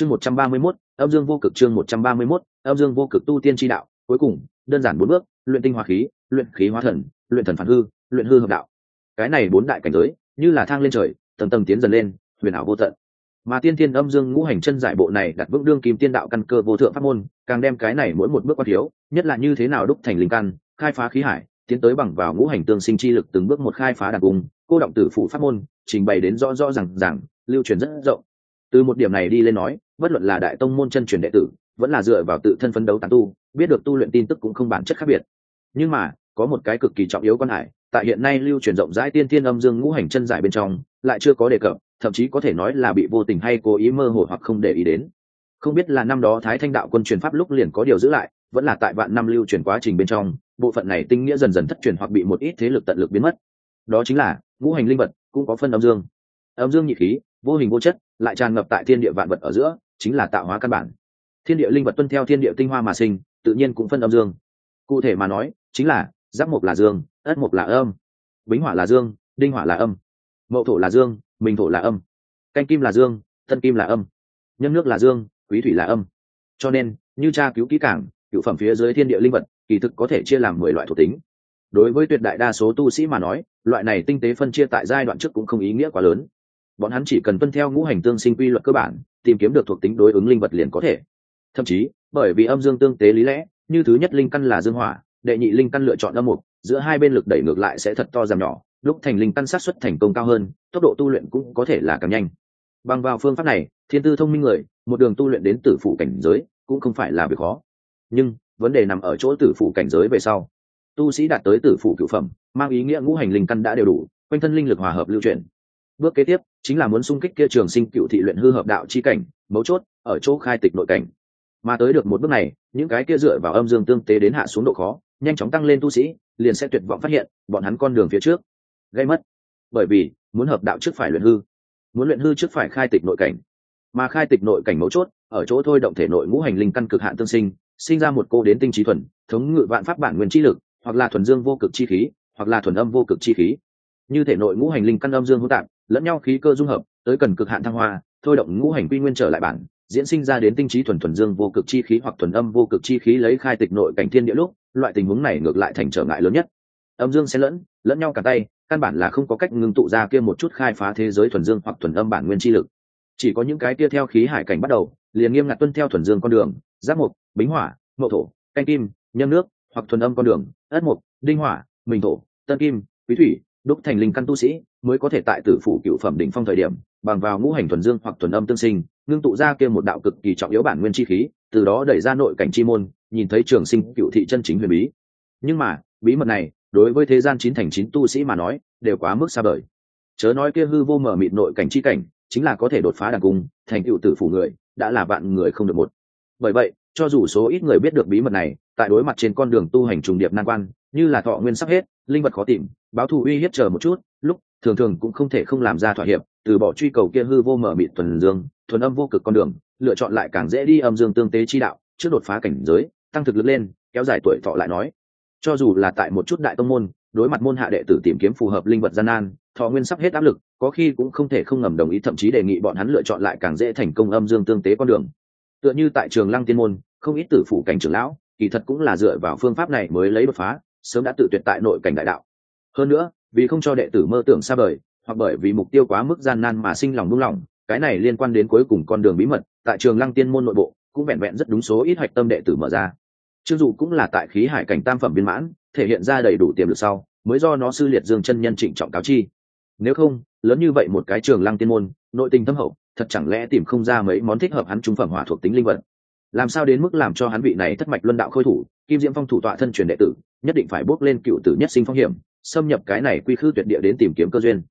chương một trăm ba mươi 131, âm dương vô cực chương một trăm ba mươi 131, âm dương vô cực tu tiên chi đạo. Cuối cùng đơn giản bốn bước luyện tinh hóa khí luyện khí hóa thần luyện thần phản hư luyện hư hợp đạo. Cái này bốn đại cảnh giới như là thang lên trời tầng tầng tiến dần lên huyền ảo vô tận. Mà tiên thiên âm dương ngũ hành chân giải bộ này đặt vững đương kim tiên đạo căn cơ vô thượng pháp môn càng đem cái này mỗi một bước qua thiếu nhất là như thế nào đúc thành linh căn khai phá khí hải tiến tới bằng vào ngũ hành tương sinh chi lực từng bước một khai phá đạt cung cô động tử phụ pháp môn trình bày đến rõ rõ rằng rằng lưu truyền rất rộng. Từ một điểm này đi lên nói bất luận là đại tông môn chân truyền đệ tử, vẫn là dựa vào tự thân phấn đấu tán tu, biết được tu luyện tin tức cũng không bản chất khác biệt. Nhưng mà, có một cái cực kỳ trọng yếu quan hải, tại hiện nay lưu truyền rộng rãi tiên tiên âm dương ngũ hành chân giải bên trong, lại chưa có đề cập, thậm chí có thể nói là bị vô tình hay cố ý mơ hồ hoặc không để ý đến. Không biết là năm đó thái thanh đạo quân truyền pháp lúc liền có điều giữ lại, vẫn là tại vạn năm lưu truyền quá trình bên trong, bộ phận này tinh nghĩa dần dần thất truyền hoặc bị một ít thế lực tận lực biến mất. Đó chính là, ngũ hành linh vật cũng có phân âm dương. Âm dương nhị khí, vô hình vô chất, lại tràn ngập tại thiên địa vạn vật ở giữa chính là tạo hóa căn bản. Thiên địa linh vật tuân theo thiên địa tinh hoa mà sinh, tự nhiên cũng phân âm dương. Cụ thể mà nói, chính là, giáp mộc là dương, ất mộc là âm, bính hỏa là dương, đinh hỏa là âm, mậu thổ là dương, mình thổ là âm, canh kim là dương, thân kim là âm nhân nước là dương, quý thủy là âm. Cho nên, như tra cứu kỹ cảng cựu phẩm phía dưới thiên địa linh vật, kỳ thực có thể chia làm mười loại thuộc tính. Đối với tuyệt đại đa số tu sĩ mà nói, loại này tinh tế phân chia tại giai đoạn trước cũng không ý nghĩa quá lớn bọn hắn chỉ cần tuân theo ngũ hành tương sinh quy luật cơ bản, tìm kiếm được thuộc tính đối ứng linh vật liền có thể. Thậm chí, bởi vì âm dương tương tế lý lẽ, như thứ nhất linh căn là dương hỏa, đệ nhị linh căn lựa chọn âm mục, giữa hai bên lực đẩy ngược lại sẽ thật to giảm nhỏ, lúc thành linh căn sát xuất thành công cao hơn, tốc độ tu luyện cũng có thể là càng nhanh. Bằng vào phương pháp này, thiên tư thông minh người, một đường tu luyện đến tử phủ cảnh giới, cũng không phải là việc khó. Nhưng, vấn đề nằm ở chỗ tử phủ cảnh giới về sau. Tu sĩ đạt tới tử phủ cửu phẩm, mang ý nghĩa ngũ hành linh căn đã đều đủ, quanh thân linh lực hòa hợp lưu truyền bước kế tiếp chính là muốn xung kích kia trường sinh cựu thị luyện hư hợp đạo chi cảnh, mấu chốt, ở chỗ khai tịch nội cảnh. Mà tới được một bước này, những cái kia dựa vào âm dương tương tế đến hạ xuống độ khó, nhanh chóng tăng lên tu sĩ, liền sẽ tuyệt vọng phát hiện, bọn hắn con đường phía trước, gây mất. Bởi vì, muốn hợp đạo trước phải luyện hư, muốn luyện hư trước phải khai tịch nội cảnh. Mà khai tịch nội cảnh mấu chốt, ở chỗ thôi động thể nội ngũ hành linh căn cực hạn tương sinh sinh ra một cô đến tinh trí thuần, thống ngự vạn pháp bản nguyên chi lực, hoặc là thuần dương vô cực chi khí, hoặc là thuần âm vô cực chi khí. Như thể nội ngũ hành linh căn âm dương hỗn tạp lẫn nhau khí cơ dung hợp, tới cần cực hạn thăng hoa, thôi động ngũ hành quy nguyên trở lại bản, diễn sinh ra đến tinh trí thuần thuần dương vô cực chi khí hoặc thuần âm vô cực chi khí lấy khai tịch nội cảnh thiên địa lúc, loại tình huống này ngược lại thành trở ngại lớn nhất. Âm dương xen lẫn lẫn nhau cả tay, căn bản là không có cách ngưng tụ ra kia một chút khai phá thế giới thuần dương hoặc thuần âm bản nguyên chi lực. Chỉ có những cái kia theo khí hải cảnh bắt đầu, liền nghiêm ngặt tuân theo thuần dương con đường, giáp mục, bính hỏa, mậu thổ, canh kim, nhâm nước, hoặc thuần âm con đường, ất mục, đinh hỏa, mình thổ, tân kim, quý thủy đúc thành linh căn tu sĩ, mới có thể tại tử phủ cựu phẩm đỉnh phong thời điểm, bằng vào ngũ hành thuần dương hoặc thuần âm tương sinh, ngưng tụ ra kia một đạo cực kỳ trọng yếu bản nguyên chi khí, từ đó đẩy ra nội cảnh chi môn, nhìn thấy trường sinh cựu thị chân chính huyền bí. Nhưng mà, bí mật này, đối với thế gian chín thành chín tu sĩ mà nói, đều quá mức xa vời. Chớ nói kia hư vô mở mịt nội cảnh chi cảnh, chính là có thể đột phá đàn cung, thành cựu tử phủ người, đã là vạn người không được một. Bởi vậy, cho dù số ít người biết được bí mật này, tại đối mặt trên con đường tu hành trùng điệp nan quan như là thọ nguyên sắp hết, linh vật khó tìm, báo thù uy hiếp chờ một chút, lúc, thường thường cũng không thể không làm ra thỏa hiệp, từ bỏ truy cầu kia hư vô mở mịt thuần dương, thuần âm vô cực con đường, lựa chọn lại càng dễ đi âm dương tương tế chi đạo, trước đột phá cảnh giới, tăng thực lực lên, kéo dài tuổi thọ lại nói. Cho dù là tại một chút đại tông môn, đối mặt môn hạ đệ tử tìm kiếm phù hợp linh vật gian nan, thọ nguyên sắp hết áp lực, có khi cũng không thể không ngầm đồng ý, thậm chí đề nghị bọn hắn lựa chọn lại càng dễ thành công âm dương tương tế con đường. Tựa như tại trường lăng tiên môn, không ít tử phủ cảnh trưởng lão, kỳ thật cũng là dựa vào phương pháp này mới lấy đột phá sớm đã tự tuyệt tại nội cảnh đại đạo. Hơn nữa, vì không cho đệ tử mơ tưởng xa vời, hoặc bởi vì mục tiêu quá mức gian nan mà sinh lòng buông lỏng, cái này liên quan đến cuối cùng con đường bí mật, tại trường lăng tiên môn nội bộ, cũng vẹn vẹn rất đúng số ít hoạch tâm đệ tử mở ra. Chưng dù cũng là tại khí hải cảnh tam phẩm viên mãn, thể hiện ra đầy đủ tiềm lực sau, mới do nó sư liệt dương chân nhân trịnh trọng cáo chi. Nếu không, lớn như vậy một cái trường lăng tiên môn, nội tình thâm hậu, thật chẳng lẽ tìm không ra mấy món thích hợp hắn trung phẩm hỏa thuộc tính linh vật? Làm sao đến mức làm cho hắn vị này thất mạch luân đạo khôi thủ kim diễm phong thủ tọa thân truyền đệ tử, nhất định phải bước lên cựu tử nhất sinh phong hiểm, xâm nhập cái này quy khư tuyệt địa đến tìm kiếm cơ duyên.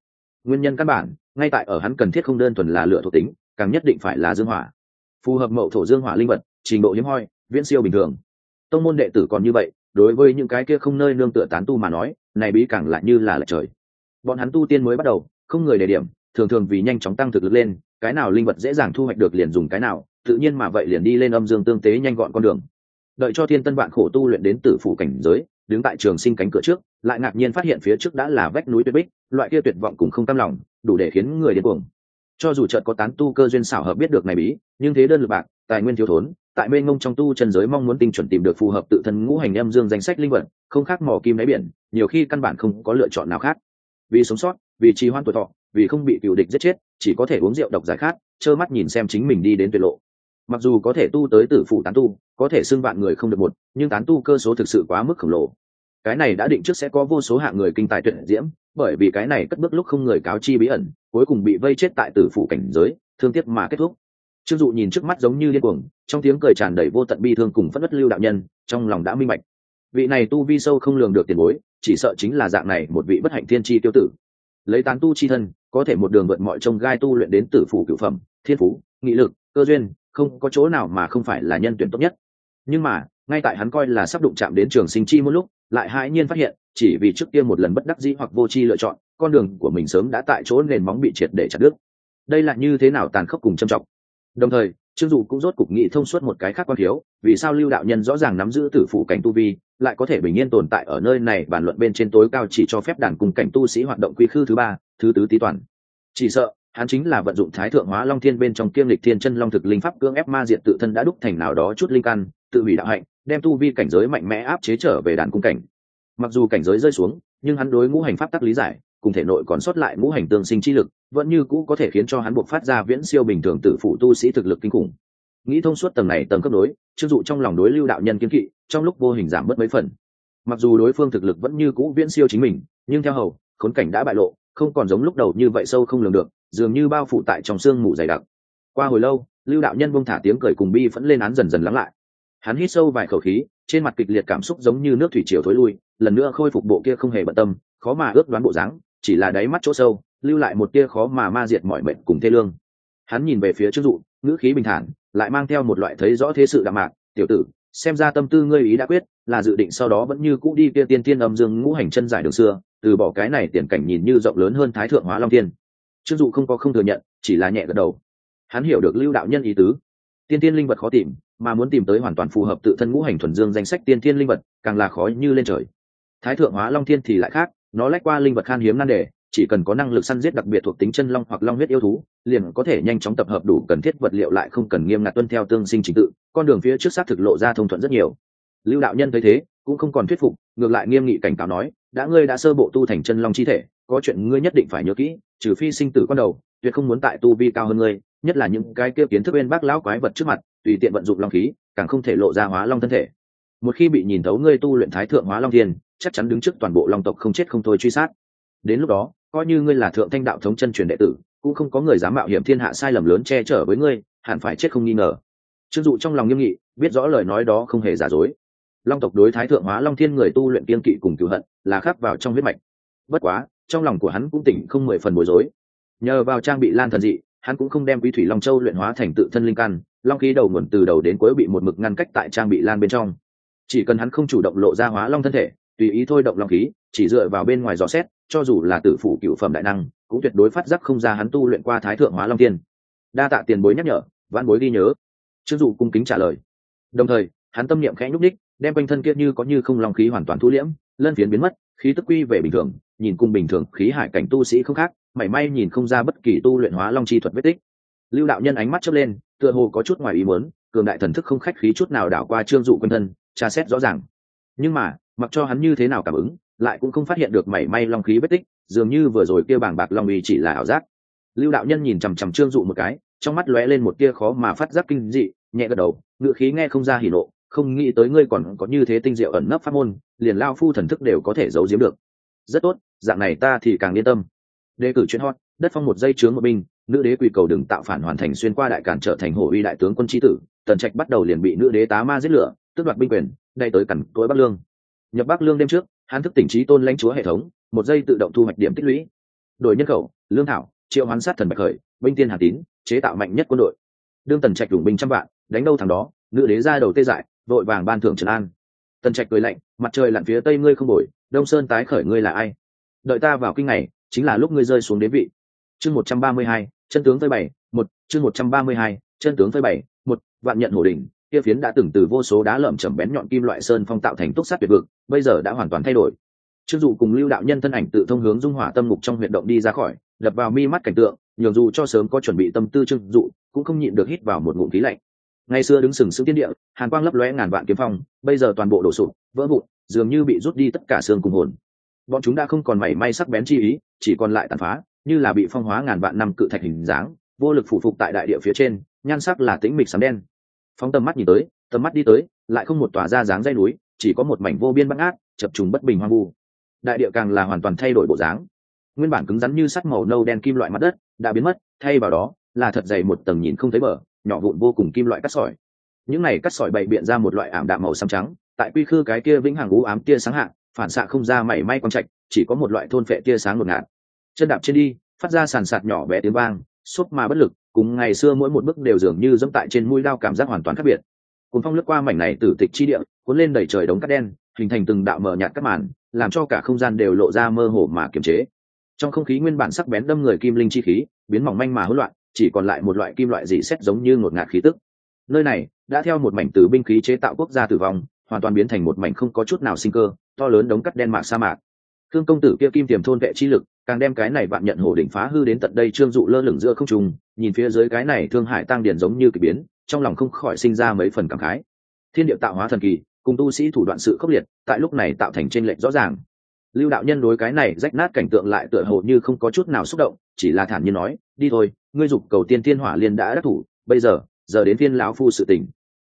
Nguyên nhân căn bản, ngay tại ở hắn cần thiết không đơn thuần là lựa thuộc tính, càng nhất định phải là dương hỏa. Phù hợp mậu thổ dương hỏa linh vật, trình độ hiếm hoi, viễn siêu bình thường. Tông môn đệ tử còn như vậy, đối với những cái kia không nơi nương tựa tán tu mà nói, này bí càng lại như là lệch trời. Bọn hắn tu tiên mới bắt đầu, không người đề điểm, thường thường vì nhanh chóng tăng thực lực lên, cái nào linh vật dễ dàng thu hoạch được liền dùng cái nào, tự nhiên mà vậy liền đi lên âm dương tương tế nhanh gọn con đường đợi cho thiên tân vạn khổ tu luyện đến tử phủ cảnh giới, đứng tại trường sinh cánh cửa trước, lại ngạc nhiên phát hiện phía trước đã là vách núi tuyệt bích, loại kia tuyệt vọng cũng không tâm lòng, đủ để khiến người điên cuồng. Cho dù chợt có tán tu cơ duyên xảo hợp biết được này bí, nhưng thế đơn lực bạc, tài nguyên thiếu thốn, tại mê ngông trong tu chân giới mong muốn tinh chuẩn tìm được phù hợp tự thân ngũ hành âm dương danh sách linh vật, không khác mỏ kim đáy biển, nhiều khi căn bản không có lựa chọn nào khác. Vì sống sót, vì trì hoan tuổi thọ, vì không bị cựu địch giết chết, chỉ có thể uống rượu độc giải khát, trơ mắt nhìn xem chính mình đi đến tuyệt lộ mặc dù có thể tu tới tử phủ tán tu, có thể xưng vạn người không được một, nhưng tán tu cơ số thực sự quá mức khổng lồ. Cái này đã định trước sẽ có vô số hạng người kinh tài tuyệt diễm, bởi vì cái này cất bước lúc không người cáo chi bí ẩn, cuối cùng bị vây chết tại tử phủ cảnh giới, thương tiếc mà kết thúc. Trương dụ nhìn trước mắt giống như điên cuồng, trong tiếng cười tràn đầy vô tận bi thương cùng phất đất lưu đạo nhân, trong lòng đã minh bạch. Vị này tu vi sâu không lường được tiền bối, chỉ sợ chính là dạng này một vị bất hạnh thiên tri tiêu tử. Lấy tán tu chi thân, có thể một đường vượt mọi trông gai tu luyện đến tử phủ cửu phẩm, thiên phú, nghị lực, cơ duyên không có chỗ nào mà không phải là nhân tuyển tốt nhất. Nhưng mà, ngay tại hắn coi là sắp đụng chạm đến trường sinh chi một lúc, lại hãi nhiên phát hiện, chỉ vì trước kia một lần bất đắc dĩ hoặc vô tri lựa chọn, con đường của mình sớm đã tại chỗ nền móng bị triệt để chặt đứt. Đây là như thế nào tàn khốc cùng châm trọng? Đồng thời, trương dụ cũng rốt cục nghị thông suốt một cái khác quan thiếu, vì sao lưu đạo nhân rõ ràng nắm giữ tử phụ cảnh tu vi, lại có thể bình yên tồn tại ở nơi này, bàn luận bên trên tối cao chỉ cho phép đàn cùng cảnh tu sĩ hoạt động quy khư thứ ba, thứ tứ tý toàn. Chỉ sợ hắn chính là vận dụng thái thượng hóa long thiên bên trong kiêm lịch thiên chân long thực linh pháp cưỡng ép ma diện tự thân đã đúc thành nào đó chút linh căn, tự hủy đạo hạnh, đem tu vi cảnh giới mạnh mẽ áp chế trở về đàn cung cảnh. Mặc dù cảnh giới rơi xuống, nhưng hắn đối ngũ hành pháp tắc lý giải, cùng thể nội còn sót lại ngũ hành tương sinh chi lực, vẫn như cũ có thể khiến cho hắn buộc phát ra viễn siêu bình thường tự phụ tu sĩ thực lực kinh khủng. Nghĩ thông suốt tầng này tầng cấp đối chưng dụ trong lòng đối lưu đạo nhân kiên kỵ, trong lúc vô hình giảm bớt mấy phần. Mặc dù đối phương thực lực vẫn như cũ viễn siêu chính mình, nhưng theo hầu, khốn cảnh đã bại lộ, không còn giống lúc đầu như vậy sâu không lường được dường như bao phủ tại trong sương mù dày đặc. Qua hồi lâu, lưu đạo nhân buông thả tiếng cười cùng bi vẫn lên án dần dần lắng lại. Hắn hít sâu vài khẩu khí, trên mặt kịch liệt cảm xúc giống như nước thủy triều thối lui, lần nữa khôi phục bộ kia không hề bận tâm, khó mà ước đoán bộ dáng, chỉ là đáy mắt chỗ sâu, lưu lại một tia khó mà ma diệt mọi mệnh cùng thê lương. Hắn nhìn về phía trước dụ, ngữ khí bình thản, lại mang theo một loại thấy rõ thế sự đạm mạc, tiểu tử, xem ra tâm tư ngươi ý đã quyết, là dự định sau đó vẫn như cũ đi kia tiên tiên âm dương ngũ hành chân giải đường xưa, từ bỏ cái này tiền cảnh nhìn như rộng lớn hơn thái thượng hóa long tiên trương dụ không có không thừa nhận, chỉ là nhẹ gật đầu. Hắn hiểu được lưu đạo nhân ý tứ. Tiên tiên linh vật khó tìm, mà muốn tìm tới hoàn toàn phù hợp tự thân ngũ hành thuần dương danh sách tiên tiên linh vật, càng là khó như lên trời. Thái thượng hóa long thiên thì lại khác, nó lách qua linh vật khan hiếm nan đề, chỉ cần có năng lực săn giết đặc biệt thuộc tính chân long hoặc long huyết yêu thú, liền có thể nhanh chóng tập hợp đủ cần thiết vật liệu lại không cần nghiêm ngặt tuân theo tương sinh trình tự, con đường phía trước xác thực lộ ra thông thuận rất nhiều. Lưu đạo nhân thấy thế, cũng không còn thuyết phục, ngược lại nghiêm nghị cảnh cáo nói, đã ngươi đã sơ bộ tu thành chân long chi thể có chuyện ngươi nhất định phải nhớ kỹ, trừ phi sinh tử con đầu, tuyệt không muốn tại tu vi cao hơn ngươi, nhất là những cái kia kiến thức bên bác lão quái vật trước mặt, tùy tiện vận dụng long khí, càng không thể lộ ra hóa long thân thể. Một khi bị nhìn thấu ngươi tu luyện thái thượng hóa long thiên, chắc chắn đứng trước toàn bộ long tộc không chết không thôi truy sát. Đến lúc đó, coi như ngươi là thượng thanh đạo thống chân truyền đệ tử, cũng không có người dám mạo hiểm thiên hạ sai lầm lớn che chở với ngươi, hẳn phải chết không nghi ngờ. Trương dụ trong lòng nghiêm nghị, biết rõ lời nói đó không hề giả dối. Long tộc đối thái thượng hóa long thiên người tu luyện kiên kỵ cùng cựu hận, là khắc vào trong huyết mạch. Bất quá trong lòng của hắn cũng tỉnh không mười phần bối rối. Nhờ vào trang bị lan thần dị, hắn cũng không đem quý thủy long châu luyện hóa thành tự thân linh căn, long khí đầu nguồn từ đầu đến cuối bị một mực ngăn cách tại trang bị lan bên trong. Chỉ cần hắn không chủ động lộ ra hóa long thân thể, tùy ý thôi động long khí, chỉ dựa vào bên ngoài dò xét, cho dù là tử phủ cựu phẩm đại năng, cũng tuyệt đối phát giác không ra hắn tu luyện qua thái thượng hóa long tiên. Đa tạ tiền bối nhắc nhở văn bối ghi nhớ. Trương dụ cung kính trả lời. Đồng thời, hắn tâm niệm khẽ nhúc đích đem quanh thân kia như có như không long khí hoàn toàn thu liễm, lân phiến biến mất, khí tức quy về bình thường nhìn cùng bình thường khí hải cảnh tu sĩ không khác, mảy may nhìn không ra bất kỳ tu luyện hóa long chi thuật vết tích. Lưu đạo nhân ánh mắt chớp lên, tựa hồ có chút ngoài ý muốn, cường đại thần thức không khách khí chút nào đảo qua trương dụ quân thân, tra xét rõ ràng. Nhưng mà, mặc cho hắn như thế nào cảm ứng, lại cũng không phát hiện được mảy may long khí vết tích, dường như vừa rồi kia bảng bạc long uy chỉ là ảo giác. Lưu đạo nhân nhìn chằm chằm trương dụ một cái, trong mắt lóe lên một tia khó mà phát giác kinh dị, nhẹ gật đầu ngựa khí nghe không ra hỉ nộ, không nghĩ tới ngươi còn có như thế tinh diệu ẩn nấp pháp môn, liền lao phu thần thức đều có thể giấu giếm được rất tốt, dạng này ta thì càng yên tâm. Đề cử chuyên hot, đất phong một dây chướng một binh nữ đế quỳ cầu đừng tạo phản hoàn thành xuyên qua đại cản trở thành hổ uy đại tướng quân tri tử, tần trạch bắt đầu liền bị nữ đế tá ma giết lửa, tước đoạt binh quyền đây tới cẩn tối bắc lương. Nhập bắc lương đêm trước, hắn thức tỉnh trí tôn lãnh chúa hệ thống, một dây tự động thu hoạch điểm tích lũy. Đổi nhân khẩu, lương thảo, triệu hoán sát thần bạch khởi, binh tiên hà tín, chế tạo mạnh nhất quân đội. Đương tần trạch đủ binh trăm vạn, đánh đâu thằng đó, nữ đế ra đầu tê dại, vội vàng ban thưởng trần an tần trạch cười lạnh, mặt trời lặn phía tây ngươi không đổi, đông sơn tái khởi ngươi là ai? Đợi ta vào kinh này, chính là lúc ngươi rơi xuống đến vị. Chương một trăm ba mươi hai, chân tướng phơi bảy một, chương một trăm ba mươi hai, chân tướng phơi bảy một, vạn nhận hổ đỉnh, kia phiến đã từng từ vô số đá lởm chầm bén nhọn kim loại sơn phong tạo thành túc sát tuyệt vực, bây giờ đã hoàn toàn thay đổi. Trương dụ cùng lưu đạo nhân thân ảnh tự thông hướng dung hỏa tâm ngục trong huyệt động đi ra khỏi đập vào mi mắt cảnh tượng, nhường dù cho sớm có chuẩn bị tâm tư chưng dụ, cũng không nhịn được hít vào một ngụm khí lạnh ngày xưa đứng sừng sững tiên địa hàn quang lấp lóe ngàn vạn kiếm phong bây giờ toàn bộ đổ sụp vỡ vụn dường như bị rút đi tất cả xương cùng hồn. Bọn chúng đã không còn mảy may sắc bén chi ý chỉ còn lại tàn phá như là bị phong hóa ngàn vạn năm cự thạch hình dáng vô lực phủ phục tại đại địa phía trên nhan sắc là tĩnh mịch sấm đen. Phóng tầm mắt nhìn tới tầm mắt đi tới lại không một tòa ra dáng dây núi chỉ có một mảnh vô biên bắt át, chập trùng bất bình hoang vu. Đại địa càng là hoàn toàn thay đổi bộ dáng. Nguyên bản cứng rắn như sắt màu nâu đen kim loại mặt đất đã biến mất thay vào đó là thật dày một tầng nhìn không thấy bờ nhỏ vụn vô cùng kim loại cắt sỏi. Những này cắt sỏi bày biện ra một loại ảm đạm màu xám trắng, tại quy khư cái kia vĩnh hằng u ám tia sáng hạng phản xạ không ra mảy may quang trạch, chỉ có một loại thôn phệ tia sáng ngột ngạt. Chân đạp trên đi, phát ra sàn sạt nhỏ bé tiếng vang xúc mà bất lực, cùng ngày xưa mỗi một bước đều dường như dẫm tại trên mũi đao cảm giác hoàn toàn khác biệt. Cùng phong lướt qua mảnh này tử tịch chi địa, cuốn lên đẩy trời đống cắt đen, hình thành từng đạo mờ nhạt các màn, làm cho cả không gian đều lộ ra mơ hồ mà kiềm chế. Trong không khí nguyên bản sắc bén đâm người kim linh chi khí, biến mỏng manh mà hỗn loạn chỉ còn lại một loại kim loại dị xét giống như ngột ngạt khí tức. Nơi này đã theo một mảnh từ binh khí chế tạo quốc gia tử vong, hoàn toàn biến thành một mảnh không có chút nào sinh cơ, to lớn đống cắt đen mạc sa mạc. Thương công tử kia kim tiềm thôn vệ chi lực, càng đem cái này vạn nhận hổ đỉnh phá hư đến tận đây trương dụ lơ lửng giữa không trung, nhìn phía dưới cái này thương hải tăng điển giống như kỳ biến, trong lòng không khỏi sinh ra mấy phần cảm khái. Thiên địa tạo hóa thần kỳ, cùng tu sĩ thủ đoạn sự khốc liệt, tại lúc này tạo thành tranh lệch rõ ràng. Lưu đạo nhân đối cái này rách nát cảnh tượng lại tựa hồ như không có chút nào xúc động, chỉ là thản nhiên nói, đi thôi ngươi dục cầu tiên thiên hỏa liên đã đắc thủ, bây giờ giờ đến phiên lão phu sự tình.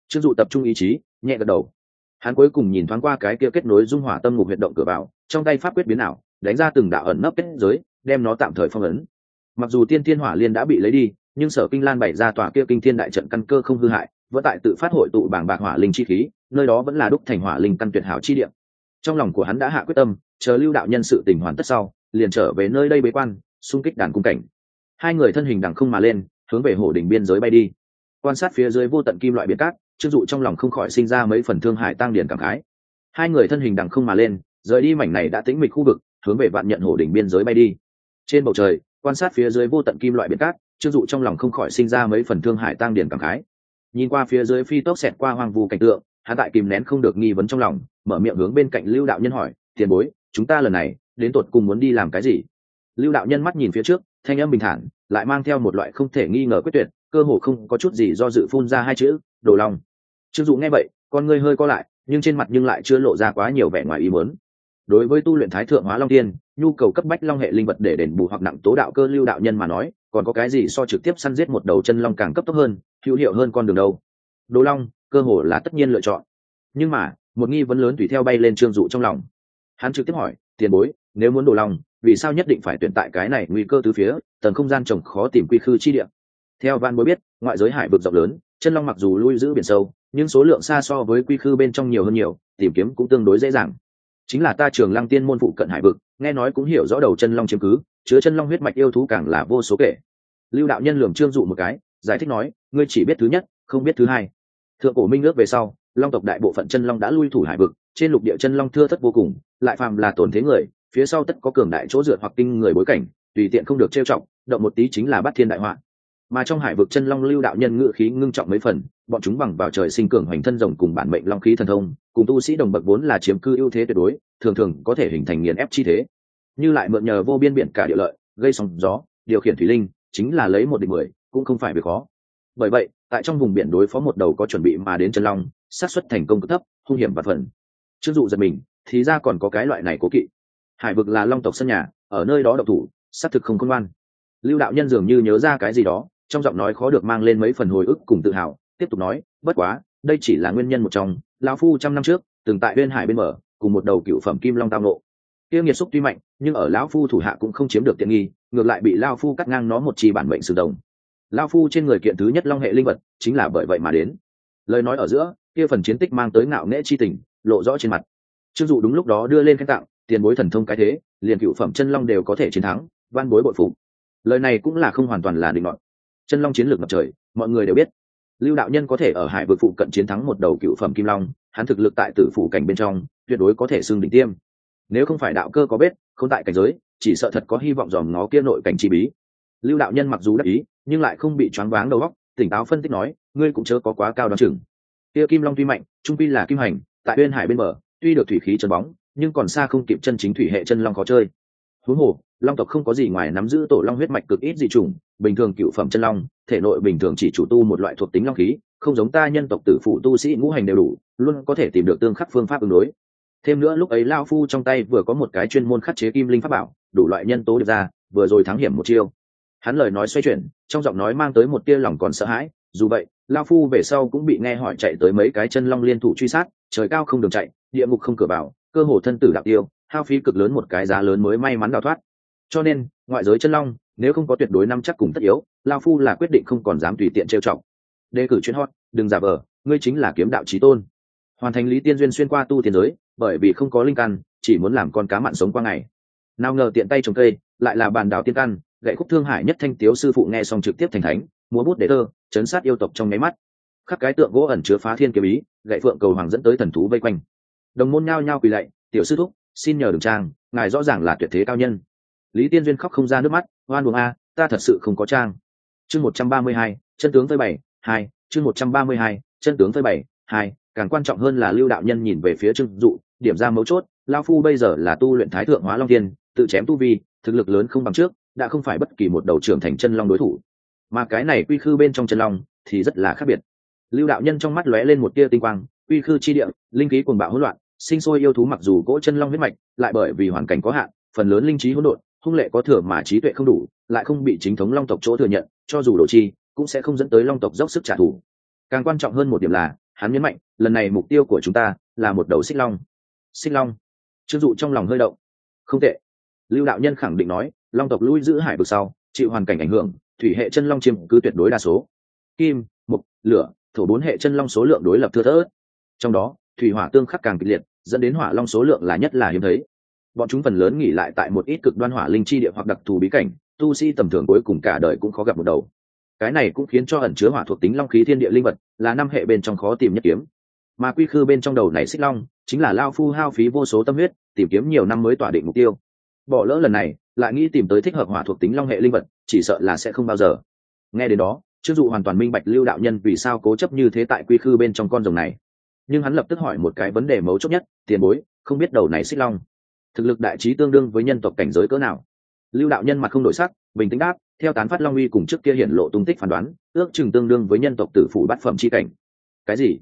Trương dụ tập trung ý chí, nhẹ gật đầu. Hắn cuối cùng nhìn thoáng qua cái kia kết nối dung hỏa tâm ngục huyệt động cửa vào, trong tay pháp quyết biến ảo, đánh ra từng đạo ẩn nấp kết giới, đem nó tạm thời phong ấn. Mặc dù tiên thiên hỏa liên đã bị lấy đi, nhưng sở kinh lan bày ra tòa kia kinh thiên đại trận căn cơ không hư hại, vẫn tại tự phát hội tụ bảng bạc hỏa linh chi khí, nơi đó vẫn là đúc thành hỏa linh căn tuyệt hảo chi địa. Trong lòng của hắn đã hạ quyết tâm, chờ lưu đạo nhân sự tình hoàn tất sau, liền trở về nơi đây bế quan, xung kích đàn cung cảnh hai người thân hình đằng không mà lên, hướng về hồ đỉnh biên giới bay đi. Quan sát phía dưới vô tận kim loại biệt cát chưng dụ trong lòng không khỏi sinh ra mấy phần thương hại tăng điển cảm khái. Hai người thân hình đằng không mà lên, rời đi mảnh này đã tĩnh mịch khu vực, hướng về vạn nhận hồ đỉnh biên giới bay đi. Trên bầu trời, quan sát phía dưới vô tận kim loại biệt cát chưng dụ trong lòng không khỏi sinh ra mấy phần thương hại tăng điển cảm khái. Nhìn qua phía dưới phi tốc xẹt qua hoang vu cảnh tượng, hắn tại kìm nén không được nghi vấn trong lòng, mở miệng hướng bên cạnh lưu đạo nhân hỏi, tiền bối, chúng ta lần này đến tột cùng muốn đi làm cái gì? Lưu đạo nhân mắt nhìn phía trước thanh âm bình thản, lại mang theo một loại không thể nghi ngờ quyết tuyệt, cơ hồ không có chút gì do dự phun ra hai chữ, đồ lòng chưng dụ nghe vậy, con ngươi hơi co lại, nhưng trên mặt nhưng lại chưa lộ ra quá nhiều vẻ ngoài ý muốn. Đối với tu luyện thái thượng hóa long tiên, nhu cầu cấp bách long hệ linh vật để đền bù hoặc nặng tố đạo cơ lưu đạo nhân mà nói, còn có cái gì so trực tiếp săn giết một đầu chân long càng cấp tốc hơn, hữu hiệu hơn con đường đâu. Đồ long, cơ hồ là tất nhiên lựa chọn. Nhưng mà, một nghi vấn lớn tùy theo bay lên trương dụ trong lòng. Hắn trực tiếp hỏi, tiền bối, nếu muốn đồ long vì sao nhất định phải tuyển tại cái này nguy cơ từ phía, tầng không gian trồng khó tìm quy khư chi địa. Theo van bối biết, ngoại giới hải vực rộng lớn, chân long mặc dù lui giữ biển sâu, nhưng số lượng xa so với quy khư bên trong nhiều hơn nhiều, tìm kiếm cũng tương đối dễ dàng. Chính là ta trường lăng tiên môn phụ cận hải vực, nghe nói cũng hiểu rõ đầu chân long chiếm cứ, chứa chân long huyết mạch yêu thú càng là vô số kể. Lưu đạo nhân lường trương dụ một cái, giải thích nói, ngươi chỉ biết thứ nhất, không biết thứ hai. Thượng cổ minh ước về sau, long tộc đại bộ phận chân long đã lui thủ hải vực, trên lục địa chân long thưa thất vô cùng, lại phàm là tổn thế người phía sau tất có cường đại chỗ dựa hoặc kinh người bối cảnh, tùy tiện không được trêu trọng động một tí chính là bắt thiên đại họa. Mà trong hải vực chân long lưu đạo nhân ngự khí ngưng trọng mấy phần, bọn chúng bằng vào trời sinh cường hoành thân rồng cùng bản mệnh long khí thần thông, cùng tu sĩ đồng bậc vốn là chiếm cư ưu thế tuyệt đối, thường thường có thể hình thành nghiền ép chi thế. Như lại mượn nhờ vô biên biển cả địa lợi, gây sóng gió, điều khiển thủy linh, chính là lấy một địch mười, cũng không phải việc khó. Bởi vậy, tại trong vùng biển đối phó một đầu có chuẩn bị mà đến chân long, xác suất thành công cực thấp, hung hiểm và phần. Chưng dụ giật mình, thì ra còn có cái loại này cố kỵ hải vực là long tộc sân nhà, ở nơi đó độc thủ, xác thực không công ngoan. Lưu đạo nhân dường như nhớ ra cái gì đó, trong giọng nói khó được mang lên mấy phần hồi ức cùng tự hào, tiếp tục nói, bất quá, đây chỉ là nguyên nhân một trong lao phu trăm năm trước, từng tại bên hải bên mở cùng một đầu cựu phẩm kim long tao nộ tiêu nghiệt xúc tuy mạnh, nhưng ở lão phu thủ hạ cũng không chiếm được tiện nghi, ngược lại bị lao phu cắt ngang nó một chi bản mệnh sử đồng. Lao phu trên người kiện thứ nhất long hệ linh vật, chính là bởi vậy mà đến. Lời nói ở giữa, kia phần chiến tích mang tới ngạo nghễ chi tình, lộ rõ trên mặt. Chưng dụ đúng lúc đó đưa lên khen tặng tiền bối thần thông cái thế, liền cựu phẩm chân long đều có thể chiến thắng, văn bối bội phụ lời này cũng là không hoàn toàn là định luận. Chân long chiến lược ngập trời, mọi người đều biết. Lưu đạo nhân có thể ở hải vực phụ cận chiến thắng một đầu cựu phẩm kim long, hắn thực lực tại tử phủ cảnh bên trong, tuyệt đối có thể xưng đỉnh tiêm. Nếu không phải đạo cơ có biết không tại cảnh giới, chỉ sợ thật có hy vọng dòm ngó kia nội cảnh chi bí. Lưu đạo nhân mặc dù đắc ý, nhưng lại không bị choáng váng đầu óc, tỉnh táo phân tích nói, ngươi cũng chớ có quá cao đ o chừng. Kia kim long tuy mạnh, trung pi là kim hành, tại bên hải bên bờ, tuy được thủy khí trần bóng nhưng còn xa không kịp chân chính thủy hệ chân long khó chơi. Huống hồ, long tộc không có gì ngoài nắm giữ tổ long huyết mạch cực ít dị chủng, bình thường cựu phẩm chân long, thể nội bình thường chỉ chủ tu một loại thuộc tính long khí, không giống ta nhân tộc tử phụ tu sĩ ngũ hành đều đủ, luôn có thể tìm được tương khắc phương pháp ứng đối. Thêm nữa lúc ấy lao phu trong tay vừa có một cái chuyên môn khắc chế kim linh pháp bảo, đủ loại nhân tố được ra, vừa rồi thắng hiểm một chiêu. Hắn lời nói xoay chuyển, trong giọng nói mang tới một tia lòng còn sợ hãi, dù vậy, lao phu về sau cũng bị nghe hỏi chạy tới mấy cái chân long liên thủ truy sát, trời cao không đường chạy, địa ngục không cửa vào cơ hồ thân tử đạo tiêu, hao phí cực lớn một cái giá lớn mới may mắn đào thoát. Cho nên, ngoại giới chân long, nếu không có tuyệt đối năm chắc cùng tất yếu, lao phu là quyết định không còn dám tùy tiện trêu trọng đề cử chuyên hot, đừng giả vờ, ngươi chính là kiếm đạo trí tôn. Hoàn thành lý tiên duyên xuyên qua tu tiên giới, bởi vì không có linh căn, chỉ muốn làm con cá mặn sống qua ngày. Nào ngờ tiện tay trồng cây, lại là bàn đảo tiên căn, gậy khúc thương hải nhất thanh tiếu sư phụ nghe xong trực tiếp thành thánh, múa bút để thơ, chấn sát yêu tộc trong nháy mắt. Khắc cái tượng gỗ ẩn chứa phá thiên kiếm ý, gậy phượng cầu hoàng dẫn tới thần thú vây quanh đồng môn nhao nhao quỳ lạy, tiểu sư thúc, xin nhờ đường trang, ngài rõ ràng là tuyệt thế cao nhân. Lý tiên duyên khóc không ra nước mắt, oan buồng a, ta thật sự không có trang. Chương một trăm ba mươi hai, chân tướng phơi bảy hai, chương một trăm ba mươi hai, chân tướng phơi bảy hai, càng quan trọng hơn là lưu đạo nhân nhìn về phía trưng dụ, điểm ra mấu chốt, lao phu bây giờ là tu luyện thái thượng hóa long tiên tự chém tu vi, thực lực lớn không bằng trước, đã không phải bất kỳ một đầu trưởng thành chân long đối thủ. Mà cái này quy khư bên trong chân long thì rất là khác biệt. Lưu đạo nhân trong mắt lóe lên một tia tinh quang uy khư chi địa, linh khí cuồng bạo hỗn loạn, sinh sôi yêu thú mặc dù cỗ chân long huyết mạch, lại bởi vì hoàn cảnh có hạn, phần lớn linh trí hỗn độn, hung lệ có thừa mà trí tuệ không đủ, lại không bị chính thống long tộc chỗ thừa nhận, cho dù đồ chi, cũng sẽ không dẫn tới long tộc dốc sức trả thù. Càng quan trọng hơn một điểm là, hắn nhấn mạnh, lần này mục tiêu của chúng ta là một đầu xích long. Xích long? Trương dụ trong lòng hơi động. Không tệ. Lưu đạo nhân khẳng định nói, long tộc lui giữ hải vực sau, chịu hoàn cảnh ảnh hưởng, thủy hệ chân long chiếm cứ tuyệt đối đa số. Kim, mục, lửa, thổ bốn hệ chân long số lượng đối lập thưa thớt trong đó, thủy hỏa tương khắc càng kịch liệt, dẫn đến hỏa long số lượng là nhất là hiếm thấy. Bọn chúng phần lớn nghỉ lại tại một ít cực đoan hỏa linh chi địa hoặc đặc thù bí cảnh, tu sĩ tầm thường cuối cùng cả đời cũng khó gặp một đầu. Cái này cũng khiến cho ẩn chứa hỏa thuộc tính long khí thiên địa linh vật là năm hệ bên trong khó tìm nhất kiếm. Mà quy khư bên trong đầu này xích long, chính là lao phu hao phí vô số tâm huyết, tìm kiếm nhiều năm mới tỏa định mục tiêu. Bỏ lỡ lần này, lại nghĩ tìm tới thích hợp hỏa thuộc tính long hệ linh vật, chỉ sợ là sẽ không bao giờ. Nghe đến đó chưng dụ hoàn toàn minh bạch lưu đạo nhân vì sao cố chấp như thế tại quy khư bên trong con rồng này nhưng hắn lập tức hỏi một cái vấn đề mấu chốt nhất, tiền bối, không biết đầu này xích long, thực lực đại trí tương đương với nhân tộc cảnh giới cỡ nào? Lưu đạo nhân mặt không đổi sắc, bình tĩnh đáp, theo tán phát long uy cùng trước kia hiển lộ tung tích phán đoán, ước chừng tương đương với nhân tộc tử phủ bát phẩm c h i cảnh. Cái gì?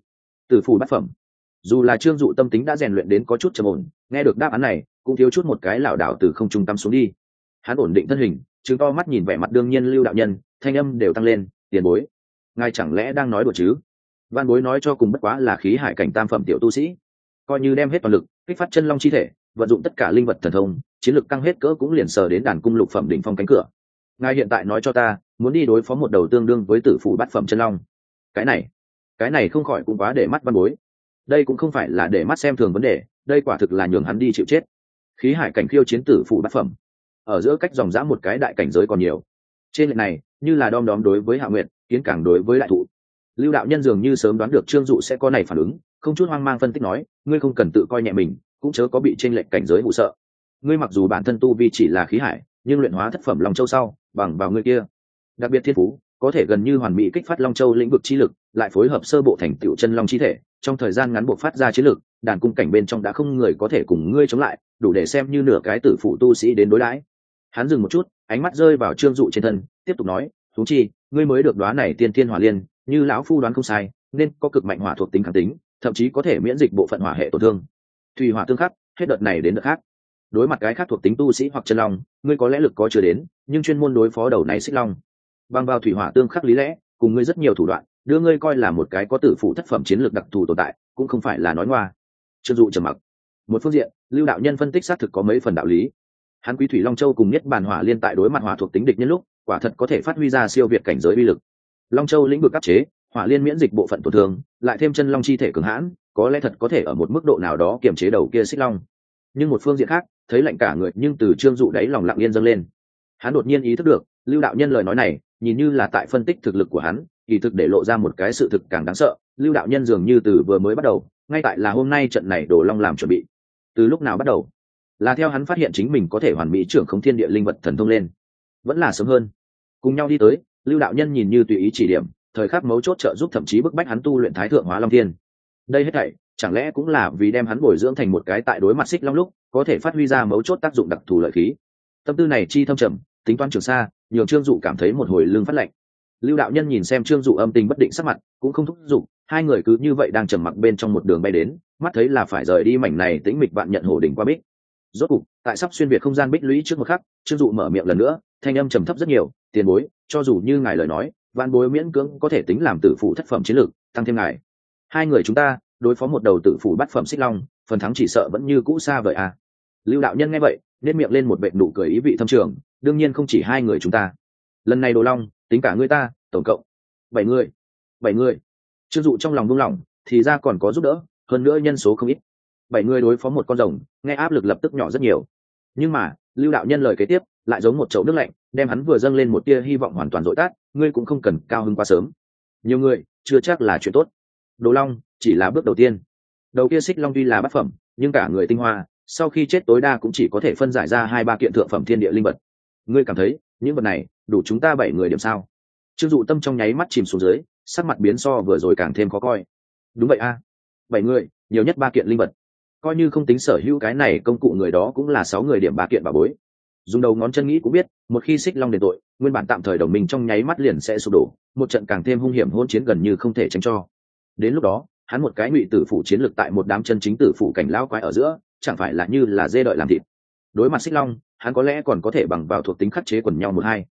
Tử phủ bát phẩm? Dù là trương dụ tâm tính đã rèn luyện đến có chút trầm ổn, nghe được đáp án này, cũng thiếu chút một cái lảo đảo từ không trung tâm xuống đi. Hắn ổn định thân hình chứng to mắt nhìn vẻ mặt đương nhiên lưu đạo nhân, thanh âm đều tăng lên, tiền bối, ngài chẳng lẽ đang nói đùa chứ? Văn bối nói cho cùng bất quá là khí hải cảnh tam phẩm tiểu tu sĩ. Coi như đem hết toàn lực, kích phát chân long chi thể, vận dụng tất cả linh vật thần thông, chiến lực căng hết cỡ cũng liền sờ đến đàn cung lục phẩm đỉnh phong cánh cửa. Ngài hiện tại nói cho ta, muốn đi đối phó một đầu tương đương với tử phủ bát phẩm chân long. Cái này cái này không khỏi cũng quá để mắt văn bối. Đây cũng không phải là để mắt xem thường vấn đề, đây quả thực là nhường hắn đi chịu chết. Khí hải cảnh khiêu chiến tử phủ bát phẩm. Ở giữa cách dòng dã một cái đại cảnh giới còn nhiều. Trên lệ này, như là đom đóm đối với hạ nguyện kiến càng đối với đại thụ lưu đạo nhân dường như sớm đoán được trương dụ sẽ có này phản ứng, không chút hoang mang phân tích nói, ngươi không cần tự coi nhẹ mình, cũng chớ có bị t r ê n lệch cảnh giới hụ sợ. Ngươi mặc dù bản thân tu vi chỉ là khí hải, nhưng luyện hóa thất phẩm lòng châu sau, bằng vào ngươi kia. Đặc biệt thiên phú, có thể gần như hoàn mỹ kích phát long châu lĩnh vực chi lực, lại phối hợp sơ bộ thành tựu chân long chi thể, trong thời gian ngắn buộc phát ra chiến lực, đàn cung cảnh bên trong đã không người có thể cùng ngươi chống lại, đủ để xem như nửa cái tử phụ tu sĩ đến đối đãi. Hắn dừng một chút, ánh mắt rơi vào trương dụ trên thân, tiếp tục nói, thú chi, ngươi mới được đoán này tiên thiên hỏa liên như lão phu đoán không sai, nên có cực mạnh hỏa thuộc tính kháng tính, thậm chí có thể miễn dịch bộ phận hỏa hệ tổn thương. Thủy hỏa tương khắc, hết đợt này đến đợt khác. Đối mặt cái khác thuộc tính tu sĩ hoặc chân long, ngươi có lẽ lực có chưa đến, nhưng chuyên môn đối phó đầu này xích long. Bằng vào thủy hỏa tương khắc lý lẽ, cùng ngươi rất nhiều thủ đoạn, đưa ngươi coi là một cái có tử phụ thất phẩm chiến lược đặc thù tồn tại, cũng không phải là nói ngoa. Trương dụ trầm mặc. Một phương diện, lưu đạo nhân phân tích xác thực có mấy phần đạo lý. Hắn quý thủy long châu cùng nhất bản hỏa liên tại đối mặt hỏa thuộc tính địch nhân lúc, quả thật có thể phát huy ra siêu việt cảnh giới uy lực long châu lĩnh vực áp chế, hỏa liên miễn dịch bộ phận tổn thương, lại thêm chân long chi thể cường hãn, có lẽ thật có thể ở một mức độ nào đó kiềm chế đầu kia xích long. Nhưng một phương diện khác, thấy lạnh cả người, nhưng từ trương dụ đáy lòng lặng yên dâng lên. Hắn đột nhiên ý thức được, lưu đạo nhân lời nói này, nhìn như là tại phân tích thực lực của hắn ý thực để lộ ra một cái sự thực càng đáng sợ, lưu đạo nhân dường như từ vừa mới bắt đầu, ngay tại là hôm nay trận này đổ long làm chuẩn bị. Từ lúc nào bắt đầu? Là theo hắn phát hiện chính mình có thể hoàn mỹ trưởng không thiên địa linh vật thần thông lên. Vẫn là sớm hơn. Cùng nhau đi tới lưu đạo nhân nhìn như tùy ý chỉ điểm, thời khắc mấu chốt trợ giúp thậm chí bức bách hắn tu luyện thái thượng hóa long thiên. Đây hết thảy, chẳng lẽ cũng là vì đem hắn bồi dưỡng thành một cái tại đối mặt xích long lúc, có thể phát huy ra mấu chốt tác dụng đặc thù lợi khí? Tâm tư này chi thâm trầm, tính toán trường xa, nhường trương dụ cảm thấy một hồi lưng phát lạnh. Lưu đạo nhân nhìn xem trương dụ âm tình bất định sắc mặt, cũng không thúc giục, hai người cứ như vậy đang trầm mặc bên trong một đường bay đến, mắt thấy là phải rời đi mảnh này tĩnh mịch bạn nhận hổ đỉnh qua bích. Rốt cục, tại sắp xuyên việt không gian bích lũy trước một khắc, trương dụ mở miệng lần nữa thanh âm trầm thấp rất nhiều, tiền bối, cho dù như ngài lời nói văn bối miễn cưỡng có thể tính làm tử phụ thất phẩm chiến lược, tăng thêm ngài. Hai người chúng ta, đối phó một đầu tử phụ bát phẩm xích long, phần thắng chỉ sợ vẫn như cũ xa vời à. Lưu đạo nhân nghe vậy nên miệng lên một vệ nụ cười ý vị thâm trường, đương nhiên không chỉ hai người chúng ta. Lần này đồ long, tính cả ngươi ta, tổng cộng bảy người. Bảy người. Chưng dụ trong lòng buông lỏng, thì ra còn có giúp đỡ, hơn nữa nhân số không ít. Bảy người đối phó một con rồng, nghe áp lực lập tức nhỏ rất nhiều. Nhưng mà lưu đạo nhân lời kế tiếp, lại giống một chậu nước lạnh, đem hắn vừa dâng lên một tia hy vọng hoàn toàn dội tát ngươi cũng không cần cao hơn quá sớm. Nhiều người, chưa chắc là chuyện tốt. Đồ long, chỉ là bước đầu tiên. Đầu kia xích long tuy là bát phẩm, nhưng cả người tinh hoa, sau khi chết tối đa cũng chỉ có thể phân giải ra hai ba kiện thượng phẩm thiên địa linh vật. Ngươi cảm thấy, những vật này, đủ chúng ta bảy người điểm sao? Trương dụ tâm trong nháy mắt chìm xuống dưới, sắc mặt biến so vừa rồi càng thêm khó coi. Đúng vậy a. Bảy người, nhiều nhất ba kiện linh vật coi như không tính sở hữu cái này công cụ người đó cũng là sáu người điểm ba kiện bà bối. Dùng đầu ngón chân nghĩ cũng biết, một khi xích long đền tội, nguyên bản tạm thời đồng minh trong nháy mắt liền sẽ sụp đổ, một trận càng thêm hung hiểm hôn chiến gần như không thể tránh cho. Đến lúc đó, hắn một cái ngụy tử phủ chiến lược tại một đám chân chính tử phủ cảnh lao quái ở giữa, chẳng phải là như là dê đợi làm thịt. Đối mặt xích long, hắn có lẽ còn có thể bằng vào thuộc tính khắc chế quần nhau một hai.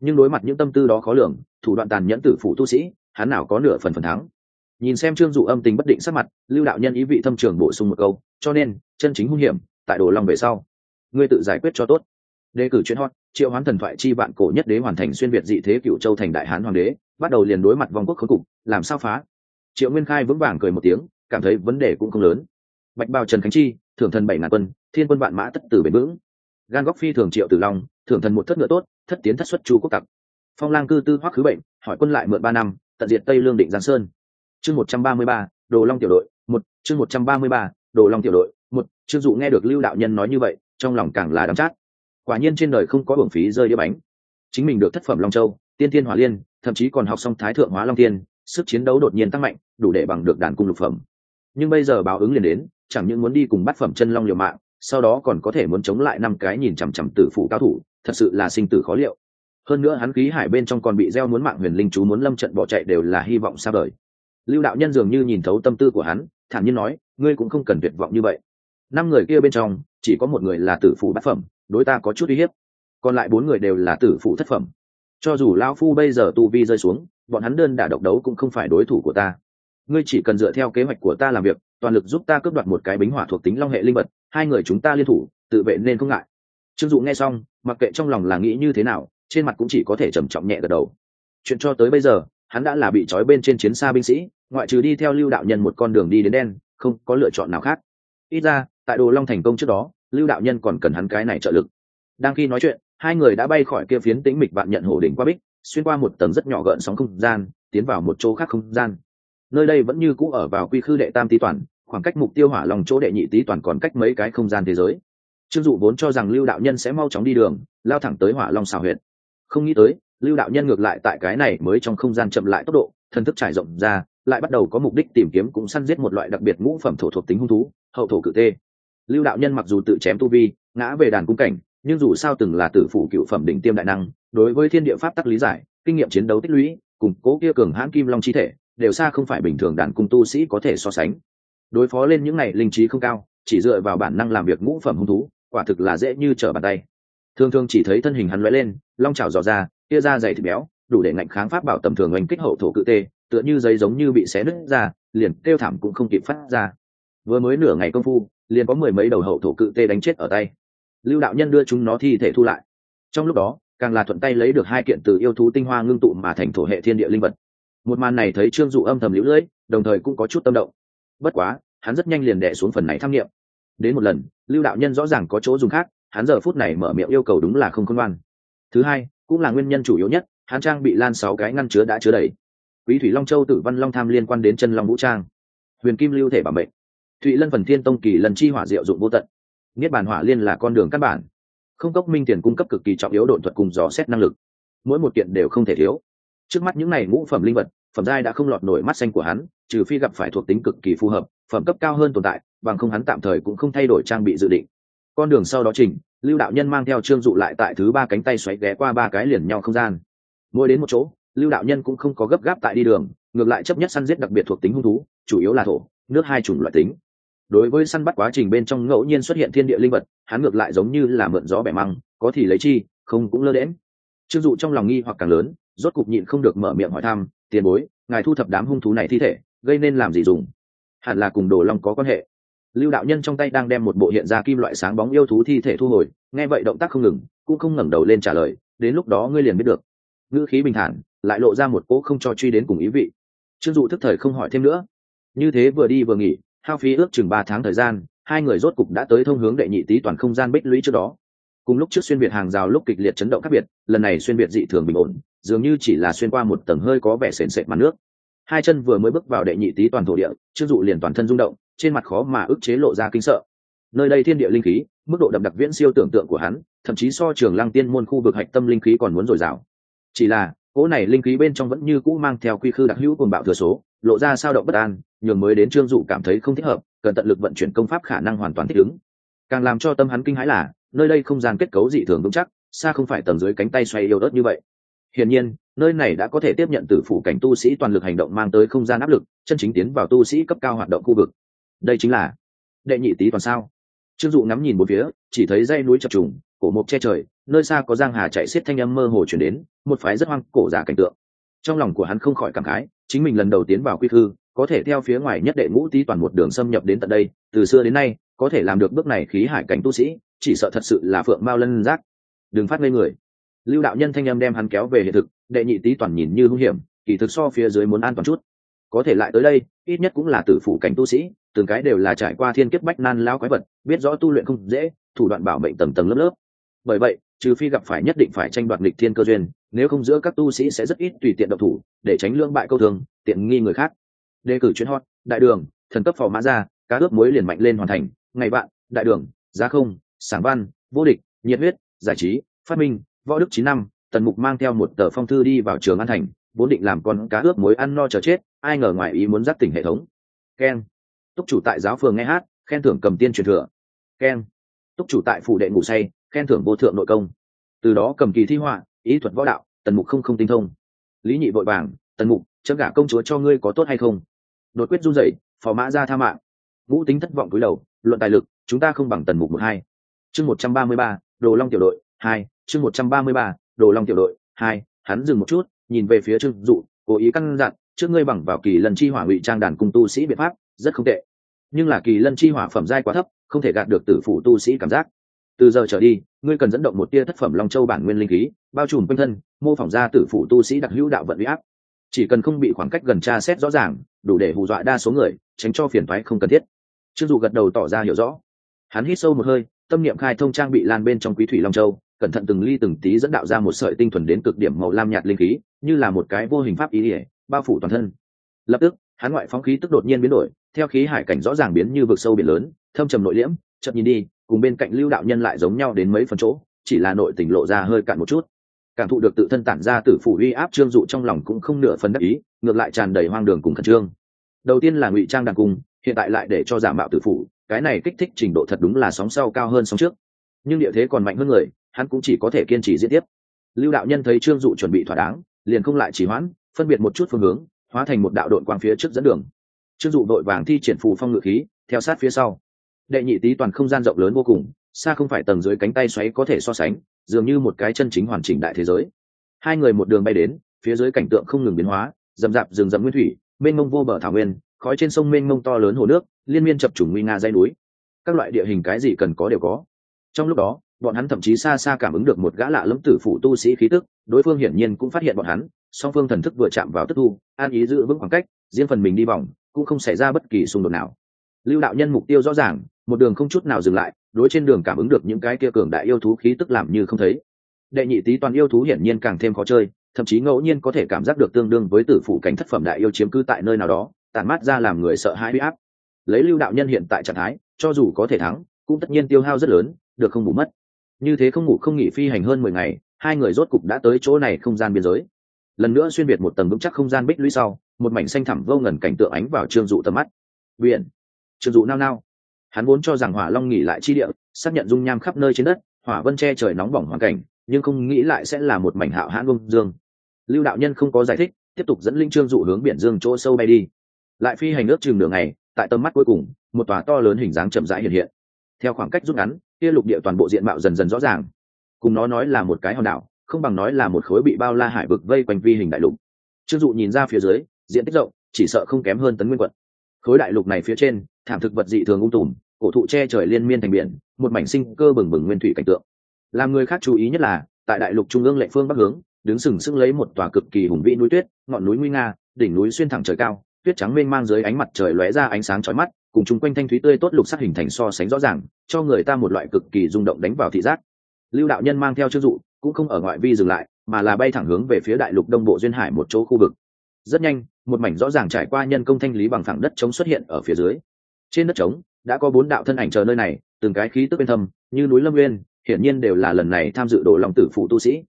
Nhưng đối mặt những tâm tư đó khó lường, thủ đoạn tàn nhẫn tử phủ tu sĩ, hắn nào có nửa phần phần thắng nhìn xem trương dụ âm tình bất định sắc mặt, lưu đạo nhân ý vị thâm trường bổ sung một câu, cho nên, chân chính hung hiểm, tại đồ long về sau. Ngươi tự giải quyết cho tốt. Đề cử chuyên hot, triệu hoán thần thoại chi vạn cổ nhất đế hoàn thành xuyên việt dị thế cựu châu thành đại hán hoàng đế, bắt đầu liền đối mặt vòng quốc khốn cục, làm sao phá? Triệu nguyên khai vững vàng cười một tiếng, cảm thấy vấn đề cũng không lớn. Bạch bào trần khánh chi, thưởng thần bảy ngàn quân, thiên quân vạn mã tất tử bền vững. Gan góc phi thường triệu tử long, thưởng thần một thất ngựa tốt, thất tiến thất xuất chu quốc tặc. Phong lang cư tư hoắc khứ bệnh, hỏi quân lại mượn ba năm, tận diệt tây lương định giang sơn chương một trăm ba mươi ba, đồ long tiểu đội, một, chương một trăm ba mươi ba, đồ long tiểu đội, một chương dụ nghe được lưu đạo nhân nói như vậy, trong lòng càng là đắm chát. Quả nhiên trên đời không có hưởng phí rơi đĩa bánh. Chính mình được thất phẩm long châu, tiên tiên hỏa liên, thậm chí còn học xong thái thượng hóa long tiên, sức chiến đấu đột nhiên tăng mạnh, đủ để bằng được đàn cung lục phẩm. Nhưng bây giờ báo ứng liền đến, chẳng những muốn đi cùng bắt phẩm chân long liều mạng, sau đó còn có thể muốn chống lại năm cái nhìn chằm chằm tử phụ cao thủ, thật sự là sinh tử khó liệu. Hơn nữa hắn khí hải bên trong còn bị gieo muốn mạng huyền linh chú muốn lâm trận bỏ chạy đều là hy vọng xa vời lưu đạo nhân dường như nhìn thấu tâm tư của hắn, thản nhiên nói, ngươi cũng không cần tuyệt vọng như vậy. Năm người kia bên trong, chỉ có một người là tử phụ bát phẩm, đối ta có chút uy hiếp. Còn lại bốn người đều là tử phụ thất phẩm. Cho dù lao phu bây giờ tu vi rơi xuống, bọn hắn đơn đả độc đấu cũng không phải đối thủ của ta. Ngươi chỉ cần dựa theo kế hoạch của ta làm việc, toàn lực giúp ta cướp đoạt một cái bính hỏa thuộc tính long hệ linh vật, hai người chúng ta liên thủ, tự vệ nên không ngại. Trương dụ nghe xong, mặc kệ trong lòng là nghĩ như thế nào, trên mặt cũng chỉ có thể trầm trọng nhẹ gật đầu. Chuyện cho tới bây giờ, hắn đã là bị trói bên trên chiến xa binh sĩ ngoại trừ đi theo lưu đạo nhân một con đường đi đến đen, không có lựa chọn nào khác. Ít ra, tại đồ long thành công trước đó, lưu đạo nhân còn cần hắn cái này trợ lực. Đang khi nói chuyện, hai người đã bay khỏi kia phiến tĩnh mịch vạn nhận hổ đỉnh qua bích, xuyên qua một tầng rất nhỏ gợn sóng không gian, tiến vào một chỗ khác không gian. Nơi đây vẫn như cũ ở vào quy khư đệ tam tý toàn, khoảng cách mục tiêu hỏa lòng chỗ đệ nhị tý toàn còn cách mấy cái không gian thế giới. Trương dụ vốn cho rằng lưu đạo nhân sẽ mau chóng đi đường, lao thẳng tới hỏa long xào huyện không nghĩ tới, lưu đạo nhân ngược lại tại cái này mới trong không gian chậm lại tốc độ thân thức trải rộng ra lại bắt đầu có mục đích tìm kiếm cũng săn giết một loại đặc biệt ngũ phẩm thổ thuộc tính hung thú, hậu thổ cự tê lưu đạo nhân mặc dù tự chém tu vi, ngã về đàn cung cảnh, nhưng dù sao từng là tử phủ cựu phẩm đỉnh tiêm đại năng, đối với thiên địa pháp tắc lý giải, kinh nghiệm chiến đấu tích lũy, cùng cố kia cường hãn kim long chi thể, đều xa không phải bình thường đàn cung tu sĩ có thể so sánh. Đối phó lên những này linh trí không cao, chỉ dựa vào bản năng làm việc ngũ phẩm hung thú, quả thực là dễ như trở bàn tay. Thường thường chỉ thấy thân hình hắn lóe lên, long trào dò ra tia ra dày thịt béo, đủ để ngạnh kháng pháp bảo tầm thường oanh kích hậu thổ cự tê tựa như giấy giống như bị xé nứt ra, liền kêu thảm cũng không kịp phát ra. Vừa mới nửa ngày công phu, liền có mười mấy đầu hậu thổ cự tê đánh chết ở tay. Lưu đạo nhân đưa chúng nó thi thể thu lại. Trong lúc đó, càng là thuận tay lấy được hai kiện từ yêu thú tinh hoa ngưng tụ mà thành thổ hệ thiên địa linh vật. Một màn này thấy trương dụ âm thầm lũ lưỡi, đồng thời cũng có chút tâm động. Bất quá, hắn rất nhanh liền đẻ xuống phần này tham nghiệm. Đến một lần, lưu đạo nhân rõ ràng có chỗ dùng khác, hắn giờ phút này mở miệng yêu cầu đúng là không khôn ngoan. Thứ hai, cũng là nguyên nhân chủ yếu nhất, hắn trang bị lan sáu cái ngăn chứa đã chứa đầy quý thủy long châu tử văn long tham liên quan đến chân long vũ trang. Huyền kim lưu thể bảo mệnh. Thụy lân phần thiên tông kỳ lần chi hỏa diệu dụng vô tận. Niết bàn hỏa liên là con đường căn bản. Không cốc minh tiền cung cấp cực kỳ trọng yếu độn thuật cùng dò xét năng lực. Mỗi một kiện đều không thể thiếu. Trước mắt những này ngũ phẩm linh vật, phẩm giai đã không lọt nổi mắt xanh của hắn, trừ phi gặp phải thuộc tính cực kỳ phù hợp, phẩm cấp cao hơn tồn tại, bằng không hắn tạm thời cũng không thay đổi trang bị dự định. Con đường sau đó trình lưu đạo nhân mang theo trương dụ lại tại thứ ba cánh tay xoáy ghé qua ba cái liền nhau không gian. Mỗi đến một chỗ lưu đạo nhân cũng không có gấp gáp tại đi đường, ngược lại chấp nhất săn giết đặc biệt thuộc tính hung thú, chủ yếu là thổ, nước hai chủng loại tính. Đối với săn bắt quá trình bên trong ngẫu nhiên xuất hiện thiên địa linh vật, hắn ngược lại giống như là mượn gió bẻ măng, có thì lấy chi, không cũng lơ đễm chưng dụ trong lòng nghi hoặc càng lớn, rốt cục nhịn không được mở miệng hỏi thăm, tiền bối, ngài thu thập đám hung thú này thi thể, gây nên làm gì dùng? Hẳn là cùng đồ long có quan hệ. Lưu đạo nhân trong tay đang đem một bộ hiện ra kim loại sáng bóng yêu thú thi thể thu hồi, nghe vậy động tác không ngừng, cũng không ngẩng đầu lên trả lời, đến lúc đó ngươi liền biết được. Ngữ khí bình thản lại lộ ra một cỗ không cho truy đến cùng ý vị. Trương dụ thức thời không hỏi thêm nữa. Như thế vừa đi vừa nghỉ, hao phí ước chừng ba tháng thời gian, hai người rốt cục đã tới thông hướng đệ nhị tý toàn không gian bích lũy trước đó. Cùng lúc trước xuyên việt hàng rào lúc kịch liệt chấn động khác biệt, lần này xuyên việt dị thường bình ổn, dường như chỉ là xuyên qua một tầng hơi có vẻ sền sệt mặt nước. Hai chân vừa mới bước vào đệ nhị tý toàn thổ địa, trương dụ liền toàn thân rung động, trên mặt khó mà ức chế lộ ra kinh sợ. Nơi đây thiên địa linh khí, mức độ đậm đặc viễn siêu tưởng tượng của hắn, thậm chí so trường lăng tiên môn khu vực hạch tâm linh khí còn muốn dồi dào. Chỉ là cỗ này linh khí bên trong vẫn như cũ mang theo quy khư đặc hữu cùng bạo thừa số, lộ ra sao động bất an, nhường mới đến trương dụ cảm thấy không thích hợp, cần tận lực vận chuyển công pháp khả năng hoàn toàn thích ứng. Càng làm cho tâm hắn kinh hãi là, nơi đây không gian kết cấu dị thường vững chắc, xa không phải tầng dưới cánh tay xoay yêu đất như vậy. Hiển nhiên, nơi này đã có thể tiếp nhận từ phủ cảnh tu sĩ toàn lực hành động mang tới không gian áp lực, chân chính tiến vào tu sĩ cấp cao hoạt động khu vực. Đây chính là đệ nhị tý toàn sao. Trương dụ ngắm nhìn một phía, chỉ thấy dây núi chập trùng, cổ mộc che trời nơi xa có giang hà chạy xiết thanh âm mơ hồ chuyển đến, một phái rất hoang cổ giả cảnh tượng. Trong lòng của hắn không khỏi cảm khái, chính mình lần đầu tiến vào quy thư, có thể theo phía ngoài nhất đệ ngũ tý toàn một đường xâm nhập đến tận đây, từ xưa đến nay, có thể làm được bước này khí hải cảnh tu sĩ, chỉ sợ thật sự là phượng mao lân giác. Đừng phát ngây người. Lưu đạo nhân thanh âm đem hắn kéo về hiện thực, đệ nhị tý toàn nhìn như hung hiểm, kỳ thực so phía dưới muốn an toàn chút. Có thể lại tới đây, ít nhất cũng là tử phủ cảnh tu sĩ, từng cái đều là trải qua thiên kiếp bách nan lao quái vật, biết rõ tu luyện không dễ, thủ đoạn bảo mệnh tầng tầng lớp lớp. Bởi vậy trừ phi gặp phải nhất định phải tranh đoạt lịch thiên cơ duyên, nếu không giữa các tu sĩ sẽ rất ít tùy tiện độc thủ để tránh lương bại câu thường tiện nghi người khác. Đề cử chuyến hot, đại đường, thần cấp phò mã ra cá ướp muối liền mạnh lên hoàn thành. Ngày bạn, đại đường, giá không, sảng văn, vô địch, nhiệt huyết, giải trí, phát minh, võ đức chín năm, tần mục mang theo một tờ phong thư đi vào trường an thành, vốn định làm con cá ướp muối ăn no chờ chết, ai ngờ ngoài ý muốn dắt tỉnh hệ thống. Keng túc chủ tại giáo phường nghe hát, khen thưởng cầm tiên truyền thừa. Keng túc chủ tại phủ đệ ngủ say khen thưởng vô thượng nội công. Từ đó cầm kỳ thi họa, ý thuật võ đạo, tần mục không không tinh thông. Lý nhị vội vàng, tần mục, chấm gả công chúa cho ngươi có tốt hay không? Đột quyết run rẩy, phò mã ra tha mạng. Ngũ tính thất vọng cúi đầu, luận tài lực, chúng ta không bằng tần mục một hai. Chương một trăm ba mươi ba, đồ long tiểu đội, hai. Chương một trăm ba mươi ba, đồ long tiểu đội, hai. Hắn dừng một chút, nhìn về phía trương dụ, cố ý căn dặn, trước ngươi bằng vào kỳ lần chi hỏa ngụy trang đàn cung tu sĩ biện pháp, rất không tệ. Nhưng là kỳ lân chi hỏa phẩm giai quá thấp, không thể gạt được tử phủ tu sĩ cảm giác từ giờ trở đi, ngươi cần dẫn động một tia thất phẩm long châu bản nguyên linh khí, bao trùm quanh thân, mô phỏng ra tử phủ tu sĩ đặc hữu đạo vận huy áp. Chỉ cần không bị khoảng cách gần tra xét rõ ràng, đủ để hù dọa đa số người, tránh cho phiền thoái không cần thiết. Chưng dù gật đầu tỏ ra hiểu rõ. Hắn hít sâu một hơi, tâm niệm khai thông trang bị lan bên trong quý thủy long châu, cẩn thận từng ly từng tí dẫn đạo ra một sợi tinh thuần đến cực điểm màu lam nhạt linh khí, như là một cái vô hình pháp ý ỉa bao phủ toàn thân. Lập tức, hắn ngoại phóng khí tức đột nhiên biến đổi, theo khí hải cảnh rõ ràng biến như vực sâu biển lớn, thâm trầm nội liễm chợt nhìn đi, cùng bên cạnh lưu đạo nhân lại giống nhau đến mấy phần chỗ, chỉ là nội tình lộ ra hơi cạn một chút. Cảm thụ được tự thân tản ra tử phủ uy áp trương dụ trong lòng cũng không nửa phần đắc ý, ngược lại tràn đầy hoang đường cùng khẩn trương. Đầu tiên là ngụy trang đàn cung, hiện tại lại để cho giả mạo tử phủ, cái này kích thích trình độ thật đúng là sóng sau cao hơn sóng trước. Nhưng địa thế còn mạnh hơn người, hắn cũng chỉ có thể kiên trì diễn tiếp. Lưu đạo nhân thấy trương dụ chuẩn bị thỏa đáng, liền không lại chỉ hoãn, phân biệt một chút phương hướng, hóa thành một đạo đội quang phía trước dẫn đường. Trương dụ đội vàng thi triển phù phong ngự khí, theo sát phía sau đệ nhị tý toàn không gian rộng lớn vô cùng, xa không phải tầng dưới cánh tay xoáy có thể so sánh, dường như một cái chân chính hoàn chỉnh đại thế giới. Hai người một đường bay đến, phía dưới cảnh tượng không ngừng biến hóa, rậm rạp rừng rậm nguyên thủy, mênh mông vô bờ thảo nguyên, khói trên sông mênh mông to lớn hồ nước, liên miên chập trùng nguy nga dây núi. Các loại địa hình cái gì cần có đều có. Trong lúc đó, bọn hắn thậm chí xa xa cảm ứng được một gã lạ lẫm tử phụ tu sĩ khí tức, đối phương hiển nhiên cũng phát hiện bọn hắn, song phương thần thức vừa chạm vào tức thu, an ý giữ vững khoảng cách, riêng phần mình đi vòng, cũng không xảy ra bất kỳ xung đột nào. Lưu đạo nhân mục tiêu rõ ràng một đường không chút nào dừng lại, đối trên đường cảm ứng được những cái kia cường đại yêu thú khí tức làm như không thấy. Đệ nhị tý toàn yêu thú hiển nhiên càng thêm khó chơi, thậm chí ngẫu nhiên có thể cảm giác được tương đương với tử phụ cảnh thất phẩm đại yêu chiếm cư tại nơi nào đó tàn mát ra làm người sợ hãi huy áp. Lấy lưu đạo nhân hiện tại trạng thái, cho dù có thể thắng, cũng tất nhiên tiêu hao rất lớn, được không bù mất. Như thế không ngủ không nghỉ phi hành hơn mười ngày, hai người rốt cục đã tới chỗ này không gian biên giới. Lần nữa xuyên biệt một tầng vững chắc không gian bích lũy sau, một mảnh xanh thẳm vô ngần cảnh tượng ánh vào trương dụ tầm mắt. Biển. Trương dụ nao nao hắn vốn cho rằng hỏa long nghỉ lại chi địa, xác nhận dung nham khắp nơi trên đất, hỏa vân che trời nóng bỏng hoàn cảnh, nhưng không nghĩ lại sẽ là một mảnh hạo hãn bông dương. Lưu đạo nhân không có giải thích, tiếp tục dẫn linh trương dụ hướng biển dương chỗ sâu bay đi. Lại phi hành ước chừng đường ngày, tại tầm mắt cuối cùng, một tòa to lớn hình dáng chậm rãi hiện hiện. Theo khoảng cách rút ngắn, kia lục địa toàn bộ diện mạo dần dần rõ ràng. Cùng nó nói là một cái hòn đảo, không bằng nói là một khối bị bao la hải vực vây quanh vi hình đại lục. Trương dụ nhìn ra phía dưới, diện tích rộng, chỉ sợ không kém hơn tấn nguyên quận. Khối đại lục này phía trên, thảm thực vật dị thường ung tùm cổ thụ che trời liên miên thành biển, một mảnh sinh cơ bừng bừng nguyên thủy cảnh tượng. Làm người khác chú ý nhất là, tại đại lục trung ương lệ phương bắc hướng, đứng sừng sững lấy một tòa cực kỳ hùng vĩ núi tuyết, ngọn núi nguy nga, đỉnh núi xuyên thẳng trời cao, tuyết trắng mênh mang dưới ánh mặt trời lóe ra ánh sáng chói mắt, cùng chung quanh thanh thúy tươi tốt lục sắc hình thành so sánh rõ ràng, cho người ta một loại cực kỳ rung động đánh vào thị giác. Lưu đạo nhân mang theo chức dụ, cũng không ở ngoại vi dừng lại, mà là bay thẳng hướng về phía đại lục đông bộ duyên hải một chỗ khu vực. Rất nhanh, một mảnh rõ ràng trải qua nhân công thanh lý bằng phẳng đất trống xuất hiện ở phía dưới. Trên đất trống đã có bốn đạo thân ảnh chờ nơi này, từng cái khí tức bên thâm, như núi lâm nguyên, hiển nhiên đều là lần này tham dự đồ lòng tử phụ tu sĩ.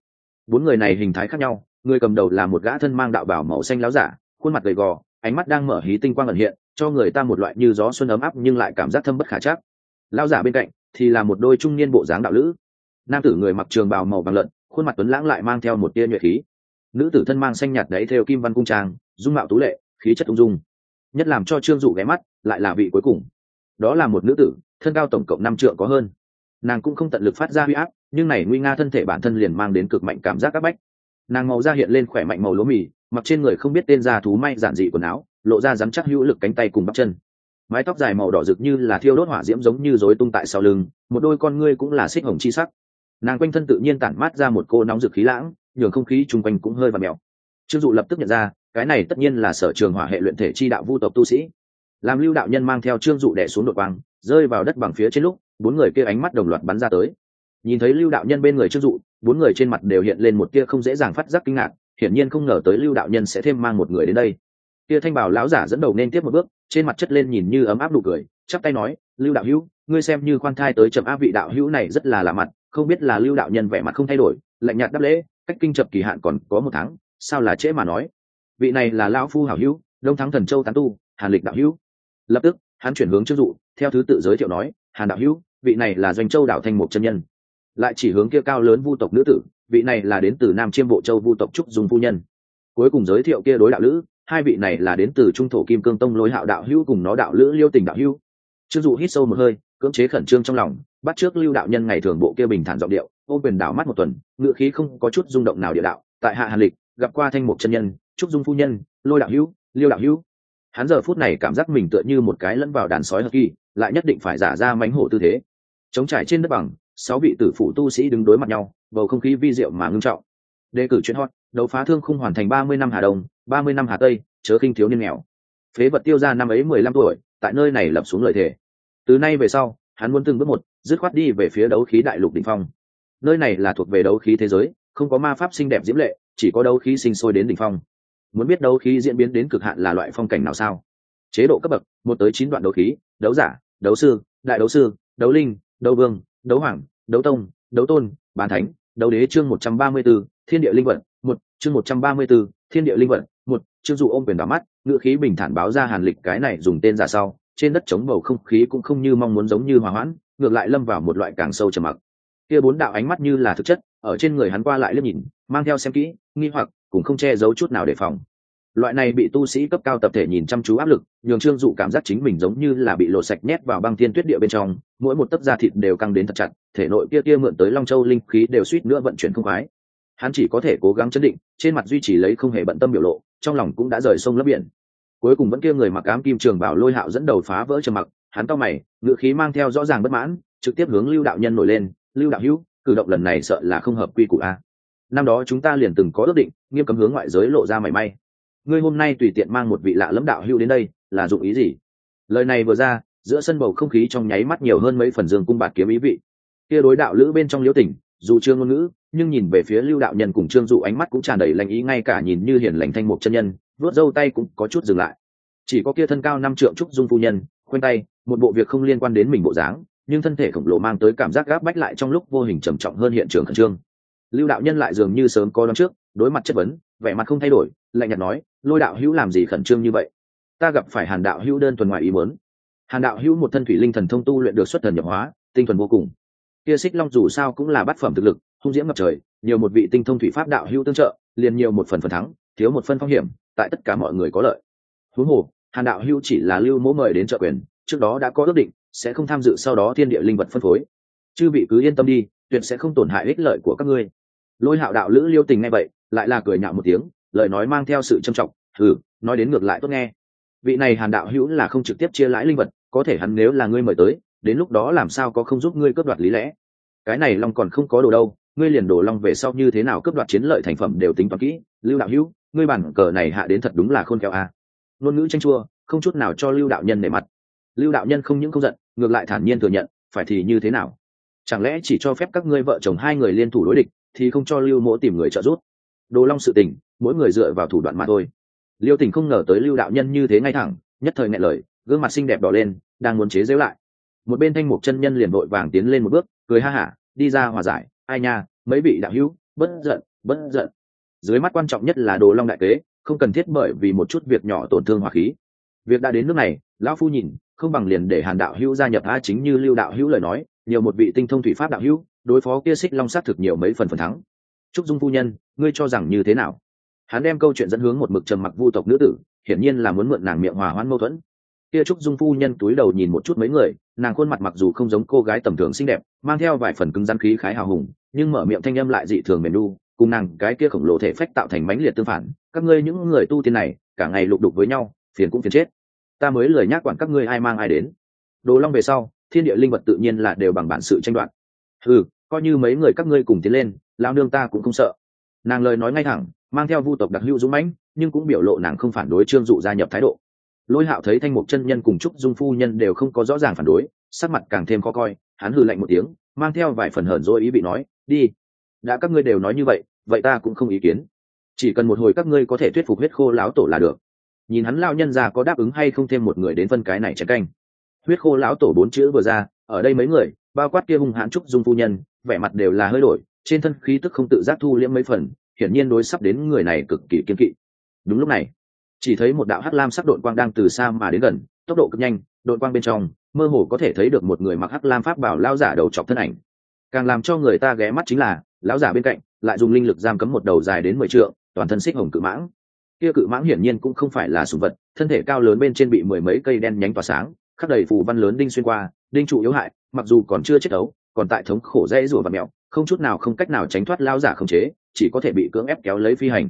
Bốn người này hình thái khác nhau, người cầm đầu là một gã thân mang đạo bảo màu xanh láo giả, khuôn mặt gầy gò, ánh mắt đang mở hí tinh quang ẩn hiện, cho người ta một loại như gió xuân ấm áp nhưng lại cảm giác thâm bất khả chắc. Lao giả bên cạnh thì là một đôi trung niên bộ dáng đạo lữ. Nam tử người mặc trường bào màu vàng lợn, khuôn mặt tuấn lãng lại mang theo một tia nhuệ khí. Nữ tử thân mang xanh nhạt đấy theo kim văn cung trang, dung mạo tú lệ, khí chất ung dung. Nhất làm cho trương dụ ghé mắt, lại là vị cuối cùng đó là một nữ tử, thân cao tổng cộng năm trượng có hơn. Nàng cũng không tận lực phát ra huy áp, nhưng này nguy nga thân thể bản thân liền mang đến cực mạnh cảm giác áp bách. Nàng màu da hiện lên khỏe mạnh màu lúa mì, mặc trên người không biết tên da thú may giản dị quần áo, lộ ra dám chắc hữu lực cánh tay cùng bắp chân. Mái tóc dài màu đỏ rực như là thiêu đốt hỏa diễm giống như rối tung tại sau lưng, một đôi con ngươi cũng là xích hồng chi sắc. Nàng quanh thân tự nhiên tản mát ra một cô nóng rực khí lãng, nhường không khí chung quanh cũng hơi và mèo. Trương dụ lập tức nhận ra, cái này tất nhiên là sở trường hỏa hệ luyện thể chi đạo vu tộc tu sĩ làm lưu đạo nhân mang theo trương dụ đẻ xuống đội quang, rơi vào đất bằng phía trên lúc, bốn người kia ánh mắt đồng loạt bắn ra tới. Nhìn thấy lưu đạo nhân bên người trương dụ, bốn người trên mặt đều hiện lên một tia không dễ dàng phát giác kinh ngạc, hiển nhiên không ngờ tới lưu đạo nhân sẽ thêm mang một người đến đây. Tia thanh bảo lão giả dẫn đầu nên tiếp một bước, trên mặt chất lên nhìn như ấm áp nụ cười, chắp tay nói, lưu đạo hữu, ngươi xem như khoan thai tới chậm áp vị đạo hữu này rất là lạ mặt, không biết là lưu đạo nhân vẻ mặt không thay đổi, lạnh nhạt đáp lễ, cách kinh chập kỳ hạn còn có một tháng, sao là trễ mà nói? Vị này là lão phu hảo hữu, đông thắng thần châu tán tu, hàn lịch đạo hữu lập tức, hắn chuyển hướng trước dụ, theo thứ tự giới thiệu nói, hàn đạo hữu, vị này là doanh châu đạo thanh mục chân nhân. Lại chỉ hướng kia cao lớn vu tộc nữ tử, vị này là đến từ nam chiêm bộ châu vu tộc trúc dùng phu nhân. Cuối cùng giới thiệu kia đối đạo lữ, hai vị này là đến từ trung thổ kim cương tông lối hạo đạo hữu cùng nó đạo lữ liêu tình đạo hữu. Chức dụ hít sâu một hơi, cưỡng chế khẩn trương trong lòng, bắt trước lưu đạo nhân ngày thường bộ kia bình thản giọng điệu, ôm quyền đảo mắt một tuần, ngựa khí không có chút rung động nào địa đạo, tại hạ hàn lịch, gặp qua thanh mục chân nhân, trúc dung phu nhân, lôi đạo hữu, liêu đạo hữu hắn giờ phút này cảm giác mình tựa như một cái lẫn vào đàn sói hờ kỳ lại nhất định phải giả ra mánh hổ tư thế. Chống trải trên đất bằng, sáu vị tử phụ tu sĩ đứng đối mặt nhau, bầu không khí vi diệu mà ngưng trọng. Đề cử chuyên hot, đấu phá thương không hoàn thành ba mươi năm hà đông, ba mươi năm hà tây, chớ khinh thiếu niên nghèo. Phế vật tiêu ra năm ấy mười lăm tuổi, tại nơi này lập xuống lời thề. Từ nay về sau, hắn muốn từng bước một, dứt khoát đi về phía đấu khí đại lục đ ỉ n h phong. Nơi này là thuộc về đấu khí thế giới, không có ma pháp xinh đẹp diễm lệ, chỉ có đấu khí sinh sôi đến đ ỉ n h phong muốn biết đấu khí diễn biến đến cực hạn là loại phong cảnh nào sao? Chế độ cấp bậc, một tới chín đoạn đấu khí, đấu giả, đấu sư, đại đấu sư, đấu linh, đấu vương, đấu hoàng, đấu tông, đấu tôn bàn thánh, đấu đế chương một trăm ba mươi b ố thiên địa linh vận, một, chương một trăm ba mươi b ố thiên địa linh vận, một, chương dụ ôm quyền đỏ mắt, ngữ khí bình thản báo ra hàn lịch cái này dùng tên giả sau, trên đất chống bầu không khí cũng không như mong muốn giống như hòa hoãn, ngược lại lâm vào một loại càng sâu trầm mặc. Kia bốn đạo ánh mắt như là thực chất, ở trên người hắn qua lại liếc nhìn, mang theo xem kỹ, nghi hoặc cũng không che giấu chút nào đề phòng. Loại này bị tu sĩ cấp cao tập thể nhìn chăm chú áp lực, nhường trương dụ cảm giác chính mình giống như là bị lộ sạch nhét vào băng thiên tuyết địa bên trong, mỗi một tấc da thịt đều căng đến thật chặt, thể nội kia kia mượn tới long châu linh khí đều suýt nữa vận chuyển không khoái. Hắn chỉ có thể cố gắng chấn định, trên mặt duy trì lấy không hề bận tâm biểu lộ, trong lòng cũng đã rời sông lấp biển. Cuối cùng vẫn kia người mặc ám kim trường bảo lôi hạo dẫn đầu phá vỡ trầm mặc, hắn to mày ngự khí mang theo rõ ràng bất mãn, trực tiếp hướng lưu đạo nhân nổi lên, lưu đạo hữu, cử động lần này sợ là không hợp quy củ a năm đó chúng ta liền từng có ước định, nghiêm cấm hướng ngoại giới lộ ra mảy may. Ngươi hôm nay tùy tiện mang một vị lạ lẫm đạo hưu đến đây, là dụng ý gì? Lời này vừa ra, giữa sân bầu không khí trong nháy mắt nhiều hơn mấy phần dương cung bạt kiếm ý vị. Kia đối đạo lữ bên trong liễu tỉnh dù chưa ngôn ngữ, nhưng nhìn về phía lưu đạo nhân cùng trương dụ ánh mắt cũng tràn đầy lành ý, ngay cả nhìn như hiền lành thanh mục chân nhân vớt dâu tay cũng có chút dừng lại. Chỉ có kia thân cao năm trượng trúc dung phu nhân, khoanh tay, một bộ việc không liên quan đến mình bộ dáng, nhưng thân thể khổng lồ mang tới cảm giác gáp bách lại trong lúc vô hình trầm trọng hơn hiện trường khẩn trương lưu đạo nhân lại dường như sớm có đón trước, đối mặt chất vấn, vẻ mặt không thay đổi, lạnh nhạt nói, lôi đạo hữu làm gì khẩn trương như vậy? Ta gặp phải hàn đạo hữu đơn thuần ngoài ý muốn. Hàn đạo hữu một thân thủy linh thần thông tu luyện được xuất thần nhập hóa, tinh thuần vô cùng. Kia xích long dù sao cũng là bát phẩm thực lực, hung diễm ngập trời, nhiều một vị tinh thông thủy pháp đạo hữu tương trợ, liền nhiều một phần phần thắng, thiếu một phân phong hiểm, tại tất cả mọi người có lợi. Huống hồ, hàn đạo hữu chỉ là lưu mỗ mời đến trợ quyền, trước đó đã có ước định, sẽ không tham dự sau đó thiên địa linh vật phân phối. Chư vị cứ yên tâm đi tuyệt sẽ không tổn hại ích lợi của các ngươi. Lôi hạo đạo lữ liêu tình ngay vậy, lại là cười nhạo một tiếng, lời nói mang theo sự trầm trọng thử nói đến ngược lại tốt nghe. Vị này hàn đạo hữu là không trực tiếp chia lãi linh vật, có thể hắn nếu là ngươi mời tới, đến lúc đó làm sao có không giúp ngươi cướp đoạt lý lẽ? Cái này long còn không có đồ đâu, ngươi liền đổ long về sau như thế nào cướp đoạt chiến lợi thành phẩm đều tính toán kỹ. Lưu đạo hữu, ngươi bản cờ này hạ đến thật đúng là khôn khéo a à. ngôn ngữ tranh chua, không chút nào cho lưu đạo nhân nể mặt. Lưu đạo nhân không những không giận, ngược lại thản nhiên thừa nhận, phải thì như thế nào? Chẳng lẽ chỉ cho phép các ngươi vợ chồng hai người liên thủ đối địch, thì không cho lưu mỗ tìm người trợ giúp? Đồ long sự tình, mỗi người dựa vào thủ đoạn mà thôi. Liêu tình không ngờ tới lưu đạo nhân như thế ngay thẳng, nhất thời ngại lời, gương mặt xinh đẹp đỏ lên, đang muốn chế giễu lại. Một bên thanh mục chân nhân liền vội vàng tiến lên một bước, cười ha hả, đi ra hòa giải. Ai nha, mấy vị đạo hữu, bất giận bất giận. Dưới mắt quan trọng nhất là đồ long đại kế, không cần thiết bởi vì một chút việc nhỏ tổn thương hỏa khí. Việc đã đến nước này, lão phu nhìn, không bằng liền để hàn đạo hữu gia nhập a chính như lưu đạo hữu lời nói nhiều một vị tinh thông thủy pháp đạo hữu, đối phó kia xích long sát thực nhiều mấy phần phần thắng. Trúc dung phu nhân, ngươi cho rằng như thế nào? Hắn đem câu chuyện dẫn hướng một mực trầm mặc vu tộc nữ tử, hiển nhiên là muốn mượn nàng miệng hòa hoãn mâu thuẫn. Kia trúc dung phu nhân túi đầu nhìn một chút mấy người, nàng khuôn mặt mặc dù không giống cô gái tầm thường xinh đẹp, mang theo vài phần cứng rắn khí khái hào hùng, nhưng mở miệng thanh âm lại dị thường mềm đu cùng nàng cái kia khổng lồ thể phách tạo thành mãnh liệt tương phản. Các ngươi những người tu tiên này, cả ngày lục đục với nhau, phiền cũng phiền chết. Ta mới lời nhắc quản các ngươi ai mang ai đến. Đồ long về sau thiên địa linh vật tự nhiên là đều bằng bản sự tranh đoạt. Ừ coi như mấy người các ngươi cùng tiến lên lao nương ta cũng không sợ. Nàng lời nói ngay thẳng, mang theo vu tộc đặc hữu dũng mãnh, nhưng cũng biểu lộ nàng không phản đối trương dụ gia nhập thái độ. Lôi hạo thấy thanh mục chân nhân cùng trúc dung phu nhân đều không có rõ ràng phản đối, sắc mặt càng thêm khó coi, hắn hừ lạnh một tiếng, mang theo vài phần hờn dỗi ý bị nói, đi. Đã các ngươi đều nói như vậy vậy ta cũng không ý kiến. Chỉ cần một hồi các ngươi có thể thuyết phục huyết khô láo tổ là được. Nhìn hắn lao nhân ra có đáp ứng hay không thêm một người đến phân cái này chén canh huyết khô lão tổ bốn chữ vừa ra, ở đây mấy người, bao quát kia hung hãn trúc dung phu nhân, vẻ mặt đều là hơi đổi, trên thân khí tức không tự giác thu liễm mấy phần, hiển nhiên đối sắp đến người này cực kỳ kiên kỵ. Đúng lúc này, chỉ thấy một đạo hắc lam sắc đội quang đang từ xa mà đến gần, tốc độ cực nhanh đội quang bên trong, mơ hồ có thể thấy được một người mặc hắc lam pháp bảo lao giả đầu chọc thân ảnh. Càng làm cho người ta ghé mắt chính là, lão giả bên cạnh, lại dùng linh lực giam cấm một đầu dài đến mười trượng, toàn thân xích hồng cự mãng. Kia cự mãng hiển nhiên cũng không phải là sùng vật, thân thể cao lớn bên trên bị mười mấy cây đen nhánh tỏa sáng khắc đầy phù văn lớn đinh xuyên qua, đinh trụ yếu hại, mặc dù còn chưa chết đấu, còn tại thống khổ dễ rủa và mẹo, không chút nào không cách nào tránh thoát lao giả khống chế, chỉ có thể bị cưỡng ép kéo lấy phi hành.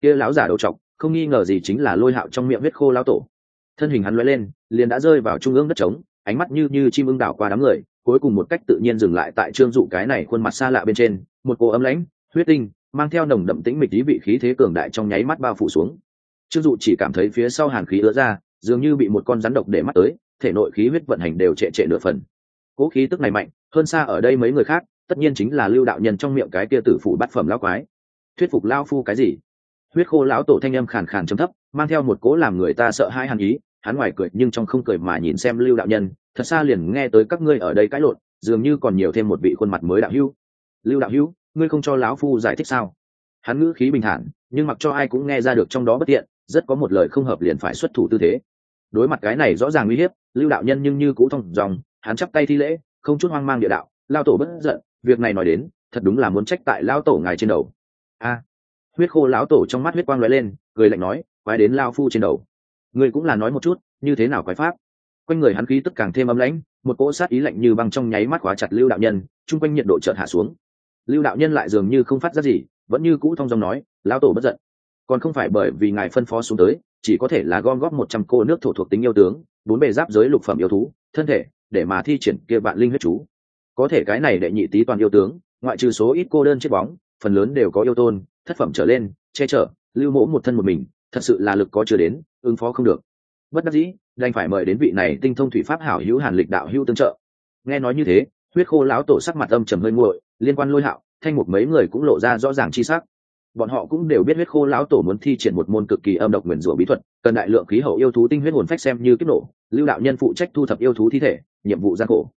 Kia lão giả đầu trọc, không nghi ngờ gì chính là lôi hạo trong miệng huyết khô lão tổ. Thân hình hắn lóe lên, liền đã rơi vào trung ương đất trống, ánh mắt như như chim ưng đảo qua đám người, cuối cùng một cách tự nhiên dừng lại tại trương dụ cái này khuôn mặt xa lạ bên trên, một cô ấm lãnh, huyết tinh, mang theo nồng đậm tĩnh mịch ý vị khí thế cường đại trong nháy mắt bao phủ xuống. Trương dụ chỉ cảm thấy phía sau hàn khí ứa ra, dường như bị một con rắn độc để mắt tới thể nội khí huyết vận hành đều trệ trệ nửa phần. Cố khí tức này mạnh, hơn xa ở đây mấy người khác, tất nhiên chính là lưu đạo nhân trong miệng cái kia tử phủ bát phẩm lão quái. Thuyết phục lao phu cái gì? Huyết khô lão tổ thanh âm khàn khàn trầm thấp, mang theo một cố làm người ta sợ hai hàn ý, hắn ngoài cười nhưng trong không cười mà nhìn xem lưu đạo nhân, thật xa liền nghe tới các ngươi ở đây cãi lộn, dường như còn nhiều thêm một vị khuôn mặt mới đạo hữu. Lưu đạo hữu, ngươi không cho lão phu giải thích sao? Hắn ngữ khí bình thản, nhưng mặc cho ai cũng nghe ra được trong đó bất tiện, rất có một lời không hợp liền phải xuất thủ tư thế đối mặt cái này rõ ràng uy hiếp, lưu đạo nhân nhưng như cũ thông dòng, hắn chắp tay thi lễ, không chút hoang mang địa đạo, lao tổ bất giận, việc này nói đến, thật đúng là muốn trách tại lao tổ ngài trên đầu. A, huyết khô lão tổ trong mắt huyết quang lóe lên, cười lạnh nói, quái đến lao phu trên đầu. Người cũng là nói một chút, như thế nào quái pháp? Quanh người hắn khí tức càng thêm ấm lãnh, một cỗ sát ý lạnh như băng trong nháy mắt khóa chặt lưu đạo nhân, chung quanh nhiệt độ chợt hạ xuống. Lưu đạo nhân lại dường như không phát ra gì, vẫn như cũ thông dòng nói, lão tổ bất giận còn không phải bởi vì ngài phân phó xuống tới, chỉ có thể là gom góp một trăm cô nước thổ thuộc tính yêu tướng, bốn bề giáp giới lục phẩm yêu thú, thân thể, để mà thi triển kia bạn linh huyết chú. Có thể cái này đệ nhị tý toàn yêu tướng, ngoại trừ số ít cô đơn chết bóng, phần lớn đều có yêu tôn, thất phẩm trở lên, che chở, lưu mỗ một thân một mình, thật sự là lực có chưa đến, ứng phó không được. Bất đắc dĩ, đành phải mời đến vị này tinh thông thủy pháp hảo hữu hàn lịch đạo hữu tương trợ. Nghe nói như thế, huyết khô lão tổ sắc mặt âm trầm hơi nguội, liên quan lôi hạo, thanh một mấy người cũng lộ ra rõ ràng chi sắc bọn họ cũng đều biết huyết khô lão tổ muốn thi triển một môn cực kỳ âm độc nguyền rủa bí thuật, cần đại lượng khí hậu yêu thú tinh huyết hồn phách xem như kích nổ, lưu đạo nhân phụ trách thu thập yêu thú thi thể, nhiệm vụ gian khổ.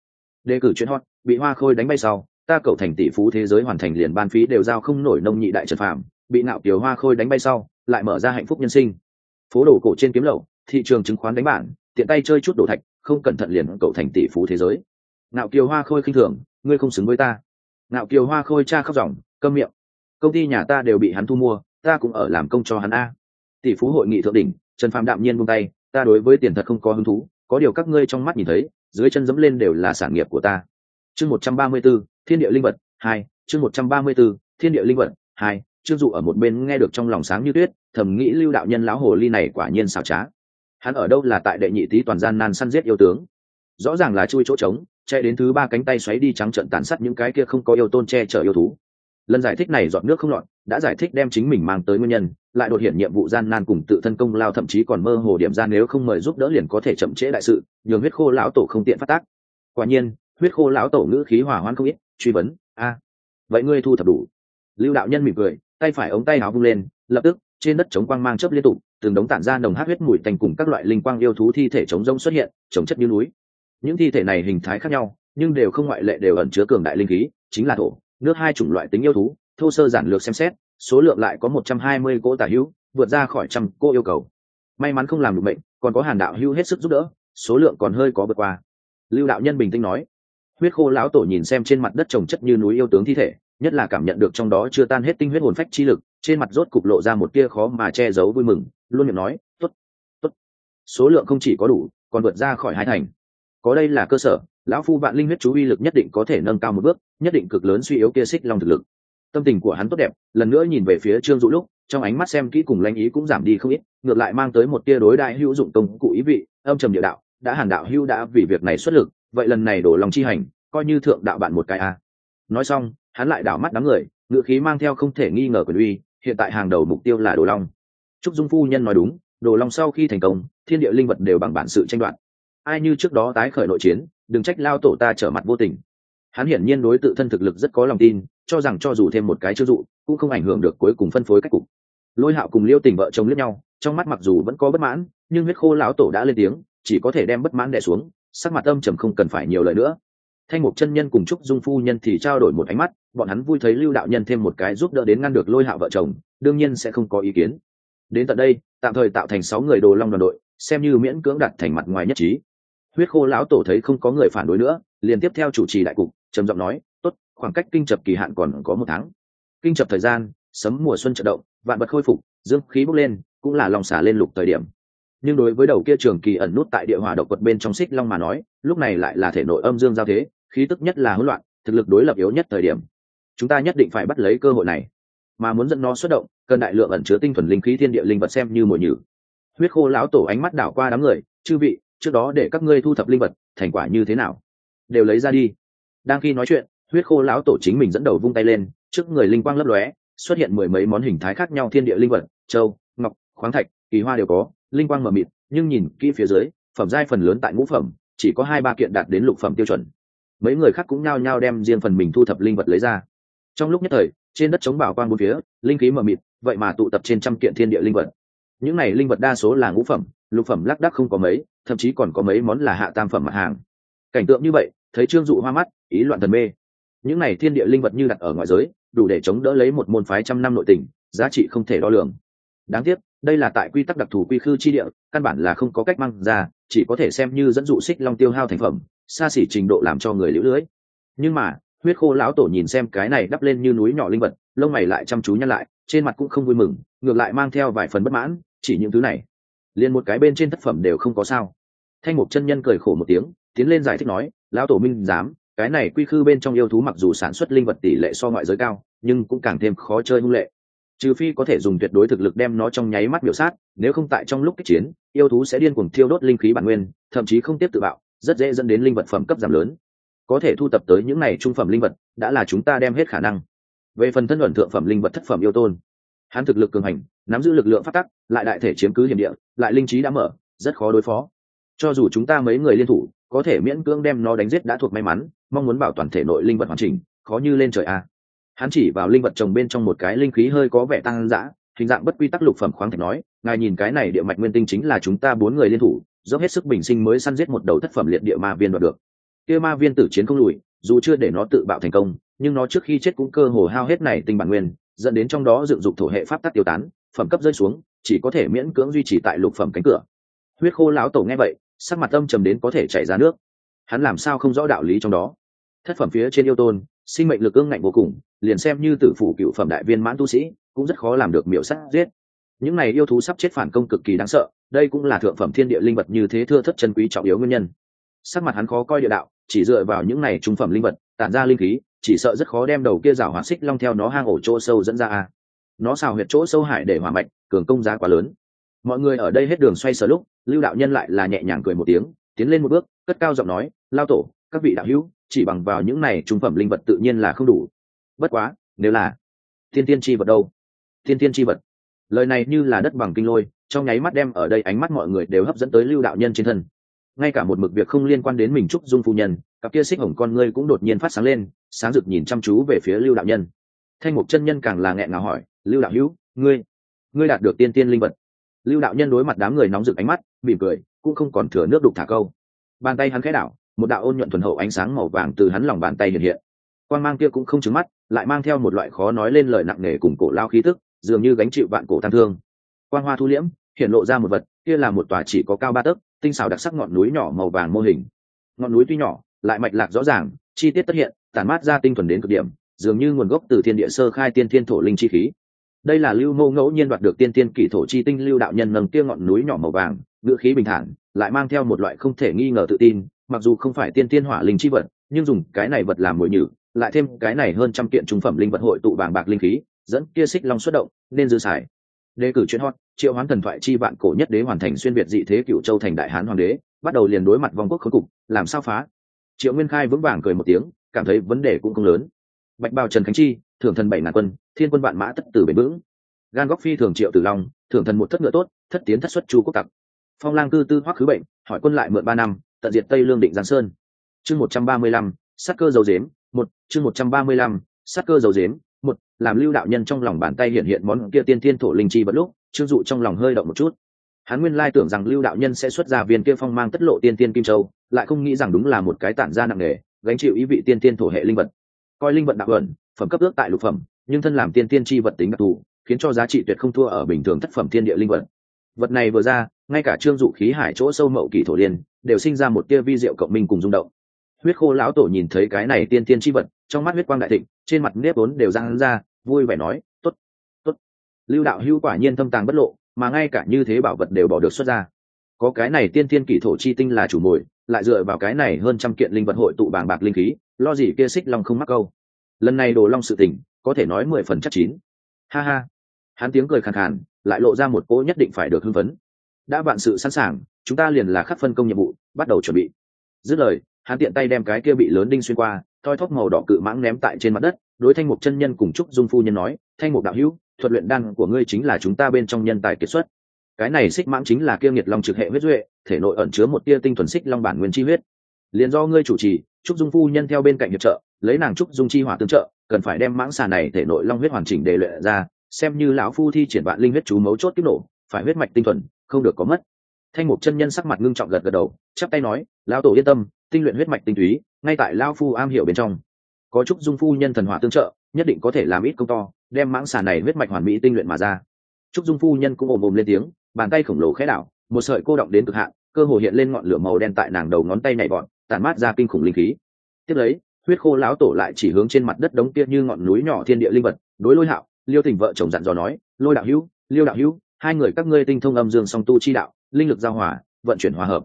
Đề cử chuyến hot, bị hoa khôi đánh bay sau, ta cầu thành tỷ phú thế giới hoàn thành liền ban phí đều giao không nổi nông nhị đại trật phạm bị nạo tiểu hoa khôi đánh bay sau, lại mở ra hạnh phúc nhân sinh. Phố đồ cổ trên kiếm lậu, thị trường chứng khoán đánh bản tiện tay chơi chút đồ thạch, không cẩn thận liền cầu thành tỷ phú thế giới. Nạo kiều hoa khôi khinh thường, ngươi không xứng với ta. Nạo kiều hoa khôi cha khóc ròng câm miệng công ty nhà ta đều bị hắn thu mua, ta cũng ở làm công cho hắn a. Tỷ phú hội nghị thượng đỉnh, trần phạm đạm nhiên buông tay, ta đối với tiền thật không có hứng thú, có điều các ngươi trong mắt nhìn thấy, dưới chân dẫm lên đều là sản nghiệp của ta. Chương một trăm ba mươi b ố thiên địa linh vật, hai, chương một trăm ba mươi b ố thiên địa linh vật, hai, trương dụ ở một bên nghe được trong lòng sáng như tuyết, thầm nghĩ lưu đạo nhân lão hồ ly này quả nhiên xảo trá. Hắn ở đâu là tại đệ nhị tý toàn gian nan săn giết yêu tướng. Rõ ràng là chui chỗ trống, chạy đến thứ ba cánh tay xoáy đi trắng trận tàn sát những cái kia không có yêu tôn che chở yêu thú lần giải thích này dọn nước không lọt, đã giải thích đem chính mình mang tới nguyên nhân, lại đột hiện nhiệm vụ gian nan cùng tự thân công lao, thậm chí còn mơ hồ điểm ra nếu không mời giúp đỡ liền có thể chậm trễ đại sự, nhường huyết khô lão tổ không tiện phát tác. Quả nhiên, huyết khô lão tổ ngữ khí hỏa hoan không ít, truy vấn, a, vậy ngươi thu thập đủ? Lưu đạo nhân mỉm cười, tay phải ống tay áo vung lên, lập tức, trên đất chống quang mang chớp liên tục, từng đống tản ra nồng hát huyết mùi thành cùng các loại linh quang yêu thú thi thể chống rông xuất hiện, chống chất như núi. Những thi thể này hình thái khác nhau, nhưng đều không ngoại lệ đều ẩn chứa cường đại linh khí, chính là thổ nước hai chủng loại tính yêu thú, thô sơ giản lược xem xét, số lượng lại có một trăm hai mươi cỗ tả hữu, vượt ra khỏi trăm cô yêu cầu. May mắn không làm được bệnh, còn có hàn đạo hữu hết sức giúp đỡ, số lượng còn hơi có vượt qua. Lưu đạo nhân bình tĩnh nói. Huyết khô lão tổ nhìn xem trên mặt đất trồng chất như núi yêu tướng thi thể, nhất là cảm nhận được trong đó chưa tan hết tinh huyết hồn phách chi lực, trên mặt rốt cục lộ ra một tia khó mà che giấu vui mừng, luôn miệng nói, tốt tốt. Số lượng không chỉ có đủ, còn vượt ra khỏi hai thành. Có đây là cơ sở, lão phu vạn linh huyết chú uy lực nhất định có thể nâng cao một bước nhất định cực lớn suy yếu kia xích long thực lực. Tâm tình của hắn tốt đẹp, lần nữa nhìn về phía trương dụ lúc trong ánh mắt xem kỹ cùng lãnh ý cũng giảm đi không ít, ngược lại mang tới một tia đối đại hữu dụng công cụ ý vị, âm trầm địa đạo, đã hàn đạo hữu đã vì việc này xuất lực, vậy lần này đổ lòng chi hành, coi như thượng đạo bạn một cái a. Nói xong, hắn lại đảo mắt đám người, ngựa khí mang theo không thể nghi ngờ quyền uy, hiện tại hàng đầu mục tiêu là đồ long. Trúc dung phu nhân nói đúng, đồ long sau khi thành công, thiên địa linh vật đều bằng bản sự tranh đoạt. Ai như trước đó tái khởi nội chiến, đừng trách lao tổ ta trở mặt vô tình hắn hiển nhiên đối tự thân thực lực rất có lòng tin, cho rằng cho dù thêm một cái chữ dụ, cũng không ảnh hưởng được cuối cùng phân phối cách cục. Lôi hạo cùng liêu tình vợ chồng lướt nhau, trong mắt mặc dù vẫn có bất mãn, nhưng huyết khô lão tổ đã lên tiếng, chỉ có thể đem bất mãn đẻ xuống, sắc mặt âm trầm không cần phải nhiều lời nữa. Thanh mục chân nhân cùng trúc dung phu nhân thì trao đổi một ánh mắt, bọn hắn vui thấy lưu đạo nhân thêm một cái giúp đỡ đến ngăn được lôi hạo vợ chồng, đương nhiên sẽ không có ý kiến. Đến tận đây, tạm thời tạo thành sáu người đồ long đoàn đội, xem như miễn cưỡng đặt thành mặt ngoài nhất trí. Huyết khô lão tổ thấy không có người phản đối nữa, liền tiếp theo chủ trì đại cục trầm giọng nói, tốt, khoảng cách kinh chập kỳ hạn còn có một tháng. Kinh chập thời gian, sấm mùa xuân trận động, vạn vật khôi phục, dương khí bốc lên, cũng là lòng xả lên lục thời điểm. Nhưng đối với đầu kia trường kỳ ẩn nút tại địa hỏa độc quật bên trong xích long mà nói, lúc này lại là thể nội âm dương giao thế, khí tức nhất là hỗn loạn, thực lực đối lập yếu nhất thời điểm. Chúng ta nhất định phải bắt lấy cơ hội này. Mà muốn dẫn nó xuất động, cần đại lượng ẩn chứa tinh thuần linh khí thiên địa linh vật xem như mồi nhử. Huyết khô lão tổ ánh mắt đảo qua đám người, chư vị, trước đó để các ngươi thu thập linh vật, thành quả như thế nào? Đều lấy ra đi đang khi nói chuyện, huyết khô lão tổ chính mình dẫn đầu vung tay lên, trước người linh quang lấp lóe, xuất hiện mười mấy món hình thái khác nhau thiên địa linh vật, châu, ngọc, khoáng thạch, kỳ hoa đều có, linh quang mờ mịt, nhưng nhìn kỹ phía dưới, phẩm giai phần lớn tại ngũ phẩm, chỉ có hai ba kiện đạt đến lục phẩm tiêu chuẩn. Mấy người khác cũng nhao nhao đem riêng phần mình thu thập linh vật lấy ra. Trong lúc nhất thời, trên đất chống bảo quang bốn phía, linh khí mờ mịt, vậy mà tụ tập trên trăm kiện thiên địa linh vật. Những này linh vật đa số là ngũ phẩm, lục phẩm lác đắc không có mấy, thậm chí còn có mấy món là hạ tam phẩm mặt hàng. Cảnh tượng như vậy thấy trương dụ hoa mắt, ý loạn thần mê. Những này thiên địa linh vật như đặt ở ngoại giới, đủ để chống đỡ lấy một môn phái trăm năm nội tình, giá trị không thể đo lường. Đáng tiếc, đây là tại quy tắc đặc thù quy khư chi địa, căn bản là không có cách mang ra, chỉ có thể xem như dẫn dụ xích long tiêu hao thành phẩm, xa xỉ trình độ làm cho người liễu lưới. Nhưng mà, huyết khô lão tổ nhìn xem cái này đắp lên như núi nhỏ linh vật, lông mày lại chăm chú nhăn lại, trên mặt cũng không vui mừng, ngược lại mang theo vài phần bất mãn, chỉ những thứ này. Liền một cái bên trên tác phẩm đều không có sao. Thanh mục chân nhân cười khổ một tiếng, tiến lên giải thích nói lão tổ minh dám cái này quy khư bên trong yêu thú mặc dù sản xuất linh vật tỷ lệ so ngoại giới cao, nhưng cũng càng thêm khó chơi hung lệ. Trừ phi có thể dùng tuyệt đối thực lực đem nó trong nháy mắt biểu sát, nếu không tại trong lúc kích chiến, yêu thú sẽ điên cuồng thiêu đốt linh khí bản nguyên, thậm chí không tiếp tự bạo, rất dễ dẫn đến linh vật phẩm cấp giảm lớn. Có thể thu tập tới những này trung phẩm linh vật, đã là chúng ta đem hết khả năng. Về phần thân luận thượng phẩm linh vật thất phẩm yêu tôn, hắn thực lực cường hành, nắm giữ lực lượng phát tắc, lại đại thể chiếm cứ hiểm địa, lại linh trí đã mở, rất khó đối phó. Cho dù chúng ta mấy người liên thủ có thể miễn cưỡng đem nó đánh giết đã thuộc may mắn, mong muốn bảo toàn thể nội linh vật hoàn chỉnh, khó như lên trời a. Hắn chỉ vào linh vật trồng bên trong một cái linh khí hơi có vẻ tăng dã, hình dạng bất quy tắc lục phẩm khoáng thạch nói, ngài nhìn cái này địa mạch nguyên tinh chính là chúng ta bốn người liên thủ, dốc hết sức bình sinh mới săn giết một đầu thất phẩm liệt địa ma viên đoạt được. Kia ma viên tử chiến không lùi, dù chưa để nó tự bạo thành công, nhưng nó trước khi chết cũng cơ hồ hao hết này tinh bản nguyên, dẫn đến trong đó dựng dục thổ hệ pháp tắc tiêu tán, phẩm cấp rơi xuống, chỉ có thể miễn cưỡng duy trì tại lục phẩm cánh cửa. Huyết khô lão tổ nghe vậy sắc mặt âm trầm đến có thể chảy ra nước. Hắn làm sao không rõ đạo lý trong đó? Thất phẩm phía trên yêu tôn, sinh mệnh lực ương ngạnh vô cùng, liền xem như tử phủ cựu phẩm đại viên mãn tu sĩ, cũng rất khó làm được miểu sát giết. Những này yêu thú sắp chết phản công cực kỳ đáng sợ, đây cũng là thượng phẩm thiên địa linh vật như thế thưa thất chân quý trọng yếu nguyên nhân. Sắc mặt hắn khó coi địa đạo, chỉ dựa vào những này trung phẩm linh vật, tản ra linh khí, chỉ sợ rất khó đem đầu kia rào hỏa xích long theo nó hang ổ chỗ sâu dẫn ra a. Nó xào huyệt chỗ sâu hải để hỏa mạch, cường công giá quá lớn mọi người ở đây hết đường xoay sở lúc, lưu đạo nhân lại là nhẹ nhàng cười một tiếng, tiến lên một bước, cất cao giọng nói, lao tổ, các vị đạo hữu, chỉ bằng vào những này trung phẩm linh vật tự nhiên là không đủ. Bất quá, nếu là thiên tiên chi vật đâu? Thiên tiên chi vật. Lời này như là đất bằng kinh lôi, trong nháy mắt đem ở đây ánh mắt mọi người đều hấp dẫn tới lưu đạo nhân trên thân. Ngay cả một mực việc không liên quan đến mình trúc dung phu nhân, cặp kia xích hồng con ngươi cũng đột nhiên phát sáng lên, sáng rực nhìn chăm chú về phía lưu đạo nhân. Thanh mục chân nhân càng là nghẹn ngào hỏi, lưu đạo hữu, ngươi ngươi đạt được tiên tiên linh vật lưu đạo nhân đối mặt đám người nóng rực ánh mắt, mỉm cười, cũng không còn thừa nước đục thả câu. Bàn tay hắn khẽ đảo, một đạo ôn nhuận thuần hậu ánh sáng màu vàng từ hắn lòng bàn tay hiện hiện. Quan mang kia cũng không trứng mắt, lại mang theo một loại khó nói lên lời nặng nề cùng cổ lao khí tức, dường như gánh chịu vạn cổ tăng thương. Quan hoa thu liễm, hiện lộ ra một vật, kia là một tòa chỉ có cao ba tấc, tinh xào đặc sắc ngọn núi nhỏ màu vàng mô hình. Ngọn núi tuy nhỏ, lại mạch lạc rõ ràng, chi tiết tất hiện, tản mát ra tinh thuần đến cực điểm, dường như nguồn gốc từ thiên địa sơ khai tiên thiên thổ linh chi khí đây là lưu mô ngẫu nhiên đoạt được tiên tiên kỷ thổ chi tinh lưu đạo nhân nâng kia ngọn núi nhỏ màu vàng, ngữ khí bình thản, lại mang theo một loại không thể nghi ngờ tự tin, mặc dù không phải tiên tiên hỏa linh chi vật, nhưng dùng cái này vật làm mồi nhử, lại thêm cái này hơn trăm kiện trung phẩm linh vật hội tụ vàng bạc linh khí, dẫn kia xích long xuất động, nên dư xài. Đề cử chuyên hot, triệu hoán thần thoại chi vạn cổ nhất đế hoàn thành xuyên việt dị thế cựu châu thành đại hán hoàng đế, bắt đầu liền đối mặt vong quốc khối cục, làm sao phá? Triệu nguyên khai vững vàng cười một tiếng, cảm thấy vấn đề cũng không lớn. Bạch bào trần khánh chi thưởng thần bảy ngàn quân, thiên quân vạn mã tất tử bền vững. Gan góc phi thường triệu tử long, thưởng thần một thất ngựa tốt, thất tiến thất xuất chu quốc tặc. Phong lang cư tư hoắc khứ bệnh, hỏi quân lại mượn ba năm, tận diệt tây lương định giang sơn. Chương một trăm ba mươi lăm sắc cơ dầu dếm, một, chương một trăm ba mươi lăm sắc cơ dầu dếm, một, làm lưu đạo nhân trong lòng bàn tay hiện hiện món kia tiên tiên thổ linh chi bất lúc trương dụ trong lòng hơi động một chút. Hắn nguyên lai tưởng rằng lưu đạo nhân sẽ xuất ra viên kia phong mang tất lộ tiên tiên kim châu, lại không nghĩ rằng đúng là một cái tản ra nặng nề, gánh chịu ý vị tiên tiên thổ hệ linh vật. Coi linh vật đạo ẩn phẩm cấp ước tại lục phẩm, nhưng thân làm tiên tiên chi vật tính đặc thù, khiến cho giá trị tuyệt không thua ở bình thường thất phẩm thiên địa linh vật. Vật này vừa ra, ngay cả trương dụ khí hải chỗ sâu mậu kỳ thổ liên đều sinh ra một tia vi diệu cộng minh cùng rung động. Huyết khô lão tổ nhìn thấy cái này tiên tiên chi vật, trong mắt huyết quang đại thịnh, trên mặt nếp vốn đều răng ra, vui vẻ nói t ố t t ố t lưu đạo hưu quả nhiên thâm tàng bất lộ, mà ngay cả như thế bảo vật đều bỏ được xuất ra. Có cái này tiên tiên kỷ thổ chi tinh là chủ mồi, lại dựa vào cái này hơn trăm kiện linh vật hội tụ bàng bạc linh khí, lo gì kia xích long không mắc câu lần này đồ long sự tình, có thể nói mười phần chắc chín. Ha ha. Hắn tiếng cười khàn khàn, lại lộ ra một cỗ nhất định phải được hưng phấn. Đã vạn sự sẵn sàng, chúng ta liền là khắc phân công nhiệm vụ, bắt đầu chuẩn bị. Dứt lời, hắn tiện tay đem cái kia bị lớn đinh xuyên qua, thoi thóp màu đỏ cự mãng ném tại trên mặt đất, đối thanh mục chân nhân cùng trúc dung phu nhân nói, thanh mục đạo hữu, thuật luyện đan của ngươi chính là chúng ta bên trong nhân tài kiệt xuất. Cái này xích mãng chính là kia nghiệt long trực hệ huyết duệ, thể nội ẩn chứa một tia tinh thuần xích long bản nguyên chi huyết. Liền do ngươi chủ trì, trúc dung phu nhân theo bên cạnh hiệp trợ lấy nàng trúc dung chi hỏa tương trợ, cần phải đem mãng xà này thể nội long huyết hoàn chỉnh để luyện ra, xem như lão phu thi triển vạn linh huyết chú mấu chốt kích nổ, phải huyết mạch tinh thuần, không được có mất. Thanh mục chân nhân sắc mặt ngưng trọng gật gật đầu, chắp tay nói, lão tổ yên tâm, tinh luyện huyết mạch tinh túy, ngay tại lão phu am hiểu bên trong. Có trúc dung phu nhân thần hỏa tương trợ, nhất định có thể làm ít công to, đem mãng xà này huyết mạch hoàn mỹ tinh luyện mà ra. Trúc dung phu nhân cũng ồm ồm lên tiếng, bàn tay khổng lồ khẽ đảo, một sợi cô động đến cực hạn, cơ hồ hiện lên ngọn lửa màu đen tại nàng đầu ngón tay nhảy bọn tản mát ra kinh khủng linh khí. Tiếp lấy huyết khô lão tổ lại chỉ hướng trên mặt đất đống kia như ngọn núi nhỏ thiên địa linh vật, đối lôi hạo, liêu tình vợ chồng dặn dò nói, lôi đạo hữu, liêu đạo hữu, hai người các ngươi tinh thông âm dương song tu chi đạo, linh lực giao hòa, vận chuyển hòa hợp.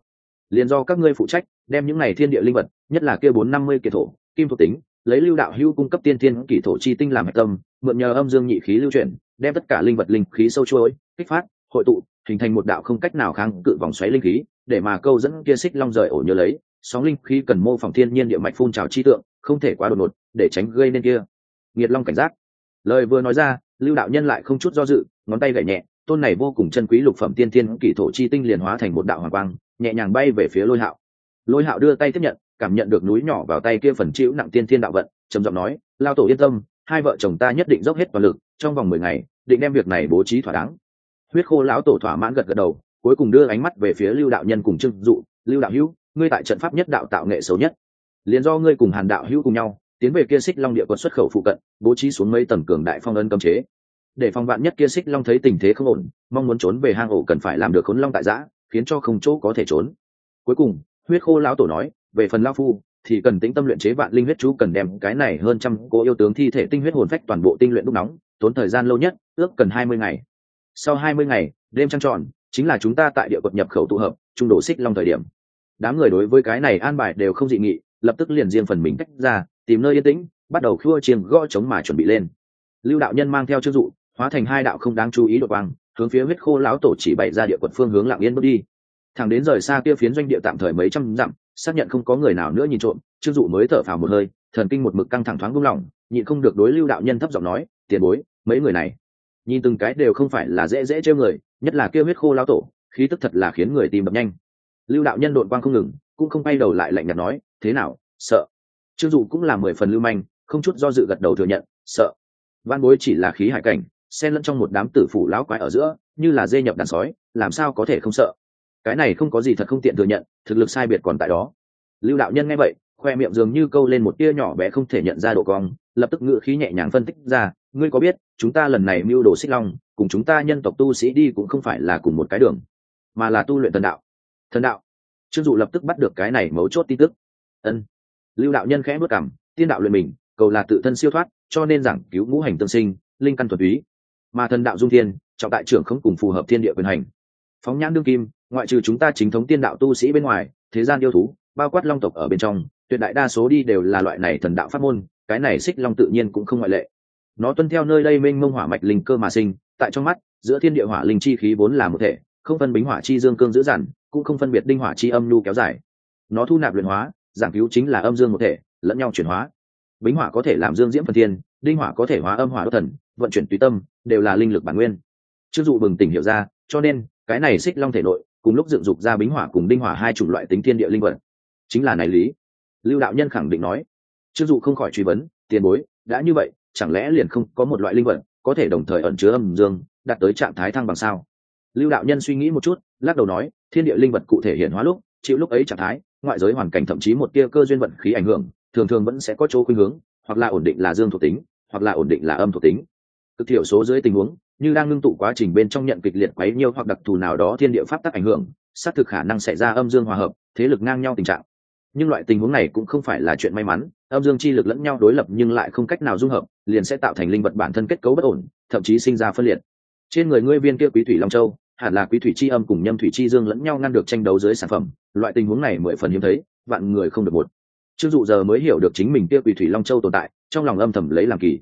Liền do các ngươi phụ trách, đem những này thiên địa linh vật, nhất là kia bốn năm mươi kỳ thổ, kim thuộc tính, lấy lưu đạo hữu cung cấp tiên thiên kỷ thổ chi tinh làm hạch tâm, mượn nhờ âm dương nhị khí lưu chuyển, đem tất cả linh vật linh khí sâu chuỗi, kích phát, hội tụ, hình thành một đạo không cách nào kháng cự vòng xoáy linh khí, để mà câu dẫn kia xích long rời ổ nhớ lấy sóng linh khí cần mô phỏng thiên nhiên địa mạch phun trào chi tượng, không thể quá đột ngột, để tránh gây nên kia. Nghiệt long cảnh giác. Lời vừa nói ra, lưu đạo nhân lại không chút do dự, ngón tay gậy nhẹ, tôn này vô cùng chân quý lục phẩm tiên thiên kỷ thổ chi tinh liền hóa thành một đạo hoàng quang, nhẹ nhàng bay về phía lôi hạo. Lôi hạo đưa tay tiếp nhận, cảm nhận được núi nhỏ vào tay kia phần chịu nặng tiên thiên đạo vận, trầm giọng nói, lao tổ yên tâm, hai vợ chồng ta nhất định dốc hết toàn lực, trong vòng mười ngày, định đem việc này bố trí thỏa đáng. Huyết khô lão tổ thỏa mãn gật gật đầu, cuối cùng đưa ánh mắt về phía lưu đạo nhân cùng trưng dụ, lưu đạo hữu ngươi tại trận pháp nhất đạo tạo nghệ xấu nhất. Liền do ngươi cùng hàn đạo hữu cùng nhau, tiến về kia xích long địa quận xuất khẩu phụ cận, bố trí xuống mấy tầng cường đại phong ân cấm chế. Để phòng bạn nhất kia xích long thấy tình thế không ổn, mong muốn trốn về hang ổ cần phải làm được khốn long tại giã, khiến cho không chỗ có thể trốn. Cuối cùng, huyết khô lão tổ nói, về phần lao phu, thì cần tĩnh tâm luyện chế vạn linh huyết chú cần đem cái này hơn trăm cố yêu tướng thi thể tinh huyết hồn phách toàn bộ tinh luyện đúc nóng, tốn thời gian lâu nhất, ước cần hai mươi ngày. Sau hai mươi ngày, đêm trăng tròn, chính là chúng ta tại địa quật nhập khẩu tụ hợp, trung đổ xích long thời điểm đám người đối với cái này an bài đều không dị nghị, lập tức liền riêng phần mình tách ra, tìm nơi yên tĩnh, bắt đầu khua chiêng gõ chống mà chuẩn bị lên. Lưu đạo nhân mang theo chức dụ, hóa thành hai đạo không đáng chú ý đột quang, hướng phía huyết khô lão tổ chỉ bày ra địa quận phương hướng lạng yên bước đi. Thẳng đến rời xa kia phiến doanh địa tạm thời mấy trăm dặm, xác nhận không có người nào nữa nhìn trộm chức dụ mới thở phào một hơi, thần kinh một mực căng thẳng thoáng buông lỏng, nhịn không được đối lưu đạo nhân thấp giọng nói, tiền bối, mấy người này? Nhìn từng cái đều không phải là dễ dễ trêu người, nhất là kia huyết khô lão tổ, khí tức thật là khiến người tìm đập nhanh lưu đạo nhân đội quang không ngừng, cũng không bay đầu lại lạnh nhạt nói, thế nào, sợ? Trương dụ cũng là mười phần lưu manh, không chút do dự gật đầu thừa nhận, sợ. Văn bối chỉ là khí hải cảnh, xen lẫn trong một đám tử phủ lão quái ở giữa, như là dê nhập đàn sói, làm sao có thể không sợ? Cái này không có gì thật không tiện thừa nhận, thực lực sai biệt còn tại đó. Lưu đạo nhân nghe vậy, khoe miệng dường như câu lên một tia nhỏ bé không thể nhận ra độ cong, lập tức ngự khí nhẹ nhàng phân tích ra, ngươi có biết, chúng ta lần này mưu đồ xích long, cùng chúng ta nhân tộc tu sĩ đi cũng không phải là cùng một cái đường, mà là tu luyện tần đạo thần đạo. Trương dụ lập tức bắt được cái này mấu chốt tin tức. Ân. Lưu đạo nhân khẽ bước cảm tiên đạo luyện mình, cầu là tự thân siêu thoát, cho nên giảng cứu ngũ hành tương sinh, linh căn thuật ý mà thần đạo dung thiên, trọng đại trưởng không cùng phù hợp thiên địa quyền hành. Phóng nhãn đương kim, ngoại trừ chúng ta chính thống tiên đạo tu sĩ bên ngoài, thế gian yêu thú, bao quát long tộc ở bên trong, tuyệt đại đa số đi đều là loại này thần đạo pháp môn, cái này xích long tự nhiên cũng không ngoại lệ. Nó tuân theo nơi đây mênh mông hỏa mạch linh cơ mà sinh, tại trong mắt, giữa thiên địa hỏa linh chi khí vốn là một thể, không phân bính hỏa chi dương cương dữ dằn cũng không phân biệt đinh hỏa chi âm nhu kéo dài. Nó thu nạp luyện hóa, giảng cứu chính là âm dương một thể, lẫn nhau chuyển hóa. Bính hỏa có thể làm dương diễm phần thiên, đinh hỏa có thể hóa âm hỏa đốt thần, vận chuyển tùy tâm, đều là linh lực bản nguyên. Chưng dụ bừng tỉnh hiểu ra, cho nên, cái này xích long thể nội, cùng lúc dựng dục ra bính hỏa cùng đinh hỏa hai chủng loại tính thiên địa linh vật. Chính là này lý. Lưu đạo nhân khẳng định nói. Chưng dụ không khỏi truy vấn, tiền bối, đã như vậy, chẳng lẽ liền không có một loại linh vật có thể đồng thời ẩn chứa âm dương, đạt tới trạng thái thăng bằng sao? Lưu đạo nhân suy nghĩ một chút, lắc đầu nói thiên địa linh vật cụ thể hiện hóa lúc, chịu lúc ấy trạng thái, ngoại giới hoàn cảnh thậm chí một tia cơ duyên vận khí ảnh hưởng, thường thường vẫn sẽ có chỗ khuynh hướng, hoặc là ổn định là dương thuộc tính, hoặc là ổn định là âm thuộc tính. Cực thiểu số dưới tình huống, như đang ngưng tụ quá trình bên trong nhận kịch liệt quấy nhiêu hoặc đặc thù nào đó thiên địa pháp tắc ảnh hưởng, xác thực khả năng xảy ra âm dương hòa hợp, thế lực ngang nhau tình trạng. Nhưng loại tình huống này cũng không phải là chuyện may mắn, âm dương chi lực lẫn nhau đối lập nhưng lại không cách nào dung hợp, liền sẽ tạo thành linh vật bản thân kết cấu bất ổn, thậm chí sinh ra phân liệt. Trên người ngươi viên kia quý thủy long châu hẳn là quý thủy chi âm cùng nhâm thủy chi dương lẫn nhau ngăn được tranh đấu dưới sản phẩm, loại tình huống này mười phần hiếm thấy, vạn người không được một. Chưng dụ giờ mới hiểu được chính mình kia quỷ thủy long châu tồn tại, trong lòng âm thầm lấy làm kỳ.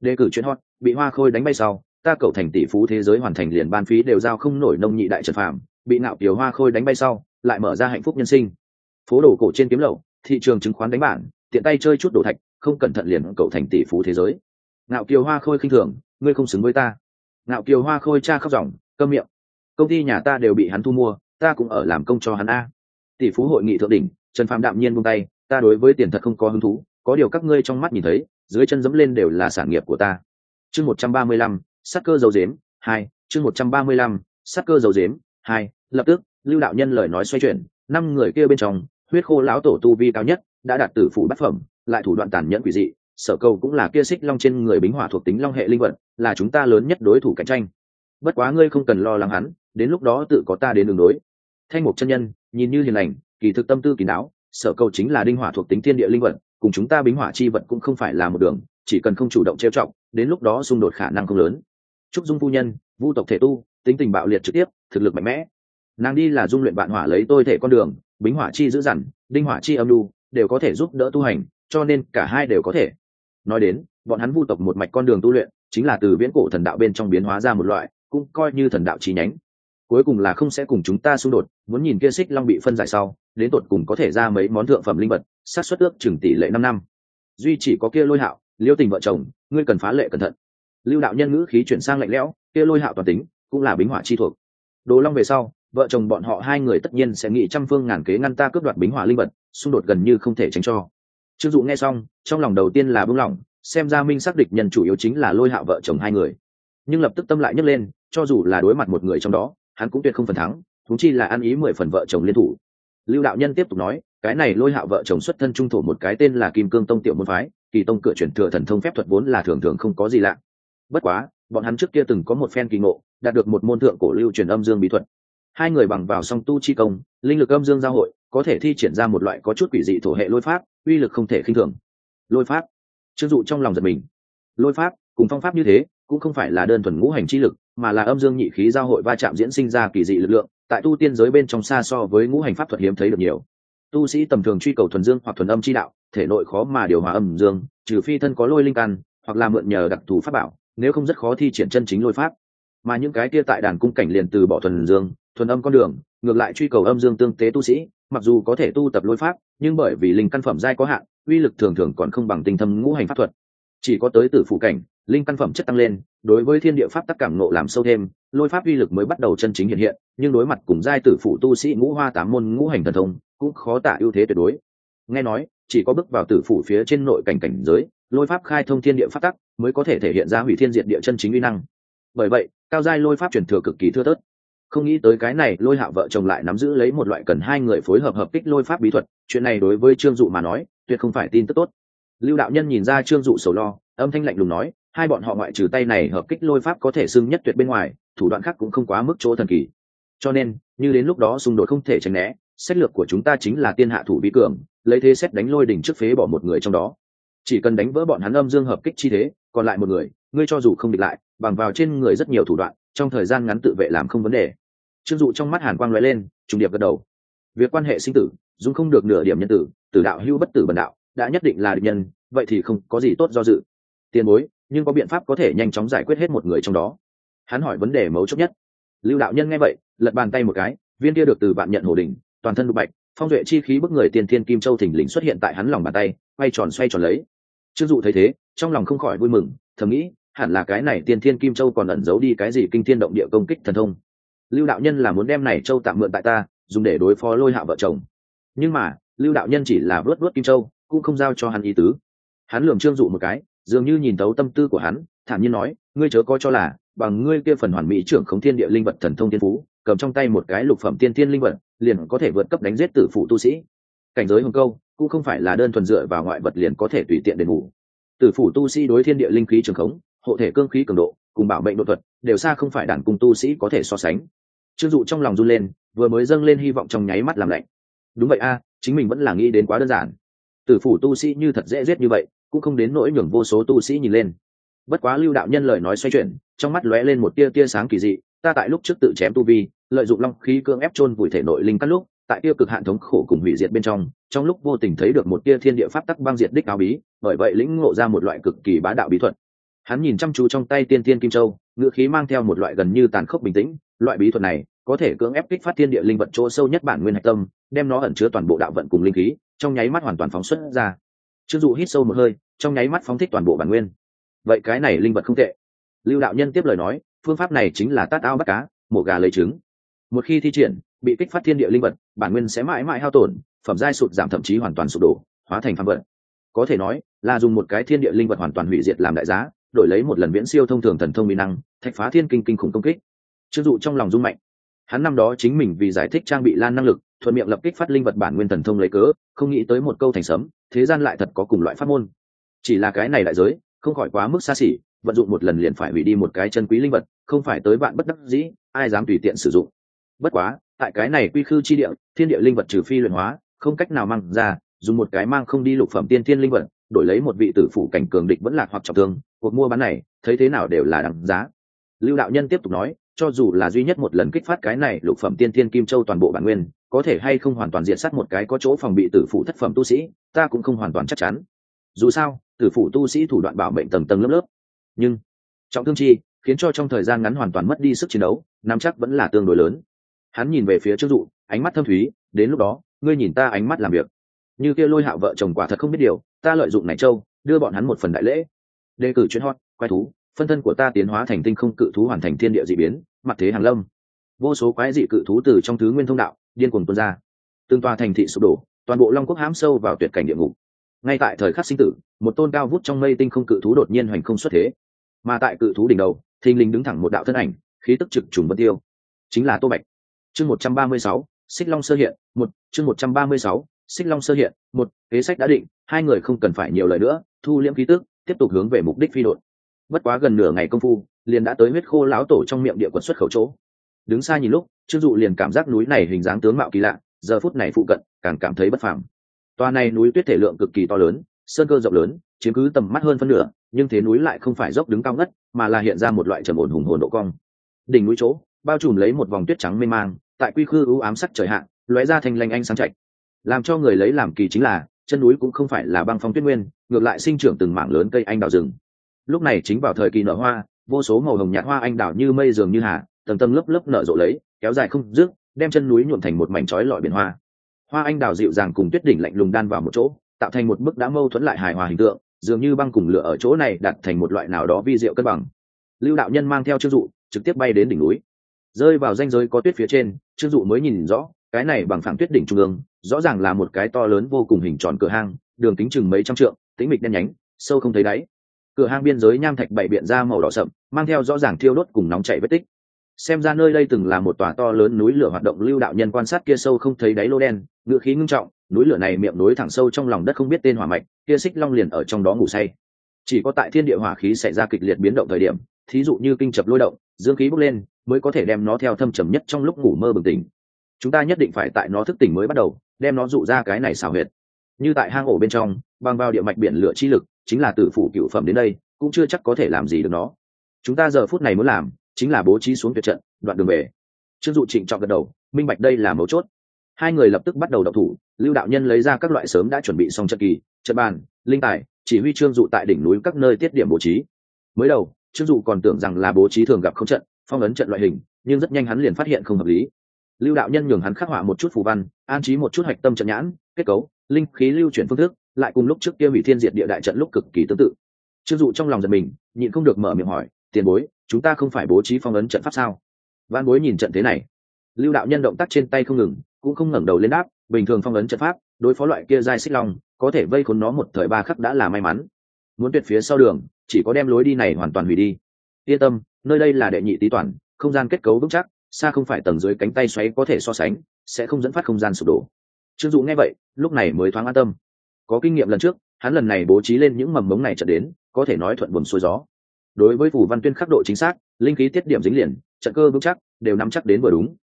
Đề cử chuyện hot, bị hoa khôi đánh bay sau, ta cầu thành tỷ phú thế giới hoàn thành liền ban phí đều giao không nổi nông nhị đại trật phạm bị nạo tiểu hoa khôi đánh bay sau, lại mở ra hạnh phúc nhân sinh. Phố đổ cổ trên kiếm lậu, thị trường chứng khoán đánh bản, tiện tay chơi chút đồ thạch, không cẩn thận liền cầu thành tỷ phú thế giới. Nạo kiều hoa khôi khinh thường, ngươi không xứng với ta. Nạo kiều hoa khôi cha khóc ròng cơm miệng công ty nhà ta đều bị hắn thu mua, ta cũng ở làm công cho hắn a. Tỷ phú hội nghị thượng đỉnh, trần phạm đạm nhiên buông tay, ta đối với tiền thật không có hứng thú, có điều các ngươi trong mắt nhìn thấy, dưới chân dẫm lên đều là sản nghiệp của ta. Chương một trăm ba mươi lăm, sắc cơ dầu dếm hai, chương một trăm ba mươi lăm, sắc cơ dầu dếm hai, lập tức, lưu đạo nhân lời nói xoay chuyển, năm người kia bên trong, huyết khô lão tổ tu vi cao nhất, đã đạt tử phủ bát phẩm, lại thủ đoạn tàn nhẫn quỷ dị, sở cầu cũng là kia xích long trên người bính hỏa thuộc tính long hệ linh vật, là chúng ta lớn nhất đối thủ cạnh tranh. Bất quá ngươi không cần lo lắng hắn đến lúc đó tự có ta đến đường đối. Thanh mục chân nhân, nhìn như hiền lành, kỳ thực tâm tư kỳ não sở cầu chính là đinh hỏa thuộc tính thiên địa linh vật, cùng chúng ta bính hỏa chi vật cũng không phải là một đường, chỉ cần không chủ động trêu trọng đến lúc đó xung đột khả năng không lớn. Trúc dung phu nhân, vu tộc thể tu, tính tình bạo liệt trực tiếp, thực lực mạnh mẽ. Nàng đi là dung luyện bạn hỏa lấy tôi thể con đường, bính hỏa chi giữ dằn, đinh hỏa chi âm lưu đều có thể giúp đỡ tu hành, cho nên cả hai đều có thể. Nói đến, bọn hắn vu tộc một mạch con đường tu luyện, chính là từ viễn cổ thần đạo bên trong biến hóa ra một loại, cũng coi như thần đạo chi nhánh cuối cùng là không sẽ cùng chúng ta xung đột, muốn nhìn kia xích long bị phân giải sau, đến tột cùng có thể ra mấy món thượng phẩm linh vật sát xuất ước chừng tỷ lệ năm năm. Duy chỉ có kia lôi hạo, liêu tình vợ chồng, ngươi cần phá lệ cẩn thận. Lưu đạo nhân ngữ khí chuyển sang lạnh lẽo, kia lôi hạo toàn tính, cũng là bính hỏa chi thuộc. Đồ long về sau, vợ chồng bọn họ hai người tất nhiên sẽ nghĩ trăm phương ngàn kế ngăn ta cướp đoạt bính hỏa linh vật, xung đột gần như không thể tránh cho. Trương dụ nghe xong, trong lòng đầu tiên là bưng lỏng xem ra minh xác địch nhân chủ yếu chính là lôi hạo vợ chồng hai người. Nhưng lập tức tâm lại nhấc lên, cho dù là đối mặt một người trong đó hắn cũng tuyệt không phần thắng thú chi là ăn ý mười phần vợ chồng liên thủ. Lưu đạo nhân tiếp tục nói, cái này lôi hạo vợ chồng xuất thân trung thổ một cái tên là kim cương tông tiểu môn phái, kỳ tông cửa chuyển thừa thần thông phép thuật vốn là thường thường không có gì lạ. Bất quá, bọn hắn trước kia từng có một phen kỳ ngộ, đạt được một môn thượng cổ lưu truyền âm dương bí thuật. Hai người bằng vào song tu chi công, linh lực âm dương giao hội, có thể thi triển ra một loại có chút quỷ dị thổ hệ lôi pháp, uy lực không thể khinh thường. Lôi pháp. Chưng dụ trong lòng giật mình. Lôi pháp, cùng phong pháp như thế, cũng không phải là đơn thuần ngũ hành chi lực mà là âm dương nhị khí giao hội va chạm diễn sinh ra kỳ dị lực lượng, tại tu tiên giới bên trong xa so với ngũ hành pháp thuật hiếm thấy được nhiều. Tu sĩ tầm thường truy cầu thuần dương hoặc thuần âm chi đạo, thể nội khó mà điều hòa âm dương, trừ phi thân có lôi linh căn, hoặc là mượn nhờ đặc thù pháp bảo, nếu không rất khó thi triển chân chính lôi pháp. Mà những cái kia tại đàn cung cảnh liền từ bỏ thuần dương, thuần âm con đường, ngược lại truy cầu âm dương tương tế tu sĩ, mặc dù có thể tu tập lôi pháp, nhưng bởi vì linh căn phẩm giai có hạn, uy lực thường thường còn không bằng tinh thâm ngũ hành pháp thuật. Chỉ có tới tử phụ cảnh linh căn phẩm chất tăng lên, đối với thiên địa pháp tắc cảm nộ làm sâu thêm, lôi pháp uy lực mới bắt đầu chân chính hiện hiện, nhưng đối mặt cùng giai tử phụ tu sĩ ngũ hoa tám môn ngũ hành thần thông, cũng khó tả ưu thế tuyệt đối. Nghe nói, chỉ có bước vào tử phủ phía trên nội cảnh cảnh giới, lôi pháp khai thông thiên địa pháp tắc, mới có thể thể hiện ra hủy thiên diện địa chân chính uy năng. Bởi vậy, cao giai lôi pháp truyền thừa cực kỳ thưa thớt. Không nghĩ tới cái này, lôi hạ vợ chồng lại nắm giữ lấy một loại cần hai người phối hợp hợp kích lôi pháp bí thuật, chuyện này đối với trương dụ mà nói, tuyệt không phải tin tức tốt. Lưu đạo nhân nhìn ra trương dụ sầu lo, âm thanh lạnh lùng nói hai bọn họ ngoại trừ tay này hợp kích lôi pháp có thể xưng nhất tuyệt bên ngoài, thủ đoạn khác cũng không quá mức chỗ thần kỳ. Cho nên, như đến lúc đó xung đột không thể tránh né, sách lược của chúng ta chính là tiên hạ thủ vi cường, lấy thế xét đánh lôi đỉnh trước phế bỏ một người trong đó. Chỉ cần đánh vỡ bọn hắn âm dương hợp kích chi thế, còn lại một người, ngươi cho dù không địch lại, bằng vào trên người rất nhiều thủ đoạn, trong thời gian ngắn tự vệ làm không vấn đề. Trương dụ trong mắt hàn quang lóe lên, trùng điệp gật đầu. Việc quan hệ sinh tử dung không được nửa điểm nhân tử tử đạo hưu bất tử bần đạo, đã nhất định là địch nhân, vậy thì không có gì tốt do dự. Tiền bối nhưng có biện pháp có thể nhanh chóng giải quyết hết một người trong đó. Hắn hỏi vấn đề mấu chốt nhất. Lưu đạo nhân nghe vậy, lật bàn tay một cái, viên kia được từ bạn nhận hồ đình toàn thân đục bạch, phong duệ chi khí bức người tiền thiên kim châu thình lình xuất hiện tại hắn lòng bàn tay, quay tròn xoay tròn lấy. Trương dụ thấy thế, trong lòng không khỏi vui mừng, thầm nghĩ, hẳn là cái này tiên thiên kim châu còn ẩn giấu đi cái gì kinh thiên động địa công kích thần thông. Lưu đạo nhân là muốn đem này châu tạm mượn tại ta, dùng để đối phó lôi hạ vợ chồng. Nhưng mà, lưu đạo nhân chỉ là vớt vớt kim châu, cũng không giao cho hắn ý tứ. Hắn lường trương dụ một cái dường như nhìn thấu tâm tư của hắn, thản nhiên nói, ngươi chớ coi cho là, bằng ngươi kia phần hoàn mỹ trưởng khống thiên địa linh vật thần thông thiên phú, cầm trong tay một cái lục phẩm tiên thiên linh vật, liền có thể vượt cấp đánh giết tử phụ tu sĩ. Cảnh giới hồng câu, cũng không phải là đơn thuần dựa vào ngoại vật liền có thể tùy tiện đền bù. Tử phủ tu sĩ đối thiên địa linh khí trường khống, hộ thể cương khí cường độ, cùng bảo mệnh độ thuật, đều xa không phải đẳng cung tu sĩ có thể so sánh. Trương dụ trong lòng run lên, vừa mới dâng lên hy vọng trong nháy mắt làm lạnh. Đúng vậy a, chính mình vẫn là nghĩ đến quá đơn giản. Tử phủ tu sĩ như thật dễ giết như vậy cũng không đến nỗi nhường vô số tu sĩ nhìn lên. Bất quá lưu đạo nhân lời nói xoay chuyển, trong mắt lóe lên một tia tia sáng kỳ dị, ta tại lúc trước tự chém tu vi, lợi dụng long khí cương ép chôn vùi thể nội linh cắt lúc, tại tiêu cực hạn thống khổ cùng hủy diệt bên trong trong lúc vô tình thấy được một tia thiên địa pháp tắc băng diệt đích áo bí, bởi vậy lĩnh ngộ ra một loại cực kỳ bá đạo bí thuật. Hắn nhìn chăm chú trong tay tiên tiên kim châu ngự khí mang theo một loại gần như tàn khốc bình tĩnh, loại bí thuật này có thể cưỡng ép kích phát thiên địa linh vật chỗ sâu nhất bản nguyên hạch tâm, đem nó ẩn chứa toàn bộ đạo vận cùng linh khí, trong nháy mắt hoàn toàn phóng xuất ra chưng dụ hít sâu một hơi, trong nháy mắt phóng thích toàn bộ bản nguyên. Vậy cái này linh vật không tệ. Lưu đạo nhân tiếp lời nói, phương pháp này chính là tát ao bắt cá, mổ gà lấy trứng. Một khi thi triển, bị kích phát thiên địa linh vật, bản nguyên sẽ mãi mãi hao tổn, phẩm giai sụt giảm thậm chí hoàn toàn sụp đổ, hóa thành phạm vật. Có thể nói, là dùng một cái thiên địa linh vật hoàn toàn hủy diệt làm đại giá, đổi lấy một lần viễn siêu thông thường thần thông mỹ năng, thạch phá thiên kinh kinh khủng công kích. Chưng dụ trong lòng rung mạnh. Hắn năm đó chính mình vì giải thích trang bị lan năng lực thuận miệng lập kích phát linh vật bản nguyên thần thông lấy cớ, không nghĩ tới một câu thành sấm, thế gian lại thật có cùng loại pháp môn. Chỉ là cái này đại giới, không khỏi quá mức xa xỉ, vận dụng một lần liền phải hủy đi một cái chân quý linh vật, không phải tới bạn bất đắc dĩ, ai dám tùy tiện sử dụng. Bất quá, tại cái này quy khư chi địa, thiên địa linh vật trừ phi luyện hóa, không cách nào mang ra, dùng một cái mang không đi lục phẩm tiên thiên linh vật, đổi lấy một vị tử phủ cảnh cường địch vẫn lạc hoặc trọng thương, cuộc mua bán này, thấy thế nào đều là đằng giá. Lưu đạo nhân tiếp tục nói, cho dù là duy nhất một lần kích phát cái này lục phẩm tiên thiên kim châu toàn bộ bản nguyên có thể hay không hoàn toàn diện sát một cái có chỗ phòng bị tử phủ thất phẩm tu sĩ, ta cũng không hoàn toàn chắc chắn. Dù sao, tử phủ tu sĩ thủ đoạn bảo mệnh tầng tầng lớp lớp. Nhưng, trọng thương chi, khiến cho trong thời gian ngắn hoàn toàn mất đi sức chiến đấu, nắm chắc vẫn là tương đối lớn. Hắn nhìn về phía trương dụ, ánh mắt thâm thúy, đến lúc đó, ngươi nhìn ta ánh mắt làm việc. Như kia lôi hạo vợ chồng quả thật không biết điều, ta lợi dụng này châu, đưa bọn hắn một phần đại lễ. Đề cử chuyên hot, quái thú, phân thân của ta tiến hóa thành tinh không cự thú hoàn thành thiên địa d ị biến, mặt thế hàng lâm. Vô số quái dị cự thú từ trong thứ nguyên thông đạo điên cuồng tuôn ra. Tương toa thành thị sụp đổ, toàn bộ long quốc hãm sâu vào tuyệt cảnh địa ngục. Ngay tại thời khắc sinh tử, một tôn cao vút trong mây tinh không cự thú đột nhiên hoành không xuất thế. Mà tại cự thú đỉnh đầu, thình lình đứng thẳng một đạo thân ảnh, khí tức trực trùng vân tiêu. Chính là tô bạch. Chương một trăm ba mươi sáu, xích long sơ hiện, một, chương một trăm ba mươi sáu, xích long sơ hiện, một, kế sách đã định, hai người không cần phải nhiều lời nữa, thu liễm khí tức, tiếp tục hướng về mục đích phi đội bất quá gần nửa ngày công phu, liền đã tới huyết khô lão tổ trong miệng địa quật xuất khẩu chỗ đứng xa nhìn lúc, trương dụ liền cảm giác núi này hình dáng tướng mạo kỳ lạ, giờ phút này phụ cận, càng cảm thấy bất phẳng toa này núi tuyết thể lượng cực kỳ to lớn, sơn cơ rộng lớn, chiếm cứ tầm mắt hơn phân nửa, nhưng thế núi lại không phải dốc đứng cao ngất, mà là hiện ra một loại trầm ổn hùng hồn độ cong. Đỉnh núi chỗ, bao trùm lấy một vòng tuyết trắng mê mang, tại quy khư ưu ám sắc trời hạn lóe ra thành lanh anh sáng chạch. Làm cho người lấy làm kỳ chính là, chân núi cũng không phải là băng phong tuyết nguyên, ngược lại sinh trưởng từng mảng lớn cây anh đào rừng. Lúc này chính vào thời kỳ nở hoa, vô số màu hồng nhạt hoa anh đào như mây dường như hà tầng tầng lớp lớp nở rộ lấy, kéo dài không dứt, đem chân núi nhuộm thành một mảnh trói lọi biển hoa. Hoa anh đào dịu dàng cùng tuyết đỉnh lạnh lùng đan vào một chỗ, tạo thành một bức đã mâu thuẫn lại hài hòa hình tượng, dường như băng cùng lửa ở chỗ này đặt thành một loại nào đó vi diệu cân bằng. Lưu đạo nhân mang theo chức dụ, trực tiếp bay đến đỉnh núi. Rơi vào danh giới có tuyết phía trên chức dụ mới nhìn rõ, cái này bằng phẳng tuyết đỉnh trung ương, rõ ràng là một cái to lớn vô cùng hình tròn cửa hang, đường kính chừng mấy trăm trượng, tĩnh mịch đen nhánh, sâu không thấy đáy. Cửa hang biên giới nham thạch bảy biện ra màu đỏ sậm, mang theo rõ ràng thiêu đốt cùng nóng chảy vết tích xem ra nơi đây từng là một tòa to lớn núi lửa hoạt động lưu đạo nhân quan sát kia sâu không thấy đáy lô đen ngựa khí ngưng trọng, núi lửa này miệng núi thẳng sâu trong lòng đất không biết tên hỏa mạch, kia xích long liền ở trong đó ngủ say. Chỉ có tại thiên địa hỏa khí xảy ra kịch liệt biến động thời điểm, thí dụ như kinh chập lôi động, dương khí bốc lên, mới có thể đem nó theo thâm trầm nhất trong lúc ngủ mơ bừng tỉnh. Chúng ta nhất định phải tại nó thức tỉnh mới bắt đầu, đem nó dụ ra cái này xào huyệt. Như tại hang ổ bên trong, băng vào địa mạch biển lửa chi lực, chính là từ phủ cựu phẩm đến đây, cũng chưa chắc có thể làm gì được nó. Chúng ta giờ phút này muốn làm chính là bố trí xuống tuyệt trận, đoạn đường về. Trương dụ trịnh trọng gật đầu, minh bạch đây là mấu chốt. Hai người lập tức bắt đầu đọc thủ, lưu đạo nhân lấy ra các loại sớm đã chuẩn bị xong trận kỳ, trận bàn, linh tài, chỉ huy trương dụ tại đỉnh núi các nơi tiết điểm bố trí. Mới đầu, trương dụ còn tưởng rằng là bố trí thường gặp không trận, phong ấn trận loại hình, nhưng rất nhanh hắn liền phát hiện không hợp lý. Lưu đạo nhân nhường hắn khắc họa một chút phù văn, an trí một chút hạch tâm trận nhãn, kết cấu, linh khí lưu chuyển phương thức, lại cùng lúc trước kia hủy thiên diệt địa đại trận lúc cực kỳ tương tự. Trương dụ trong lòng giật mình, nhịn không được mở miệng hỏi tiền bối, chúng ta không phải bố trí phong ấn trận pháp sao? Văn bối nhìn trận thế này. Lưu đạo nhân động tác trên tay không ngừng, cũng không ngẩng đầu lên đáp, bình thường phong ấn trận pháp, đối phó loại kia dai xích long, có thể vây khốn nó một thời ba khắc đã là may mắn. Muốn tuyệt phía sau đường, chỉ có đem lối đi này hoàn toàn hủy đi. Yên tâm, nơi đây là đệ nhị tý toàn, không gian kết cấu vững chắc, xa không phải tầng dưới cánh tay xoáy có thể so sánh, sẽ không dẫn phát không gian sụp đổ. Trương dụ nghe vậy, lúc này mới thoáng an tâm. Có kinh nghiệm lần trước, hắn lần này bố trí lên những mầm mống này trở đến, có thể nói thuận buồm xuôi gió đối với phủ văn tuyên khắc độ chính xác, linh khí tiết điểm dính liền, trận cơ vững chắc, đều nắm chắc đến vừa đúng.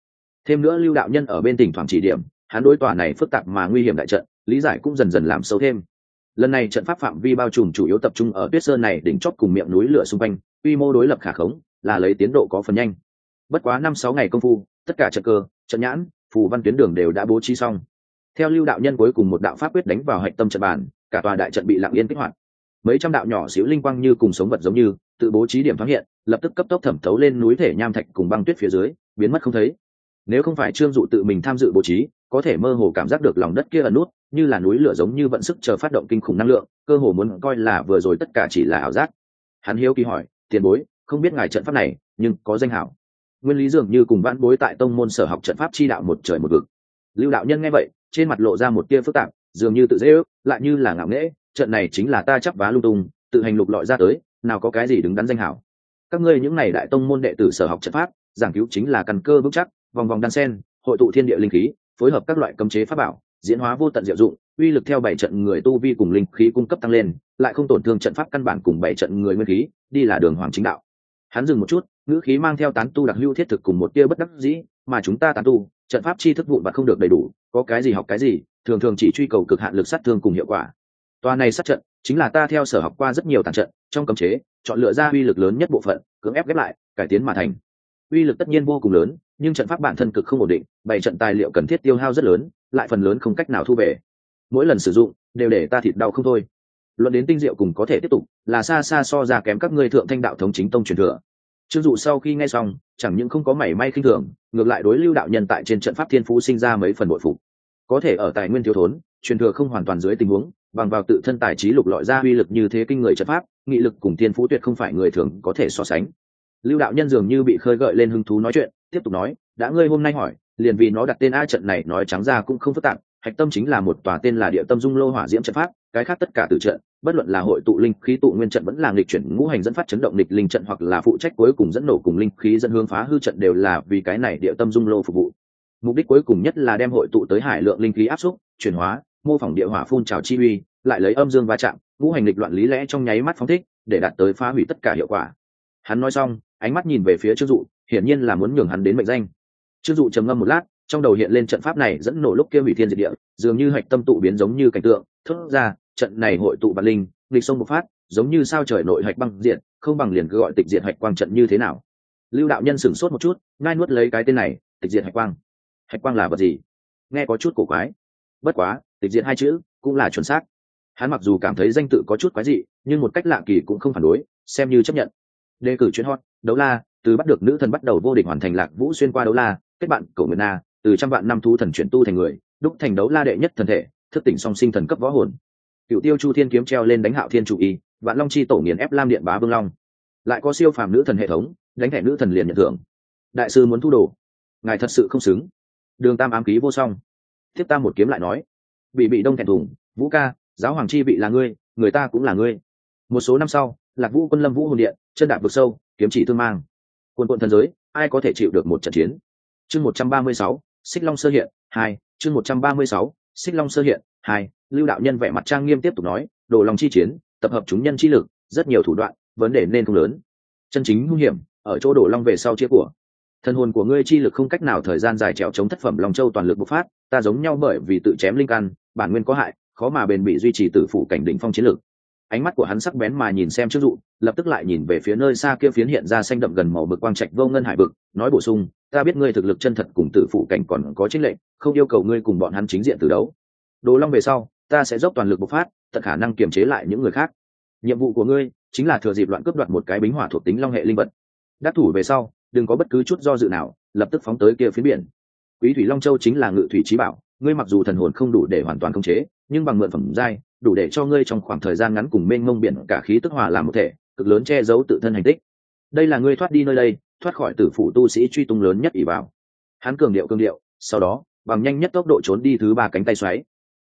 Thêm nữa lưu đạo nhân ở bên tỉnh thoảng chỉ điểm, hắn đối tòa này phức tạp mà nguy hiểm đại trận, lý giải cũng dần dần làm sâu thêm. Lần này trận pháp phạm vi bao trùm chủ yếu tập trung ở tuyết sơn này đỉnh chót cùng miệng núi lửa xung quanh, quy mô đối lập khả khống, là lấy tiến độ có phần nhanh. Bất quá năm sáu ngày công phu, tất cả trận cơ, trận nhãn, phù văn tuyến đường đều đã bố trí xong. Theo lưu đạo nhân cuối cùng một đạo pháp quyết đánh vào hạch tâm trận bàn, cả tòa đại trận bị lặng yên kích hoạt mấy trăm đạo nhỏ xíu linh quang như cùng sống vật giống như, tự bố trí điểm phát hiện, lập tức cấp tốc thẩm thấu lên núi thể nham thạch cùng băng tuyết phía dưới, biến mất không thấy. Nếu không phải trương dụ tự mình tham dự bố trí, có thể mơ hồ cảm giác được lòng đất kia ẩn nút, như là núi lửa giống như vận sức chờ phát động kinh khủng năng lượng, cơ hồ muốn coi là vừa rồi tất cả chỉ là ảo giác. Hắn hiếu kỳ hỏi, tiền bối, không biết ngài trận pháp này, nhưng có danh hảo. Nguyên lý dường như cùng vãn bối tại tông môn sở học trận pháp chi đạo một trời một vực. Lưu đạo nhân nghe vậy, trên mặt lộ ra một tia phức tạp, dường như tự dễ ước, lại như là ngạo nghễ trận này chính là ta chấp vá lung tung, tự hành lục lọi ra tới, nào có cái gì đứng đắn danh hảo. Các ngươi những này đại tông môn đệ tử sở học trận pháp, giảng cứu chính là căn cơ vững chắc, vòng vòng đan sen, hội tụ thiên địa linh khí, phối hợp các loại cấm chế pháp bảo, diễn hóa vô tận diệu dụng, uy lực theo bảy trận người tu vi cùng linh khí cung cấp tăng lên, lại không tổn thương trận pháp căn bản cùng bảy trận người nguyên khí, đi là đường hoàng chính đạo. Hắn dừng một chút, ngữ khí mang theo tán tu đặc hữu thiết thực cùng một tia bất đắc dĩ, mà chúng ta tán tu, trận pháp chi thức vụn và không được đầy đủ, có cái gì học cái gì, thường thường chỉ truy cầu cực hạn lực sát thương cùng hiệu quả tòa này sát trận, chính là ta theo sở học qua rất nhiều tàn trận, trong cấm chế, chọn lựa ra uy lực lớn nhất bộ phận, cưỡng ép ghép lại, cải tiến mà thành. Uy lực tất nhiên vô cùng lớn, nhưng trận pháp bản thân cực không ổn định, bảy trận tài liệu cần thiết tiêu hao rất lớn, lại phần lớn không cách nào thu về. Mỗi lần sử dụng, đều để ta thịt đau không thôi. Luận đến tinh diệu cùng có thể tiếp tục, là xa xa so ra kém các ngươi thượng thanh đạo thống chính tông truyền thừa. Chưng dụ sau khi nghe xong, chẳng những không có mảy may khinh thường, ngược lại đối lưu đạo nhân tại trên trận pháp thiên phú sinh ra mấy phần bội phục. Có thể ở tài nguyên thiếu thốn, truyền thừa không hoàn toàn dưới tình huống bằng vào tự thân tài trí lục lọi ra uy lực như thế kinh người trận pháp, nghị lực cùng thiên phú tuyệt không phải người thường có thể so sánh. Lưu đạo nhân dường như bị khơi gợi lên hứng thú nói chuyện, tiếp tục nói, đã ngươi hôm nay hỏi, liền vì nó đặt tên a trận này nói trắng ra cũng không phức tạp, hạch tâm chính là một tòa tên là địa tâm dung lô hỏa diễm trận pháp, cái khác tất cả từ trận, bất luận là hội tụ linh khí tụ nguyên trận vẫn là nghịch chuyển ngũ hành dẫn phát chấn động nghịch linh trận hoặc là phụ trách cuối cùng dẫn nổ cùng linh khí dẫn hướng phá hư trận đều là vì cái này địa tâm dung lô phục vụ. Mục đích cuối cùng nhất là đem hội tụ tới hải lượng linh khí áp xúc, chuyển hóa mô phỏng địa hỏa phun trào chi uy, lại lấy âm dương va chạm, ngũ hành lịch loạn lý lẽ trong nháy mắt phóng thích, để đạt tới phá hủy tất cả hiệu quả. Hắn nói xong, ánh mắt nhìn về phía trương dụ, hiển nhiên là muốn nhường hắn đến mệnh danh. Trương dụ trầm ngâm một lát, trong đầu hiện lên trận pháp này dẫn nổ lúc kia hủy thiên diệt địa, dường như hạch tâm tụ biến giống như cảnh tượng, thốt ra, trận này hội tụ bản linh lịch sông bộc phát, giống như sao trời nội hạch băng diện không bằng liền cứ gọi tịch diệt hạch quang trận như thế nào? Lưu đạo nhân sửng sốt một chút ngai nuốt lấy cái tên này, tịch diệt hạch quang. Hạch quang là vật gì? Nghe có chút cổ quái. Bất quá tịch diện hai chữ cũng là chuẩn xác. Hắn mặc dù cảm thấy danh tự có chút quái dị, nhưng một cách lạ kỳ cũng không phản đối, xem như chấp nhận. Đề cử chuyến hot, đấu la, từ bắt được nữ thần bắt đầu vô địch hoàn thành lạc vũ xuyên qua đấu la, kết bạn cổ nguyệt na, từ trăm vạn năm thú thần chuyển tu thành người, đúc thành đấu la đệ nhất thần thể, thức tỉnh song sinh thần cấp võ hồn. Cựu tiêu chu thiên kiếm treo lên đánh hạo thiên chủ y, vạn long chi tổ nghiền ép lam điện bá vương long. Lại có siêu phàm nữ thần hệ thống, đánh thẻ nữ thần liền nhận thưởng. Đại sư muốn thu đồ. Ngài thật sự không xứng. Đường tam ám ký vô song. Tiếp tam một kiếm lại nói bị bị đông thẹn thùng, vũ ca, giáo hoàng chi vị là ngươi, người ta cũng là ngươi. Một số năm sau, lạc vũ quân lâm vũ hồn điện, chân đạp vực sâu, kiếm chỉ thương mang. Quân quận thần giới, ai có thể chịu được một trận chiến? Chương một trăm ba mươi sáu, xích long sơ hiện, hai, chương một trăm ba mươi sáu, xích long sơ hiện, hai, lưu đạo nhân vẻ mặt trang nghiêm tiếp tục nói, đồ lòng chi chiến, tập hợp chúng nhân chi lực, rất nhiều thủ đoạn, vấn đề nên không lớn. Chân chính nguy hiểm, ở chỗ đổ long về sau chia của. Thân hồn của ngươi chi lực không cách nào thời gian dài trèo chống thất phẩm lòng châu toàn lực bộc phát, ta giống nhau bởi vì tự chém linh căn bản nguyên có hại, khó mà bền bị duy trì tử phủ cảnh đỉnh phong chiến lược. ánh mắt của hắn sắc bén mà nhìn xem trước dụ, lập tức lại nhìn về phía nơi xa kia phiến hiện ra xanh đậm gần màu bực quang trạch vô ngân hải bực nói bổ sung, ta biết ngươi thực lực chân thật cùng tử phụ cảnh còn có chính lệnh không yêu cầu ngươi cùng bọn hắn chính diện từ đấu. Đồ long về sau, ta sẽ dốc toàn lực bộc phát, tận khả năng kiềm chế lại những người khác. Nhiệm vụ của ngươi chính là thừa dịp loạn cướp đoạt một cái bính hỏa thuộc tính long hệ linh vật. Đắc thủ về sau, đừng có bất cứ chút do dự nào, lập tức phóng tới kia phía biển. Quý thủy long châu chính là ngự thủy trí bảo ngươi mặc dù thần hồn không đủ để hoàn toàn khống chế, nhưng bằng mượn phẩm giai, đủ để cho ngươi trong khoảng thời gian ngắn cùng mênh mông biển cả khí tức hòa làm một thể, cực lớn che giấu tự thân hành tích. Đây là ngươi thoát đi nơi đây, thoát khỏi tử phụ tu sĩ truy tung lớn nhất ỷ vào. Hắn cường điệu cường điệu, sau đó, bằng nhanh nhất tốc độ trốn đi thứ ba cánh tay xoáy.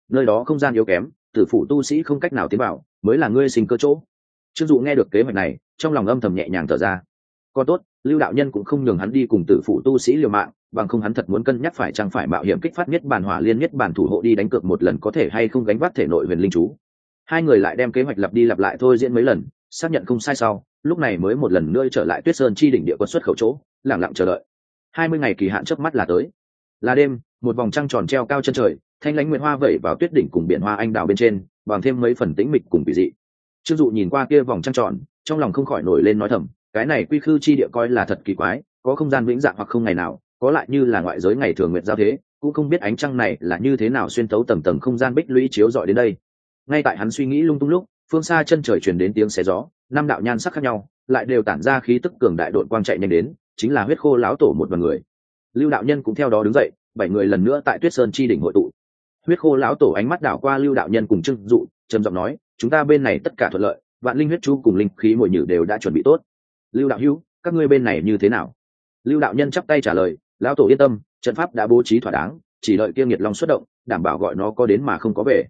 Nơi đó không gian yếu kém, tử phụ tu sĩ không cách nào tiến vào, mới là ngươi sinh cơ chỗ. Trương dụ nghe được kế hoạch này, trong lòng âm thầm nhẹ nhàng thở ra. Còn tốt, lưu đạo nhân cũng không nhường hắn đi cùng tử phụ tu sĩ liều mạng bằng không hắn thật muốn cân nhắc phải chăng phải mạo hiểm kích phát nhất bản hỏa liên nhất bản thủ hộ đi đánh cược một lần có thể hay không gánh vác thể nội huyền linh chú. Hai người lại đem kế hoạch lặp đi lặp lại thôi diễn mấy lần, xác nhận không sai sau, lúc này mới một lần nữa trở lại tuyết sơn chi đỉnh địa quân xuất khẩu chỗ lẳng lặng chờ đợi. Hai mươi ngày kỳ hạn trước mắt là tới. Là đêm, một vòng trăng tròn treo cao chân trời, thanh lãnh nguyệt hoa vẩy vào tuyết đỉnh cùng biển hoa anh đào bên trên, bằng thêm mấy phần tĩnh mịch cùng kỳ dị. Trương dụ nhìn qua kia vòng trăng tròn, trong lòng không khỏi nổi lên nói thầm, cái này quy khư chi địa coi là thật kỳ quái, có không gian vĩnh dạng hoặc không ngày nào có lại như là ngoại giới ngày thường nguyện giao thế, cũng không biết ánh trăng này là như thế nào xuyên tấu tầng tầng không gian bích lũy chiếu dọi đến đây. Ngay tại hắn suy nghĩ lung tung lúc, phương xa chân trời truyền đến tiếng xé gió, năm đạo nhan sắc khác nhau, lại đều tản ra khí tức cường đại đội quang chạy nhanh đến, chính là huyết khô lão tổ một đoàn người. Lưu đạo nhân cũng theo đó đứng dậy, bảy người lần nữa tại tuyết sơn chi đỉnh hội tụ. Huyết khô lão tổ ánh mắt đảo qua lưu đạo nhân cùng trưng dụ, trầm giọng nói, chúng ta bên này tất cả thuận lợi, vạn linh huyết chu cùng linh khí mồi nhử đều đã chuẩn bị tốt. Lưu đạo hữu, các ngươi bên này như thế nào? Lưu đạo nhân chắp tay trả lời lão tổ yên tâm, trận pháp đã bố trí thỏa đáng, chỉ đợi kia nghiệt long xuất động, đảm bảo gọi nó có đến mà không có về.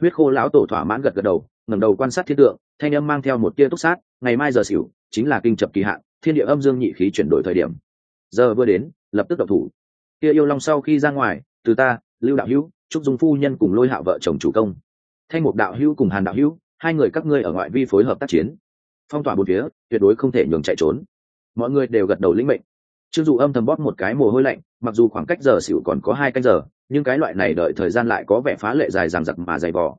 Huyết khô lão tổ thỏa mãn gật gật đầu, ngẩng đầu quan sát thiên tượng, thanh âm mang theo một tia túc sát, ngày mai giờ xỉu, chính là kinh chập kỳ hạn, thiên địa âm dương nhị khí chuyển đổi thời điểm. Giờ vừa đến, lập tức độc thủ. Kia yêu long sau khi ra ngoài, từ ta, lưu đạo hữu trúc dung phu nhân cùng lôi hạ vợ chồng chủ công. Thanh mục đạo hữu cùng hàn đạo hữu, hai người các ngươi ở ngoại vi phối hợp tác chiến. Phong tỏa bốn phía, tuyệt đối không thể nhường chạy trốn. Mọi người đều gật đầu lĩnh mệnh trương dụ âm thầm bóp một cái mồ hôi lạnh, mặc dù khoảng cách giờ xỉu còn có hai canh giờ, nhưng cái loại này đợi thời gian lại có vẻ phá lệ dài dằng dặc mà dày vò.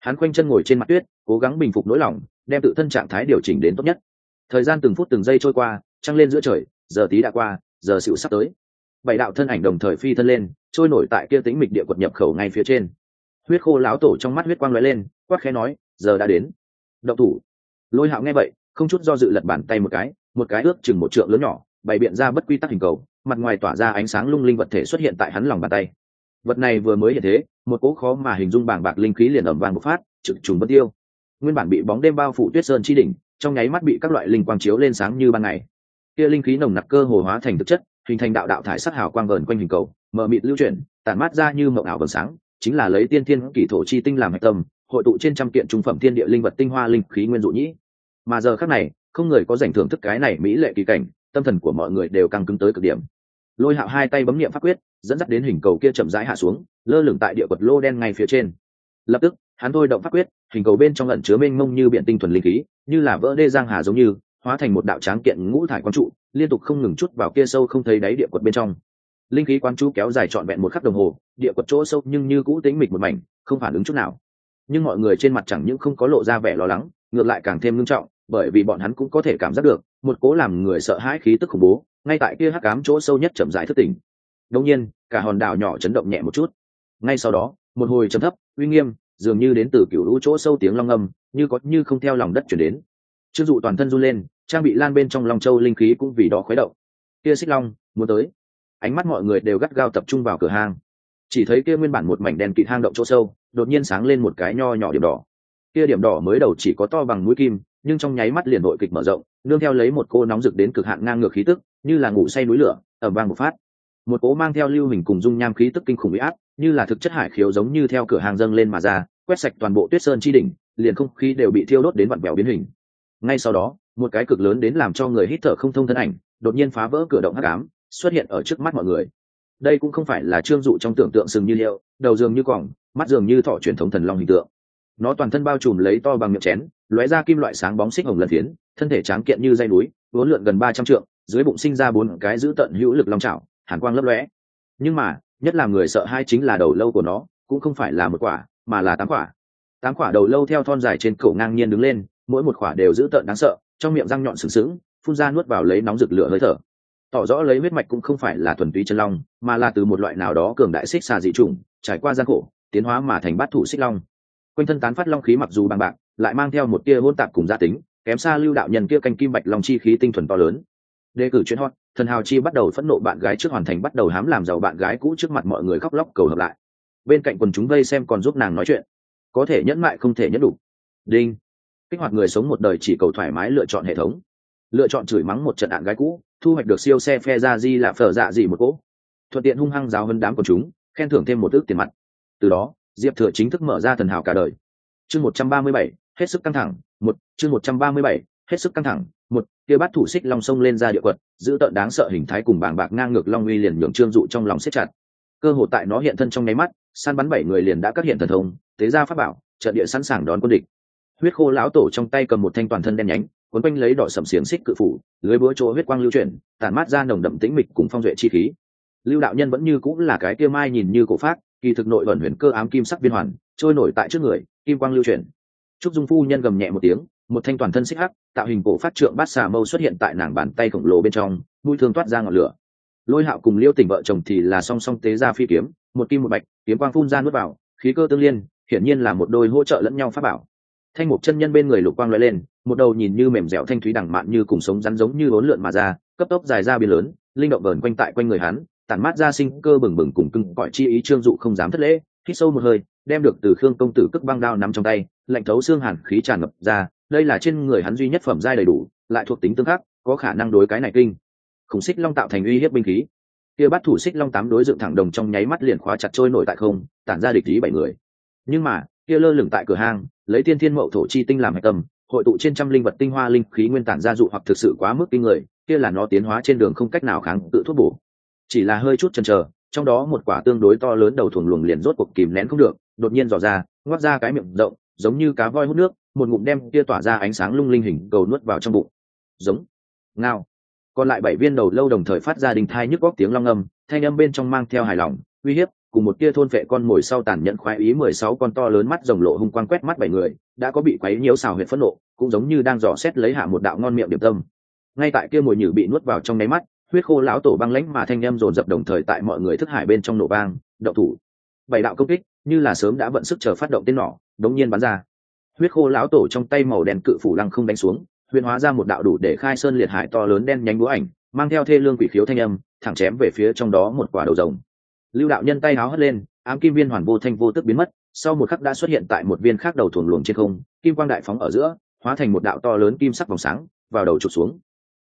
Hắn khoanh chân ngồi trên mặt tuyết, cố gắng bình phục nỗi lòng, đem tự thân trạng thái điều chỉnh đến tốt nhất. Thời gian từng phút từng giây trôi qua, trăng lên giữa trời, giờ tí đã qua, giờ xỉu sắp tới. Bảy đạo thân ảnh đồng thời phi thân lên, trôi nổi tại kia tính mịch địa quật nhập khẩu ngay phía trên. Huyết khô láo tổ trong mắt huyết quang lóe lên, quát khẽ nói, giờ đã đến. Động thủ. Lôi hạo nghe vậy, không chút do dự lật bàn tay một cái một cái ước chừng một trượng lớn nhỏ bày biện ra bất quy tắc hình cầu, mặt ngoài tỏa ra ánh sáng lung linh vật thể xuất hiện tại hắn lòng bàn tay. Vật này vừa mới hiện thế, một cỗ khó mà hình dung bảng bạc linh khí liền ẩm vàng một phát, trực trùng bất tiêu. Nguyên bản bị bóng đêm bao phủ tuyết sơn chi đỉnh, trong nháy mắt bị các loại linh quang chiếu lên sáng như ban ngày. Kia linh khí nồng nặc cơ hồ hóa thành thực chất, hình thành đạo đạo thải sắc hào quang vờn quanh hình cầu mở mịt lưu chuyển, tản mát ra như mộng ảo vầng sáng, chính là lấy tiên thiên kỷ thổ chi tinh làm hạch tâm, hội tụ trên trăm kiện trung phẩm thiên địa linh vật tinh hoa linh khí nguyên dụ nhĩ. Mà giờ khác này, không người có giành thưởng thức cái này mỹ lệ kỳ cảnh tâm thần của mọi người đều căng cứng tới cực điểm. Lôi hạo hai tay bấm nghiệm pháp quyết, dẫn dắt đến hình cầu kia chậm rãi hạ xuống, lơ lửng tại địa quật lô đen ngay phía trên. Lập tức, hắn thôi động pháp quyết, hình cầu bên trong lẩn chứa mênh mông như biển tinh thuần linh khí, như là vỡ đê giang hà giống như, hóa thành một đạo tráng kiện ngũ thải quang trụ, liên tục không ngừng chút vào kia sâu không thấy đáy địa quật bên trong. Linh khí quan trụ kéo dài trọn vẹn một khắc đồng hồ, địa quật chỗ sâu nhưng như cũ tính mịch một mảnh, không phản ứng chút nào. Nhưng mọi người trên mặt chẳng những không có lộ ra vẻ lo lắng, ngược lại càng thêm nghiêm trọng bởi vì bọn hắn cũng có thể cảm giác được, một cố làm người sợ hãi khí tức khủng bố, ngay tại kia hắc cám chỗ sâu nhất chậm rãi thất tỉnh. Đông nhiên, cả hòn đảo nhỏ chấn động nhẹ một chút. Ngay sau đó, một hồi trầm thấp, uy nghiêm, dường như đến từ kiểu lũ chỗ sâu tiếng long âm, như có như không theo lòng đất chuyển đến. Chưng dụ toàn thân run lên, trang bị lan bên trong lòng châu linh khí cũng vì đó khuấy động. Kia xích long, muốn tới. Ánh mắt mọi người đều gắt gao tập trung vào cửa hang. Chỉ thấy kia nguyên bản một mảnh đen kịt hang động chỗ sâu, đột nhiên sáng lên một cái nho nhỏ điểm đỏ. Kia điểm đỏ mới đầu chỉ có to bằng mũi kim nhưng trong nháy mắt liền nội kịch mở rộng, nương theo lấy một cô nóng rực đến cực hạn ngang ngược khí tức, như là ngủ say núi lửa ở vang một phát. Một cố mang theo lưu hình cùng dung nham khí tức kinh khủng bị áp, như là thực chất hải khiếu giống như theo cửa hàng dâng lên mà ra, quét sạch toàn bộ tuyết sơn chi đỉnh, liền không khí đều bị thiêu đốt đến vặn vẹo biến hình. Ngay sau đó, một cái cực lớn đến làm cho người hít thở không thông thân ảnh, đột nhiên phá vỡ cửa động hắc ám, xuất hiện ở trước mắt mọi người. Đây cũng không phải là trương dụ trong tưởng tượng sừng như liệu, đầu dường như cỏng mắt dường như thọ truyền thống thần long hình tượng. Nó toàn thân bao trùm lấy to bằng miệng chén lóe ra kim loại sáng bóng xích hồng lần phiến, thân thể tráng kiện như dây núi, vốn lượn gần ba trăm trượng, dưới bụng sinh ra bốn cái giữ tận hữu lực long trào hàn quang lấp lóe. Nhưng mà, nhất là người sợ hai chính là đầu lâu của nó, cũng không phải là một quả, mà là tám quả. Tám quả đầu lâu theo thon dài trên cổ ngang nhiên đứng lên, mỗi một quả đều giữ tợn đáng sợ, trong miệng răng nhọn sừng sững, phun ra nuốt vào lấy nóng rực lửa hơi thở. Tỏ rõ lấy huyết mạch cũng không phải là thuần túy chân long, mà là từ một loại nào đó cường đại xích xà dị trùng trải qua gian khổ, tiến hóa mà thành bát thủ xích long. Quanh thân tán phát long khí mặc dù bằng bạc lại mang theo một tia hôn tạp cùng gia tính, kém xa lưu đạo nhân kia canh kim bạch long chi khí tinh thuần to lớn. Đề cử chuyên hot, thần hào chi bắt đầu phẫn nộ bạn gái trước hoàn thành bắt đầu hám làm giàu bạn gái cũ trước mặt mọi người khóc lóc cầu hợp lại. Bên cạnh quần chúng vây xem còn giúp nàng nói chuyện. Có thể nhẫn mại không thể nhẫn đủ. Đinh. Kích hoạt người sống một đời chỉ cầu thoải mái lựa chọn hệ thống. Lựa chọn chửi mắng một trận ạn gái cũ, thu hoạch được siêu xe phe ra di là phở dạ gì một cỗ. Thuận tiện hung hăng giáo hơn đám quần chúng, khen thưởng thêm một ước tiền mặt. Từ đó, diệp thừa chính thức mở ra thần hào cả đời. Chương một trăm ba mươi bảy hết sức căng thẳng, một, chương một trăm ba mươi bảy, hết sức căng thẳng, một, kia bắt thủ xích long sông lên ra địa quật, giữ tợn đáng sợ hình thái cùng bảng bạc ngang ngược long uy liền nhường trương dụ trong lòng siết chặt. Cơ hội tại nó hiện thân trong nháy mắt, săn bắn bảy người liền đã các hiện thần thông, tế ra pháp bảo, trận địa sẵn sàng đón quân địch. Huyết khô lão tổ trong tay cầm một thanh toàn thân đen nhánh, cuốn quanh lấy đỏ sầm xiềng xích cự phủ, lưới búa chỗ huyết quang lưu chuyển tàn mát ra nồng đậm tĩnh mịch cùng phong duệ chi khí. Lưu đạo nhân vẫn như cũng là cái kia mai nhìn như cổ phát kỳ thực nội ẩn huyền cơ ám kim sắc biên hoàn, trôi nổi tại trước người, kim quang lưu chuyển trúc dung phu nhân gầm nhẹ một tiếng, một thanh toàn thân xích hắc, tạo hình cổ phát trượng bát xà mâu xuất hiện tại nàng bàn tay khổng lồ bên trong, mũi thương toát ra ngọn lửa. Lôi hạo cùng liêu tỉnh vợ chồng thì là song song tế ra phi kiếm, một kim một bạch, kiếm quang phun ra nuốt vào, khí cơ tương liên, hiển nhiên là một đôi hỗ trợ lẫn nhau pháp bảo. Thanh mục chân nhân bên người lục quang lóe lên, một đầu nhìn như mềm dẻo thanh thúy đằng mạn như cùng sống rắn giống như bốn lượn mà ra, cấp tốc dài ra biển lớn, linh động vờn quanh tại quanh người hắn, tản mát ra sinh cơ bừng bừng cùng cưng gọi chi ý trương dụ không dám thất lễ, hít sâu một hơi đem được từ khương công tử cước băng đao nắm trong tay, lạnh thấu xương hàn khí tràn ngập ra, đây là trên người hắn duy nhất phẩm giai đầy đủ, lại thuộc tính tương khắc, có khả năng đối cái này kinh. Khủng xích long tạo thành uy hiếp binh khí. Kia bắt thủ xích long tám đối dựng thẳng đồng trong nháy mắt liền khóa chặt trôi nổi tại không, tản ra địch ý bảy người. Nhưng mà, kia lơ lửng tại cửa hang, lấy tiên thiên mậu thổ chi tinh làm hạch tâm, hội tụ trên trăm linh vật tinh hoa linh khí nguyên tản gia dụ hoặc thực sự quá mức kinh người, kia là nó tiến hóa trên đường không cách nào kháng tự thuốc bổ. Chỉ là hơi chút chần chờ, trong đó một quả tương đối to lớn đầu thuồng luồng liền rốt cuộc kìm nén không được đột nhiên dò ra, ngoác ra cái miệng rộng, giống như cá voi hút nước, một ngụm đem kia tỏa ra ánh sáng lung linh hình cầu nuốt vào trong bụng. Giống. Ngao. Còn lại bảy viên đầu lâu đồng thời phát ra đình thai nhức góc tiếng long âm, thanh âm bên trong mang theo hài lòng, uy hiếp, cùng một kia thôn vệ con mồi sau tàn nhẫn khoái ý mười sáu con to lớn mắt rồng lộ hung quang quét mắt bảy người, đã có bị quấy nhiễu xào huyệt phẫn nộ, cũng giống như đang dò xét lấy hạ một đạo ngon miệng điểm tâm. Ngay tại kia mồi nhử bị nuốt vào trong nháy mắt, huyết khô lão tổ băng lãnh mà thanh em dồn dập đồng thời tại mọi người thức hải bên trong nổ vang đậu thủ. Bảy đạo công kích như là sớm đã vận sức chờ phát động tên nỏ, đống nhiên bắn ra. Huyết khô lão tổ trong tay màu đen cự phủ lăng không đánh xuống, huyền hóa ra một đạo đủ để khai sơn liệt hải to lớn đen nhánh búa ảnh, mang theo thê lương quỷ khiếu thanh âm, thẳng chém về phía trong đó một quả đầu rồng. Lưu đạo nhân tay háo hất lên, ám kim viên hoàn vô thanh vô tức biến mất, sau một khắc đã xuất hiện tại một viên khác đầu thuồng luồng trên không, kim quang đại phóng ở giữa, hóa thành một đạo to lớn kim sắc vòng sáng, vào đầu trục xuống.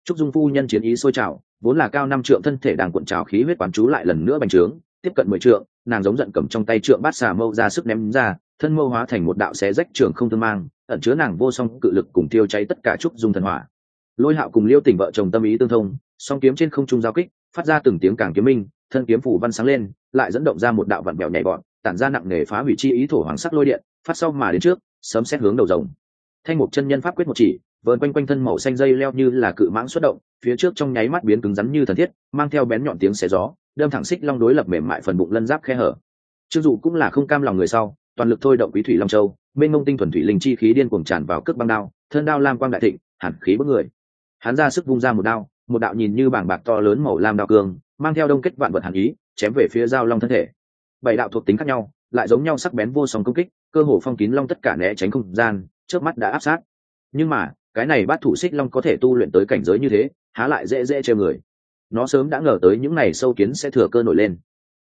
Trúc dung phu nhân chiến ý sôi trào, vốn là cao năm trượng thân thể đang cuộn trào khí huyết quán chú lại lần nữa bành trướng tiếp cận mười trượng, nàng giống giận cầm trong tay trượng bát xà mâu ra sức ném ra, thân mâu hóa thành một đạo xé rách trường không thương mang, ẩn chứa nàng vô song cự lực cùng tiêu cháy tất cả trúc dung thần hỏa. Lôi hạo cùng liêu tỉnh vợ chồng tâm ý tương thông, song kiếm trên không trung giao kích, phát ra từng tiếng càng kiếm minh, thân kiếm phủ văn sáng lên, lại dẫn động ra một đạo vặn bèo nhảy bọn tản ra nặng nề phá hủy chi ý thổ hoàng sắc lôi điện, phát sau mà đến trước sớm xét hướng đầu rồng. Thanh mục chân nhân pháp quyết một chỉ, vờn quanh quanh thân màu xanh dây leo như là cự mãng xuất động, phía trước trong nháy mắt biến cứng rắn như thần thiết, mang theo bén nhọn tiếng xé gió đâm thẳng xích long đối lập mềm mại phần bụng lân giáp khe hở. Chưng dụ cũng là không cam lòng người sau, toàn lực thôi động quý thủy long châu, mênh mông tinh thuần thủy linh chi khí điên cuồng tràn vào cước băng đao, thân đao lam quang đại thịnh hẳn khí bức người. Hắn ra sức vung ra một đao, một đạo nhìn như bảng bạc to lớn màu lam đao cường mang theo đông kết vạn vật hàn ý, chém về phía giao long thân thể. Bảy đạo thuộc tính khác nhau, lại giống nhau sắc bén vô song công kích, cơ hồ phong kín long tất cả né tránh không gian trước mắt đã áp sát. Nhưng mà, cái này bát thủ xích long có thể tu luyện tới cảnh giới như thế, há lại dễ dễ treo người nó sớm đã ngờ tới những này sâu kiến sẽ thừa cơ nổi lên.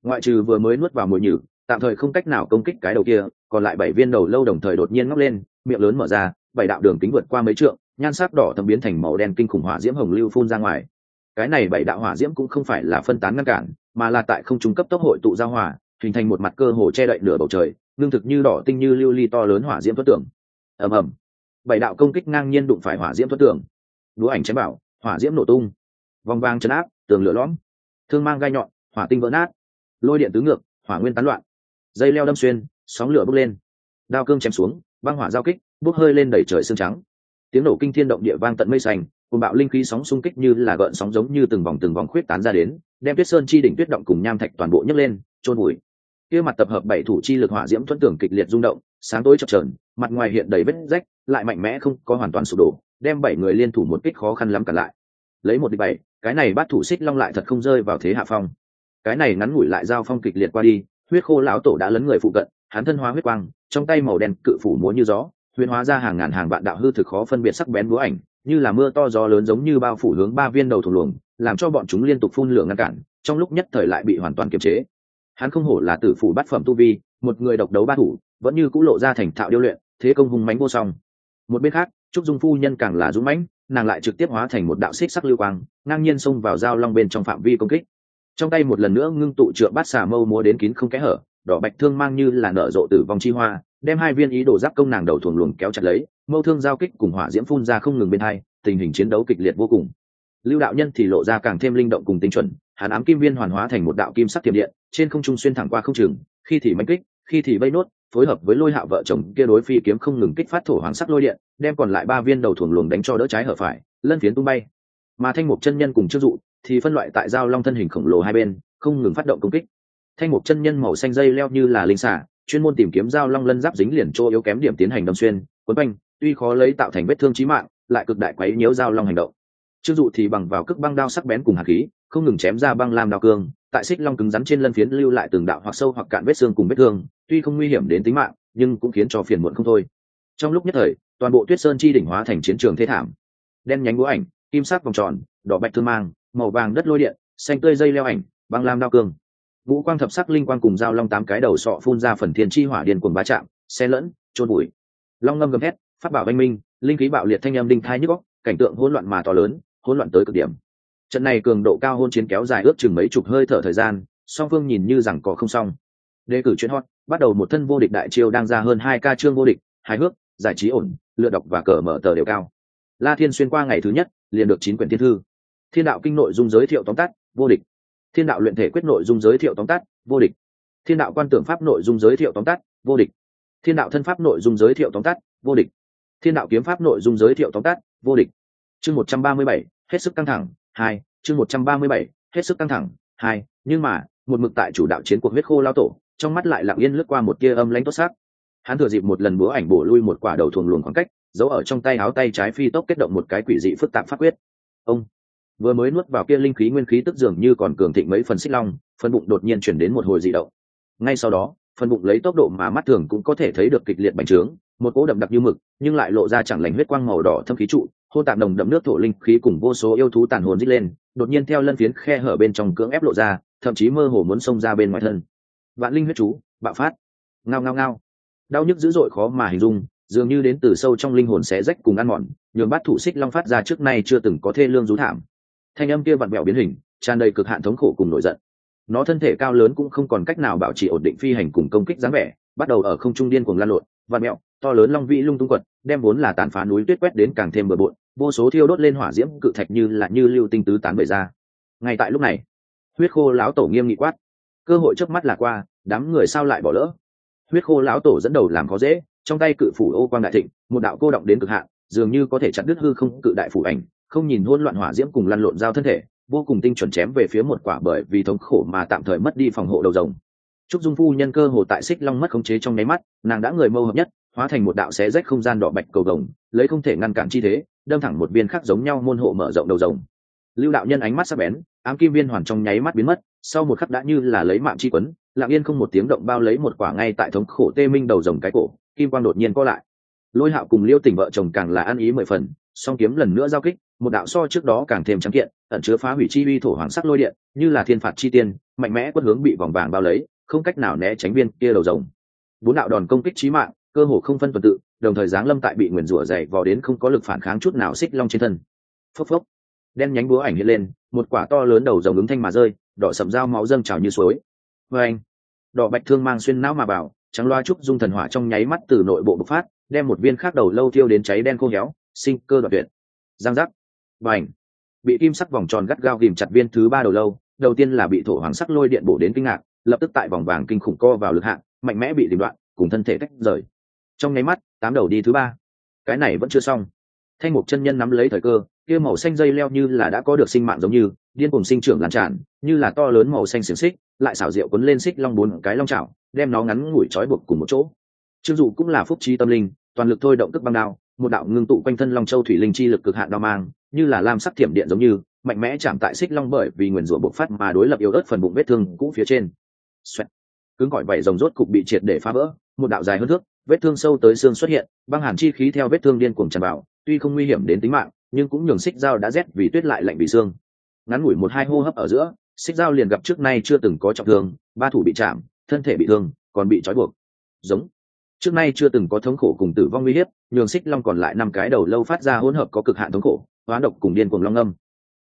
Ngoại trừ vừa mới nuốt vào mũi nhử, tạm thời không cách nào công kích cái đầu kia, còn lại bảy viên đầu lâu đồng thời đột nhiên ngóc lên, miệng lớn mở ra, bảy đạo đường kính vượt qua mấy trượng, nhan sắc đỏ thâm biến thành màu đen kinh khủng hỏa diễm hồng lưu phun ra ngoài. Cái này bảy đạo hỏa diễm cũng không phải là phân tán ngăn cản, mà là tại không trung cấp tốc hội tụ giao hỏa, hình thành một mặt cơ hồ che đậy nửa bầu trời ngưng thực như đỏ tinh như lưu ly to lớn hỏa diễm thoát tưởng. Ầm ầm. Bảy đạo công kích ngang nhiên đụng phải hỏa diễm thoát tưởng. Đũa ảnh chém bảo, hỏa diễm nổ tung vòng vang chấn áp tường lửa lõm. Thương mang gai nhọn hỏa tinh vỡ nát. Lôi điện tứ ngược hỏa nguyên tán loạn. Dây leo đâm xuyên sóng lửa bốc lên. Đao cương chém xuống băng hỏa giao kích bốc hơi lên đẩy trời xương trắng. Tiếng nổ kinh thiên động địa vang tận mây sành, cùng bạo linh khí sóng xung kích như là gợn sóng giống như từng vòng từng vòng khuyết tán ra đến đem tuyết sơn chi đỉnh tuyết động cùng nham thạch toàn bộ nhấc lên trôn bụi kia mặt tập hợp bảy thủ chi lực hỏa diễm thuẫn tưởng kịch liệt rung động sáng tối chập trờn mặt ngoài hiện đầy vết rách lại mạnh mẽ không có hoàn toàn sụp đổ đem bảy người liên thủ một kích khó khăn lắm cả lại lấy một địch bảy, cái này bắt thủ xích long lại thật không rơi vào thế hạ phong. Cái này ngắn ngủi lại giao phong kịch liệt qua đi, huyết khô lão tổ đã lấn người phụ cận, hắn thân hóa huyết quang, trong tay màu đen cự phủ múa như gió, huyền hóa ra hàng ngàn hàng vạn đạo hư thực khó phân biệt sắc bén búa ảnh, như là mưa to gió lớn giống như bao phủ hướng ba viên đầu thủng luồng, làm cho bọn chúng liên tục phun lửa ngăn cản, trong lúc nhất thời lại bị hoàn toàn kiềm chế. Hắn không hổ là tử phủ bát phẩm tu vi, một người độc đấu ba thủ, vẫn như cũ lộ ra thành thạo điêu luyện, thế công hùng mánh vô song. Một bên khác, trúc dung phu nhân càng là dũng mãnh nàng lại trực tiếp hóa thành một đạo xích sắc lưu quang, ngang nhiên xông vào dao long bên trong phạm vi công kích. Trong tay một lần nữa ngưng tụ trượng bát xà mâu múa đến kín không kẽ hở, đỏ bạch thương mang như là nở rộ tử vong chi hoa, đem hai viên ý đồ giáp công nàng đầu thuồng luồng kéo chặt lấy, mâu thương giao kích cùng hỏa diễm phun ra không ngừng bên hai, tình hình chiến đấu kịch liệt vô cùng. Lưu đạo nhân thì lộ ra càng thêm linh động cùng tinh chuẩn, hàn ám kim viên hoàn hóa thành một đạo kim sắc tiềm điện, trên không trung xuyên thẳng qua không trường khi thì mánh kích, khi thì vây nốt phối hợp với lôi hạo vợ chồng kia đối phi kiếm không ngừng kích phát thổ hoàng sắc lôi điện, đem còn lại ba viên đầu thuồng luồng đánh cho đỡ trái hở phải, lân phiến tung bay. Mà thanh mục chân nhân cùng chức dụ thì phân loại tại giao long thân hình khổng lồ hai bên, không ngừng phát động công kích. Thanh mục chân nhân màu xanh dây leo như là linh xả chuyên môn tìm kiếm giao long lân giáp dính liền chỗ yếu kém điểm tiến hành đâm xuyên quấn quanh, tuy khó lấy tạo thành vết thương chí mạng, lại cực đại quấy nhiễu giao long hành động. Chức dụ thì bằng vào cước băng đao sắc bén cùng hạt khí, không ngừng chém ra băng lam đao cương tại xích long cứng rắn trên lân phiến lưu lại từng đạo hoặc sâu hoặc cạn vết xương cùng vết thương, tuy không nguy hiểm đến tính mạng, nhưng cũng khiến cho phiền muộn không thôi. Trong lúc nhất thời, toàn bộ tuyết sơn chi đỉnh hóa thành chiến trường thế thảm. Đen nhánh búa ảnh, kim sắc vòng tròn, đỏ bạch thương mang, màu vàng đất lôi điện, xanh tươi dây leo ảnh, băng lam đao cương. Vũ quang thập sắc linh quang cùng dao long tám cái đầu sọ phun ra phần thiên chi hỏa điền cuồng bá chạm xe lẫn trôn bụi. Long ngâm gầm hét phát bảo anh minh, linh khí bạo liệt thanh âm đinh thai nhức góc cảnh tượng hỗn loạn mà to lớn, hỗn loạn tới cực điểm trận này cường độ cao hôn chiến kéo dài ước chừng mấy chục hơi thở thời gian, song phương nhìn như rằng có không xong. Đề cử chuyên hot, bắt đầu một thân vô địch đại chiêu đang ra hơn hai ca chương vô địch, hài hước, giải trí ổn, lựa đọc và cờ mở tờ đều cao. La thiên xuyên qua ngày thứ nhất, liền được chín quyển thiên thư. Thiên đạo kinh nội dung giới thiệu tóm tắt, vô địch. Thiên đạo luyện thể quyết nội dung giới thiệu tóm tắt, vô địch. Thiên đạo quan tưởng pháp nội dung giới thiệu tóm tắt, vô địch. Thiên đạo thân pháp nội dung giới thiệu tóm tắt, vô địch. Thiên đạo kiếm pháp nội dung giới thiệu tóm tắt, vô địch. Chương một trăm ba mươi bảy, hết sức căng thẳng hai, chương một trăm ba mươi bảy, hết sức căng thẳng, hai, nhưng mà, một mực tại chủ đạo chiến cuộc huyết khô lao tổ, trong mắt lại lặng yên lướt qua một kia âm lãnh tốt sắc. Hắn thừa dịp một lần búa ảnh bổ lui một quả đầu thuồng luồng khoảng cách, giấu ở trong tay áo tay trái phi tốc kết động một cái quỷ dị phức tạp pháp quyết. Ông, vừa mới nuốt vào kia linh khí nguyên khí tức dường như còn cường thịnh mấy phần xích long phân bụng đột nhiên chuyển đến một hồi dị động. Ngay sau đó phân bụng lấy tốc độ mà mắt thường cũng có thể thấy được kịch liệt bành trướng, một cỗ đậm đặc như mực, nhưng lại lộ ra chẳng lành huyết quang màu đỏ thâm khí trụ hô tạm nồng đậm nước thổ linh khí cùng vô số yêu thú tàn hồn dít lên, đột nhiên theo lân phiến khe hở bên trong cưỡng ép lộ ra, thậm chí mơ hồ muốn xông ra bên ngoài thân. Vạn linh huyết chú, bạo phát. Ngao ngao ngao. Đau nhức dữ dội khó mà hình dung, dường như đến từ sâu trong linh hồn xé rách cùng ăn mòn, nhường bát thủ xích long phát ra trước nay chưa từng có thê lương rú thảm. Thanh âm kia vặn vẹo biến hình, tràn đầy cực hạn thống khổ cùng nổi giận. Nó thân thể cao lớn cũng không còn cách nào bảo trì ổn định phi hành cùng công kích dáng vẻ, bắt đầu ở không trung điên cuồng lan lộn, vặn mẹo, to lớn long vĩ lung tung quật đem vốn là tàn phá núi tuyết quét đến càng thêm bừa bộn, vô số thiêu đốt lên hỏa diễm cự thạch như là như lưu tinh tứ tán bể ra. Ngay tại lúc này, huyết khô lão tổ nghiêm nghị quát. Cơ hội trước mắt là qua, đám người sao lại bỏ lỡ? Huyết khô lão tổ dẫn đầu làm khó dễ, trong tay cự phủ ô quang đại thịnh, một đạo cô động đến cực hạn, dường như có thể chặt đứt hư không cự đại phủ ảnh, không nhìn hỗn loạn hỏa diễm cùng lăn lộn giao thân thể, vô cùng tinh chuẩn chém về phía một quả bởi vì thống khổ mà tạm thời mất đi phòng hộ đầu rồng. Trúc dung phu nhân cơ hồ tại xích long mất khống chế trong nháy mắt, nàng đã người mâu hợp nhất hóa thành một đạo xé rách không gian đỏ bạch cầu rồng lấy không thể ngăn cản chi thế, đâm thẳng một viên khác giống nhau môn hộ mở rộng đầu rồng. Lưu đạo nhân ánh mắt sắc bén, ám kim viên hoàn trong nháy mắt biến mất, sau một khắc đã như là lấy mạng chi quấn, lặng yên không một tiếng động bao lấy một quả ngay tại thống khổ tê minh đầu rồng cái cổ, kim quang đột nhiên co lại. Lôi hạo cùng liêu tình vợ chồng càng là ăn ý mười phần, song kiếm lần nữa giao kích, một đạo so trước đó càng thêm trắng kiện, ẩn chứa phá hủy chi uy thổ hoàng sắc lôi điện, như là thiên phạt chi tiên, mạnh mẽ quất hướng bị vòng vàng bao lấy, không cách nào né tránh viên kia đầu rồng. Bốn đạo đòn công kích trí mạng cơ hồ không phân tuần tự, đồng thời giáng lâm tại bị nguyền rủa dày vò đến không có lực phản kháng chút nào xích long trên thân. Phốc phốc. Đen nhánh búa ảnh hiện lên, một quả to lớn đầu rồng ứng thanh mà rơi, đỏ sầm dao máu dâng trào như suối. Vê anh, đỏ bạch thương mang xuyên não mà bảo, trắng loa trúc dung thần hỏa trong nháy mắt từ nội bộ bộc phát, đem một viên khác đầu lâu thiêu đến cháy đen khô héo, sinh cơ đoạn tuyệt. Giang giác. Và ảnh bị kim sắc vòng tròn gắt gao ghìm chặt viên thứ ba đầu lâu, đầu tiên là bị thổ hoàng sắc lôi điện bổ đến kinh ngạc, lập tức tại vòng vàng kinh khủng co vào lực hạng mạnh mẽ bị đình đoạn, cùng thân thể tách rời trong nháy mắt, tám đầu đi thứ ba. Cái này vẫn chưa xong. Thanh mục chân nhân nắm lấy thời cơ, kia màu xanh dây leo như là đã có được sinh mạng giống như, điên cùng sinh trưởng lan tràn, như là to lớn màu xanh xiềng xích, lại xảo diệu quấn lên xích long bốn cái long chảo, đem nó ngắn ngủi trói buộc cùng một chỗ. Trương dụ cũng là phúc trí tâm linh, toàn lực thôi động tức băng đao, một đạo ngưng tụ quanh thân long châu thủy linh chi lực cực hạn đao mang, như là lam sắc thiểm điện giống như, mạnh mẽ chạm tại xích long bởi vì nguyền rủa bộc phát mà đối lập yếu ớt phần bụng vết thương cũ phía trên. Xoẹt. cứng gọi vảy rồng rốt cục bị triệt để phá vỡ một đạo dài hơn thước, vết thương sâu tới xương xuất hiện, băng hàn chi khí theo vết thương điên cuồng tràn vào, tuy không nguy hiểm đến tính mạng, nhưng cũng nhường xích dao đã rét vì tuyết lại lạnh vì xương. Ngắn ngủi một hai hô hấp ở giữa, xích dao liền gặp trước nay chưa từng có trọng thương, ba thủ bị chạm, thân thể bị thương, còn bị trói buộc. Giống. Trước nay chưa từng có thống khổ cùng tử vong nguy hiếp, nhường xích long còn lại năm cái đầu lâu phát ra hỗn hợp có cực hạn thống khổ, hóa độc cùng điên cuồng long âm.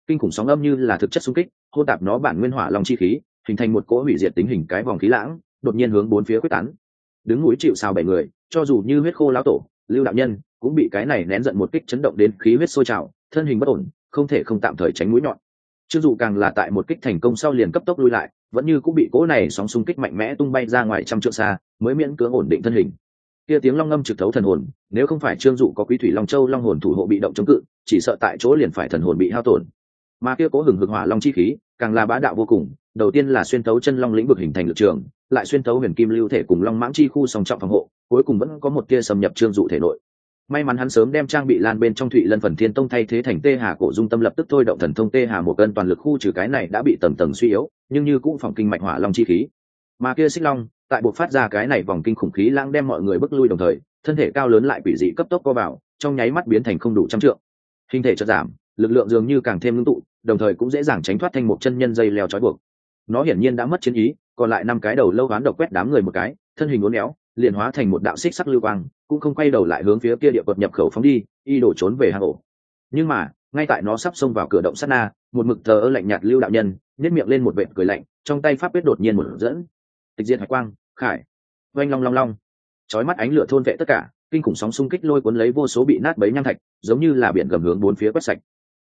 Kinh khủng sóng âm như là thực chất xung kích hô tạp nó bản nguyên hỏa long chi khí, hình thành một cỗ hủy diệt tính hình cái vòng khí lãng, đột nhiên hướng bốn phía quyết tán đứng núi chịu sao bảy người, cho dù như huyết khô lão tổ, lưu đạo nhân cũng bị cái này nén giận một kích chấn động đến khí huyết sôi trào, thân hình bất ổn, không thể không tạm thời tránh mũi nhọn. Chưng dụ càng là tại một kích thành công sau liền cấp tốc lui lại, vẫn như cũng bị cỗ này sóng xung kích mạnh mẽ tung bay ra ngoài trăm trượng xa, mới miễn cưỡng ổn định thân hình. Kia tiếng long ngâm trực thấu thần hồn, nếu không phải trương dụ có quý thủy long châu long hồn thủ hộ bị động chống cự, chỉ sợ tại chỗ liền phải thần hồn bị hao tổn. Mà kia cố hừng hực hỏa long chi khí, càng là bá đạo vô cùng, đầu tiên là xuyên thấu chân long lĩnh vực hình thành lực trường lại xuyên thấu huyền kim lưu thể cùng long mãng chi khu song trọng phòng hộ, cuối cùng vẫn có một tia xâm nhập trương dụ thể nội. May mắn hắn sớm đem trang bị lan bên trong thụy lân phần thiên tông thay thế thành tê hà cổ dung tâm lập tức thôi động thần thông tê hà một cân toàn lực khu trừ cái này đã bị tầng tầng suy yếu, nhưng như cũng phòng kinh mạch hỏa long chi khí. Mà kia xích long, tại buộc phát ra cái này vòng kinh khủng khí lãng đem mọi người bước lui đồng thời, thân thể cao lớn lại quỷ dị cấp tốc co vào, trong nháy mắt biến thành không đủ trăm trượng. Hình thể chợt giảm, lực lượng dường như càng thêm ngưng tụ, đồng thời cũng dễ dàng tránh thoát thanh một chân nhân dây leo trói buộc nó hiển nhiên đã mất chiến ý, còn lại năm cái đầu lâu ván độc quét đám người một cái, thân hình uốn éo, liền hóa thành một đạo xích sắc lưu quang, cũng không quay đầu lại hướng phía kia địa quật nhập khẩu phóng đi, y đổ trốn về hang ổ. Nhưng mà, ngay tại nó sắp xông vào cửa động sát na, một mực thờ ơ lạnh nhạt lưu đạo nhân nhét miệng lên một vệt cười lạnh, trong tay pháp quyết đột nhiên một dẫn. Tịch diện hải quang, khải. Oanh long long long. Chói mắt ánh lửa thôn vệ tất cả, kinh khủng sóng xung kích lôi cuốn lấy vô số bị nát bấy nham thạch, giống như là biển gầm hướng bốn phía quét sạch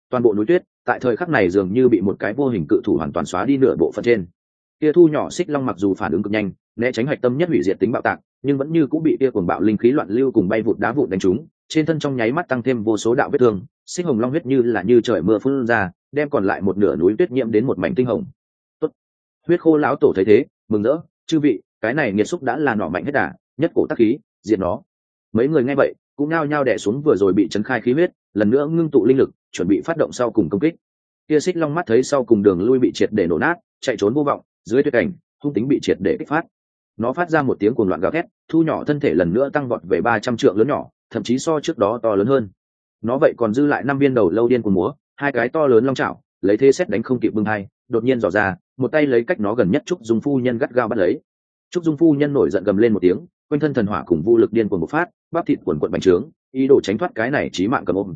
toàn bộ núi tuyết, tại thời khắc này dường như bị một cái vô hình cự thủ hoàn toàn xóa đi nửa bộ phận trên. Kia thu nhỏ xích long mặc dù phản ứng cực nhanh, né tránh hoạch tâm nhất hủy diệt tính bạo tạc, nhưng vẫn như cũng bị kia cuồng bạo linh khí loạn lưu cùng bay vụt đá vụt đánh trúng, trên thân trong nháy mắt tăng thêm vô số đạo vết thương, xích hồng long huyết như là như trời mưa phun ra, đem còn lại một nửa núi tuyết nhiễm đến một mảnh tinh hồng. Tốt. huyết khô lão tổ thấy thế, mừng rỡ, chư vị, cái này nghiệt xúc đã là nỏ mạnh hết đà, nhất cổ tắc khí, diệt nó. Mấy người nghe vậy, cũng nao nhao đẻ xuống vừa rồi bị chấn khai khí huyết, lần nữa ngưng tụ linh lực chuẩn bị phát động sau cùng công kích. Kia xích long mắt thấy sau cùng đường lui bị triệt để nổ nát, chạy trốn vô vọng, dưới tuyệt cảnh, hung tính bị triệt để kích phát. Nó phát ra một tiếng cuồng loạn gào thét, thu nhỏ thân thể lần nữa tăng vọt về ba trăm trượng lớn nhỏ, thậm chí so trước đó to lớn hơn. Nó vậy còn dư lại năm viên đầu lâu điên của múa, hai cái to lớn long chảo, lấy thế xét đánh không kịp bưng hai đột nhiên dò ra, một tay lấy cách nó gần nhất trúc dung phu nhân gắt gao bắt lấy. Trúc dung phu nhân nổi giận gầm lên một tiếng, quanh thân thần hỏa cùng vũ lực điên cuồng một phát, bắp thịt quần quận bành trướng, ý đồ tránh thoát cái này trí mạng cầm ôm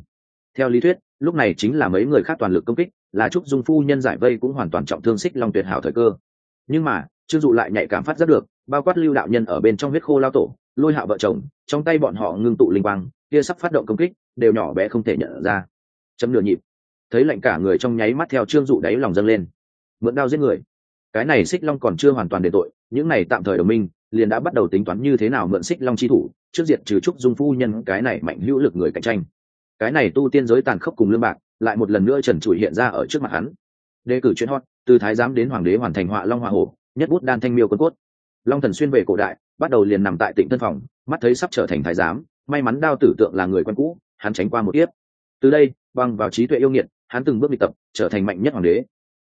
theo lý thuyết, lúc này chính là mấy người khác toàn lực công kích, là trúc dung phu nhân giải vây cũng hoàn toàn trọng thương xích long tuyệt hảo thời cơ. Nhưng mà, trương dụ lại nhạy cảm phát rất được, bao quát lưu đạo nhân ở bên trong huyết khô lao tổ, lôi hạ vợ chồng, trong tay bọn họ ngưng tụ linh quang, kia sắp phát động công kích, đều nhỏ bé không thể nhận ra. Chấm nửa nhịp, thấy lạnh cả người trong nháy mắt theo trương dụ đáy lòng dâng lên. Mượn đao giết người. Cái này xích long còn chưa hoàn toàn để tội, những này tạm thời đồng minh, liền đã bắt đầu tính toán như thế nào mượn xích long chi thủ, trước diệt trừ trúc dung phu nhân cái này mạnh hữu lực người cạnh tranh cái này tu tiên giới tàn khốc cùng lương bạc, lại một lần nữa trần trụi hiện ra ở trước mặt hắn. Đề cử chuyện hot, từ thái giám đến hoàng đế hoàn thành họa long hoa hổ, nhất bút đan thanh miêu quân cốt. Long thần xuyên về cổ đại, bắt đầu liền nằm tại tỉnh tân phòng, mắt thấy sắp trở thành thái giám, may mắn đao tử tượng là người quen cũ, hắn tránh qua một tiếp từ đây bằng vào trí tuệ yêu nghiệt, hắn từng bước bị tập, trở thành mạnh nhất hoàng đế.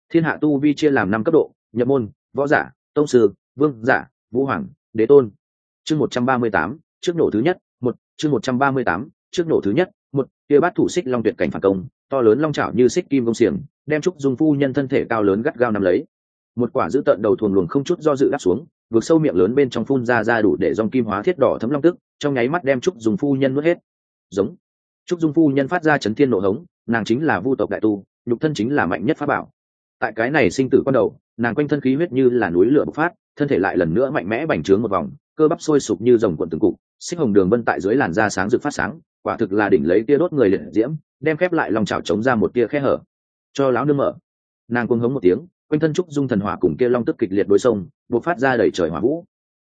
Thiên hạ tu vi chia làm năm cấp độ, nhập môn, võ giả, tông sư, vương giả, vũ hoàng, đế tôn. Chương một trăm ba mươi tám, trước nổ thứ nhất, một, chương một trăm ba mươi tám, trước nổ thứ nhất, một kia bát thủ xích long tuyệt cảnh phản công, to lớn long chảo như xích kim công xiềng, đem trúc dung phu nhân thân thể cao lớn gắt gao nằm lấy. Một quả giữ tận đầu thuồng luồng không chút do dự đáp xuống, vượt sâu miệng lớn bên trong phun ra ra đủ để dòng kim hóa thiết đỏ thấm long tức, trong nháy mắt đem trúc dùng phu nhân nuốt hết. Giống. Trúc dung phu nhân phát ra chấn thiên nộ hống, nàng chính là vu tộc đại tu, nhục thân chính là mạnh nhất pháp bảo. Tại cái này sinh tử con đầu, nàng quanh thân khí huyết như là núi lửa bộc phát thân thể lại lần nữa mạnh mẽ bành trướng một vòng, cơ bắp sôi sục như dòng cuộn từng cục, xích hồng đường vân tại dưới làn da sáng rực phát sáng, quả thực là đỉnh lấy tia đốt người liệt diễm, đem khép lại lòng chảo chống ra một tia khe hở. Cho láo nương mở. Nàng cuồng hống một tiếng, quanh thân trúc dung thần hỏa cùng kia long tức kịch liệt đối sông, bộc phát ra đẩy trời hỏa vũ.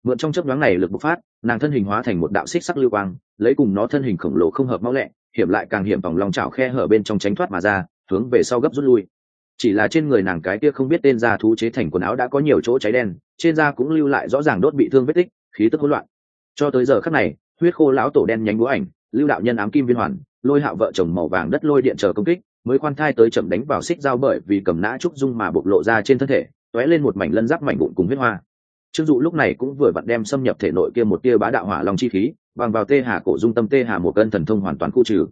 Mượn trong chớp nhoáng này lực bộc phát, nàng thân hình hóa thành một đạo xích sắc lưu quang, lấy cùng nó thân hình khổng lồ không hợp máu lẹ, hiểm lại càng hiểm vòng lòng chảo khe hở bên trong tránh thoát mà ra, hướng về sau gấp rút lui. Chỉ là trên người nàng cái kia không biết tên ra thú chế thành quần áo đã có nhiều chỗ cháy đen trên da cũng lưu lại rõ ràng đốt bị thương vết tích, khí tức hỗn loạn. Cho tới giờ khắc này, huyết khô lão tổ đen nhánh búa ảnh, lưu đạo nhân ám kim viên hoàn, lôi hạo vợ chồng màu vàng đất lôi điện chờ công kích, mới khoan thai tới chậm đánh vào xích dao bởi vì cầm nã trúc dung mà bộc lộ ra trên thân thể, tóe lên một mảnh lân giáp mảnh vụn cùng huyết hoa. Trương dụ lúc này cũng vừa vặn đem xâm nhập thể nội kia một tia bá đạo hỏa long chi khí bằng vào tê hà cổ dung tâm tê hà một cân thần thông hoàn toàn khu trừ.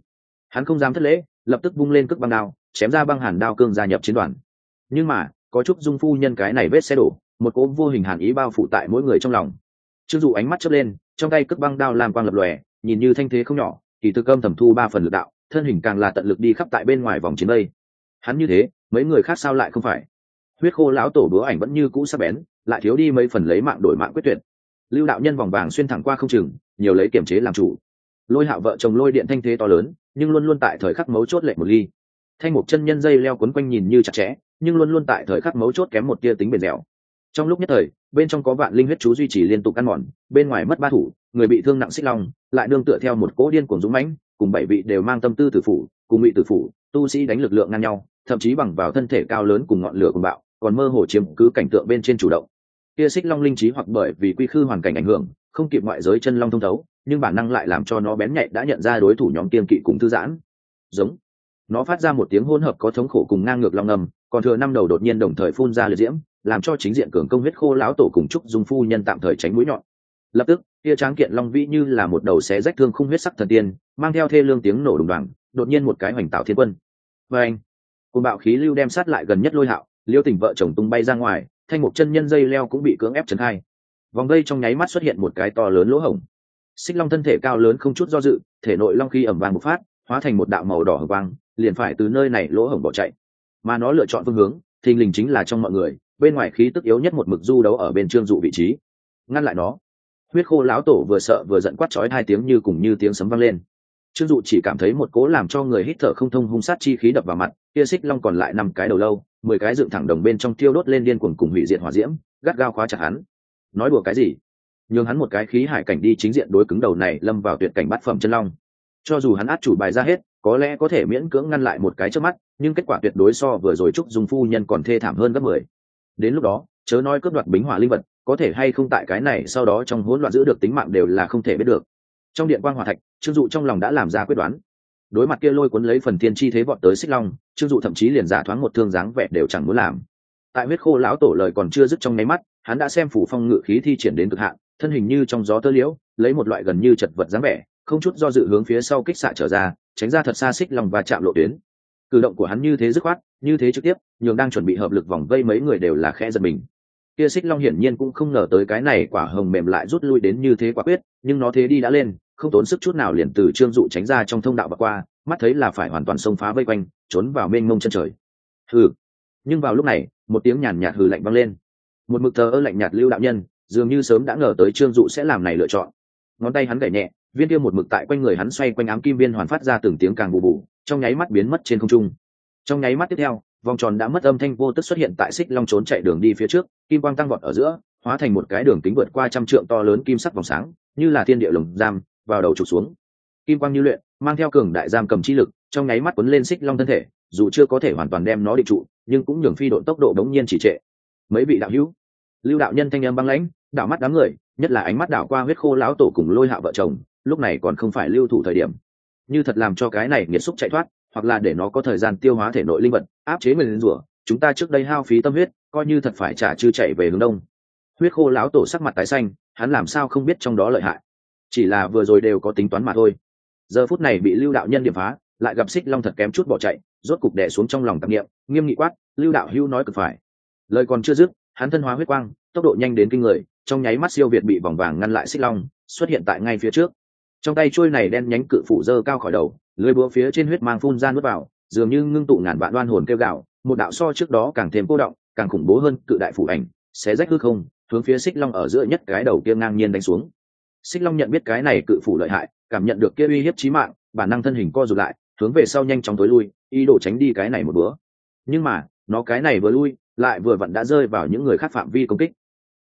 Hắn không dám thất lễ, lập tức bung lên cước băng đao, chém ra băng hàn đao cương gia nhập chiến đoàn. Nhưng mà, có chút dung phu nhân cái này vết xe đổ một cỗ vô hình hàn ý bao phủ tại mỗi người trong lòng. Chưng dù ánh mắt chớp lên, trong tay cước băng đao làm quang lập lòe, nhìn như thanh thế không nhỏ, kỳ thực âm thẩm thu ba phần lực đạo, thân hình càng là tận lực đi khắp tại bên ngoài vòng chiến đây hắn như thế, mấy người khác sao lại không phải? Huyết khô lão tổ đúa ảnh vẫn như cũ sắc bén, lại thiếu đi mấy phần lấy mạng đổi mạng quyết tuyệt. Lưu đạo nhân vòng vàng xuyên thẳng qua không chừng, nhiều lấy kiểm chế làm chủ. Lôi hạo vợ chồng lôi điện thanh thế to lớn, nhưng luôn luôn tại thời khắc mấu chốt lệ một ly. Thanh một chân nhân dây leo quấn quanh nhìn như chặt chẽ, nhưng luôn luôn tại thời khắc mấu chốt kém một tia tính bền dẻo trong lúc nhất thời, bên trong có vạn linh huyết chú duy trì liên tục ăn mòn, bên ngoài mất ba thủ, người bị thương nặng xích long, lại nương tựa theo một cỗ điên cuồng dũng mãnh, cùng bảy vị đều mang tâm tư tử phủ, cùng bị tử phủ, tu sĩ đánh lực lượng ngang nhau, thậm chí bằng vào thân thể cao lớn cùng ngọn lửa cùng bạo, còn mơ hồ chiếm cứ cảnh tượng bên trên chủ động. Kia xích long linh trí hoặc bởi vì quy khư hoàn cảnh ảnh hưởng, không kịp ngoại giới chân long thông thấu, nhưng bản năng lại làm cho nó bén nhạy đã nhận ra đối thủ nhóm kiên kỵ cùng thư giãn. Giống. Nó phát ra một tiếng hỗn hợp có thống khổ cùng ngang ngược long ngầm còn thừa năm đầu đột nhiên đồng thời phun ra liệt diễm làm cho chính diện cường công huyết khô lão tổ cùng trúc dung phu nhân tạm thời tránh mũi nhọn. Lập tức tia tráng kiện long vĩ như là một đầu xé rách thương không huyết sắc thần tiên, mang theo thê lương tiếng nổ đùng đoàn đột nhiên một cái hoành tạo thiên quân. Và anh côn bạo khí lưu đem sát lại gần nhất lôi hạo, liêu tình vợ chồng tung bay ra ngoài, thanh một chân nhân dây leo cũng bị cưỡng ép trấn hai vòng dây trong nháy mắt xuất hiện một cái to lớn lỗ hổng. Xích long thân thể cao lớn không chút do dự, thể nội long khí ẩm vàng một phát, hóa thành một đạo màu đỏ hở vang liền phải từ nơi này lỗ hổng bỏ chạy. Mà nó lựa chọn phương hướng, thình lình chính là trong mọi người bên ngoài khí tức yếu nhất một mực du đấu ở bên trương dụ vị trí. Ngăn lại nó. Huyết khô lão tổ vừa sợ vừa giận quát chói hai tiếng như cùng như tiếng sấm vang lên. Trương dụ chỉ cảm thấy một cố làm cho người hít thở không thông hung sát chi khí đập vào mặt, kia xích long còn lại năm cái đầu lâu, mười cái dựng thẳng đồng bên trong tiêu đốt lên điên cuồng cùng hủy diệt hỏa diễm, gắt gao khóa chặt hắn. Nói đùa cái gì? Nhường hắn một cái khí hải cảnh đi chính diện đối cứng đầu này lâm vào tuyệt cảnh bát phẩm chân long. Cho dù hắn át chủ bài ra hết, có lẽ có thể miễn cưỡng ngăn lại một cái trước mắt, nhưng kết quả tuyệt đối so vừa rồi trúc dùng phu nhân còn thê thảm hơn gấp mười đến lúc đó, chớ nói cướp đoạt bính hỏa linh vật, có thể hay không tại cái này sau đó trong hỗn loạn giữ được tính mạng đều là không thể biết được. Trong điện quan hòa thạch, trương dụ trong lòng đã làm ra quyết đoán. Đối mặt kia lôi cuốn lấy phần thiên chi thế vọt tới xích long, trương dụ thậm chí liền giả thoáng một thương dáng vẻ đều chẳng muốn làm. Tại huyết khô lão tổ lời còn chưa dứt trong nháy mắt, hắn đã xem phủ phong ngự khí thi triển đến cực hạn, thân hình như trong gió tơ liễu, lấy một loại gần như chật vật dáng vẻ, không chút do dự hướng phía sau kích xạ trở ra, tránh ra thật xa xích lòng và chạm lộ tuyến. Cử động của hắn như thế dứt khoát như thế trực tiếp, nhường đang chuẩn bị hợp lực vòng vây mấy người đều là khẽ giật mình. Kia xích long hiển nhiên cũng không ngờ tới cái này quả hồng mềm lại rút lui đến như thế quả quyết, nhưng nó thế đi đã lên, không tốn sức chút nào liền từ trương dụ tránh ra trong thông đạo và qua, mắt thấy là phải hoàn toàn xông phá vây quanh, trốn vào mênh mông chân trời. Hừ. Nhưng vào lúc này, một tiếng nhàn nhạt hừ lạnh vang lên. Một mực thờ ơ lạnh nhạt lưu đạo nhân, dường như sớm đã ngờ tới trương dụ sẽ làm này lựa chọn. Ngón tay hắn gảy nhẹ, viên kia một mực tại quanh người hắn xoay quanh ám kim viên hoàn phát ra từng tiếng càng bù bù, trong nháy mắt biến mất trên không trung trong nháy mắt tiếp theo, vòng tròn đã mất âm thanh vô tức xuất hiện tại xích long trốn chạy đường đi phía trước, kim quang tăng vọt ở giữa, hóa thành một cái đường kính vượt qua trăm trượng to lớn kim sắc vòng sáng, như là thiên địa lồng giam, vào đầu trục xuống. Kim quang như luyện, mang theo cường đại giam cầm chi lực, trong nháy mắt quấn lên xích long thân thể, dù chưa có thể hoàn toàn đem nó định trụ, nhưng cũng nhường phi độ tốc độ đống nhiên chỉ trệ. Mấy vị đạo hữu, lưu đạo nhân thanh âm băng lãnh đảo mắt đám người, nhất là ánh mắt đảo qua huyết khô lão tổ cùng lôi hạ vợ chồng, lúc này còn không phải lưu thủ thời điểm. Như thật làm cho cái này nghiệt xúc chạy thoát hoặc là để nó có thời gian tiêu hóa thể nội linh vật, áp chế mình rủa, chúng ta trước đây hao phí tâm huyết, coi như thật phải trả chư chạy về hướng đông. Huyết khô lão tổ sắc mặt tái xanh, hắn làm sao không biết trong đó lợi hại. Chỉ là vừa rồi đều có tính toán mà thôi. Giờ phút này bị lưu đạo nhân điểm phá, lại gặp xích long thật kém chút bỏ chạy, rốt cục đẻ xuống trong lòng tạp nghiệm nghiêm nghị quát, lưu đạo hưu nói cực phải. Lời còn chưa dứt, hắn thân hóa huyết quang, tốc độ nhanh đến kinh người, trong nháy mắt siêu việt bị vòng vàng ngăn lại xích long, xuất hiện tại ngay phía trước. Trong tay trôi này đen nhánh cự phủ dơ cao khỏi đầu lưới búa phía trên huyết mang phun ra nuốt vào, dường như ngưng tụ ngàn vạn đoan hồn kêu gạo, một đạo so trước đó càng thêm cô động, càng khủng bố hơn cự đại phủ ảnh, xé rách hư không, hướng phía xích long ở giữa nhất cái đầu kia ngang nhiên đánh xuống. Xích long nhận biết cái này cự phủ lợi hại, cảm nhận được kia uy hiếp chí mạng, bản năng thân hình co rụt lại, hướng về sau nhanh chóng tối lui, ý đồ tránh đi cái này một bữa. Nhưng mà, nó cái này vừa lui, lại vừa vặn đã rơi vào những người khác phạm vi công kích.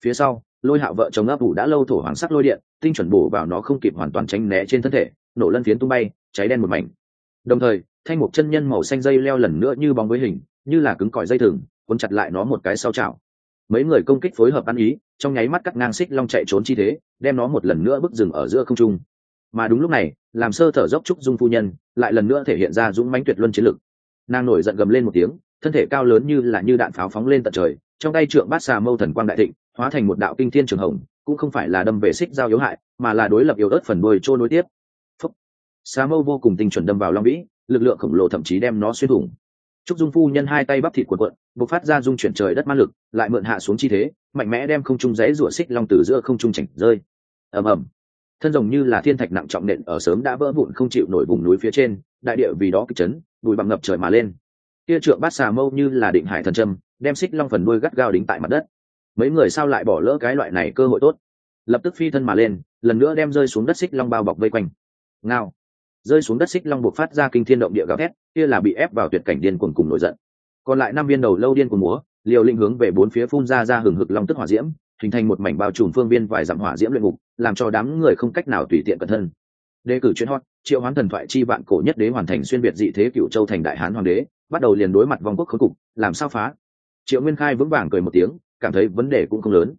Phía sau, lôi hạo vợ chồng ấp ủ đã lâu thổ hoàng sắc lôi điện, tinh chuẩn bổ vào nó không kịp hoàn toàn tránh né trên thân thể nổ lân phiến tung bay, cháy đen một mảnh. Đồng thời, thanh mục chân nhân màu xanh dây leo lần nữa như bóng với hình, như là cứng cỏi dây thừng, cuốn chặt lại nó một cái sau chảo. Mấy người công kích phối hợp ăn ý, trong nháy mắt cắt ngang xích long chạy trốn chi thế, đem nó một lần nữa bước dừng ở giữa không trung. Mà đúng lúc này, làm sơ thở dốc trúc dung phu nhân, lại lần nữa thể hiện ra dũng mãnh tuyệt luân chiến lực. Nàng nổi giận gầm lên một tiếng, thân thể cao lớn như là như đạn pháo phóng lên tận trời, trong tay trượng bát xà mâu thần quang đại thịnh, hóa thành một đạo kinh thiên trường hồng, cũng không phải là đâm về xích giao yếu hại, mà là đối lập yếu ớt phần đôi trôi nối tiếp xà mâu vô cùng tinh chuẩn đâm vào long vĩ, lực lượng khổng lồ thậm chí đem nó xuyên thủng. Trúc dung phu nhân hai tay bắp thịt quần quận bộc phát ra dung chuyển trời đất ma lực, lại mượn hạ xuống chi thế, mạnh mẽ đem không trung rẽ rủa xích long từ giữa không trung chảnh rơi. Ầm ầm. Thân rồng như là thiên thạch nặng trọng nện ở sớm đã vỡ vụn không chịu nổi vùng núi phía trên, đại địa vì đó kịch chấn, bụi bặm ngập trời mà lên. Tia trượng bát xà mâu như là định hải thần trâm đem xích long phần đuôi gắt gao đính tại mặt đất. Mấy người sao lại bỏ lỡ cái loại này cơ hội tốt? Lập tức phi thân mà lên, lần nữa đem rơi xuống đất xích long bao bọc vây quanh. Ngao rơi xuống đất xích long buộc phát ra kinh thiên động địa gào thét, kia là bị ép vào tuyệt cảnh điên cuồng cùng nổi giận. Còn lại năm viên đầu lâu điên cuồng múa, liều linh hướng về bốn phía phun ra ra hừng hực long tức hỏa diễm, hình thành một mảnh bao trùm phương viên vài dặm hỏa diễm luyện ngục, làm cho đám người không cách nào tùy tiện cẩn thân. Đề cử chuyên hot, triệu hoán thần thoại chi vạn cổ nhất đế hoàn thành xuyên việt dị thế cựu châu thành đại hán hoàng đế, bắt đầu liền đối mặt vong quốc khốn cục, làm sao phá? Triệu nguyên khai vững vàng cười một tiếng, cảm thấy vấn đề cũng không lớn.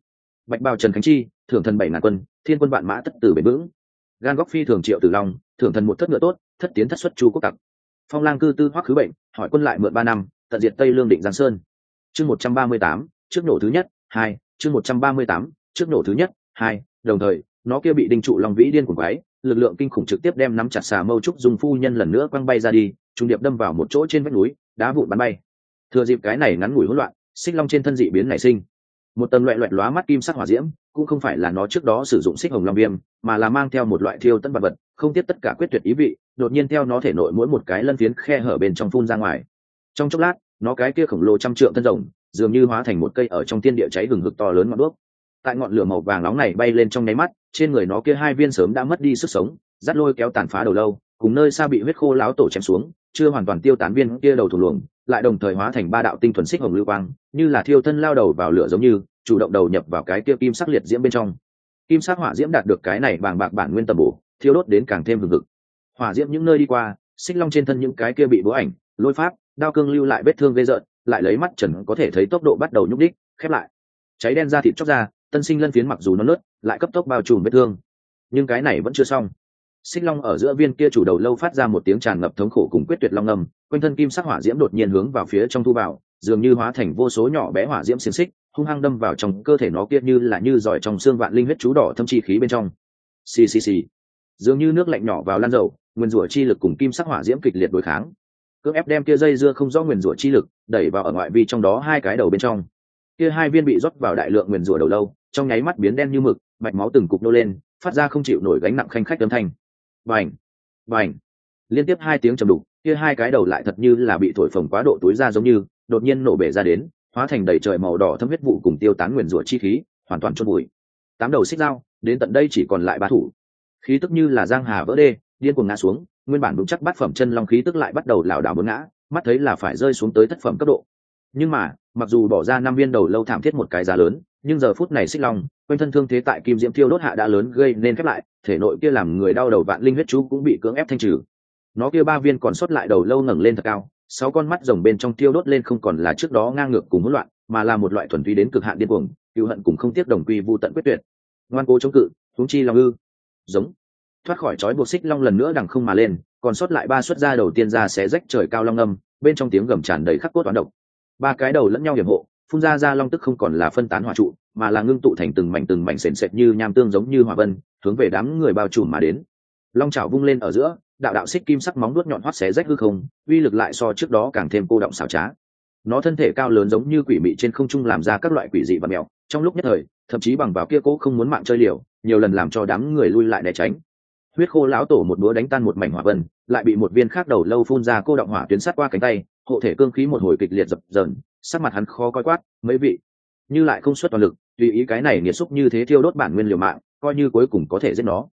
Bạch bào trần khánh chi, thưởng thần bảy ngàn quân, thiên quân vạn mã tất tử bền vững. Gan góc phi thường triệu tử long thưởng thần một thất ngựa tốt, thất tiến thất xuất chu quốc tặc phong lang cư tư hoắc khứ bệnh, hỏi quân lại mượn ba năm, tận diệt tây lương định giang sơn. Chương một trăm ba mươi tám, trước nổ thứ nhất, hai, chương một trăm ba mươi tám, trước nổ thứ nhất, hai, đồng thời, nó kia bị đinh trụ long vĩ điên cuồng quái, lực lượng kinh khủng trực tiếp đem nắm chặt xà mâu trúc dùng phu nhân lần nữa quăng bay ra đi, trung điệp đâm vào một chỗ trên vách núi, đá vụn bắn bay. Thừa dịp cái này ngắn ngủi hỗn loạn, xích long trên thân dị biến nảy sinh. Một tầng loại loại lóa mắt kim sắc hỏa diễm cũng không phải là nó trước đó sử dụng xích hồng long viêm, mà là mang theo một loại thiêu tân vật vật, không tiếp tất cả quyết tuyệt ý vị, đột nhiên theo nó thể nội mỗi một cái lân phiến khe hở bên trong phun ra ngoài. Trong chốc lát, nó cái kia khổng lồ trăm trượng thân rồng, dường như hóa thành một cây ở trong tiên địa cháy gừng hực to lớn ngọn đuốc. Tại ngọn lửa màu vàng nóng này bay lên trong nháy mắt, trên người nó kia hai viên sớm đã mất đi sức sống, dắt lôi kéo tàn phá đầu lâu, cùng nơi xa bị huyết khô láo tổ chém xuống, chưa hoàn toàn tiêu tán viên kia đầu thủ luồng, lại đồng thời hóa thành ba đạo tinh thuần xích hồng lưu quang, như là thiêu thân lao đầu vào lửa giống như chủ động đầu nhập vào cái kia kim sắc liệt diễm bên trong. Kim sắc hỏa diễm đạt được cái này bàng bạc bản nguyên tầm bổ, thiêu đốt đến càng thêm hừng hực. Hỏa diễm những nơi đi qua, xích long trên thân những cái kia bị bố ảnh, lôi pháp, đao cương lưu lại vết thương gây rợn, lại lấy mắt trần có thể thấy tốc độ bắt đầu nhúc đích khép lại. Cháy đen ra thịt chóc ra tân sinh lân phiến mặc dù nó lướt lại cấp tốc bao trùm vết thương. Nhưng cái này vẫn chưa xong. Xích long ở giữa viên kia chủ đầu lâu phát ra một tiếng tràn ngập thống khổ cùng quyết tuyệt long ngầm quanh thân kim sắc hỏa diễm đột nhiên hướng vào phía trong thu vào, dường như hóa thành vô số nhỏ bé hỏa diễm xiềng xích hung hăng đâm vào trong cơ thể nó kia như là như giỏi trong xương vạn linh huyết chú đỏ thâm chi khí bên trong. Xì xì xì. Dường như nước lạnh nhỏ vào lan dầu, nguyên rủa chi lực cùng kim sắc hỏa diễm kịch liệt đối kháng. Cưỡng ép đem kia dây dưa không rõ nguyên rủa chi lực đẩy vào ở ngoại vi trong đó hai cái đầu bên trong. Kia hai viên bị rót vào đại lượng nguyên rủa đầu lâu, trong nháy mắt biến đen như mực, mạch máu từng cục nô lên, phát ra không chịu nổi gánh nặng khanh khách âm thanh. Vành vành liên tiếp hai tiếng trầm đục, kia hai cái đầu lại thật như là bị thổi phồng quá độ túi ra giống như, đột nhiên nổ bể ra đến hóa thành đầy trời màu đỏ thâm huyết vụ cùng tiêu tán nguyền rủa chi khí, hoàn toàn chôn bụi tám đầu xích dao, đến tận đây chỉ còn lại ba thủ. Khí tức như là giang hà vỡ đê, điên cuồng ngã xuống, nguyên bản đúng chắc bát phẩm chân long khí tức lại bắt đầu lảo đảo muốn ngã, mắt thấy là phải rơi xuống tới thất phẩm cấp độ. Nhưng mà, mặc dù bỏ ra năm viên đầu lâu thảm thiết một cái giá lớn, nhưng giờ phút này xích long, quanh thân thương thế tại kim diễm thiêu đốt hạ đã lớn gây nên khép lại, thể nội kia làm người đau đầu vạn linh huyết chú cũng bị cưỡng ép thanh trừ. Nó kia ba viên còn sót lại đầu lâu ngẩng lên thật cao sáu con mắt rồng bên trong tiêu đốt lên không còn là trước đó ngang ngược cùng hỗn loạn, mà là một loại thuần túy đến cực hạn điên cuồng cựu hận cùng không tiếc đồng quy vô tận quyết tuyệt. Ngoan cố chống cự thúng chi long ư. Giống. Thoát khỏi trói buộc xích long lần nữa đằng không mà lên, còn sót lại ba xuất ra đầu tiên ra sẽ rách trời cao long âm, bên trong tiếng gầm tràn đầy khắc cốt toán độc. Ba cái đầu lẫn nhau hiểm hộ, phun ra ra long tức không còn là phân tán hỏa trụ, mà là ngưng tụ thành từng mảnh từng mảnh sền sệt như nham tương giống như hỏa vân, hướng về đám người bao trùm mà đến long chảo vung lên ở giữa, đạo đạo xích kim sắc móng nuốt nhọn hoắt xé rách hư không, uy lực lại so trước đó càng thêm cô động xảo trá. Nó thân thể cao lớn giống như quỷ mị trên không trung làm ra các loại quỷ dị và mèo, trong lúc nhất thời, thậm chí bằng vào kia cố không muốn mạng chơi liều, nhiều lần làm cho đám người lui lại né tránh. Huyết khô lão tổ một búa đánh tan một mảnh hỏa vân, lại bị một viên khác đầu lâu phun ra cô động hỏa tuyến sát qua cánh tay, hộ thể cương khí một hồi kịch liệt dập dờn, sắc mặt hắn khó coi quát, mấy vị, như lại không xuất toàn lực, tùy ý cái này nghiệt xúc như thế thiêu đốt bản nguyên liều mạng, coi như cuối cùng có thể giết nó.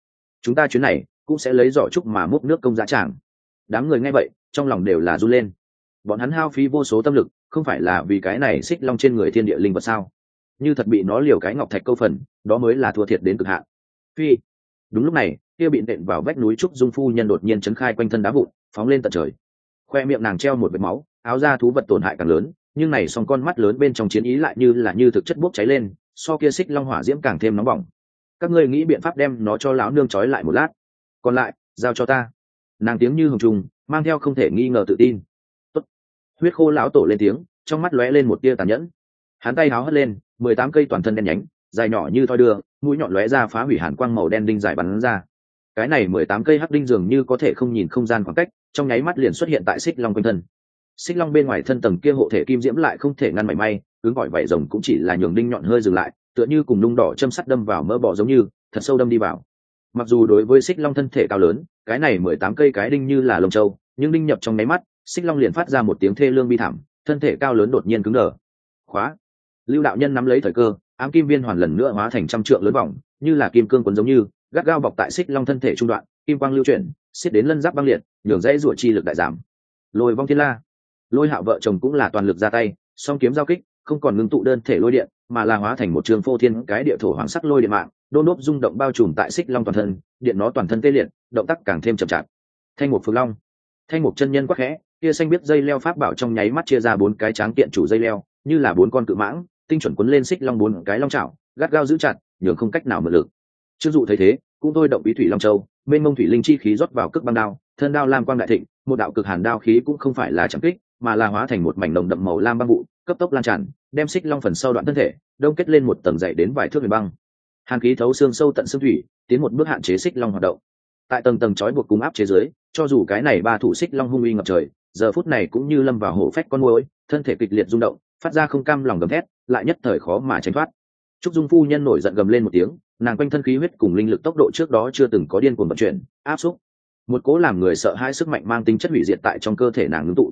Chúng ta chuyến này cũng sẽ lấy giỏ trúc mà múc nước công giá tràng. Đám người nghe vậy, trong lòng đều là run lên. Bọn hắn hao phí vô số tâm lực, không phải là vì cái này xích long trên người thiên địa linh vật sao? Như thật bị nó liều cái ngọc thạch câu phần, đó mới là thua thiệt đến cực hạn. Phi, đúng lúc này, kia bị nện vào vách núi trúc dung phu nhân đột nhiên chấn khai quanh thân đá vụn, phóng lên tận trời. Khoe miệng nàng treo một vệt máu, áo da thú vật tổn hại càng lớn, nhưng này song con mắt lớn bên trong chiến ý lại như là như thực chất bốc cháy lên, so kia xích long hỏa diễm càng thêm nóng bỏng. Các ngươi nghĩ biện pháp đem nó cho lão nương trói lại một lát còn lại, giao cho ta. Nàng tiếng như hồng trùng, mang theo không thể nghi ngờ tự tin. Tốt. huyết khô lão tổ lên tiếng, trong mắt lóe lên một tia tàn nhẫn. Hắn tay háo hất lên, mười tám cây toàn thân đen nhánh, dài nhỏ như thoi đưa, mũi nhọn lóe ra phá hủy hàn quang màu đen đinh dài bắn ra. Cái này mười tám cây hắc đinh dường như có thể không nhìn không gian khoảng cách, trong nháy mắt liền xuất hiện tại xích long quanh thân. Xích long bên ngoài thân tầng kia hộ thể kim diễm lại không thể ngăn mảy may, cứ gọi vảy rồng cũng chỉ là nhường đinh nhọn hơi dừng lại, tựa như cùng nung đỏ châm sắt đâm vào mỡ bò giống như, thật sâu đâm đi vào mặc dù đối với xích long thân thể cao lớn, cái này mười tám cây cái đinh như là lông trâu nhưng đinh nhập trong nháy mắt, xích long liền phát ra một tiếng thê lương bi thảm, thân thể cao lớn đột nhiên cứng đờ. Khóa. Lưu đạo nhân nắm lấy thời cơ, ám kim viên hoàn lần nữa hóa thành trăm trượng lớn vòng, như là kim cương quấn giống như, gắt gao bọc tại xích long thân thể trung đoạn, kim quang lưu chuyển, xiết đến lân giáp băng liệt, nhường dãy ruột chi lực đại giảm. Lôi vong thiên la. Lôi hạo vợ chồng cũng là toàn lực ra tay, song kiếm giao kích, không còn ngưng tụ đơn thể lôi điện, mà là hóa thành một trường phô thiên cái địa thổ hoàng sắc lôi điện mạng đô nốt rung động bao trùm tại xích long toàn thân, điện nó toàn thân tê liệt, động tác càng thêm chậm chạp. Thanh mục phương long. Thanh mục chân nhân quắc khẽ, kia xanh biết dây leo pháp bảo trong nháy mắt chia ra bốn cái tráng kiện chủ dây leo, như là bốn con cự mãng, tinh chuẩn quấn lên xích long bốn cái long chảo, gắt gao giữ chặt, nhường không cách nào mượn lực. Chưng dụ thấy thế, cũng thôi động bí thủy long châu bên mông thủy linh chi khí rót vào cước băng đao, thân đao lam quang đại thịnh, một đạo cực hàn đao khí cũng không phải là chẳng kích, mà là hóa thành một mảnh đồng đậm màu lam băng vụ, cấp tốc lan tràn, đem xích long phần sau đoạn thân thể, đông kết lên một tầng dày đến vài thước về băng hàn khí thấu xương sâu tận xương thủy, tiến một bước hạn chế xích long hoạt động. Tại tầng tầng trói buộc cung áp chế giới cho dù cái này ba thủ xích long hung uy ngập trời, giờ phút này cũng như lâm vào hổ phách con môi thân thể kịch liệt rung động, phát ra không cam lòng gầm thét, lại nhất thời khó mà tránh thoát. Trúc dung phu nhân nổi giận gầm lên một tiếng, nàng quanh thân khí huyết cùng linh lực tốc độ trước đó chưa từng có điên cuồng vận chuyển, áp xúc. Một cố làm người sợ hai sức mạnh mang tính chất hủy diệt tại trong cơ thể nàng ngưng tụ.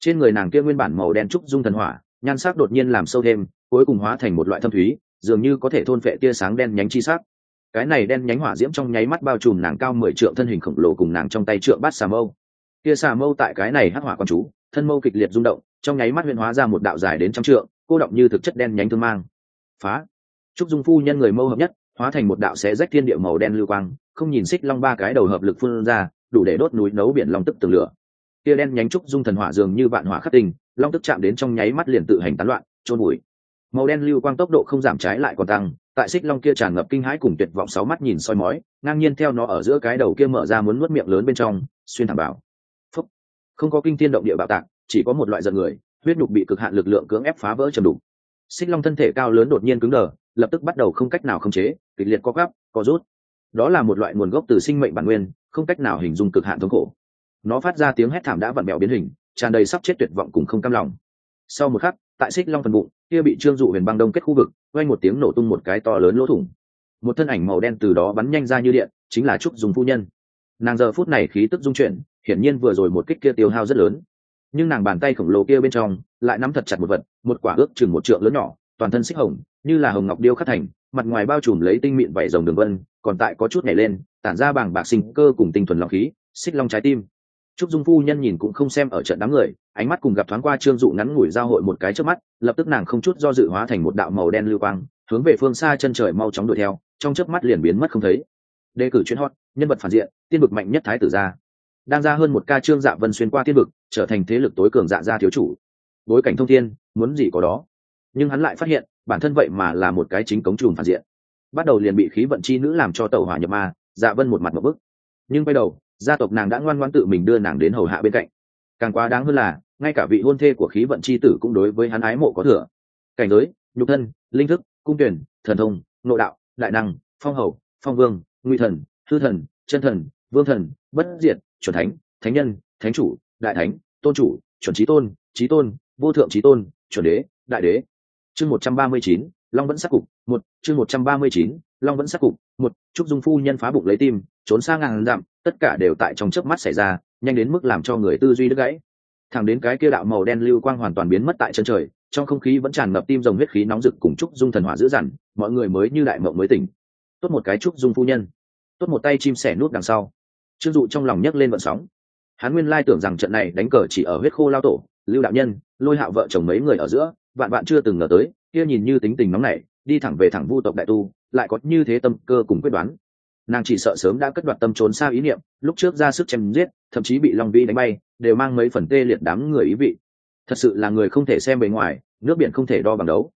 Trên người nàng kia nguyên bản màu đen trúc dung thần hỏa, nhan sắc đột nhiên làm sâu thêm, cuối cùng hóa thành một loại thâm thúy dường như có thể thôn phệ tia sáng đen nhánh chi sắc. Cái này đen nhánh hỏa diễm trong nháy mắt bao trùm nàng cao mười trượng thân hình khổng lồ cùng nàng trong tay trượng bát xà mâu. Tia xà mâu tại cái này hắc hỏa con chú, thân mâu kịch liệt rung động, trong nháy mắt huyền hóa ra một đạo dài đến trăm trượng, cô động như thực chất đen nhánh thương mang. Phá! Trúc dung phu nhân người mâu hợp nhất, hóa thành một đạo xé rách thiên địa màu đen lưu quang, không nhìn xích long ba cái đầu hợp lực phun ra, đủ để đốt núi nấu biển long tức từng lửa. Tia đen nhánh trúc dung thần hỏa dường như vạn hỏa khắc tình long tức chạm đến trong nháy mắt liền tự hành tán loạn trôn bụi màu đen lưu quang tốc độ không giảm trái lại còn tăng, tại xích long kia tràn ngập kinh hãi cùng tuyệt vọng sáu mắt nhìn soi mói, ngang nhiên theo nó ở giữa cái đầu kia mở ra muốn nuốt miệng lớn bên trong, xuyên thẳng bảo Phúc. không có kinh thiên động địa bạo tạc, chỉ có một loại giận người, huyết nhục bị cực hạn lực lượng cưỡng ép phá vỡ trầm đục. Xích long thân thể cao lớn đột nhiên cứng đờ, lập tức bắt đầu không cách nào khống chế, kịch liệt co gắp co rút. Đó là một loại nguồn gốc từ sinh mệnh bản nguyên, không cách nào hình dung cực hạn thống khổ. Nó phát ra tiếng hét thảm đã vặn bẹo biến hình, tràn đầy sắp chết tuyệt vọng cùng không cam lòng. Sau một khắc tại xích long phần bụng, kia bị trương dụ huyền băng đông kết khu vực quay một tiếng nổ tung một cái to lớn lỗ thủng. Một thân ảnh màu đen từ đó bắn nhanh ra như điện, chính là trúc dùng phu nhân. Nàng giờ phút này khí tức dung chuyển, hiển nhiên vừa rồi một kích kia tiêu hao rất lớn. Nhưng nàng bàn tay khổng lồ kia bên trong, lại nắm thật chặt một vật, một quả ước chừng một trượng lớn nhỏ, toàn thân xích hồng, như là hồng ngọc điêu khắc thành, mặt ngoài bao trùm lấy tinh mịn vảy rồng đường vân, còn tại có chút nhảy lên, tản ra bảng bạc sinh cơ cùng tinh thuần lòng khí, xích long trái tim trúc dung phu nhân nhìn cũng không xem ở trận đám người, ánh mắt cùng gặp thoáng qua trương dụ ngắn ngủi giao hội một cái trước mắt, lập tức nàng không chút do dự hóa thành một đạo màu đen lưu quang, hướng về phương xa chân trời mau chóng đuổi theo, trong chớp mắt liền biến mất không thấy. Đề cử chuyên hot, nhân vật phản diện, tiên vực mạnh nhất thái tử gia. Đang ra hơn một ca trương dạ vân xuyên qua thiên vực, trở thành thế lực tối cường dạ gia thiếu chủ. Bối cảnh thông thiên, muốn gì có đó. Nhưng hắn lại phát hiện, bản thân vậy mà là một cái chính cống trùm phản diện. Bắt đầu liền bị khí vận chi nữ làm cho tẩu hỏa nhập ma dạ vân một mặt một bức. Nhưng quay đầu gia tộc nàng đã ngoan ngoãn tự mình đưa nàng đến hầu hạ bên cạnh. Càng quá đáng hơn là, ngay cả vị hôn thê của khí vận chi tử cũng đối với hắn ái mộ có thừa. Cảnh giới, nhục thân, linh thức, cung tuyển, thần thông, nội đạo, đại năng, phong hầu, phong vương nguy thần hư thần, chân thần, vương thần, bất diệt, chuẩn thánh thánh nhân, thánh chủ, đại thánh, tôn chủ, chuẩn trí tôn trí tôn, vô thượng trí tôn, chuẩn đế, đại đế. Chương một trăm ba mươi chín, long vẫn sắc cục, một, chương một trăm ba mươi chín, long vẫn sắc cục, một, trúc dung phu nhân phá bụng lấy tim, trốn xa ngàn dặm tất cả đều tại trong chớp mắt xảy ra, nhanh đến mức làm cho người tư duy đứt gãy. Thẳng đến cái kia đạo màu đen lưu quang hoàn toàn biến mất tại chân trời, trong không khí vẫn tràn ngập tim rồng huyết khí nóng rực cùng chúc dung thần hỏa dữ dằn, mọi người mới như đại mộng mới tỉnh. Tốt một cái chúc dung phu nhân. Tốt một tay chim sẻ nút đằng sau. Trương dụ trong lòng nhấc lên vận sóng. Hắn nguyên lai tưởng rằng trận này đánh cờ chỉ ở huyết khô lao tổ, lưu đạo nhân, lôi hạo vợ chồng mấy người ở giữa, vạn bạn chưa từng ngờ tới, kia nhìn như tính tình nóng nảy, đi thẳng về thẳng vu tộc đại tu, lại có như thế tâm cơ cùng quyết đoán nàng chỉ sợ sớm đã cất đoạt tâm trốn xa ý niệm, lúc trước ra sức chém giết, thậm chí bị long vi đánh bay, đều mang mấy phần tê liệt đám người ý vị. Thật sự là người không thể xem bề ngoài, nước biển không thể đo bằng đấu.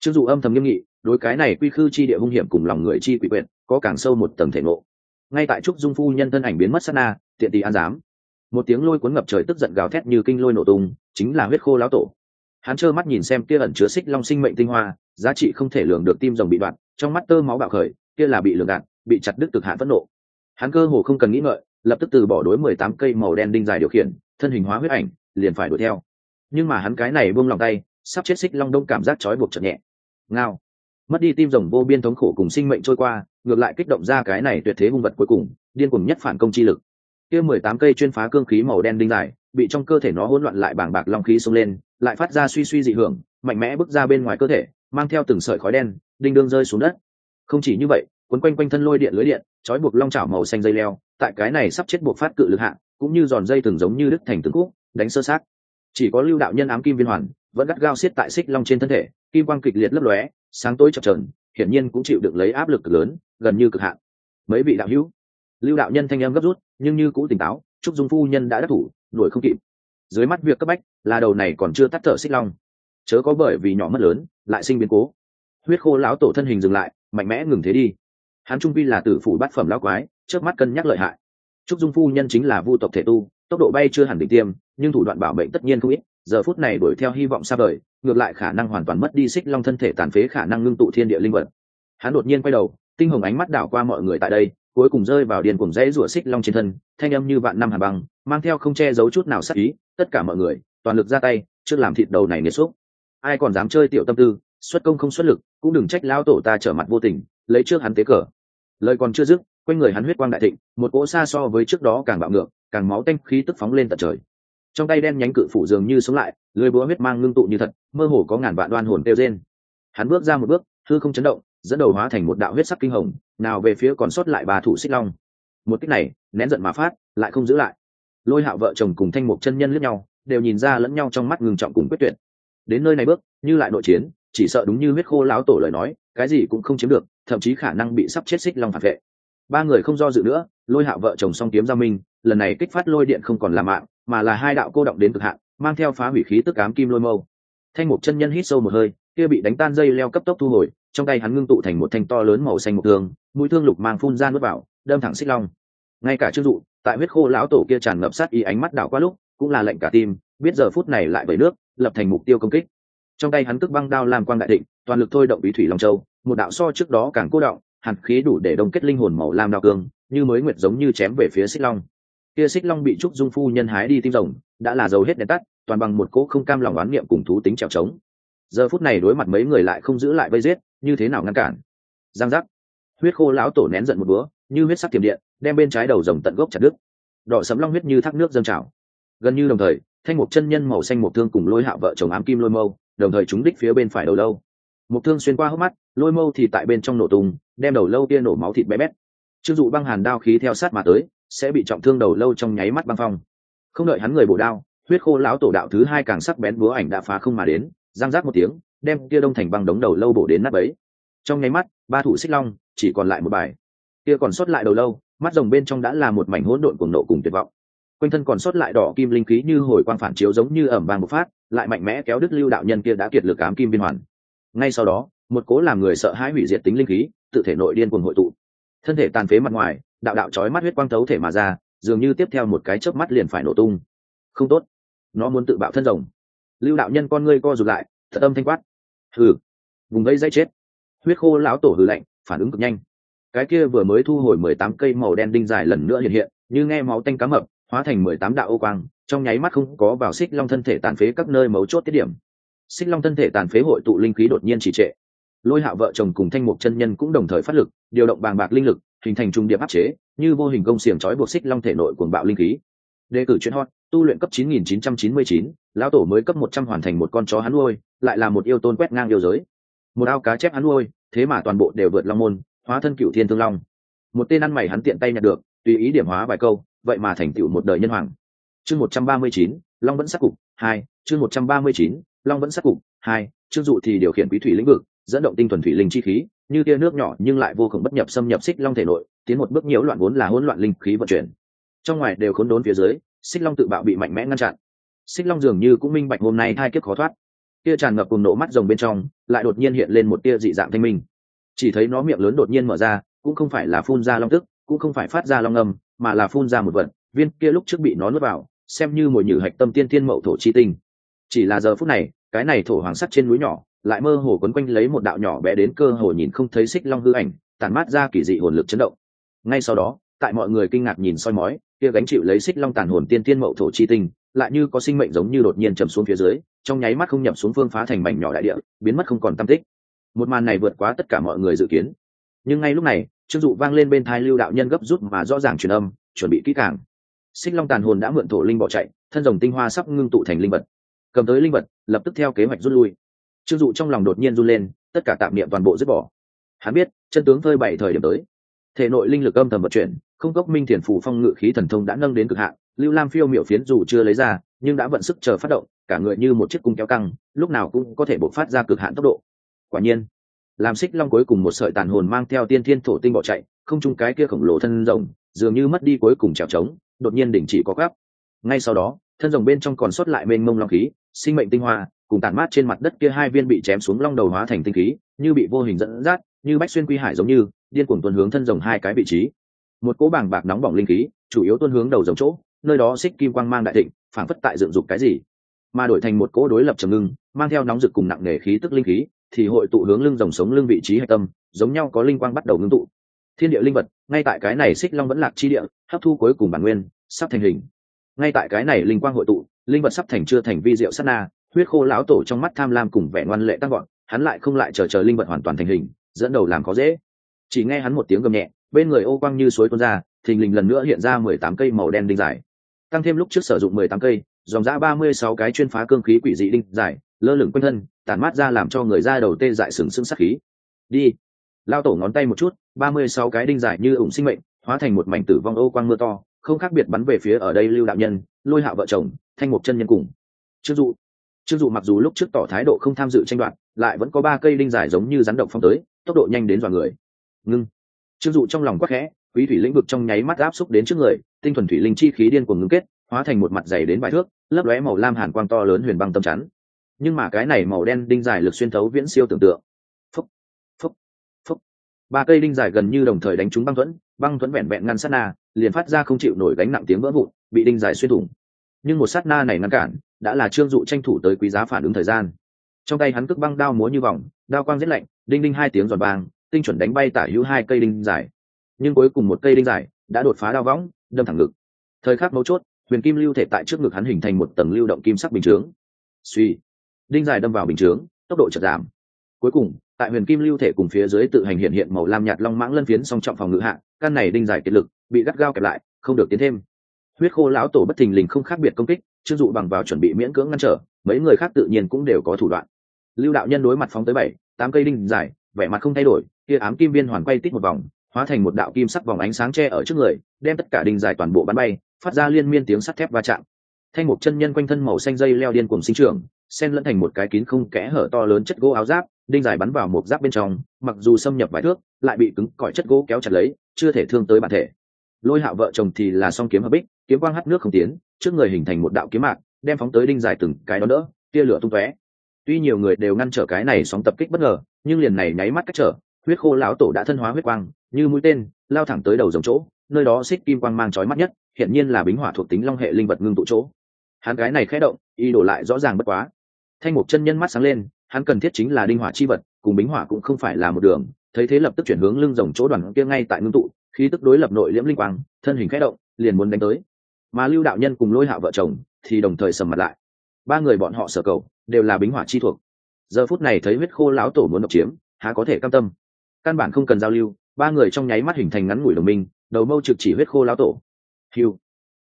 Chưng dụ âm thầm nghiêm nghị, đối cái này quy khư chi địa hung hiểm cùng lòng người chi quỷ quyệt, có càng sâu một tầng thể ngộ. Ngay tại trúc dung phu nhân thân ảnh biến mất sát na, tiện tỳ an giám. Một tiếng lôi cuốn ngập trời tức giận gào thét như kinh lôi nổ tung, chính là huyết khô lão tổ. Hắn trơ mắt nhìn xem kia ẩn chứa xích long sinh mệnh tinh hoa, giá trị không thể lường được tim rồng bị đoạn, trong mắt tơ máu bạo khởi, kia là bị lường gạt bị chặt đứt cực hạn phẫn nộ. Hắn cơ hồ không cần nghĩ ngợi, lập tức từ bỏ đối mười tám cây màu đen đinh dài điều khiển, thân hình hóa huyết ảnh, liền phải đuổi theo. Nhưng mà hắn cái này buông lòng tay, sắp chết xích long đông cảm giác trói buộc chật nhẹ. Ngao. Mất đi tim rồng vô biên thống khổ cùng sinh mệnh trôi qua, ngược lại kích động ra cái này tuyệt thế hung vật cuối cùng, điên cùng nhất phản công chi lực. Kia mười tám cây chuyên phá cương khí màu đen đinh dài, bị trong cơ thể nó hỗn loạn lại bảng bạc long khí xông lên, lại phát ra suy suy dị hưởng, mạnh mẽ bước ra bên ngoài cơ thể, mang theo từng sợi khói đen, đinh đương rơi xuống đất. Không chỉ như vậy quấn quanh quanh thân lôi điện lưới điện, trói buộc long chảo màu xanh dây leo, tại cái này sắp chết buộc phát cự lực hạ, cũng như giòn dây từng giống như đứt thành từng khúc, đánh sơ sát chỉ có lưu đạo nhân ám kim viên hoàn, vẫn gắt gao xiết tại xích long trên thân thể, kim quang kịch liệt lấp lóe, sáng tối chập trờn hiển nhiên cũng chịu được lấy áp lực lớn, gần như cực hạn. Mấy vị đạo hữu, lưu đạo nhân thanh em gấp rút, nhưng như cũ tỉnh táo trúc dung phu nhân đã đắc thủ, đuổi không kịp. Dưới mắt việc cấp bách, là đầu này còn chưa tắt thở xích long. Chớ có bởi vì nhỏ mất lớn, lại sinh biến cố. Huyết khô lão tổ thân hình dừng lại, mạnh mẽ ngừng thế đi hắn trung vi là tử phủ bát phẩm lão quái, trước mắt cân nhắc lợi hại. Trúc dung phu nhân chính là vu tộc thể tu, tốc độ bay chưa hẳn định tiêm, nhưng thủ đoạn bảo mệnh tất nhiên không ít, giờ phút này đuổi theo hy vọng xa vời, ngược lại khả năng hoàn toàn mất đi xích long thân thể tàn phế khả năng ngưng tụ thiên địa linh vật. Hắn đột nhiên quay đầu, tinh hồng ánh mắt đảo qua mọi người tại đây, cuối cùng rơi vào điền cùng dãy rủa xích long trên thân, thanh âm như vạn năm hà băng, mang theo không che giấu chút nào sắc ý, tất cả mọi người, toàn lực ra tay, trước làm thịt đầu này nghiệt xúc. Ai còn dám chơi tiểu tâm tư, xuất công không xuất lực, cũng đừng trách lao tổ ta trở mặt vô tình lấy trước hắn tế cờ. Lời còn chưa dứt, quanh người hắn huyết quang đại thịnh, một cỗ xa so với trước đó càng bạo ngược, càng máu tanh khí tức phóng lên tận trời. Trong tay đen nhánh cự phủ dường như sống lại lưới búa huyết mang ngưng tụ như thật, mơ hồ có ngàn vạn đoan hồn tiêu rên. Hắn bước ra một bước thư không chấn động, dẫn đầu hóa thành một đạo huyết sắc kinh hồng, nào về phía còn sót lại bà thủ xích long. Một cách này, nén giận mà phát, lại không giữ lại. Lôi hạo vợ chồng cùng thanh mục chân nhân lướt nhau, đều nhìn ra lẫn nhau trong mắt ngừng trọng cùng quyết tuyệt. Đến nơi này bước, như lại nội chiến, chỉ sợ đúng như huyết khô láo tổ lời nói, cái gì cũng không chiếm được thậm chí khả năng bị sắp chết xích long phản vệ. Ba người không do dự nữa, lôi hạo vợ chồng song kiếm ra minh lần này kích phát lôi điện không còn là mạng, mà là hai đạo cô động đến cực hạn, mang theo phá hủy khí tức ám kim lôi mâu. Thanh mục chân nhân hít sâu một hơi, kia bị đánh tan dây leo cấp tốc thu hồi, trong tay hắn ngưng tụ thành một thanh to lớn màu xanh một thương, mũi thương lục mang phun ra nuốt vào, đâm thẳng xích long. Ngay cả chưng dụ, tại huyết khô lão tổ kia tràn ngập sát ý ánh mắt đảo qua lúc, cũng là lệnh cả tim, biết giờ phút này lại bởi nước, lập thành mục tiêu công kích trong tay hắn tức băng đao làm quang đại định, toàn lực thôi động bí thủy long châu, một đạo so trước đó càng cố động, hàn khí đủ để đông kết linh hồn màu lam đao cương, như mới nguyệt giống như chém về phía xích long. Kia xích long bị trúc dung phu nhân hái đi tim rồng, đã là dầu hết đèn tắt, toàn bằng một cỗ không cam lòng oán niệm cùng thú tính trèo trống. Giờ phút này đối mặt mấy người lại không giữ lại vây giết, như thế nào ngăn cản? Giang giác. Huyết khô lão tổ nén giận một búa như huyết sắc tiềm điện, đem bên trái đầu rồng tận gốc chặt đứt. Đỏ sấm long huyết như thác nước dâng trào. Gần như đồng thời, thanh một chân nhân màu xanh một thương cùng lôi hạ vợ chồng ám kim lôi mâu đồng thời chúng đích phía bên phải đầu lâu. Một thương xuyên qua hốc mắt, lôi mâu thì tại bên trong nổ tung, đem đầu lâu kia nổ máu thịt bé bét. Chưng dụ băng hàn đao khí theo sát mà tới, sẽ bị trọng thương đầu lâu trong nháy mắt băng phong. Không đợi hắn người bổ đao, huyết khô lão tổ đạo thứ hai càng sắc bén búa ảnh đã phá không mà đến giang rác một tiếng, đem kia đông thành băng đống đầu lâu bổ đến nát ấy trong nháy mắt, ba thủ xích long, chỉ còn lại một bài. Kia còn sót lại đầu lâu, mắt rồng bên trong đã là một mảnh hỗn độn cuồng nộ cùng tuyệt vọng quanh thân còn sót lại đỏ kim linh khí như hồi quang phản chiếu giống như ẩm vàng bộc phát, lại mạnh mẽ kéo đứt lưu đạo nhân kia đã kiệt lực ám kim viên hoàn. Ngay sau đó, một cố làm người sợ hãi hủy diệt tính linh khí, tự thể nội điên cuồng hội tụ. Thân thể tàn phế mặt ngoài, đạo đạo chói mắt huyết quang thấu thể mà ra, dường như tiếp theo một cái chớp mắt liền phải nổ tung. Không tốt, nó muốn tự bạo thân rồng. Lưu đạo nhân con ngươi co rụt lại, thật âm thanh quát. Hừ, vùng vây dây chết. Huyết khô lão tổ hừ lạnh, phản ứng cực nhanh. Cái kia vừa mới thu hồi mười tám cây màu đen đinh dài lần nữa hiện hiện, như nghe máu tanh cá mập hóa thành mười tám đạo ô quang trong nháy mắt không có vào xích long thân thể tàn phế các nơi mấu chốt tiết điểm. Xích long thân thể tàn phế hội tụ linh khí đột nhiên chỉ trệ. Lôi hạ vợ chồng cùng thanh mục chân nhân cũng đồng thời phát lực điều động bàng bạc linh lực hình thành trung điệp áp chế như vô hình công xiềng trói buộc xích long thể nội cuồng bạo linh khí. Đề cử chuyên hot tu luyện cấp 9999, lão tổ mới cấp 100 hoàn thành một con chó hắn nuôi lại là một yêu tôn quét ngang yêu giới. Một ao cá chép hắn nuôi thế mà toàn bộ đều vượt long môn hóa thân cửu thiên thương long. Một tên ăn mày hắn tiện tay nhặt được tùy ý điểm hóa vài câu vậy mà thành tựu một đời nhân hoàng. Chương 139, long vẫn sắc cục hai chương 139, long vẫn sắc cục hai chương dụ thì điều khiển quý thủy lĩnh vực dẫn động tinh thuần thủy linh chi khí như tia nước nhỏ nhưng lại vô cùng bất nhập xâm nhập xích long thể nội tiến một bước nhiễu loạn vốn là hỗn loạn linh khí vận chuyển. Trong ngoài đều khốn đốn phía dưới xích long tự bạo bị mạnh mẽ ngăn chặn. Xích long dường như cũng minh bạch hôm nay hai kiếp khó thoát. Tia tràn ngập cùng nổ mắt rồng bên trong lại đột nhiên hiện lên một tia dị dạng thanh minh. Chỉ thấy nó miệng lớn đột nhiên mở ra cũng không phải là phun ra long tức cũng không phải phát ra long âm mà là phun ra một vật, viên kia lúc trước bị nó nuốt vào, xem như mồi nhử hạch tâm tiên tiên mậu thổ chi tinh. Chỉ là giờ phút này, cái này thổ hoàng sắt trên núi nhỏ, lại mơ hồ quấn quanh lấy một đạo nhỏ bé đến cơ hồ nhìn không thấy xích long hư ảnh tàn mát ra kỳ dị hồn lực chấn động. Ngay sau đó, tại mọi người kinh ngạc nhìn soi mói, kia gánh chịu lấy xích long tàn hồn tiên tiên mậu thổ chi tinh, lại như có sinh mệnh giống như đột nhiên chầm xuống phía dưới, trong nháy mắt không nhập xuống phương phá thành mảnh nhỏ đại địa, biến mất không còn tâm tích. Một màn này vượt quá tất cả mọi người dự kiến. Nhưng ngay lúc này trương dụ vang lên bên thai lưu đạo nhân gấp rút mà rõ ràng truyền âm, chuẩn bị kỹ càng. Xích long tàn hồn đã mượn thổ linh bỏ chạy, thân rồng tinh hoa sắp ngưng tụ thành linh vật. Cầm tới linh vật, lập tức theo kế hoạch rút lui. Trương dụ trong lòng đột nhiên run lên, tất cả tạm niệm toàn bộ dứt bỏ. Hắn biết, chân tướng phơi bảy thời điểm tới. Thể nội linh lực âm thầm vận chuyển, không cốc minh thiền phủ phong ngự khí thần thông đã nâng đến cực hạn, lưu lam phiêu miểu phiến dù chưa lấy ra, nhưng đã vận sức chờ phát động, cả người như một chiếc cung kéo căng, lúc nào cũng có thể bộc phát ra cực hạn tốc độ. Quả nhiên làm xích long cuối cùng một sợi tàn hồn mang theo tiên thiên thổ tinh bỏ chạy, không chung cái kia khổng lồ thân rồng, dường như mất đi cuối cùng trèo trống, đột nhiên đình chỉ có gấp. Ngay sau đó, thân rồng bên trong còn sót lại mênh mông long khí, sinh mệnh tinh hoa, cùng tàn mát trên mặt đất kia hai viên bị chém xuống long đầu hóa thành tinh khí, như bị vô hình dẫn dắt, như bách xuyên quy hải giống như, điên cuồng tuân hướng thân rồng hai cái vị trí. Một cỗ bảng bạc nóng bỏng linh khí, chủ yếu tuân hướng đầu rồng chỗ, nơi đó xích kim quang mang đại thịnh, phảng phất tại dựng dục cái gì. Mà đổi thành một cỗ đối lập trầm ngưng, mang theo nóng rực cùng nặng nề khí tức linh khí thì hội tụ hướng lưng rồng sống lưng vị trí hạch tâm, giống nhau có linh quang bắt đầu ngưng tụ. Thiên địa linh vật, ngay tại cái này xích long vẫn lạc chi địa, hấp thu cuối cùng bản nguyên, sắp thành hình. Ngay tại cái này linh quang hội tụ, linh vật sắp thành chưa thành vi diệu sát na, huyết khô lão tổ trong mắt tham lam cùng vẻ ngoan lệ tăng gọn hắn lại không lại chờ chờ linh vật hoàn toàn thành hình, dẫn đầu làm có dễ. Chỉ nghe hắn một tiếng gầm nhẹ, bên người ô quang như suối tuôn ra, thình lình lần nữa hiện ra mười tám cây màu đen đinh dài. Tăng thêm lúc trước sử dụng mười tám cây, dòng ra ba mươi sáu cái chuyên phá cương khí quỷ dị đinh dài lơ lửng quanh thân, tản mát ra làm cho người ra đầu tê dại sừng sững sắc khí. Đi. Lao tổ ngón tay một chút, ba mươi sáu cái đinh dài như ủng sinh mệnh, hóa thành một mảnh tử vong ô quang mưa to, không khác biệt bắn về phía ở đây lưu đạo nhân, lôi hạ vợ chồng, thanh một chân nhân cùng. Chưng dụ. Chưng dụ mặc dù lúc trước tỏ thái độ không tham dự tranh đoạt, lại vẫn có ba cây đinh dài giống như rắn động phong tới, tốc độ nhanh đến dọa người. Ngưng. Chưng dụ trong lòng quắc khẽ, quý thủy lĩnh vực trong nháy mắt áp xúc đến trước người, tinh thuần thủy linh chi khí điên cuồng ngưng kết, hóa thành một mặt dày đến vài thước, lấp lóe màu lam hàn quang to lớn huyền băng tâm chắn nhưng mà cái này màu đen đinh dài lực xuyên thấu viễn siêu tưởng tượng. Phúc phúc phúc. Ba cây đinh dài gần như đồng thời đánh trúng băng thuẫn băng thuẫn vẹn vẹn ngăn sát na, liền phát ra không chịu nổi gánh nặng tiếng vỡ vụn, bị đinh dài xuyên thủng. Nhưng một sát na này ngăn cản, đã là trương dụ tranh thủ tới quý giá phản ứng thời gian. Trong tay hắn cước băng đao múa như vòng, đao quang giết lạnh, đinh đinh hai tiếng giòn vàng, tinh chuẩn đánh bay tả hữu hai cây đinh dài. Nhưng cuối cùng một cây đinh dài đã đột phá đao võng, đâm thẳng ngực. Thời khắc mấu chốt, huyền kim lưu thể tại trước ngực hắn hình thành một tầng lưu động kim sắc bình chướng. Suy đinh dài đâm vào bình chướng, tốc độ chợt giảm. Cuối cùng, tại huyền kim lưu thể cùng phía dưới tự hành hiện hiện màu lam nhạt long mãng lân phiến song trọng phòng ngự hạ, căn này đinh dài kiệt lực, bị gắt gao kẹp lại, không được tiến thêm. Huyết khô lão tổ bất thình lình không khác biệt công kích, chưng dụ bằng vào chuẩn bị miễn cưỡng ngăn trở, mấy người khác tự nhiên cũng đều có thủ đoạn. Lưu đạo nhân đối mặt phóng tới bảy, tám cây đinh dài, vẻ mặt không thay đổi, kia ám kim viên hoàn quay tít một vòng, hóa thành một đạo kim sắc vòng ánh sáng che ở trước người, đem tất cả đinh dài toàn bộ bắn bay, phát ra liên miên tiếng sắt thép va chạm. Thanh một chân nhân quanh thân màu xanh dây leo điên cùng sinh trưởng sen lẫn thành một cái kín không kẽ hở to lớn chất gỗ áo giáp, đinh dài bắn vào một giáp bên trong, mặc dù xâm nhập vài thước, lại bị cứng cỏi chất gỗ kéo chặt lấy, chưa thể thương tới bản thể. Lôi hạo vợ chồng thì là song kiếm hợp bích, kiếm quang hắt nước không tiến, trước người hình thành một đạo kiếm mạc, đem phóng tới đinh dài từng cái đó đỡ, tia lửa tung tóe. Tuy nhiều người đều ngăn trở cái này sóng tập kích bất ngờ, nhưng liền này nháy mắt cách trở, huyết khô lão tổ đã thân hóa huyết quang, như mũi tên, lao thẳng tới đầu dòng chỗ, nơi đó xích kim quang mang trói mắt nhất hiện nhiên là bính hỏa thuộc tính long hệ linh vật ngưng tụ chỗ. Hắn cái này khẽ động y đổ lại rõ ràng bất quá thanh mục chân nhân mắt sáng lên, hắn cần thiết chính là đinh hỏa chi vật, cùng bính hỏa cũng không phải là một đường. Thấy thế lập tức chuyển hướng lưng rồng chỗ đoàn kia ngay tại ngưng tụ khi tức đối lập nội liễm linh quang, thân hình khẽ động, liền muốn đánh tới. Mà lưu đạo nhân cùng lôi hạ vợ chồng thì đồng thời sầm mặt lại. Ba người bọn họ sở cầu, đều là bính hỏa chi thuộc. Giờ phút này thấy huyết khô lão tổ muốn độc chiếm, há có thể cam tâm. Căn bản không cần giao lưu, ba người trong nháy mắt hình thành ngắn ngủi đồng minh, đầu mâu trực chỉ huyết khô lão tổ. Hiu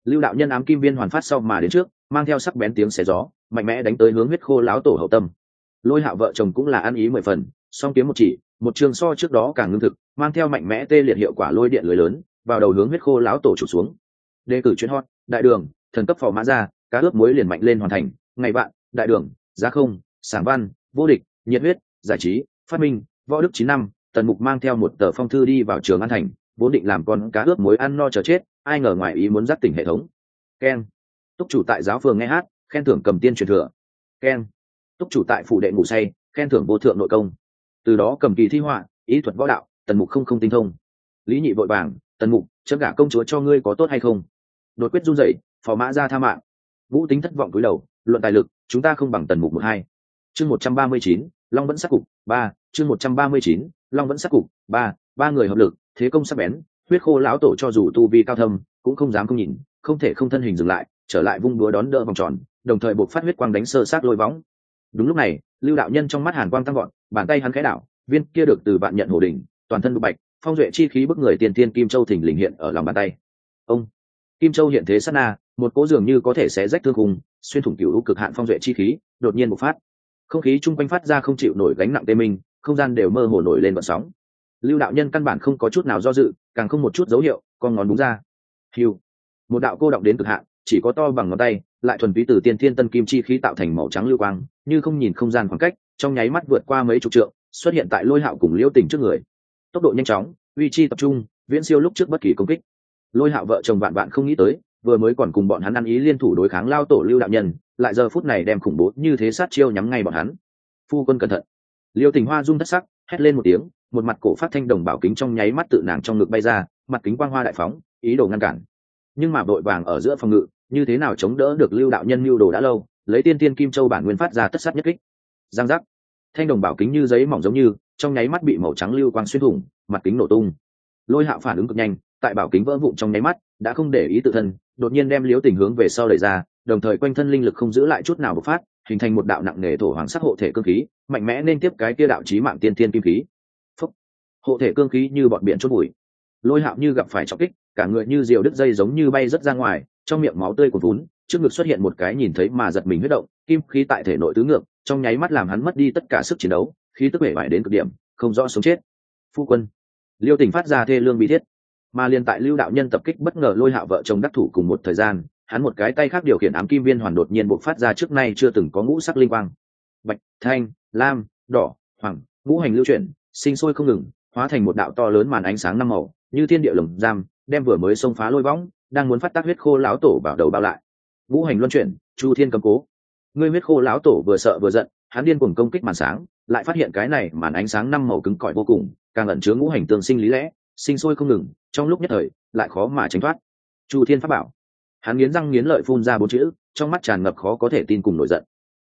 lưu đạo nhân ám kim viên hoàn phát sau mà đến trước mang theo sắc bén tiếng xé gió, mạnh mẽ đánh tới hướng huyết khô lão tổ hậu tâm. Lôi hạ vợ chồng cũng là ăn ý mười phần, song kiếm một chỉ, một trường so trước đó càng ngưng thực, mang theo mạnh mẽ tê liệt hiệu quả lôi điện lưới lớn, vào đầu hướng huyết khô lão tổ trục xuống. Đề cử chuyến hot, đại đường, thần cấp phò mã ra cá ướp muối liền mạnh lên hoàn thành, ngày bạn đại đường, giá không, sảng văn, vô địch, nhiệt huyết, giải trí, phát minh, võ đức chín năm, tần mục mang theo một tờ phong thư đi vào trường an thành, vốn định làm con cá ướp muối ăn no chờ chết, ai ngờ ngoài ý muốn dắt tỉnh hệ thống. Keng túc chủ tại giáo phường nghe hát khen thưởng cầm tiên truyền thừa. Khen. túc chủ tại phủ đệ ngủ say khen thưởng vô thượng nội công. Từ đó cầm kỳ thi họa ý thuật võ đạo tần mục không không tinh thông. Lý nhị vội vàng tần mục chấm cả công chúa cho ngươi có tốt hay không? Đột quyết run dậy, phò mã ra tha mạng. Vũ tính thất vọng cúi đầu luận tài lực chúng ta không bằng tần mục một hai. Chương một trăm ba mươi chín long vẫn sắc cục ba. Chương một trăm ba mươi chín long vẫn sắc cục ba. Ba người hợp lực thế công sắc bén huyết khô lão tổ cho dù tu vi cao thâm cũng không dám không nhìn không thể không thân hình dừng lại trở lại vung đúa đón đỡ vòng tròn, đồng thời buộc phát huyết quang đánh sơ sát lôi võng. Đúng lúc này, lưu đạo nhân trong mắt hàn quang tăng gọn bàn tay hắn khẽ đảo, viên kia được từ bạn nhận hồ đỉnh, toàn thân đục bạch, phong duệ chi khí bức người tiền tiên kim châu thình lình hiện ở lòng bàn tay. Ông, kim châu hiện thế sát na, một cố dường như có thể sẽ rách thương cùng xuyên thủng cựu cực hạn phong duệ chi khí, đột nhiên bộc phát. Không khí chung quanh phát ra không chịu nổi gánh nặng tê minh, không gian đều mơ hồ nổi lên vận sóng. Lưu đạo nhân căn bản không có chút nào do dự, càng không một chút dấu hiệu, con ngón đúng ra. Hiu một đạo cô động đến cực hạn chỉ có to bằng ngón tay, lại thuần túy từ tiên thiên tân kim chi khí tạo thành màu trắng lưu quang, như không nhìn không gian khoảng cách, trong nháy mắt vượt qua mấy chục trượng, xuất hiện tại lôi hạo cùng liễu tình trước người. Tốc độ nhanh chóng, uy chi tập trung, viễn siêu lúc trước bất kỳ công kích. Lôi hạo vợ chồng bạn bạn không nghĩ tới, vừa mới còn cùng bọn hắn ăn ý liên thủ đối kháng lao tổ lưu đạo nhân, lại giờ phút này đem khủng bố như thế sát chiêu nhắm ngay bọn hắn. Phu quân cẩn thận. Liêu tình hoa rung thất sắc, hét lên một tiếng, một mặt cổ phát thanh đồng bảo kính trong nháy mắt tự nàng trong ngực bay ra, mặt kính quang hoa đại phóng, ý đồ ngăn cản. Nhưng mà vội vàng ở giữa phòng ngự như thế nào chống đỡ được lưu đạo nhân mưu đồ đã lâu, lấy tiên tiên kim châu bản nguyên phát ra tất sát nhất kích. Giang giác. Thanh đồng bảo kính như giấy mỏng giống như, trong nháy mắt bị màu trắng lưu quang xuyên thủng, mặt kính nổ tung. Lôi hạo phản ứng cực nhanh, tại bảo kính vỡ vụn trong nháy mắt, đã không để ý tự thân, đột nhiên đem liếu tình hướng về sau đẩy ra, đồng thời quanh thân linh lực không giữ lại chút nào bộc phát, hình thành một đạo nặng nề thổ hoàng sắc hộ thể cương khí, mạnh mẽ nên tiếp cái kia đạo trí mạng tiên tiên kim khí. Phúc. hộ thể cương khí như bọn biển chốt bụi lôi hạo như gặp phải trọng kích, cả người như diều đứt dây giống như bay rất ra ngoài, trong miệng máu tươi của vún trước ngực xuất hiện một cái nhìn thấy mà giật mình huyết động, kim khí tại thể nội tứ ngược, trong nháy mắt làm hắn mất đi tất cả sức chiến đấu, khí tức bể vải đến cực điểm, không rõ sống chết. Phu quân, liêu tỉnh phát ra thê lương bi thiết. Mà liền tại lưu đạo nhân tập kích bất ngờ lôi hạo vợ chồng đắc thủ cùng một thời gian, hắn một cái tay khác điều khiển ám kim viên hoàn đột nhiên bộc phát ra trước nay chưa từng có ngũ sắc linh quang. Bạch, thanh, lam, đỏ, hoàng, ngũ hành lưu chuyển, sinh sôi không ngừng, hóa thành một đạo to lớn màn ánh sáng năm màu như thiên địa lồng giam, đem vừa mới xông phá lôi võng, đang muốn phát tác huyết khô lão tổ vào đầu bao lại. Ngũ hành luân chuyển, chu thiên cầm cố. Ngươi huyết khô lão tổ vừa sợ vừa giận, hắn điên cuồng công kích màn sáng, lại phát hiện cái này màn ánh sáng năm màu cứng cỏi vô cùng, càng ẩn chứa ngũ hành tương sinh lý lẽ, sinh sôi không ngừng, trong lúc nhất thời, lại khó mà tránh thoát. Chu thiên pháp bảo. Hắn nghiến răng nghiến lợi phun ra bốn chữ, trong mắt tràn ngập khó có thể tin cùng nổi giận.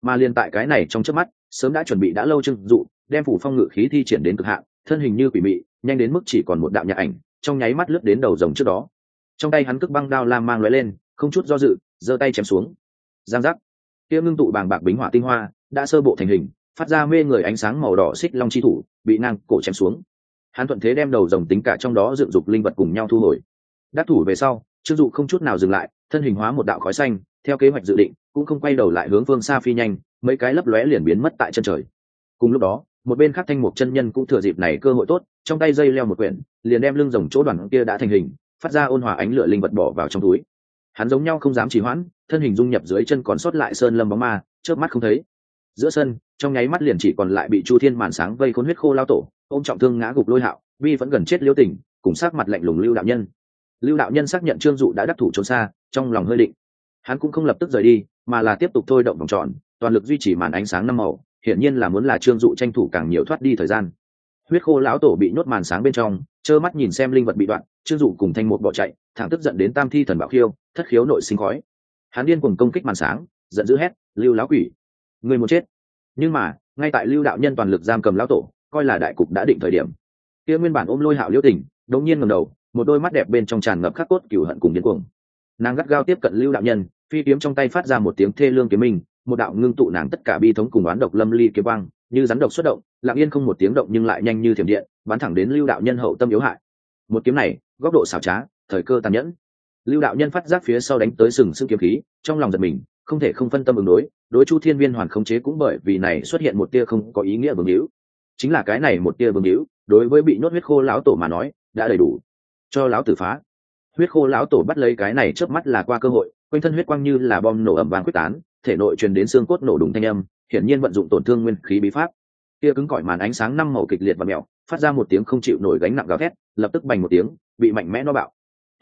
Mà liên tại cái này trong trước mắt, sớm đã chuẩn bị đã lâu trưng dụ, đem phủ phong ngự khí thi triển đến cực hạn, thân hình như quỷ mị, nhanh đến mức chỉ còn một đạo nhạc ảnh trong nháy mắt lướt đến đầu rồng trước đó. Trong tay hắn cước băng đao lam mang lóe lên, không chút do dự, giơ tay chém xuống. Giang giác. Kia ngưng tụ bàng bạc bính hỏa tinh hoa, đã sơ bộ thành hình, phát ra mê người ánh sáng màu đỏ xích long chi thủ, bị ngang cổ chém xuống. Hắn thuận thế đem đầu rồng tính cả trong đó dựng dục linh vật cùng nhau thu hồi. Đắc thủ về sau trương dụ không chút nào dừng lại, thân hình hóa một đạo khói xanh, theo kế hoạch dự định, cũng không quay đầu lại hướng phương xa phi nhanh, mấy cái lấp lóe liền biến mất tại chân trời. Cùng lúc đó một bên khác thanh mục chân nhân cũng thừa dịp này cơ hội tốt, trong tay dây leo một quyển, liền đem lưng rồng chỗ đoàn kia đã thành hình, phát ra ôn hòa ánh lửa linh vật bỏ vào trong túi. Hắn giống nhau không dám trì hoãn, thân hình dung nhập dưới chân còn sót lại sơn lâm bóng ma, chớp mắt không thấy. Giữa sân, trong nháy mắt liền chỉ còn lại bị chu thiên màn sáng vây khốn huyết khô lao tổ, ôm trọng thương ngã gục lôi hạo vi vẫn gần chết liêu tình, cùng sát mặt lạnh lùng lưu đạo nhân. Lưu đạo nhân xác nhận trương dụ đã đắc thủ trốn xa, trong lòng hơi định. Hắn cũng không lập tức rời đi, mà là tiếp tục thôi động vòng tròn, toàn lực duy trì màn ánh sáng năm màu hiển nhiên là muốn là trương dụ tranh thủ càng nhiều thoát đi thời gian. Huyết khô lão tổ bị nhốt màn sáng bên trong, trơ mắt nhìn xem linh vật bị đoạn, trương dụ cùng thanh một bỏ chạy, thẳng tức giận đến tam thi thần bảo khiêu, thất khiếu nội sinh khói. Hắn điên cùng công kích màn sáng, giận dữ hét, lưu lão quỷ người muốn chết. Nhưng mà, ngay tại lưu đạo nhân toàn lực giam cầm lão tổ, coi là đại cục đã định thời điểm. Kia nguyên bản ôm lôi hạo liễu tình, đột nhiên ngầm đầu, một đôi mắt đẹp bên trong tràn ngập khắc cốt cửu hận cùng điên cuồng. Nàng gắt gao tiếp cận lưu đạo nhân, phi kiếm trong tay phát ra một tiếng thê lương kiếm minh một đạo ngưng tụ nàng tất cả bi thống cùng oán độc lâm ly kiếm băng như rắn độc xuất động, lặng yên không một tiếng động nhưng lại nhanh như thiểm điện, bắn thẳng đến lưu đạo nhân hậu tâm yếu hại. Một kiếm này, góc độ xảo trá, thời cơ tàn nhẫn. Lưu đạo nhân phát giác phía sau đánh tới sừng sững kiếm khí, trong lòng giật mình, không thể không phân tâm ứng đối đối chu thiên viên hoàn khống chế cũng bởi vì này xuất hiện một tia không có ý nghĩa vương hữu. Chính là cái này một tia vương hữu, đối với bị nhốt huyết khô lão tổ mà nói, đã đầy đủ. Cho lão tử phá. Huyết khô lão tổ bắt lấy cái này trước mắt là qua cơ hội, quanh thân huyết quang như là bom nổ ẩm vàng quyết tán thể nội truyền đến xương cốt nổ đùng thanh âm, hiển nhiên vận dụng tổn thương nguyên khí bí pháp. Kia cứng cỏi màn ánh sáng năm màu kịch liệt và mèo phát ra một tiếng không chịu nổi gánh nặng gào thét, lập tức bành một tiếng, bị mạnh mẽ no bạo.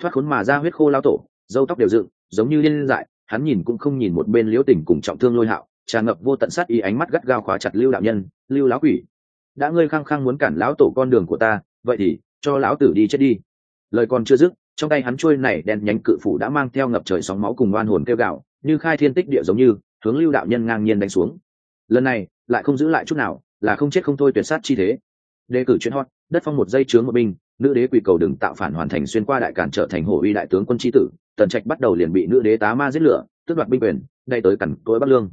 Thoát khốn mà ra huyết khô lao tổ dâu tóc đều dựng, giống như liên dại, hắn nhìn cũng không nhìn một bên liễu tình cùng trọng thương lôi hạo, tràn ngập vô tận sát ý ánh mắt gắt gao khóa chặt lưu đạo nhân, lưu lão quỷ, đã ngươi khăng khăng muốn cản lão tổ con đường của ta, vậy thì cho lão tử đi chết đi. Lời còn chưa dứt, trong tay hắn trôi này đen nhánh cự phủ đã mang theo ngập trời sóng máu cùng oan hồn kêu gạo như khai thiên tích địa giống như, hướng lưu đạo nhân ngang nhiên đánh xuống. Lần này, lại không giữ lại chút nào, là không chết không thôi tuyệt sát chi thế. Đề cử chuyên hot, đất phong một dây chướng một binh, nữ đế quỳ cầu đừng tạo phản hoàn thành xuyên qua đại cản trở thành hổ uy đại tướng quân tri tử, tần trạch bắt đầu liền bị nữ đế tá ma giết lửa, tước đoạt binh quyền đây tới cẳng tối bắc lương.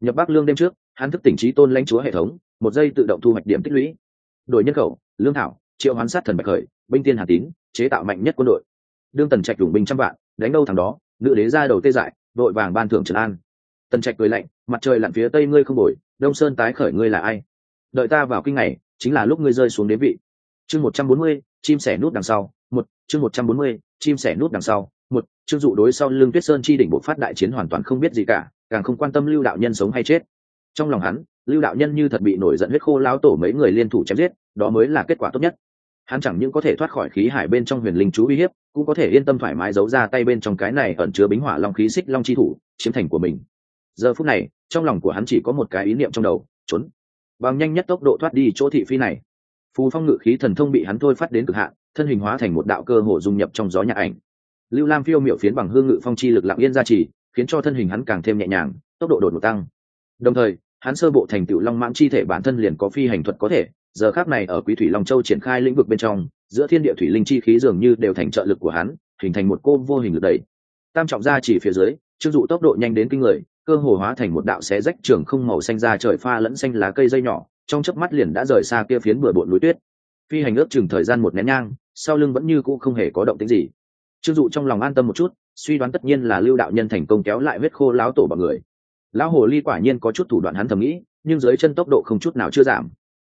Nhập bắc lương đêm trước, hắn thức tỉnh trí tôn lãnh chúa hệ thống, một giây tự động thu hoạch điểm tích lũy. Đổi nhân khẩu, lương thảo, triệu hoán sát thần bạch khởi, binh tiên hà tín, chế tạo mạnh nhất quân đội. Đương tần trạch đủ binh trăm vạn, đánh đâu thằng đó, nữ đế ra đầu tê dại đội vàng ban thưởng trần an. Tần trạch cười lạnh, mặt trời lặn phía tây ngươi không đổi, đông sơn tái khởi ngươi là ai? Đợi ta vào kinh này chính là lúc ngươi rơi xuống đế vị. Chương một trăm bốn mươi, chim sẻ nút đằng sau, một, chương một trăm bốn mươi, chim sẻ nút đằng sau, một chương dụ đối sau lưng tuyết sơn chi đỉnh bộ phát đại chiến hoàn toàn không biết gì cả, càng không quan tâm lưu đạo nhân sống hay chết. Trong lòng hắn, lưu đạo nhân như thật bị nổi giận huyết khô lao tổ mấy người liên thủ chém giết, đó mới là kết quả tốt nhất hắn chẳng những có thể thoát khỏi khí hải bên trong huyền linh chú uy hiếp, cũng có thể yên tâm thoải mái giấu ra tay bên trong cái này ẩn chứa bính hỏa long khí xích long chi thủ, chiếm thành của mình. Giờ phút này, trong lòng của hắn chỉ có một cái ý niệm trong đầu, trốn. Bằng nhanh nhất tốc độ thoát đi chỗ thị phi này. Phù phong ngự khí thần thông bị hắn thôi phát đến cực hạn, thân hình hóa thành một đạo cơ hồ dung nhập trong gió nhạc ảnh. Lưu lam phiêu miểu phiến bằng hương ngự phong chi lực lặng yên ra trì, khiến cho thân hình hắn càng thêm nhẹ nhàng, tốc độ đột ngột tăng. Đồng thời, hắn sơ bộ thành tựu long mãng chi thể bản thân liền có phi hành thuật có thể giờ khác này ở quý thủy long châu triển khai lĩnh vực bên trong, giữa thiên địa thủy linh chi khí dường như đều thành trợ lực của hắn, hình thành một cô vô hình lực đẩy. Tam trọng ra chỉ phía dưới, chưng dụ tốc độ nhanh đến kinh người, cơ hồ hóa thành một đạo xé rách trường không màu xanh ra trời pha lẫn xanh lá cây dây nhỏ, trong chớp mắt liền đã rời xa kia phiến bừa bộn núi tuyết. Phi hành ước chừng thời gian một nén nhang, sau lưng vẫn như cũ không hề có động tĩnh gì. Trương dụ trong lòng an tâm một chút, suy đoán tất nhiên là lưu đạo nhân thành công kéo lại huyết khô láo tổ bằng người. Lão hồ ly quả nhiên có chút thủ đoạn hắn thầm nghĩ, nhưng dưới chân tốc độ không chút nào chưa giảm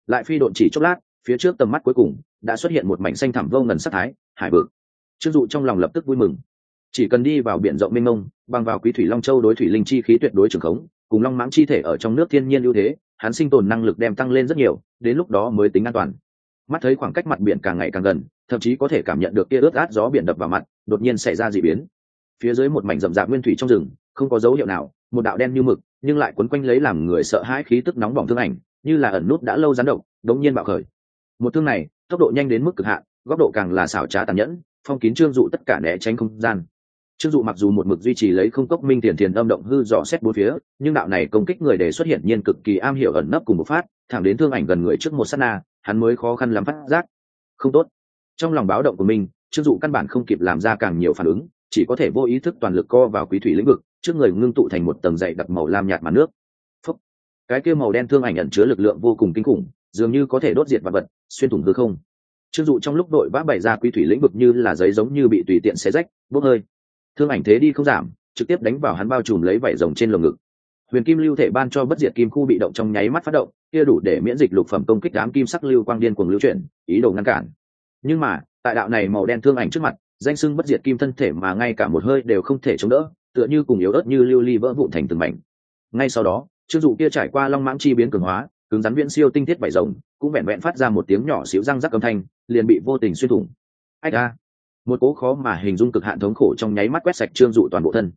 lại phi độn chỉ chốc lát, phía trước tầm mắt cuối cùng đã xuất hiện một mảnh xanh thẳm vô ngần sắc thái, hải vực. Trương dụ trong lòng lập tức vui mừng. Chỉ cần đi vào biển rộng mênh mông bằng vào quý thủy long châu đối thủy linh chi khí tuyệt đối trường khống, cùng long mãng chi thể ở trong nước thiên nhiên ưu thế, hắn sinh tồn năng lực đem tăng lên rất nhiều, đến lúc đó mới tính an toàn. Mắt thấy khoảng cách mặt biển càng ngày càng gần, thậm chí có thể cảm nhận được kia ướt át gió biển đập vào mặt, đột nhiên xảy ra d ị biến. Phía dưới một mảnh rậm rạp nguyên thủy trong rừng, không có dấu hiệu nào, một đạo đen như mực, nhưng lại quấn quanh lấy làm người sợ hãi khí tức nóng bỏng thương ảnh như là ẩn nút đã lâu gián động, đống nhiên bạo khởi. Một thương này tốc độ nhanh đến mức cực hạn góc độ càng là xảo trá tàn nhẫn phong kín trương dụ tất cả né tránh không gian. Trương dụ mặc dù một mực duy trì lấy không cốc minh thiền thiền âm động hư dò xét bốn phía nhưng đạo này công kích người để xuất hiện nhiên cực kỳ am hiểu ẩn nấp cùng một phát thẳng đến thương ảnh gần người trước một sát na hắn mới khó khăn lắm phát giác. Không tốt. Trong lòng báo động của mình trương dụ căn bản không kịp làm ra càng nhiều phản ứng chỉ có thể vô ý thức toàn lực co vào quý thủy lĩnh vực trước người ngưng tụ thành một tầng dày đặc màu lam nhạt mặt nước cái kia màu đen thương ảnh ẩn chứa lực lượng vô cùng kinh khủng, dường như có thể đốt diệt vật vật, xuyên thủng hư không. Trương dụ trong lúc đội vã bày ra quy thủy lĩnh vực như là giấy giống như bị tùy tiện xé rách, bốc hơi. Thương ảnh thế đi không giảm, trực tiếp đánh vào hắn bao trùm lấy vảy rồng trên lồng ngực. Huyền kim lưu thể ban cho bất diệt kim khu bị động trong nháy mắt phát động, kia đủ để miễn dịch lục phẩm công kích đám kim sắc lưu quang điên cuồng lưu chuyển, ý đồ ngăn cản. Nhưng mà, tại đạo này màu đen thương ảnh trước mặt, danh sưng bất diệt kim thân thể mà ngay cả một hơi đều không thể chống đỡ, tựa như cùng yếu ớt như lưu ly vỡ vụn thành từng mảnh. Ngay sau đó chưng dụ kia trải qua long mãng chi biến cường hóa, cứng rắn viễn siêu tinh thiết bảy rồng, cũng vẹn vẹn phát ra một tiếng nhỏ xíu răng rắc âm thanh, liền bị vô tình xuyên thủng. Ách a một cố khó mà hình dung cực hạn thống khổ trong nháy mắt quét sạch trương dụ toàn bộ thân.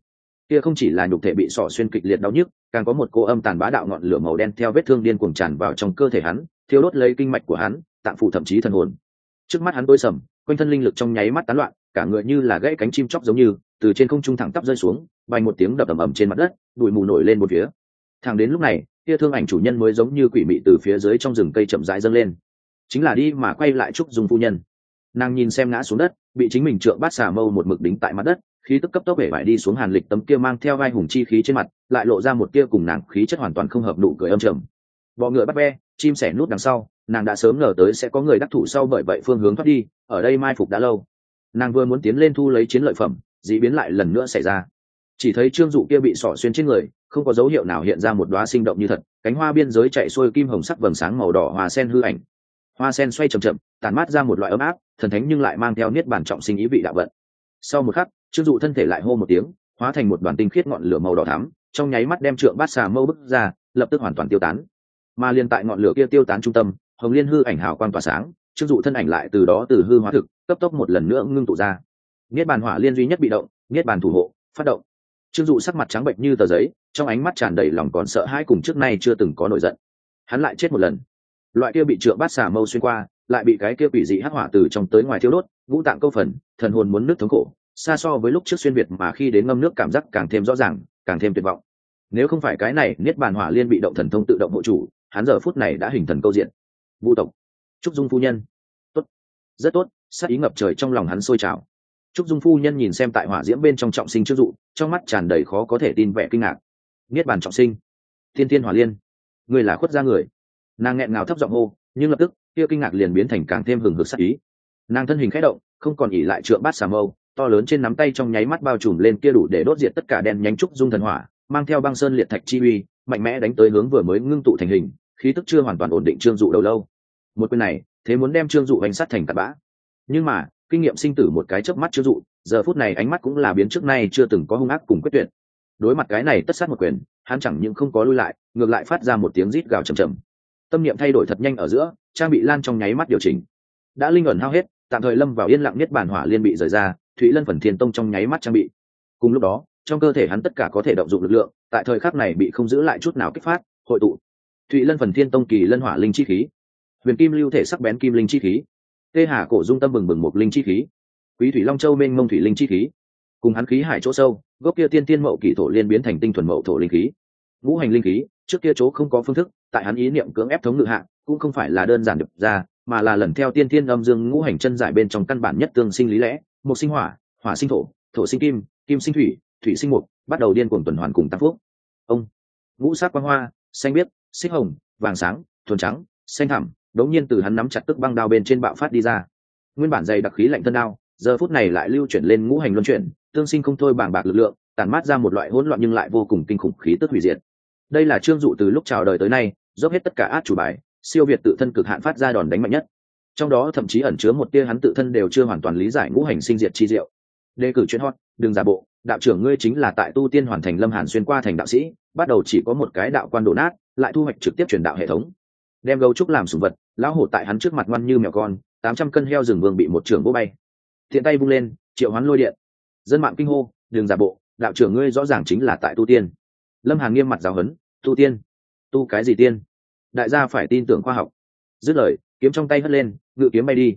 Kia không chỉ là nhục thể bị sỏ xuyên kịch liệt đau nhức, càng có một cô âm tàn bá đạo ngọn lửa màu đen theo vết thương điên cuồng tràn vào trong cơ thể hắn, thiêu đốt lấy kinh mạch của hắn, tạng phụ thậm chí thần hồn. Trước mắt hắn tối sầm, quanh thân linh lực trong nháy mắt tán loạn, cả người như là gãy cánh chim chóc giống như, từ trên không trung thẳng tắp rơi xuống, bay một tiếng đập ầm ầm trên mặt đất bụi mù nổi lên một phía thẳng đến lúc này kia thương ảnh chủ nhân mới giống như quỷ mị từ phía dưới trong rừng cây chậm rãi dâng lên. Chính là đi mà quay lại trúc dung phu nhân. Nàng nhìn xem ngã xuống đất, bị chính mình trượng bát xà mâu một mực đính tại mặt đất, khí tức cấp tốc bể vải đi xuống hàn lịch tấm kia mang theo vai hùng chi khí trên mặt, lại lộ ra một kia cùng nàng khí chất hoàn toàn không hợp nụ cười âm trầm. Bọ ngựa bắt ve, chim sẻ nút đằng sau, nàng đã sớm ngờ tới sẽ có người đắc thủ sau bởi vậy phương hướng thoát đi, ở đây mai phục đã lâu. Nàng vừa muốn tiến lên thu lấy chiến lợi phẩm d ị biến lại lần nữa xảy ra. Chỉ thấy trương dụ kia bị sỏ xuyên trên người không có dấu hiệu nào hiện ra một đoá sinh động như thật, cánh hoa biên giới chạy xuôi kim hồng sắc vầng sáng màu đỏ hoa sen hư ảnh. Hoa sen xoay chậm chậm tàn mát ra một loại ấm áp, thần thánh nhưng lại mang theo niết bản trọng sinh ý vị đạo vận. Sau một khắc trương dụ thân thể lại hô một tiếng, hóa thành một đoàn tinh khiết ngọn lửa màu đỏ thắm, trong nháy mắt đem trượng bát xà mâu bức ra, lập tức hoàn toàn tiêu tán. Mà liên tại ngọn lửa kia tiêu tán trung tâm, hồng liên hư ảnh hào quang tỏa sáng trương dụ thân ảnh lại từ đó từ hư hóa thực, cấp tốc một lần nữa ngưng tụ ra. Niết bàn hỏa liên duy nhất bị động, niết bàn thủ hộ, phát động trương dụ sắc mặt trắng bệnh như tờ giấy, trong ánh mắt tràn đầy lòng còn sợ hãi cùng trước nay chưa từng có nổi giận. Hắn lại chết một lần. Loại kia bị trượng bát xà mâu xuyên qua, lại bị cái kia quỷ dị hắc hỏa từ trong tới ngoài thiếu đốt vũ tạng câu phần, thần hồn muốn nước thống khổ, xa so với lúc trước xuyên việt mà khi đến ngâm nước cảm giác càng thêm rõ ràng, càng thêm tuyệt vọng. Nếu không phải cái này, niết bàn hỏa liên bị động thần thông tự động hộ chủ, hắn giờ phút này đã hình thần câu diện. Vũ tộc. Trúc dung phu nhân. Tốt. Rất tốt. Sát ý ngập trời trong lòng hắn sôi trào trúc dung phu nhân nhìn xem tại hỏa diễm bên trong trọng sinh trước dụ, trong mắt tràn đầy khó có thể tin vẻ kinh ngạc. Niết bàn trọng sinh. Thiên thiên hỏa liên. Người là khuất gia người. Nàng nghẹn ngào thấp giọng hô, nhưng lập tức, kia kinh ngạc liền biến thành càng thêm hừng hực sắc ý. Nàng thân hình khẽ động, không còn ỉ lại trượng bát xà mâu, to lớn trên nắm tay trong nháy mắt bao trùm lên kia đủ để đốt diệt tất cả đen nhánh trúc dung thần hỏa, mang theo băng sơn liệt thạch chi uy, mạnh mẽ đánh tới hướng vừa mới ngưng tụ thành hình, khí tức chưa hoàn toàn ổn định trương dụ đầu lâu. Một quyền này, thế muốn đem trương dụ hành sát thành tạt bã. Nhưng mà kinh nghiệm sinh tử một cái chớp mắt chưa dụ, giờ phút này ánh mắt cũng là biến trước nay chưa từng có hung ác cùng quyết tuyệt. Đối mặt cái này tất sát một quyền, hắn chẳng những không có lui lại, ngược lại phát ra một tiếng rít gào chầm chầm tâm niệm thay đổi thật nhanh ở giữa, trang bị lan trong nháy mắt điều chỉnh. Đã linh ẩn hao hết, tạm thời lâm vào yên lặng nhất bản hỏa liên bị rời ra, thụy lân phần thiên tông trong nháy mắt trang bị. Cùng lúc đó, trong cơ thể hắn tất cả có thể động dụng lực lượng, tại thời khắc này bị không giữ lại chút nào kích phát, hội tụ. Thụy lân phần thiên tông kỳ lân hỏa linh chi khí. Huyền kim lưu thể sắc bén kim linh chi khí tê hà cổ dung tâm bừng bừng một linh chi khí. Quý thủy long châu mênh mông thủy linh chi khí. Cùng hắn khí hải chỗ sâu, gốc kia tiên tiên mậu kỷ thổ liên biến thành tinh thuần mậu thổ linh khí. Ngũ hành linh khí, trước kia chỗ không có phương thức, tại hắn ý niệm cưỡng ép thống ngự hạ, cũng không phải là đơn giản được ra, mà là lần theo tiên tiên âm dương ngũ hành chân giải bên trong căn bản nhất tương sinh lý lẽ, một sinh hỏa hỏa sinh thổ thổ sinh kim kim sinh thủy thủy sinh mục, bắt đầu điên cuồng tuần hoàn cùng tăng phúc. Ông, ngũ sát quang hoa, xanh biếc, xích hồng, vàng sáng, thuần trắng, xanh thẳm đống nhiên từ hắn nắm chặt tức băng đao bên trên bạo phát đi ra. Nguyên bản dày đặc khí lạnh thân đao, giờ phút này lại lưu chuyển lên ngũ hành luân chuyển, tương sinh không thôi bảng bạc lực lượng, tản mát ra một loại hỗn loạn nhưng lại vô cùng kinh khủng khí tức hủy diệt. Đây là trương dụ từ lúc chào đời tới nay, dốc hết tất cả át chủ bài, siêu việt tự thân cực hạn phát ra đòn đánh mạnh nhất. Trong đó thậm chí ẩn chứa một tia hắn tự thân đều chưa hoàn toàn lý giải ngũ hành sinh diệt chi diệu. Đề cử chuyên hot, đừng giả bộ, đạo trưởng ngươi chính là tại tu tiên hoàn thành lâm hàn xuyên qua thành đạo sĩ, bắt đầu chỉ có một cái đạo quan đổ nát, lại thu hoạch trực tiếp truyền đạo hệ thống đem gấu trúc làm sủng vật, lão hổ tại hắn trước mặt ngoan như mèo con, tám trăm cân heo rừng vương bị một trưởng vô bay. Thiện tay vung lên, triệu hoán lôi điện. Dân mạng kinh hô, đừng giả bộ, đạo trưởng ngươi rõ ràng chính là tại tu tiên. Lâm hàn nghiêm mặt giáo huấn tu tiên? Tu cái gì tiên? Đại gia phải tin tưởng khoa học. Dứt lời, kiếm trong tay hất lên, ngự kiếm bay đi.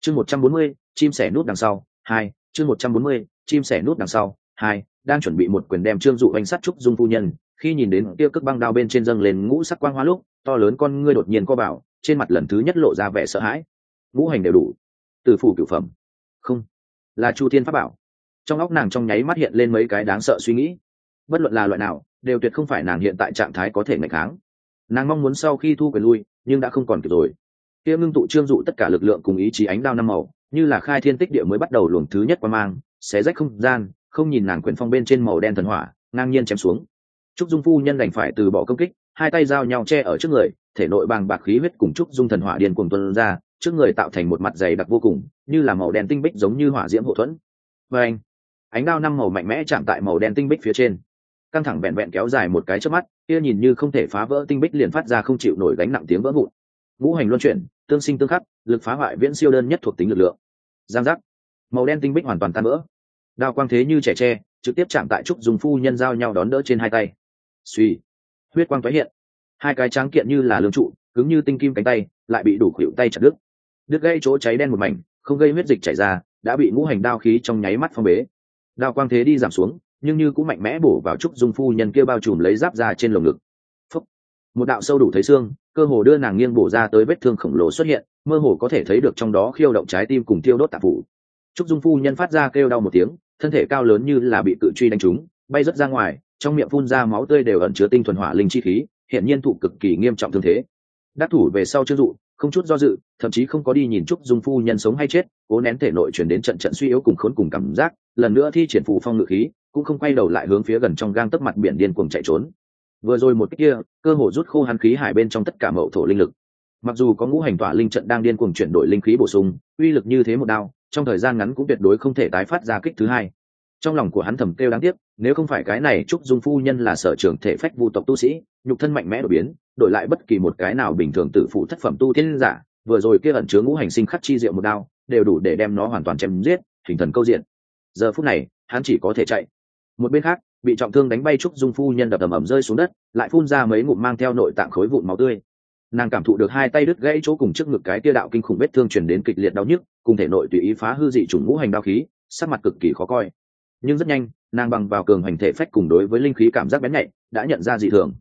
Chương một trăm bốn mươi, chim sẻ nút đằng sau, hai, chương một trăm bốn mươi, chim sẻ nút đằng sau, hai, đang chuẩn bị một quyền đem trương dụ anh sát trúc dung phu nhân khi nhìn đến tiêu cước băng đao bên trên dâng lên ngũ sắc quang hoa lúc to lớn con ngươi đột nhiên co bảo trên mặt lần thứ nhất lộ ra vẻ sợ hãi. Ngũ hành đều đủ. Từ phủ cửu phẩm. Không. Là chu thiên pháp bảo. Trong óc nàng trong nháy mắt hiện lên mấy cái đáng sợ suy nghĩ. Bất luận là loại nào đều tuyệt không phải nàng hiện tại trạng thái có thể ngày kháng. Nàng mong muốn sau khi thu quyền lui nhưng đã không còn kịp rồi. Kia ngưng tụ trương dụ tất cả lực lượng cùng ý chí ánh đao năm màu như là khai thiên tích địa mới bắt đầu luồng thứ nhất qua mang xé rách không gian không nhìn nàng quyền phong bên trên màu đen thần hỏa ngang nhiên chém xuống trúc dung phu nhân đành phải từ bỏ công kích, hai tay giao nhau che ở trước người, thể nội bàng bạc khí huyết cùng trúc dung thần hỏa điên cuồng tuân ra, trước người tạo thành một mặt dày đặc vô cùng, như là màu đen tinh bích giống như hỏa diễm hộ thuẫn. Và anh, ánh đao năm màu mạnh mẽ chạm tại màu đen tinh bích phía trên. Căng thẳng vẹn vẹn kéo dài một cái trước mắt, kia nhìn như không thể phá vỡ tinh bích liền phát ra không chịu nổi gánh nặng tiếng vỡ vụn. Ngũ hành luân chuyển, tương sinh tương khắc, lực phá hoại viễn siêu đơn nhất thuộc tính lực lượng. Giang giác. Màu đen tinh bích hoàn toàn tan vỡ. Đao quang thế như trẻ tre, trực tiếp chạm tại trúc dùng phu nhân giao nhau đón đỡ trên hai tay suy, huyết quang tái hiện. Hai cái tráng kiện như là lương trụ, cứng như tinh kim cánh tay, lại bị đủ khuỵu tay chặt đứt. Đứt gây chỗ cháy đen một mảnh, không gây huyết dịch chảy ra, đã bị ngũ hành đao khí trong nháy mắt phong bế. Đao quang thế đi giảm xuống, nhưng như cũng mạnh mẽ bổ vào trúc dung phu nhân kia bao trùm lấy giáp ra trên lồng ngực. Phúc. một đạo sâu đủ thấy xương, cơ hồ đưa nàng nghiêng bổ ra tới vết thương khổng lồ xuất hiện, mơ hồ có thể thấy được trong đó khiêu động trái tim cùng tiêu đốt tạp phủ trúc dung phu nhân phát ra kêu đau một tiếng, thân thể cao lớn như là bị cự truy đánh trúng bay rớt ra ngoài, trong miệng phun ra máu tươi đều ẩn chứa tinh thuần hỏa linh chi khí hiện nhiên thụ cực kỳ nghiêm trọng thương thế. Đắc thủ về sau chưa dụ, không chút do dự, thậm chí không có đi nhìn chút dung phu nhân sống hay chết, cố nén thể nội chuyển đến trận trận suy yếu cùng khốn cùng cảm giác, lần nữa thi triển phù phong ngự khí, cũng không quay đầu lại hướng phía gần trong gang tấc mặt biển điên cuồng chạy trốn. Vừa rồi một cách kia, cơ hồ rút khô hàn khí hải bên trong tất cả mậu thổ linh lực. Mặc dù có ngũ hành tỏa linh trận đang điên cuồng chuyển đổi linh khí bổ sung, uy lực như thế một đao, trong thời gian ngắn cũng tuyệt đối không thể tái phát ra kích thứ hai. Trong lòng của hắn thầm kêu đáng tiếc nếu không phải cái này trúc dung phu nhân là sở trường thể phách vu tộc tu sĩ, nhục thân mạnh mẽ đổi biến, đổi lại bất kỳ một cái nào bình thường tự phụ thất phẩm tu tiên giả, vừa rồi kia ẩn chứa ngũ hành sinh khắc chi diệu một đao, đều đủ để đem nó hoàn toàn chém giết, hình thần câu diện. Giờ phút này, hắn chỉ có thể chạy. Một bên khác, bị trọng thương đánh bay trúc dung phu nhân đập ầm ầm rơi xuống đất, lại phun ra mấy ngụm mang theo nội tạng khối vụn máu tươi. Nàng cảm thụ được hai tay đứt gãy chỗ cùng trước ngực cái kia đạo kinh khủng vết thương truyền đến kịch liệt đau nhức, cùng thể nội tùy ý phá hư dị chủng ngũ hành đao khí, sắc mặt cực kỳ khó coi nhưng rất nhanh, nàng bằng vào cường hành thể phách cùng đối với linh khí cảm giác bén nhạy, đã nhận ra dị thường.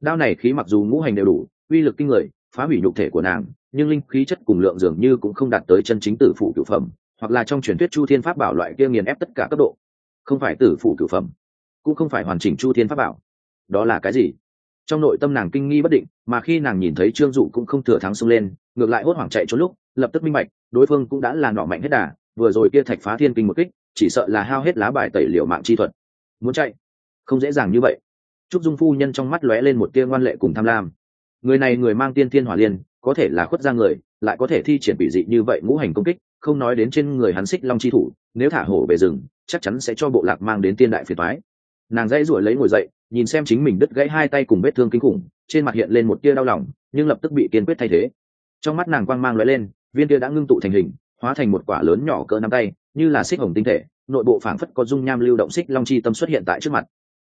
Đao này khí mặc dù ngũ hành đều đủ, uy lực kinh người, phá hủy nhục thể của nàng, nhưng linh khí chất cùng lượng dường như cũng không đạt tới chân chính tử phụ cửu phẩm, hoặc là trong truyền thuyết chu thiên pháp bảo loại kia nghiền ép tất cả cấp độ. Không phải tử phụ cửu phẩm, cũng không phải hoàn chỉnh chu thiên pháp bảo. Đó là cái gì? Trong nội tâm nàng kinh nghi bất định, mà khi nàng nhìn thấy trương dụ cũng không thừa thắng xông lên, ngược lại hốt hoảng chạy trốn lúc, lập tức minh bạch, đối phương cũng đã là nọ mạnh hết đà, vừa rồi kia thạch phá thiên kinh một kích chỉ sợ là hao hết lá bài tẩy liệu mạng chi thuật. Muốn chạy? Không dễ dàng như vậy. Trúc dung phu nhân trong mắt lóe lên một tia ngoan lệ cùng tham lam. Người này người mang tiên thiên hỏa liên, có thể là khuất ra người, lại có thể thi triển bị dị như vậy ngũ hành công kích, không nói đến trên người hắn xích long chi thủ, nếu thả hổ về rừng, chắc chắn sẽ cho bộ lạc mang đến tiên đại phiền thoái nàng dãy ruổi lấy ngồi dậy, nhìn xem chính mình đứt gãy hai tay cùng vết thương kinh khủng, trên mặt hiện lên một tia đau lòng, nhưng lập tức bị kiên quyết thay thế. Trong mắt nàng quang mang lóe lên, viên tia đã ngưng tụ thành hình, hóa thành một quả lớn nhỏ cỡ nắm tay như là xích hồng tinh thể, nội bộ phảng phất có dung nham lưu động xích long chi tâm xuất hiện tại trước mặt.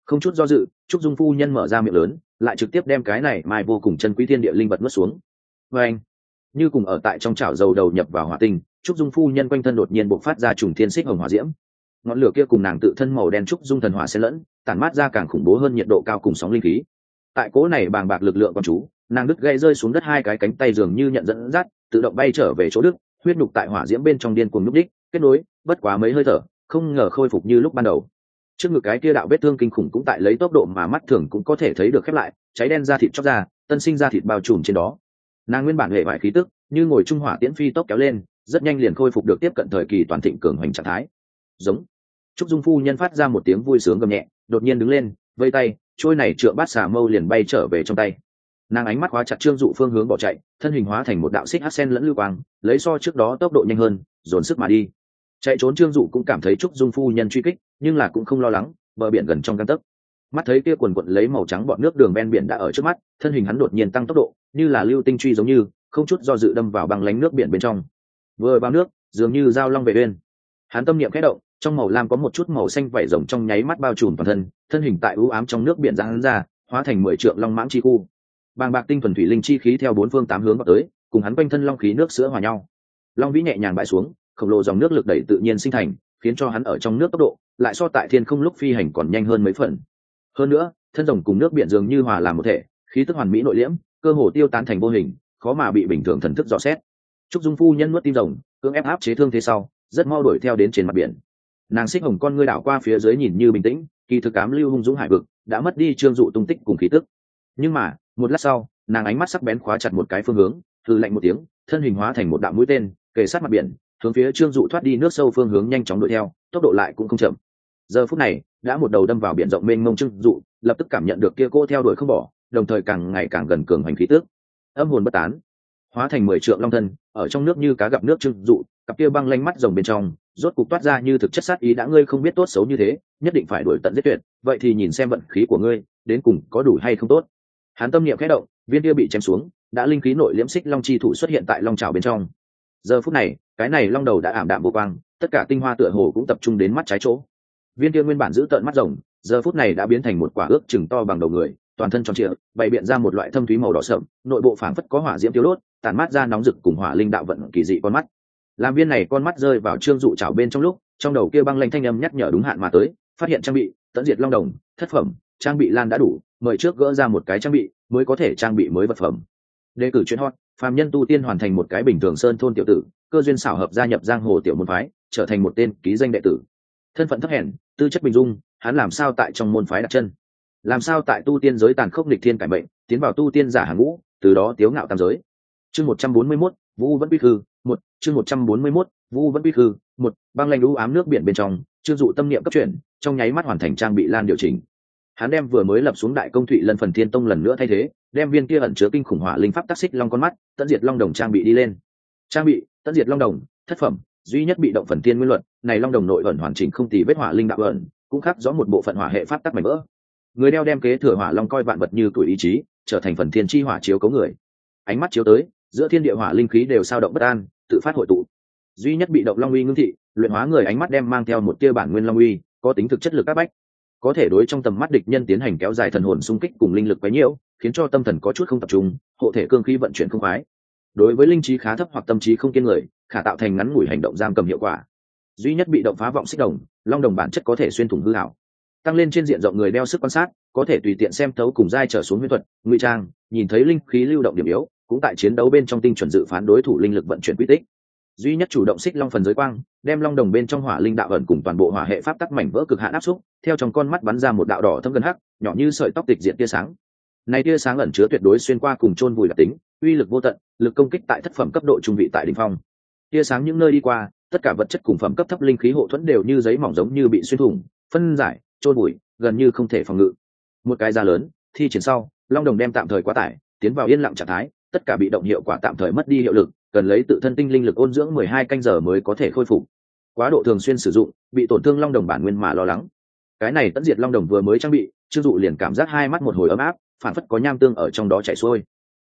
Không chút do dự, trúc dung phu nhân mở ra miệng lớn, lại trực tiếp đem cái này mai vô cùng chân quý thiên địa linh vật nuốt xuống. Vê anh như cùng ở tại trong chảo dầu đầu nhập vào hỏa tinh, trúc dung phu nhân quanh thân đột nhiên bộc phát ra trùng thiên xích hồng hỏa diễm. Ngọn lửa kia cùng nàng tự thân màu đen trúc dung thần hỏa xen lẫn, tản mát ra càng khủng bố hơn nhiệt độ cao cùng sóng linh khí. Tại cố này bàng bạc lực lượng con chú, nàng đứt gây rơi xuống đất hai cái cánh tay dường như nhận dẫn dắt, tự động bay trở về chỗ đức huyết nhục tại hỏa diễm bên trong điên cuồng núp đích kết nối, bất quá mấy hơi thở, không ngờ khôi phục như lúc ban đầu. Trước ngực cái kia đạo vết thương kinh khủng cũng tại lấy tốc độ mà mắt thường cũng có thể thấy được khép lại, cháy đen da thịt chóc ra, tân sinh da thịt bao trùm trên đó. Nàng nguyên bản hệ vải khí tức, như ngồi trung hỏa tiễn phi tốc kéo lên, rất nhanh liền khôi phục được tiếp cận thời kỳ toàn thịnh cường hoành trạng thái. Giống. Trúc dung phu nhân phát ra một tiếng vui sướng gầm nhẹ, đột nhiên đứng lên, vây tay, trôi này trượng bát xà mâu liền bay trở về trong tay. Nàng ánh mắt hóa chặt trương dụ phương hướng bỏ chạy, thân hình hóa thành một đạo xích hát sen lẫn lưu quang, lấy so trước đó tốc độ nhanh hơn, dồn sức mà đi chạy trốn trương dụ cũng cảm thấy trúc dung phu nhân truy kích, nhưng là cũng không lo lắng, bờ biển gần trong căn tấc. Mắt thấy kia quần quận lấy màu trắng bọn nước đường ven biển đã ở trước mắt, thân hình hắn đột nhiên tăng tốc độ, như là lưu tinh truy giống như, không chút do dự đâm vào băng lánh nước biển bên trong. Vừa vào nước, dường như dao long về bên hắn tâm niệm khẽ động, trong màu lam có một chút màu xanh vảy rồng trong nháy mắt bao trùm toàn thân thân hình tại ưu ám trong nước biển ra hắn ra, hóa thành mười trượng long mãng chi khu. Bàng bạc tinh thuần thủy linh chi khí theo bốn phương tám hướng vào tới, cùng hắn quanh thân long khí nước sữa hòa nhau. Long vĩ nhẹ nhàng bãi xuống khổng lồ dòng nước lực đẩy tự nhiên sinh thành, khiến cho hắn ở trong nước tốc độ lại so tại thiên không lúc phi hành còn nhanh hơn mấy phần. Hơn nữa, thân rồng cùng nước biển dường như hòa làm một thể, khí tức hoàn mỹ nội liễm, cơ hồ tiêu tán thành vô hình, khó mà bị bình thường thần thức dò xét. Trúc dung phu nhân nuốt tim rồng, cưỡng ép áp chế thương thế sau, rất mau đuổi theo đến trên mặt biển. Nàng xích hồng con ngươi đảo qua phía dưới nhìn như bình tĩnh, kỳ thực cám lưu hung dũng hải vực, đã mất đi trương dụ tung tích cùng khí tức. Nhưng mà, một lát sau, nàng ánh mắt sắc bén khóa chặt một cái phương hướng từ lạnh một tiếng, thân hình hóa thành một đạo mũi tên, kề sát mặt biển hướng phía trương dụ thoát đi nước sâu phương hướng nhanh chóng đuổi theo, tốc độ lại cũng không chậm. Giờ phút này, đã một đầu đâm vào biển rộng mênh mông trương dụ, lập tức cảm nhận được kia cô theo đuổi không bỏ, đồng thời càng ngày càng gần cường hành khí tước âm hồn bất tán, hóa thành mười trượng long thân, ở trong nước như cá gặp nước trương dụ, cặp kia băng lanh mắt rồng bên trong, rốt cục toát ra như thực chất sát ý đã ngươi không biết tốt xấu như thế, nhất định phải đuổi tận giết tuyệt, vậy thì nhìn xem vận khí của ngươi, đến cùng có đủ hay không tốt. Hắn tâm niệm khẽ động, viên kia bị chém xuống, đã linh khí nội liễm xích long chi thủ xuất hiện tại long trào bên trong. Giờ phút này cái này long đầu đã ảm đạm vô quang, tất cả tinh hoa tựa hồ cũng tập trung đến mắt trái chỗ. Viên kia nguyên bản giữ tợn mắt rồng, giờ phút này đã biến thành một quả ước chừng to bằng đầu người, toàn thân tròn trịa, bày biện ra một loại thâm thúy màu đỏ sậm, nội bộ phảng phất có hỏa diễm tiêu đốt tàn mát ra nóng rực cùng hỏa linh đạo vận kỳ dị con mắt. Làm viên này con mắt rơi vào trương dụ chảo bên trong lúc, trong đầu kia băng lanh thanh âm nhắc nhở đúng hạn mà tới, phát hiện trang bị tận diệt long đồng, thất phẩm, trang bị lan đã đủ, mời trước gỡ ra một cái trang bị, mới có thể trang bị mới vật phẩm. Đề cử chuyên hot, phàm nhân tu tiên hoàn thành một cái bình thường sơn thôn tiểu tử cơ duyên xảo hợp gia nhập giang hồ tiểu môn phái, trở thành một tên ký danh đệ tử. Thân phận thấp hèn, tư chất bình dung, hắn làm sao tại trong môn phái đặt chân? Làm sao tại tu tiên giới tàn khốc lịch thiên cải bệnh tiến vào tu tiên giả hàng ngũ, từ đó tiếu ngạo tam giới? Chương một trăm bốn mươi mốt, vũ vẫn quy khư, một, chương một trăm bốn mươi mốt, vũ vẫn quy khư, một, băng lanh lũ ám nước biển bên trong chương dụ tâm niệm cấp chuyển, trong nháy mắt hoàn thành trang bị lan điều chỉnh. Hắn đem vừa mới lập xuống đại công thụy lần phần thiên tông lần nữa thay thế, đem viên kia ẩn chứa kinh khủng hỏa linh pháp tác xích long con mắt, tận diệt long đồng trang bị đi lên trang bị tận diệt long đồng, thất phẩm, duy nhất bị động phần tiên nguyên luật, này long đồng nội ẩn hoàn chỉnh không tì vết hỏa linh đạo ẩn, cũng khắc rõ một bộ phận hỏa hệ pháp tắc mảnh vỡ. Người đeo đem kế thừa hỏa long coi vạn vật như tuổi ý chí, trở thành phần thiên chi hỏa chiếu cấu người. Ánh mắt chiếu tới, giữa thiên địa hỏa linh khí đều sao động bất an, tự phát hội tụ. Duy nhất bị động long uy ngưng thị, luyện hóa người ánh mắt đem mang theo một tia bản nguyên long uy, có tính thực chất lực các bách. Có thể đối trong tầm mắt địch nhân tiến hành kéo dài thần hồn xung kích cùng linh lực quấy nhiễu khiến cho tâm thần có chút không tập trung, hộ thể cương khí vận chuyển không khoái đối với linh trí khá thấp hoặc tâm trí không kiên người, khả tạo thành ngắn ngủi hành động giam cầm hiệu quả. Duy nhất bị động phá vọng xích đồng, long đồng bản chất có thể xuyên thủng hư hảo tăng lên trên diện rộng người đeo sức quan sát, có thể tùy tiện xem thấu cùng dai trở xuống huyết thuật, ngụy trang, nhìn thấy linh khí lưu động điểm yếu, cũng tại chiến đấu bên trong tinh chuẩn dự phán đối thủ linh lực vận chuyển quy tích. Duy nhất chủ động xích long phần giới quang, đem long đồng bên trong hỏa linh đạo ẩn cùng toàn bộ hỏa hệ pháp tắc mảnh vỡ cực hạn áp xúc, theo trong con mắt bắn ra một đạo đỏ thâm gần hắc, nhỏ như sợi tóc tịch diện tia sáng này tia sáng ẩn chứa tuyệt đối xuyên qua cùng chôn vùi đặc tính, uy lực vô tận, lực công kích tại thất phẩm cấp độ trung vị tại đỉnh phong. Tia sáng những nơi đi qua, tất cả vật chất cùng phẩm cấp thấp linh khí hộ thuẫn đều như giấy mỏng giống như bị xuyên thủng, phân giải, chôn vùi, gần như không thể phòng ngự. Một cái ra lớn, thi triển sau, long đồng đem tạm thời quá tải, tiến vào yên lặng trạng thái, tất cả bị động hiệu quả tạm thời mất đi hiệu lực, cần lấy tự thân tinh linh lực ôn dưỡng mười hai canh giờ mới có thể khôi phục. Quá độ thường xuyên sử dụng, bị tổn thương long đồng bản nguyên mà lo lắng. Cái này tận diệt long đồng vừa mới trang bị chưng dụ liền cảm giác hai mắt một hồi ấm áp phản phất có nham tương ở trong đó chảy xuôi.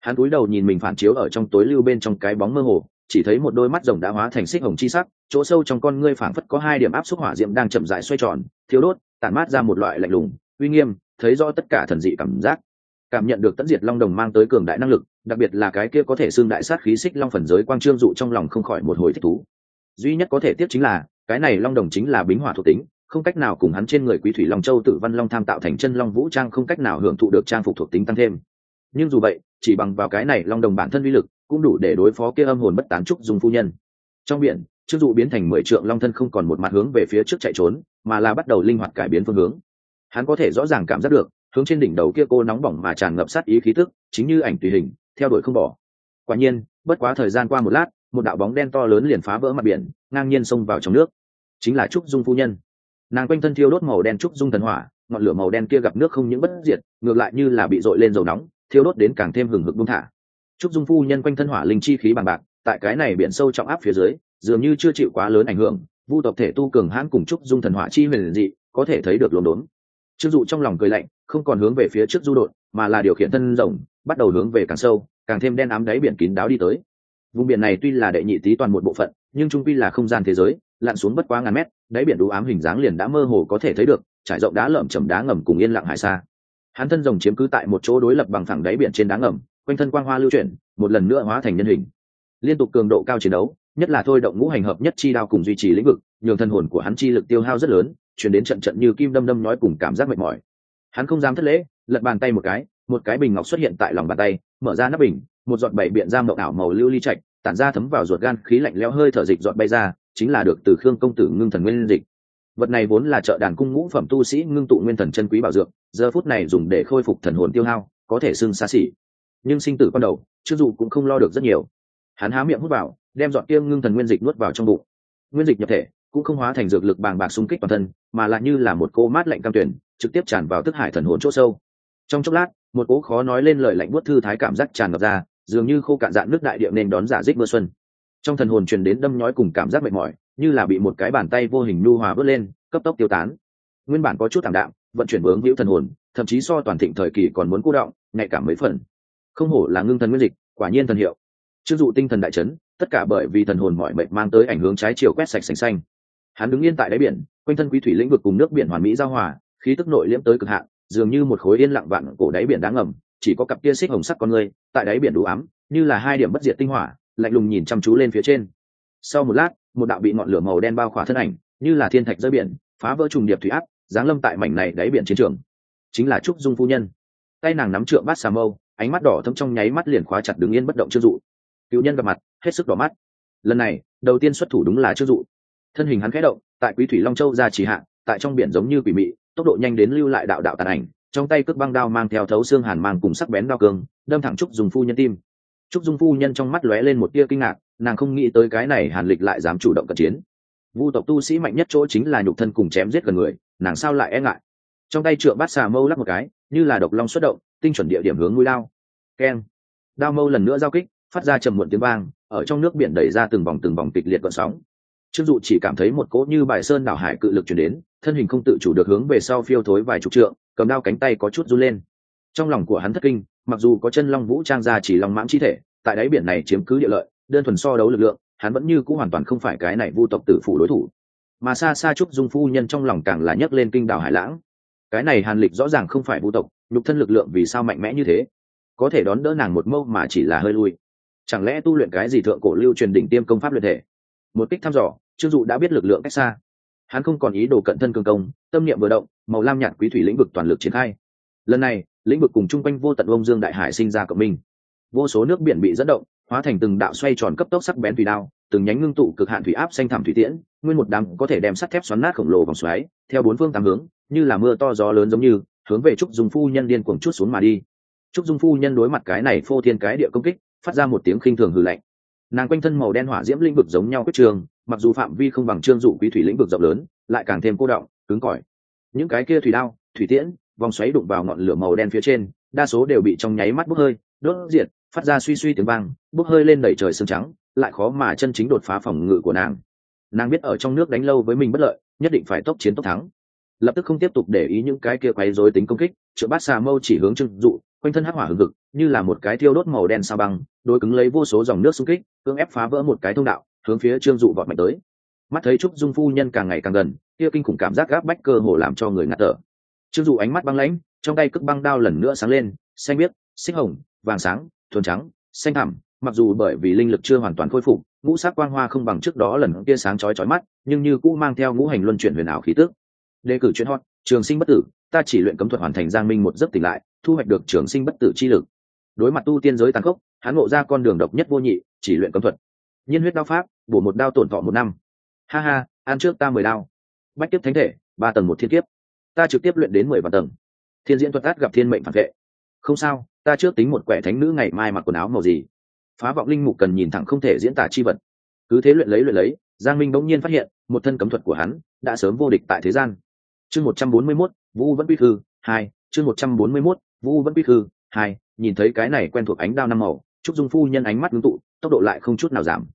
Hắn cúi đầu nhìn mình phản chiếu ở trong tối lưu bên trong cái bóng mơ hồ, chỉ thấy một đôi mắt rồng đã hóa thành xích hồng chi sắc, chỗ sâu trong con ngươi phản phất có hai điểm áp xúc hỏa diệm đang chậm rãi xoay tròn thiếu đốt, tản mát ra một loại lạnh lùng, uy nghiêm, thấy rõ tất cả thần dị cảm giác. Cảm nhận được tận diệt long đồng mang tới cường đại năng lực, đặc biệt là cái kia có thể xương đại sát khí xích long phần giới quang trương dụ trong lòng không khỏi một hồi thích thú. Duy nhất có thể tiếp chính là, cái này long đồng chính là bính hỏa thuộc tính không cách nào cùng hắn trên người quý thủy long châu tử văn long tham tạo thành chân long vũ trang không cách nào hưởng thụ được trang phục thuộc tính tăng thêm. Nhưng dù vậy, chỉ bằng vào cái này long đồng bản thân uy lực, cũng đủ để đối phó kia âm hồn bất tán trúc dùng phu nhân. Trong biển chức dụ biến thành mười trượng long thân không còn một mặt hướng về phía trước chạy trốn, mà là bắt đầu linh hoạt cải biến phương hướng. Hắn có thể rõ ràng cảm giác được, hướng trên đỉnh đầu kia cô nóng bỏng mà tràn ngập sát ý khí tức, chính như ảnh tùy hình, theo đuổi không bỏ. Quả nhiên, bất quá thời gian qua một lát, một đạo bóng đen to lớn liền phá vỡ mặt biển, ngang nhiên xông vào trong nước. Chính là trúc dung phu nhân nàng quanh thân thiêu đốt màu đen trúc dung thần hỏa, ngọn lửa màu đen kia gặp nước không những bất diệt, ngược lại như là bị dội lên dầu nóng, thiêu đốt đến càng thêm hừng hực bung thả. Trúc dung phu nhân quanh thân hỏa linh chi khí bằng bạc, tại cái này biển sâu trọng áp phía dưới, dường như chưa chịu quá lớn ảnh hưởng, vu tộc thể tu cường hãn cùng trúc dung thần hỏa chi huyền dị, có thể thấy được lồn đốn. Trương dụ trong lòng cười lạnh, không còn hướng về phía trước du đột, mà là điều khiển thân rồng bắt đầu hướng về càng sâu, càng thêm đen ám đáy biển kín đáo đi tới. Vùng biển này tuy là đệ nhị tí toàn một bộ phận, nhưng trung quy là không gian thế giới, lặn xuống bất quá ngàn mét đáy biển đủ ám hình dáng liền đã mơ hồ có thể thấy được, trải rộng đá lởm chầm đá ngầm cùng yên lặng hải xa. Hắn thân rồng chiếm cứ tại một chỗ đối lập bằng thẳng đáy biển trên đá ngầm, quanh thân quang hoa lưu chuyển, một lần nữa hóa thành nhân hình. Liên tục cường độ cao chiến đấu, nhất là thôi động ngũ hành hợp nhất chi đao cùng duy trì lĩnh vực, nhường thân hồn của hắn chi lực tiêu hao rất lớn, chuyển đến trận trận như kim đâm đâm nói cùng cảm giác mệt mỏi. Hắn không dám thất lễ, lật bàn tay một cái một cái bình ngọc xuất hiện tại lòng bàn tay, mở ra nắp bình, một giọt bảy biện ra mậu ảo màu lưu ly chạch tản ra thấm vào ruột gan khí lạnh leo hơi thở dịch giọt bay ra chính là được từ khương công tử ngưng thần nguyên dịch. Vật này vốn là trợ đàn cung ngũ phẩm tu sĩ ngưng tụ nguyên thần chân quý bảo dược giờ phút này dùng để khôi phục thần hồn tiêu hao, có thể xưng xa xỉ. Nhưng sinh tử ban đầu chưng dụ cũng không lo được rất nhiều. Hắn há miệng hút vào, đem dọn tiêm ngưng thần nguyên dịch nuốt vào trong bụng. Nguyên dịch nhập thể, cũng không hóa thành dược lực bàng bạc xung kích toàn thân, mà lại như là một cô mát lạnh cam tuyển, trực tiếp tràn vào thức hải thần hồn c h ỗ sâu. Trong chốc lát, một cố khó nói lên lời lạnh buốt thư thái cảm giác tràn ngập ra, dường như khô cạn dạn nước đại điệm nên đón giả dích mưa xuân trong thần hồn truyền đến đâm nhói cùng cảm giác mệt mỏi, như là bị một cái bàn tay vô hình nhu hòa vớt lên, cấp tốc tiêu tán. Nguyên bản có chút thảm đạm, vận chuyển vướng hữu thần hồn, thậm chí so toàn thịnh thời kỳ còn muốn cô động, nhạy cảm mấy phần. Không hổ là ngưng thần nguyên dịch, quả nhiên thần hiệu. Chưng dụ tinh thần đại chấn, tất cả bởi vì thần hồn mọi mệnh mang tới ảnh hướng trái chiều quét sạch sành xanh. Hắn đứng yên tại đáy biển, quanh thân quý thủy lĩnh vực cùng nước biển hoàn mỹ giao hòa, khí tức nội liễm tới cực hạn, dường như một khối yên lặng vạn cổ đáy biển đáng ngầm, chỉ có cặp kia xích hồng sắc con người, tại đáy biển đủ ám, như là hai điểm bất diệt tinh hỏa lạnh lùng nhìn chăm chú lên phía trên. Sau một lát, một đạo bị ngọn lửa màu đen bao khỏa thân ảnh, như là thiên thạch rơi biển, phá vỡ trùng điệp thủy áp, giáng lâm tại mảnh này đáy biển chiến trường. Chính là trúc dung phu nhân. Tay nàng nắm trượng bát xà mâu, ánh mắt đỏ thâm trong nháy mắt liền khóa chặt đứng yên bất động chưa dụ. Cựu nhân gặp mặt, hết sức đỏ mắt. Lần này, đầu tiên xuất thủ đúng là chưa dụ. Thân hình hắn khẽ động, tại quý thủy long châu ra chỉ hạ, tại trong biển giống như quỷ mị, tốc độ nhanh đến lưu lại đạo đạo tàn ảnh, trong tay cước băng đao mang theo thấu xương hàn mang cùng sắc bén đao cường đâm thẳng trúc dùng phu nhân tim trúc dung phu nhân trong mắt lóe lên một tia kinh ngạc, nàng không nghĩ tới cái này hàn lịch lại dám chủ động cận chiến. Vu tộc tu sĩ mạnh nhất chỗ chính là nhục thân cùng chém giết gần người, nàng sao lại e ngại? Trong tay trượng bát xà mâu lắp một cái, như là độc long xuất động, tinh chuẩn địa điểm hướng mũi lao. Keng. Đao mâu lần nữa giao kích, phát ra trầm muộn tiếng vang, ở trong nước biển đẩy ra từng vòng từng vòng kịch liệt gợn sóng. Trương dụ chỉ cảm thấy một cỗ như bài sơn đảo hải cự lực chuyển đến, thân hình không tự chủ được hướng về sau phiêu thối vài chục trượng, cầm đao cánh tay có chút run lên. Trong lòng của hắn thất kinh mặc dù có chân long vũ trang ra chỉ long mãng chi thể, tại đáy biển này chiếm cứ địa lợi, đơn thuần so đấu lực lượng, hắn vẫn như cũng hoàn toàn không phải cái này vu tộc tử phủ đối thủ. Mà xa xa chúc dung phu nhân trong lòng càng là nhấc lên kinh đảo hải lãng. Cái này hàn lịch rõ ràng không phải vu tộc, nhục thân lực lượng vì sao mạnh mẽ như thế? Có thể đón đỡ nàng một mâu mà chỉ là hơi lui. Chẳng lẽ tu luyện cái gì thượng cổ lưu truyền đỉnh tiêm công pháp luyện thể? Một kích thăm dò, trương dụ đã biết lực lượng cách xa. Hắn không còn ý đồ cận thân cường công, tâm niệm vừa động, màu lam nhạt quý thủy lĩnh vực toàn lực triển khai lần này, lĩnh vực cùng chung quanh vô tận ông dương đại hải sinh ra cộng minh. Vô số nước biển bị dẫn động, hóa thành từng đạo xoay tròn cấp tốc sắc bén thủy đao, từng nhánh ngưng tụ cực hạn thủy áp xanh thảm thủy tiễn, nguyên một đám có thể đem sắt thép xoắn nát khổng lồ vòng xoáy, theo bốn phương tám hướng, như là mưa to gió lớn giống như, hướng về trúc dung phu nhân điên cuồng chút xuống mà đi. Trúc dung phu nhân đối mặt cái này phô thiên cái địa công kích, phát ra một tiếng khinh thường hư lạnh. Nàng quanh thân màu đen hỏa diễm lĩnh vực giống nhau quyết trường, mặc dù phạm vi không bằng trương dụ quý thủy lĩnh vực rộng lớn, lại càng thêm cô động, cứng cỏi. Những cái kia thủy đao, thủy tiễn vòng xoáy đụng vào ngọn lửa màu đen phía trên, đa số đều bị trong nháy mắt bốc hơi, đốt diệt, phát ra suy suy tiếng vang, bốc hơi lên đẩy trời sương trắng, lại khó mà chân chính đột phá phòng ngự của nàng. Nàng biết ở trong nước đánh lâu với mình bất lợi, nhất định phải tốc chiến tốc thắng. Lập tức không tiếp tục để ý những cái kia quấy rối tính công kích chữa bát xà mâu chỉ hướng trưng dụ, quanh thân hắc hỏa hừng hực, như là một cái thiêu đốt màu đen sao băng, đối cứng lấy vô số dòng nước xung kích, cưỡng ép phá vỡ một cái thông đạo, hướng phía trương dụ vọt mạnh tới. Mắt thấy trúc dung phu nhân càng ngày càng gần, kia kinh khủng cảm giác gáp bách cơ hồ làm cho người ngạt thở trương dụ ánh mắt băng lãnh, trong tay cước băng đao lần nữa sáng lên, xanh biếc, xích hồng, vàng sáng, thuần trắng, xanh thẳm, mặc dù bởi vì linh lực chưa hoàn toàn khôi phục, ngũ sắc quang hoa không bằng trước đó lần kia sáng chói chói mắt, nhưng như cũng mang theo ngũ hành luân chuyển huyền ảo khí tức. Đề cử chuyên hot, trường sinh bất tử, ta chỉ luyện cấm thuật hoàn thành giang minh một giấc tỉnh lại, thu hoạch được trường sinh bất tử chi lực. Đối mặt tu tiên giới tàn khốc, hắn ngộ ra con đường độc nhất vô nhị, chỉ luyện cấm thuật. Nhiên huyết đao pháp, bổ một đao tổn thọ một năm. Ha ha, ăn trước ta mười đao. Bách tiếp thánh thể, ba tầng một thiên kiếp ta trực tiếp luyện đến mười vạn tầng. Thiên diễn thuật át gặp thiên mệnh phản vệ. Không sao, ta trước tính một quẻ thánh nữ ngày mai mặc quần áo màu gì. Phá vọng linh mục cần nhìn thẳng không thể diễn tả chi vật. Cứ thế luyện lấy luyện lấy, giang minh bỗng nhiên phát hiện, một thân cấm thuật của hắn đã sớm vô địch tại thế gian. Chương một trăm bốn mươi mốt, vũ vẫn quy hư hai, chương một trăm bốn mươi mốt, vũ vẫn quy hư hai, nhìn thấy cái này quen thuộc ánh đao năm màu, trúc dung phu nhân ánh mắt ngưng tụ, tốc độ lại không chút nào giảm.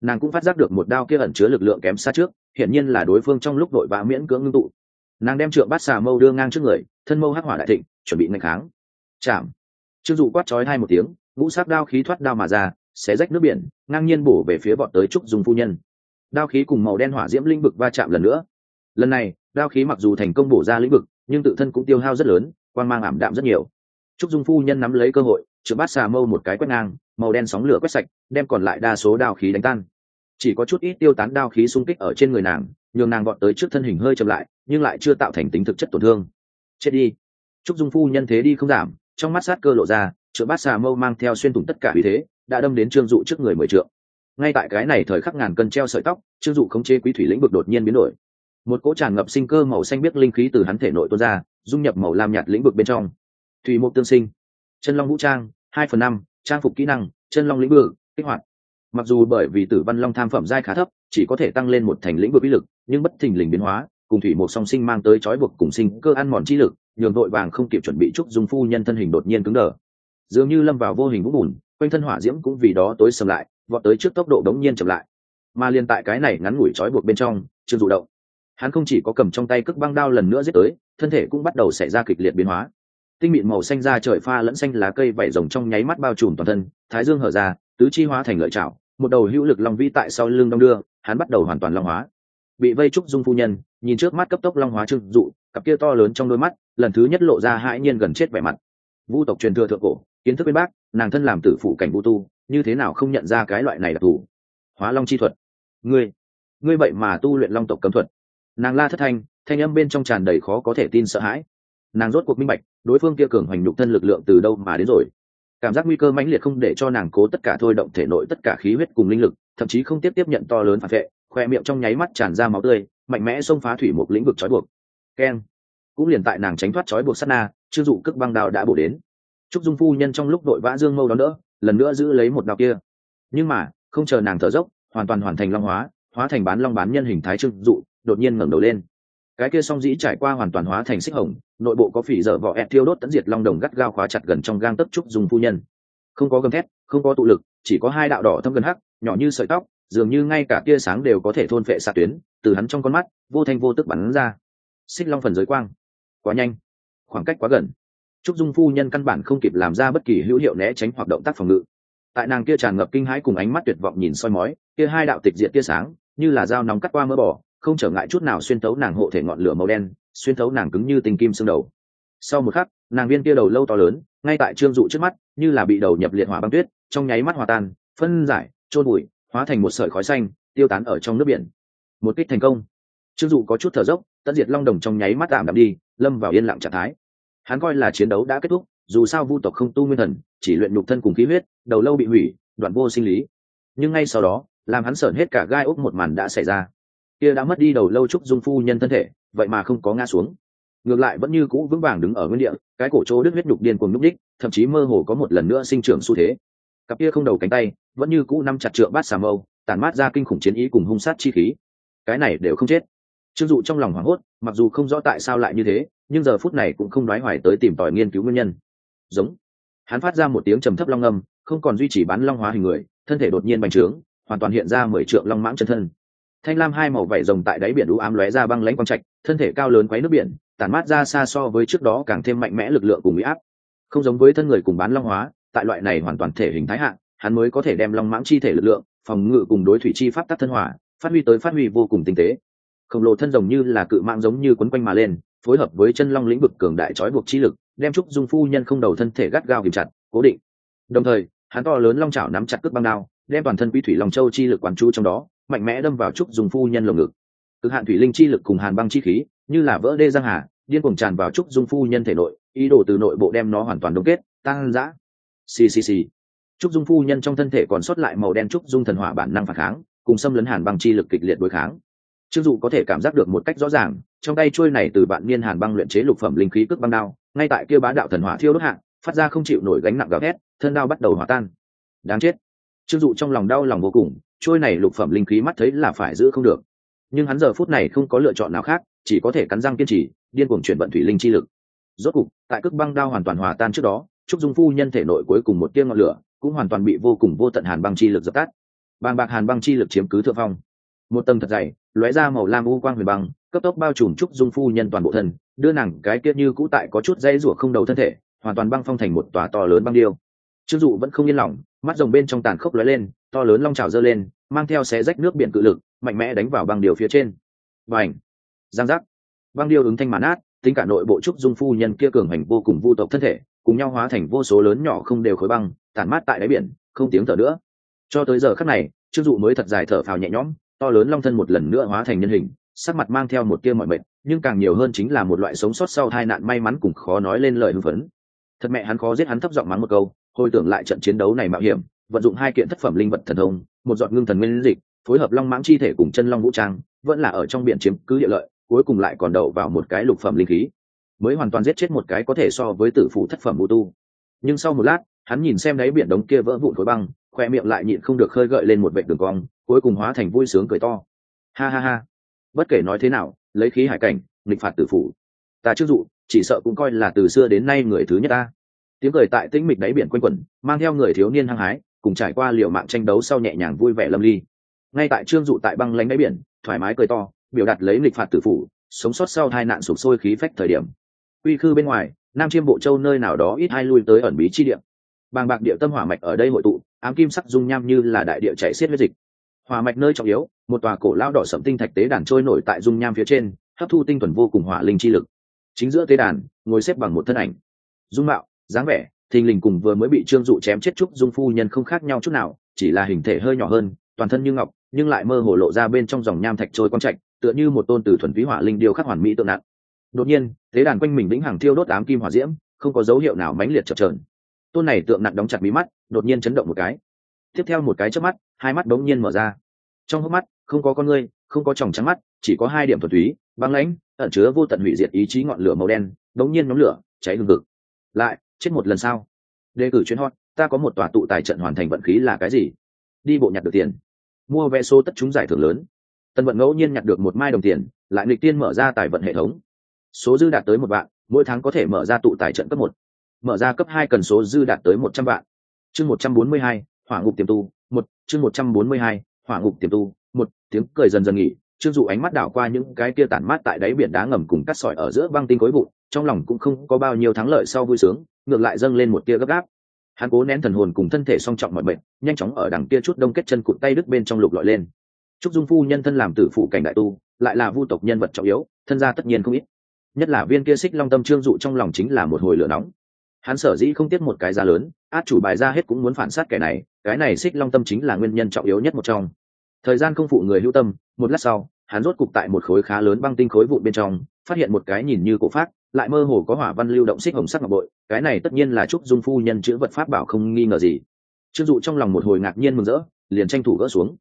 Nàng cũng phát giác được một đao kia ẩn chứa lực lượng kém xa trước, hiển nhiên là đối phương trong lúc đội vã miễn cưỡng ngưng tụ nàng đem trượng bát xà mâu đưa ngang trước người, thân mâu hắc hỏa đại thịnh, chuẩn bị ngạch kháng. Chạm. Chưng dụ quát chói hai một tiếng, ngũ sắc đao khí thoát đao mà ra, xé rách nước biển, ngang nhiên bổ về phía bọn tới trúc dung phu nhân. Đao khí cùng màu đen hỏa diễm linh vực va chạm lần nữa. Lần này, đao khí mặc dù thành công bổ ra lĩnh vực, nhưng tự thân cũng tiêu hao rất lớn quan mang ảm đạm rất nhiều. Trúc dung phu nhân nắm lấy cơ hội chữa bát xà mâu một cái quét ngang, màu đen sóng lửa quét sạch, đem còn lại đa số đao khí đánh tan. Chỉ có chút ít tiêu tán đao khí xung kích ở trên người nàng nhường nàng gọn tới trước thân hình hơi chậm lại, nhưng lại chưa tạo thành tính thực chất tổn thương. Chết đi. Trúc dung phu nhân thế đi không giảm, trong mắt sát cơ lộ ra, chữa bát xà mâu mang theo xuyên thủng tất cả vì thế, đã đâm đến trương dụ trước người mười trượng. Ngay tại cái này thời khắc ngàn cân treo sợi tóc, trương dụ khống chế quý thủy lĩnh vực đột nhiên biến đổi. Một cỗ tràn ngập sinh cơ màu xanh biếc linh khí từ hắn thể nội tuôn ra, dung nhập màu lam nhạt lĩnh vực bên trong. Thủy mục tương sinh, chân long vũ trang, hai phần năm, trang phục kỹ năng, chân long lĩnh vực, kích hoạt. Mặc dù bởi vì tử văn long tham phẩm giai khá thấp chỉ có thể tăng lên một thành lĩnh vực bí lực, nhưng bất thình lình biến hóa, cùng thủy một song sinh mang tới trói buộc cùng sinh cơ ăn mòn chi lực, nhường vội vàng không kịp chuẩn bị trúc dung phu nhân thân hình đột nhiên cứng đờ. Dường như lâm vào vô hình vũng bùn, quanh thân hỏa diễm cũng vì đó tối sầm lại, vọt tới trước tốc độ đống nhiên chậm lại. Mà liên tại cái này ngắn ngủi trói buộc bên trong trương dụ động. Hắn không chỉ có cầm trong tay cước băng đao lần nữa giết tới, thân thể cũng bắt đầu xảy ra kịch liệt biến hóa. Tinh mịn màu xanh ra trời pha lẫn xanh lá cây vảy rồng trong nháy mắt bao trùm toàn thân, thái dương hở ra, tứ chi hóa thành lợi chảo một đầu hữu lực long vi tại sau lưng đong đưa hắn bắt đầu hoàn toàn long hóa. Bị vây trúc dung phu nhân, nhìn trước mắt cấp tốc long hóa trưng dụ, cặp kia to lớn trong đôi mắt, lần thứ nhất lộ ra hãi nhiên gần chết vẻ mặt. Vu tộc truyền thừa thượng cổ, kiến thức bên bác, nàng thân làm tử phụ cảnh vu tu, như thế nào không nhận ra cái loại này đặc thù hóa long chi thuật. Ngươi ngươi vậy mà tu luyện long tộc cấm thuật. Nàng la thất thanh thanh âm bên trong tràn đầy khó có thể tin sợ hãi. Nàng rốt cuộc minh bạch, đối phương kia cường hoành nhục thân lực lượng từ đâu mà đến rồi cảm giác nguy cơ mãnh liệt không để cho nàng cố tất cả thôi, động thể nội tất cả khí huyết cùng linh lực, thậm chí không tiếp tiếp nhận to lớn phản vệ, khoe miệng trong nháy mắt tràn ra máu tươi, mạnh mẽ xông phá thủy một lĩnh vực trói buộc. Keng cũng liền tại nàng tránh thoát trói buộc sát na chưng dụ cước băng đào đã bổ đến. Trúc dung phu nhân trong lúc đội vã dương mâu đó nữa lần nữa giữ lấy một đào kia. Nhưng mà, không chờ nàng thở dốc, hoàn toàn hoàn thành long hóa hóa thành bán long bán nhân hình thái trưng dụ, đột nhiên ngẩng đầu lên cái kia song dĩ trải qua hoàn toàn hóa thành xích hồng, nội bộ có phỉ dở vỏ ẹt thiêu đốt tận diệt long đồng gắt gao khóa chặt gần trong gang tấc trúc dùng phu nhân. Không có gầm thét, không có tụ lực, chỉ có hai đạo đỏ thâm gần hắc, nhỏ như sợi tóc, dường như ngay cả tia sáng đều có thể thôn phệ xạ tuyến, từ hắn trong con mắt, vô thanh vô tức bắn ra. Xích long phần giới quang. Quá nhanh. Khoảng cách quá gần. Trúc dung phu nhân căn bản không kịp làm ra bất kỳ hữu hiệu né tránh hoặc động tác phòng ngự. Tại nàng kia tràn ngập kinh hãi cùng ánh mắt tuyệt vọng nhìn soi mói, kia hai đạo tịch diệt tia sáng, như là dao nóng cắt qua mỡ bỏ không trở ngại chút nào xuyên thấu nàng hộ thể ngọn lửa màu đen, xuyên thấu nàng cứng như tình kim xương đầu. Sau một khắc, nàng viên kia đầu lâu to lớn, ngay tại trương dụ trước mắt, như là bị đầu nhập liệt hỏa băng tuyết, trong nháy mắt hòa tan, phân giải trôn bụi, hóa thành một sợi khói xanh, tiêu tán ở trong nước biển. Một kích thành công. Trương dụ có chút thở dốc tận diệt long đồng trong nháy mắt tạm đạm đi, lâm vào yên lặng trạng thái. Hắn coi là chiến đấu đã kết thúc, dù sao vu tộc không tu nguyên thần, chỉ luyện nhục thân cùng khí huyết, đầu lâu bị hủy, đoạn vô sinh lý. Nhưng ngay sau đó, làm hắn sởn hết cả gai ốc một màn đã xảy ra kia đã mất đi đầu lâu trúc dung phu nhân thân thể, vậy mà không có ngã xuống. Ngược lại vẫn như cũ vững vàng đứng ở nguyên địa, cái cổ chỗ đứt huyết nhục điên cuồng núp đích, thậm chí mơ hồ có một lần nữa sinh trưởng xu thế. Cặp kia không đầu cánh tay, vẫn như cũ nắm chặt trượng bát xà mâu tàn mát ra kinh khủng chiến ý cùng hung sát chi khí. Cái này đều không chết. Trương dụ trong lòng hoảng hốt, mặc dù không rõ tại sao lại như thế, nhưng giờ phút này cũng không nói hoài tới tìm tòi nghiên cứu nguyên nhân. Giống. Hắn phát ra một tiếng trầm thấp long âm, không còn duy trì bán long hóa hình người, thân thể đột nhiên bành trướng, hoàn toàn hiện ra mười trượng long mãng chân thân thanh lam hai màu vảy rồng tại đáy biển u ám lóe ra băng lãnh quang trạch, thân thể cao lớn quấy nước biển, tản mát ra xa so với trước đó càng thêm mạnh mẽ lực lượng cùng bị áp. Không giống với thân người cùng bán long hóa, tại loại này hoàn toàn thể hình thái hạng, hắn mới có thể đem long mãng chi thể lực lượng, phòng ngự cùng đối thủy chi pháp tắc thân hỏa phát huy tới phát huy vô cùng tinh tế. Khổng lồ thân rồng như là cự mạng giống như quấn quanh mà lên, phối hợp với chân long lĩnh vực cường đại trói buộc chi lực, đem trúc dung phu nhân không đầu thân thể gắt gao kìm chặt, cố định. Đồng thời, hắn to lớn long chảo nắm chặt cước băng đao, đem toàn thân quy thủy long châu chi lực quán chú trong đó mạnh mẽ đâm vào trúc dùng phu nhân lồng ngực. Cực hạn thủy linh chi lực cùng hàn băng chi khí, như là vỡ đê giang hà, điên cuồng tràn vào trúc dung phu nhân thể nội, ý đồ từ nội bộ đem nó hoàn toàn đông kết, tăng dã. Xì xì xì. Trúc dung phu nhân trong thân thể còn sót lại màu đen trúc dung thần hỏa bản năng phản kháng, cùng xâm lấn hàn băng chi lực kịch liệt đối kháng. Trương dụ có thể cảm giác được một cách rõ ràng, trong tay trôi này từ bạn niên hàn băng luyện chế lục phẩm linh khí cước băng đao, ngay tại kia bá đạo thần hỏa thiêu đốt hạng phát ra không chịu nổi gánh nặng gào thét, thân đao bắt đầu hỏa tan. Đáng chết. Trương dụ trong lòng đau lòng vô cùng trôi này lục phẩm linh khí mắt thấy là phải giữ không được. Nhưng hắn giờ phút này không có lựa chọn nào khác, chỉ có thể cắn răng kiên trì, điên cuồng chuyển vận thủy linh chi lực. Rốt cục, tại cước băng đao hoàn toàn hòa tan trước đó, trúc dung phu nhân thể nội cuối cùng một tia ngọn lửa cũng hoàn toàn bị vô cùng vô tận hàn băng chi lực dập tắt. Bàng bạc hàn băng chi lực chiếm cứ thượng phong. Một tầng thật dày, lóe ra màu lam u quang huyền băng, cấp tốc bao trùm trúc dung phu nhân toàn bộ thân, đưa nàng cái kia như cũ tại có chút dây rủa không đầu thân thể, hoàn toàn băng phong thành một tòa to lớn băng điêu trương dụ vẫn không yên lòng, mắt rồng bên trong tàn khốc lóe lên, to lớn long trào dơ lên, mang theo xé rách nước biển cự lực, mạnh mẽ đánh vào băng điều phía trên. Và ảnh giang giác! Băng điêu ứng thanh mãn át tính cả nội bộ trúc dung phu nhân kia cường hành vô cùng vu tộc thân thể, cùng nhau hóa thành vô số lớn nhỏ không đều khối băng, tản mát tại đáy biển, không tiếng thở nữa. Cho tới giờ khắc này, trương dụ mới thật dài thở phào nhẹ nhõm, to lớn long thân một lần nữa hóa thành nhân hình, sắc mặt mang theo một tia mọi mệt, nhưng càng nhiều hơn chính là một loại sống sót sau hai nạn may mắn cùng khó nói lên lời hưng phấn. Thật mẹ hắn khó giết hắn thấp giọng mắng một câu hồi tưởng lại trận chiến đấu này mạo hiểm, vận dụng hai kiện thất phẩm linh vật thần thông, một giọt ngưng thần nguyên dịch, phối hợp long mãng chi thể cùng chân long vũ trang, vẫn là ở trong biển chiếm cứ địa lợi, cuối cùng lại còn đậu vào một cái lục phẩm linh khí. Mới hoàn toàn giết chết một cái có thể so với tử phủ thất phẩm vũ tu. Nhưng sau một lát, hắn nhìn xem đáy biển đống kia vỡ vụn khối băng, khoe miệng lại nhịn không được khơi gợi lên một vệ đường cong, cuối cùng hóa thành vui sướng cười to. Ha ha ha. Bất kể nói thế nào, lấy khí hải cảnh, nghịch phạt tử phủ. Ta trước dụ, chỉ sợ cũng coi là từ xưa đến nay người thứ nhất ta tiếng cười tại tĩnh mịch đáy biển quanh quẩn, mang theo người thiếu niên hăng hái, cùng trải qua liều mạng tranh đấu sau nhẹ nhàng vui vẻ lâm ly. Ngay tại trương dụ tại băng lánh đáy biển, thoải mái cười to, biểu đạt lấy lịch phạt tử phủ, sống sót sau hai nạn sụp sôi khí phách thời điểm. Uy khư bên ngoài, nam chiêm bộ châu nơi nào đó ít hai lui tới ẩn bí chi địa. Bàng bạc địa tâm hỏa mạch ở đây hội tụ, ám kim sắc dung nham như là đại địa chạy xiết huyết dịch. Hỏa mạch nơi trọng yếu, một tòa cổ lao đỏ sậm tinh thạch tế đàn trôi nổi tại dung nham phía trên, hấp thu tinh thuần vô cùng hỏa linh chi lực. Chính giữa tế đàn, ngồi xếp bằng một thân ảnh. Dung mạo dáng vẻ, thình lình cùng vừa mới bị trương dụ chém chết trúc dung phu nhân không khác nhau chút nào, chỉ là hình thể hơi nhỏ hơn, toàn thân như ngọc, nhưng lại mơ hồ lộ ra bên trong dòng nham thạch trôi quang trạch, tựa như một tôn từ thuần phí hỏa linh điêu khắc hoàn mỹ tượng nặng. Đột nhiên, thế đàn quanh mình vĩnh hằng thiêu đốt ám kim hỏa diễm, không có dấu hiệu nào mãnh liệt chập trờn tôn này tượng nặng đóng chặt mí mắt, đột nhiên chấn động một cái. Tiếp theo một cái chớp mắt, hai mắt đống nhiên mở ra. Trong hốc mắt, không có con ngươi, không có tròng trắng mắt, chỉ có hai điểm thuần túy, băng lãnh, ẩn chứa vô tận hủy diệt ý chí ngọn lửa màu đen đống nhiên nhóm lửa, cháy hừng hực. Lại chết một lần sau đề cử chuyến hot, ta có một tòa tụ tài trận hoàn thành vận khí là cái gì? Đi bộ nhặt được tiền. Mua vé số tất chúng giải thưởng lớn. Tân vận ngẫu nhiên nhặt được một mai đồng tiền, lại lịch tiên mở ra tài vận hệ thống. Số dư đạt tới một vạn, mỗi tháng có thể mở ra tụ tài trận cấp một. Mở ra cấp hai cần số dư đạt tới một trăm vạn. Chương một trăm bốn mươi hai, hỏa ngục tiềm tu, một, chương một trăm bốn mươi hai, hỏa ngục tiềm tu, một, tiếng cười dần dần nghỉ, trương dụ ánh mắt đảo qua những cái kia tản mát tại đáy biển đá ngầm cùng cắt sỏi ở giữa băng tinh khối vụ trong lòng cũng không có bao nhiêu thắng lợi sau vui sướng ngược lại dâng lên một tia gấp gáp. Hắn cố nén thần hồn cùng thân thể song trọng mọi bệnh nhanh chóng ở đằng kia chút đông kết chân cụt tay đứt bên trong lục lọi lên. Trúc dung phu nhân thân làm tử phụ cảnh đại tu, lại là vu tộc nhân vật trọng yếu, thân gia tất nhiên không ít. Nhất là viên kia xích long tâm trương dụ trong lòng chính là một hồi lửa nóng. Hắn sở dĩ không tiếc một cái giá lớn, át chủ bài ra hết cũng muốn phản sát kẻ này, cái này xích long tâm chính là nguyên nhân trọng yếu nhất một trong. Thời gian không phụ người hữu tâm, một lát sau, hắn rốt cục tại một khối khá lớn băng tinh khối vụn bên trong, phát hiện một cái nhìn như cổ phát lại mơ hồ có hỏa văn lưu động xích hồng sắc ngọc bội, cái này tất nhiên là trúc dung phu nhân chữ vật pháp bảo không nghi ngờ gì. Trương dụ trong lòng một hồi ngạc nhiên mừng rỡ, liền tranh thủ gỡ xuống.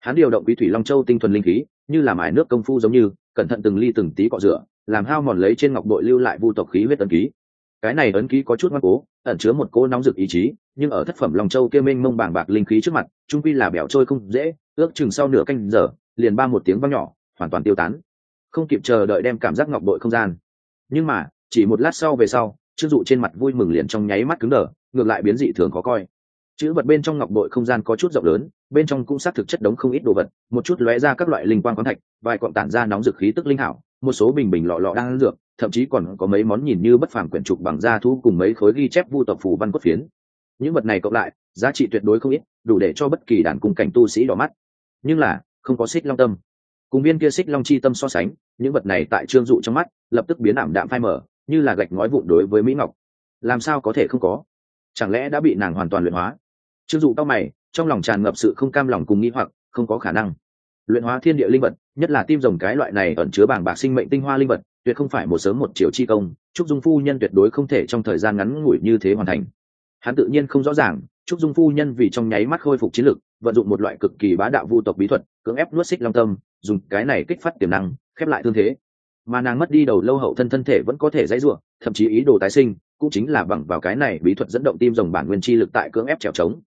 Hắn điều động quý thủy long châu tinh thuần linh khí, như làm ải nước công phu giống như, cẩn thận từng ly từng tí cọ rửa, làm hao mòn lấy trên ngọc bội lưu lại vu tộc khí huyết ấn ký. Cái này ấn ký có chút ngoan cố, ẩn chứa một cô nóng rực ý chí, nhưng ở thất phẩm long châu kia mênh mông bàng bạc linh khí trước mặt, trung quy là bẻo trôi không dễ, ước chừng sau nửa canh giờ, liền ba một tiếng vang nhỏ, hoàn toàn tiêu tán. Không kịp chờ đợi đem cảm giác ngọc bội không gian nhưng mà, chỉ một lát sau về sau chưng dụ trên mặt vui mừng liền trong nháy mắt cứng đờ, ngược lại biến dị thường khó coi. Chữ vật bên trong ngọc bội không gian có chút rộng lớn, bên trong cũng xác thực chất đống không ít đồ vật, một chút lóe ra các loại linh quang khoáng thạch, vài cọn tản ra nóng dực khí tức linh hảo, một số bình bình lọ lọ đang ăn dược, thậm chí còn có mấy món nhìn như bất phàm quyển trục bằng da thu cùng mấy khối ghi chép vu tộc phù văn cốt phiến. Những vật này cộng lại, giá trị tuyệt đối không ít, đủ để cho bất kỳ đàn cung cảnh tu sĩ đỏ mắt. Nhưng là, không có xích long tâm. Cùng viên kia xích long chi tâm so sánh, những vật này tại trương dụ trong mắt lập tức biến ảm đạm phai mở như là gạch ngói vụn đối với mỹ ngọc. Làm sao có thể không có? Chẳng lẽ đã bị nàng hoàn toàn luyện hóa? Chưng dụ cao mày, trong lòng tràn ngập sự không cam lòng cùng nghĩ hoặc, không có khả năng. Luyện hóa thiên địa linh vật, nhất là tim rồng cái loại này ẩn chứa bảng bạc sinh mệnh tinh hoa linh vật, tuyệt không phải một sớm một chiều chi công, trúc dung phu nhân tuyệt đối không thể trong thời gian ngắn ngủi như thế hoàn thành. Hắn tự nhiên không rõ ràng, trúc dung phu nhân vì trong nháy mắt khôi phục chiến lực, vận dụng một loại cực kỳ bá đạo vu tộc bí thuật, cưỡng ép nuốt xích long tâm, dùng cái này kích phát tiềm năng, khép lại thương thế mà nàng mất đi đầu lâu hậu thân thân thể vẫn có thể dãy ruộng thậm chí ý đồ tái sinh, cũng chính là bằng vào cái này bí thuật dẫn động tim rồng bản nguyên chi lực tại cưỡng ép trèo trống.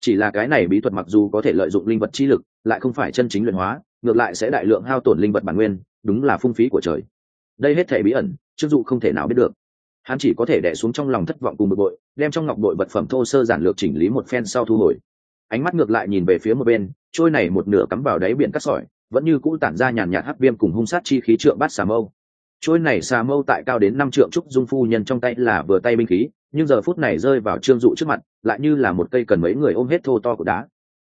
Chỉ là cái này bí thuật mặc dù có thể lợi dụng linh vật chi lực, lại không phải chân chính luyện hóa, ngược lại sẽ đại lượng hao tổn linh vật bản nguyên, đúng là phung phí của trời. Đây hết thể bí ẩn chưng dụ không thể nào biết được. Hắn chỉ có thể đẻ xuống trong lòng thất vọng cùng bực bội, đem trong ngọc bội vật phẩm thô sơ giản lược chỉnh lý một phen sau thu hồi. Ánh mắt ngược lại nhìn về phía một bên, trôi này một nửa cắm vào đáy biển cắt sỏi vẫn như cũ tản ra nhàn nhạt hắc viêm cùng hung sát chi khí trượng bát xà mâu. Chuỗi này xà mâu tại cao đến năm trượng trúc dung phu nhân trong tay là vừa tay binh khí, nhưng giờ phút này rơi vào trương dụ trước mặt, lại như là một cây cần mấy người ôm hết thô to của đá.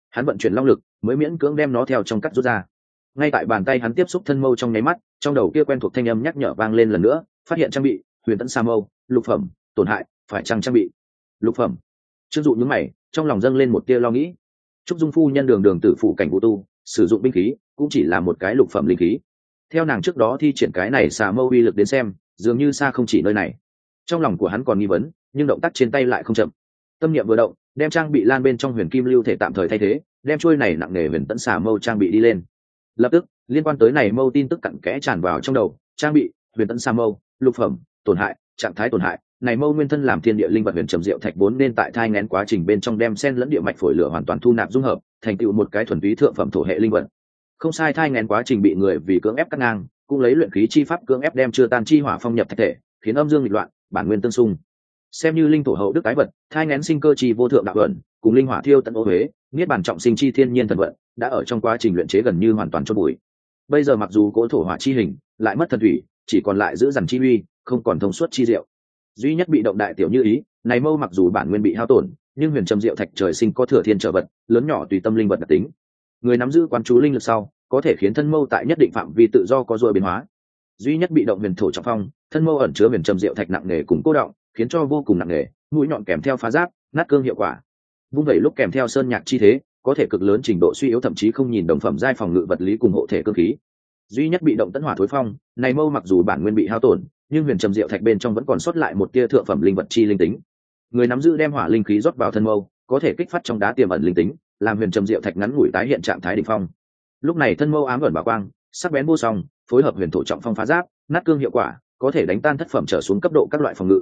Hắn vận chuyển long lực, mới miễn cưỡng đem nó theo trong cắt rút ra. Ngay tại bàn tay hắn tiếp xúc thân mâu trong nháy mắt, trong đầu kia quen thuộc thanh âm nhắc nhở vang lên lần nữa, phát hiện trang bị, huyền tẫn sa mâu, lục phẩm, tổn hại, phải chăng trang bị? Lục phẩm. Trương dụ nhướng mày, trong lòng dâng lên một tia lo nghĩ. Trúc dung phu nhân đường đường tử phủ cảnh vũ tu, sử dụng binh khí cũng chỉ là một cái lục phẩm linh khí. Theo nàng trước đó thi triển cái này xà mâu uy lực đến xem, dường như xa không chỉ nơi này. Trong lòng của hắn còn nghi vấn, nhưng động tác trên tay lại không chậm. Tâm niệm vừa động, đem trang bị lan bên trong huyền kim lưu thể tạm thời thay thế, đem trôi này nặng nề huyền tẫn xà mâu trang bị đi lên. Lập tức, liên quan tới này mâu tin tức cặn kẽ tràn vào trong đầu, trang bị, huyền tẫn xà mâu, lục phẩm, tổn hại, trạng thái tổn hại, này mâu nguyên thân làm thiên địa linh vật huyền trầm diệu thạch vốn nên tại thai ngén quá trình bên trong đem sen lẫn địa mạch phổi lửa hoàn toàn thu nạp dung hợp, thành tựu một cái thuần túy thượng phẩm thổ hệ linh vật không sai, thai ngén quá trình bị người vì cưỡng ép cắt ngang, cũng lấy luyện khí chi pháp cưỡng ép đem chưa tan chi hỏa phong nhập thạch thể, khiến âm dương nghịch loạn, bản nguyên tương xung. Xem như linh thổ hậu đức tái vật, thai ngén sinh cơ chi vô thượng đạo vận, cùng linh hỏa thiêu tận ô huế, niết bản trọng sinh chi thiên nhiên thần vận, đã ở trong quá trình luyện chế gần như hoàn toàn chôn bụi. Bây giờ mặc dù cỗ thổ hỏa chi hình, lại mất thần thủy, chỉ còn lại giữ dằn chi uy, không còn thông suốt chi diệu. Duy nhất bị động đại tiểu như ý, này mâu mặc dù bản nguyên bị hao tổn, nhưng huyền trầm diệu thạch trời sinh có thừa thiên trở vật, lớn nhỏ tùy tâm linh vật đặc tính người nắm giữ quán chú linh lực sau, có thể khiến thân mâu tại nhất định phạm vi tự do có dội biến hóa. Duy nhất bị động huyền thổ trọng phong, thân mâu ẩn chứa huyền trầm rượu thạch nặng nề cùng cố động, khiến cho vô cùng nặng nề, mũi nhọn kèm theo phá giáp, nát cương hiệu quả. Vung vẩy lúc kèm theo sơn nhạc chi thế, có thể cực lớn trình độ suy yếu thậm chí không nhìn đồng phẩm giai phòng ngự vật lý cùng hộ thể cơ khí. Duy nhất bị động tấn hỏa thối phong, này mâu mặc dù bản nguyên bị hao tổn, nhưng huyền trầm diệu thạch bên trong vẫn còn sót lại một tia thượng phẩm linh vật chi linh tính. Người nắm giữ đem hỏa linh khí rót vào thân mâu, có thể kích phát trong đá tiềm ẩn linh tính làm huyền trầm diệu thạch ngắn ngủi tái hiện trạng thái đỉnh phong. Lúc này thân mâu ám ẩn bà quang, sắc bén vô song, phối hợp huyền thổ trọng phong phá giáp, nát cương hiệu quả, có thể đánh tan thất phẩm trở xuống cấp độ các loại phòng ngự.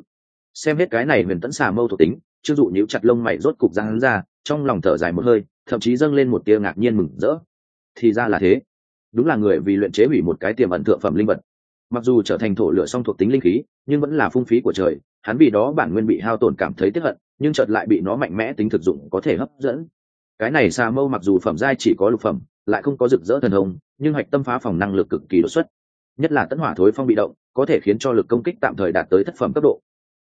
Xem hết cái này huyền tẫn xà mâu thuộc tính chưng dụ nhíu chặt lông mày rốt cục răng ra, trong lòng thở dài một hơi, thậm chí dâng lên một tia ngạc nhiên mừng rỡ. Thì ra là thế. Đúng là người vì luyện chế hủy một cái tiềm ẩn thượng phẩm linh vật. Mặc dù trở thành thổ lửa song thuộc tính linh khí, nhưng vẫn là phung phí của trời, hắn vì đó bản nguyên bị hao tổn cảm thấy tiếc hận, nhưng chợt lại bị nó mạnh mẽ tính thực dụng có thể hấp dẫn cái này xà mâu mặc dù phẩm giai chỉ có lục phẩm, lại không có rực rỡ thần hồng, nhưng hạch tâm phá phòng năng lực cực kỳ đột xuất. Nhất là tấn hỏa thối phong bị động, có thể khiến cho lực công kích tạm thời đạt tới thất phẩm cấp độ.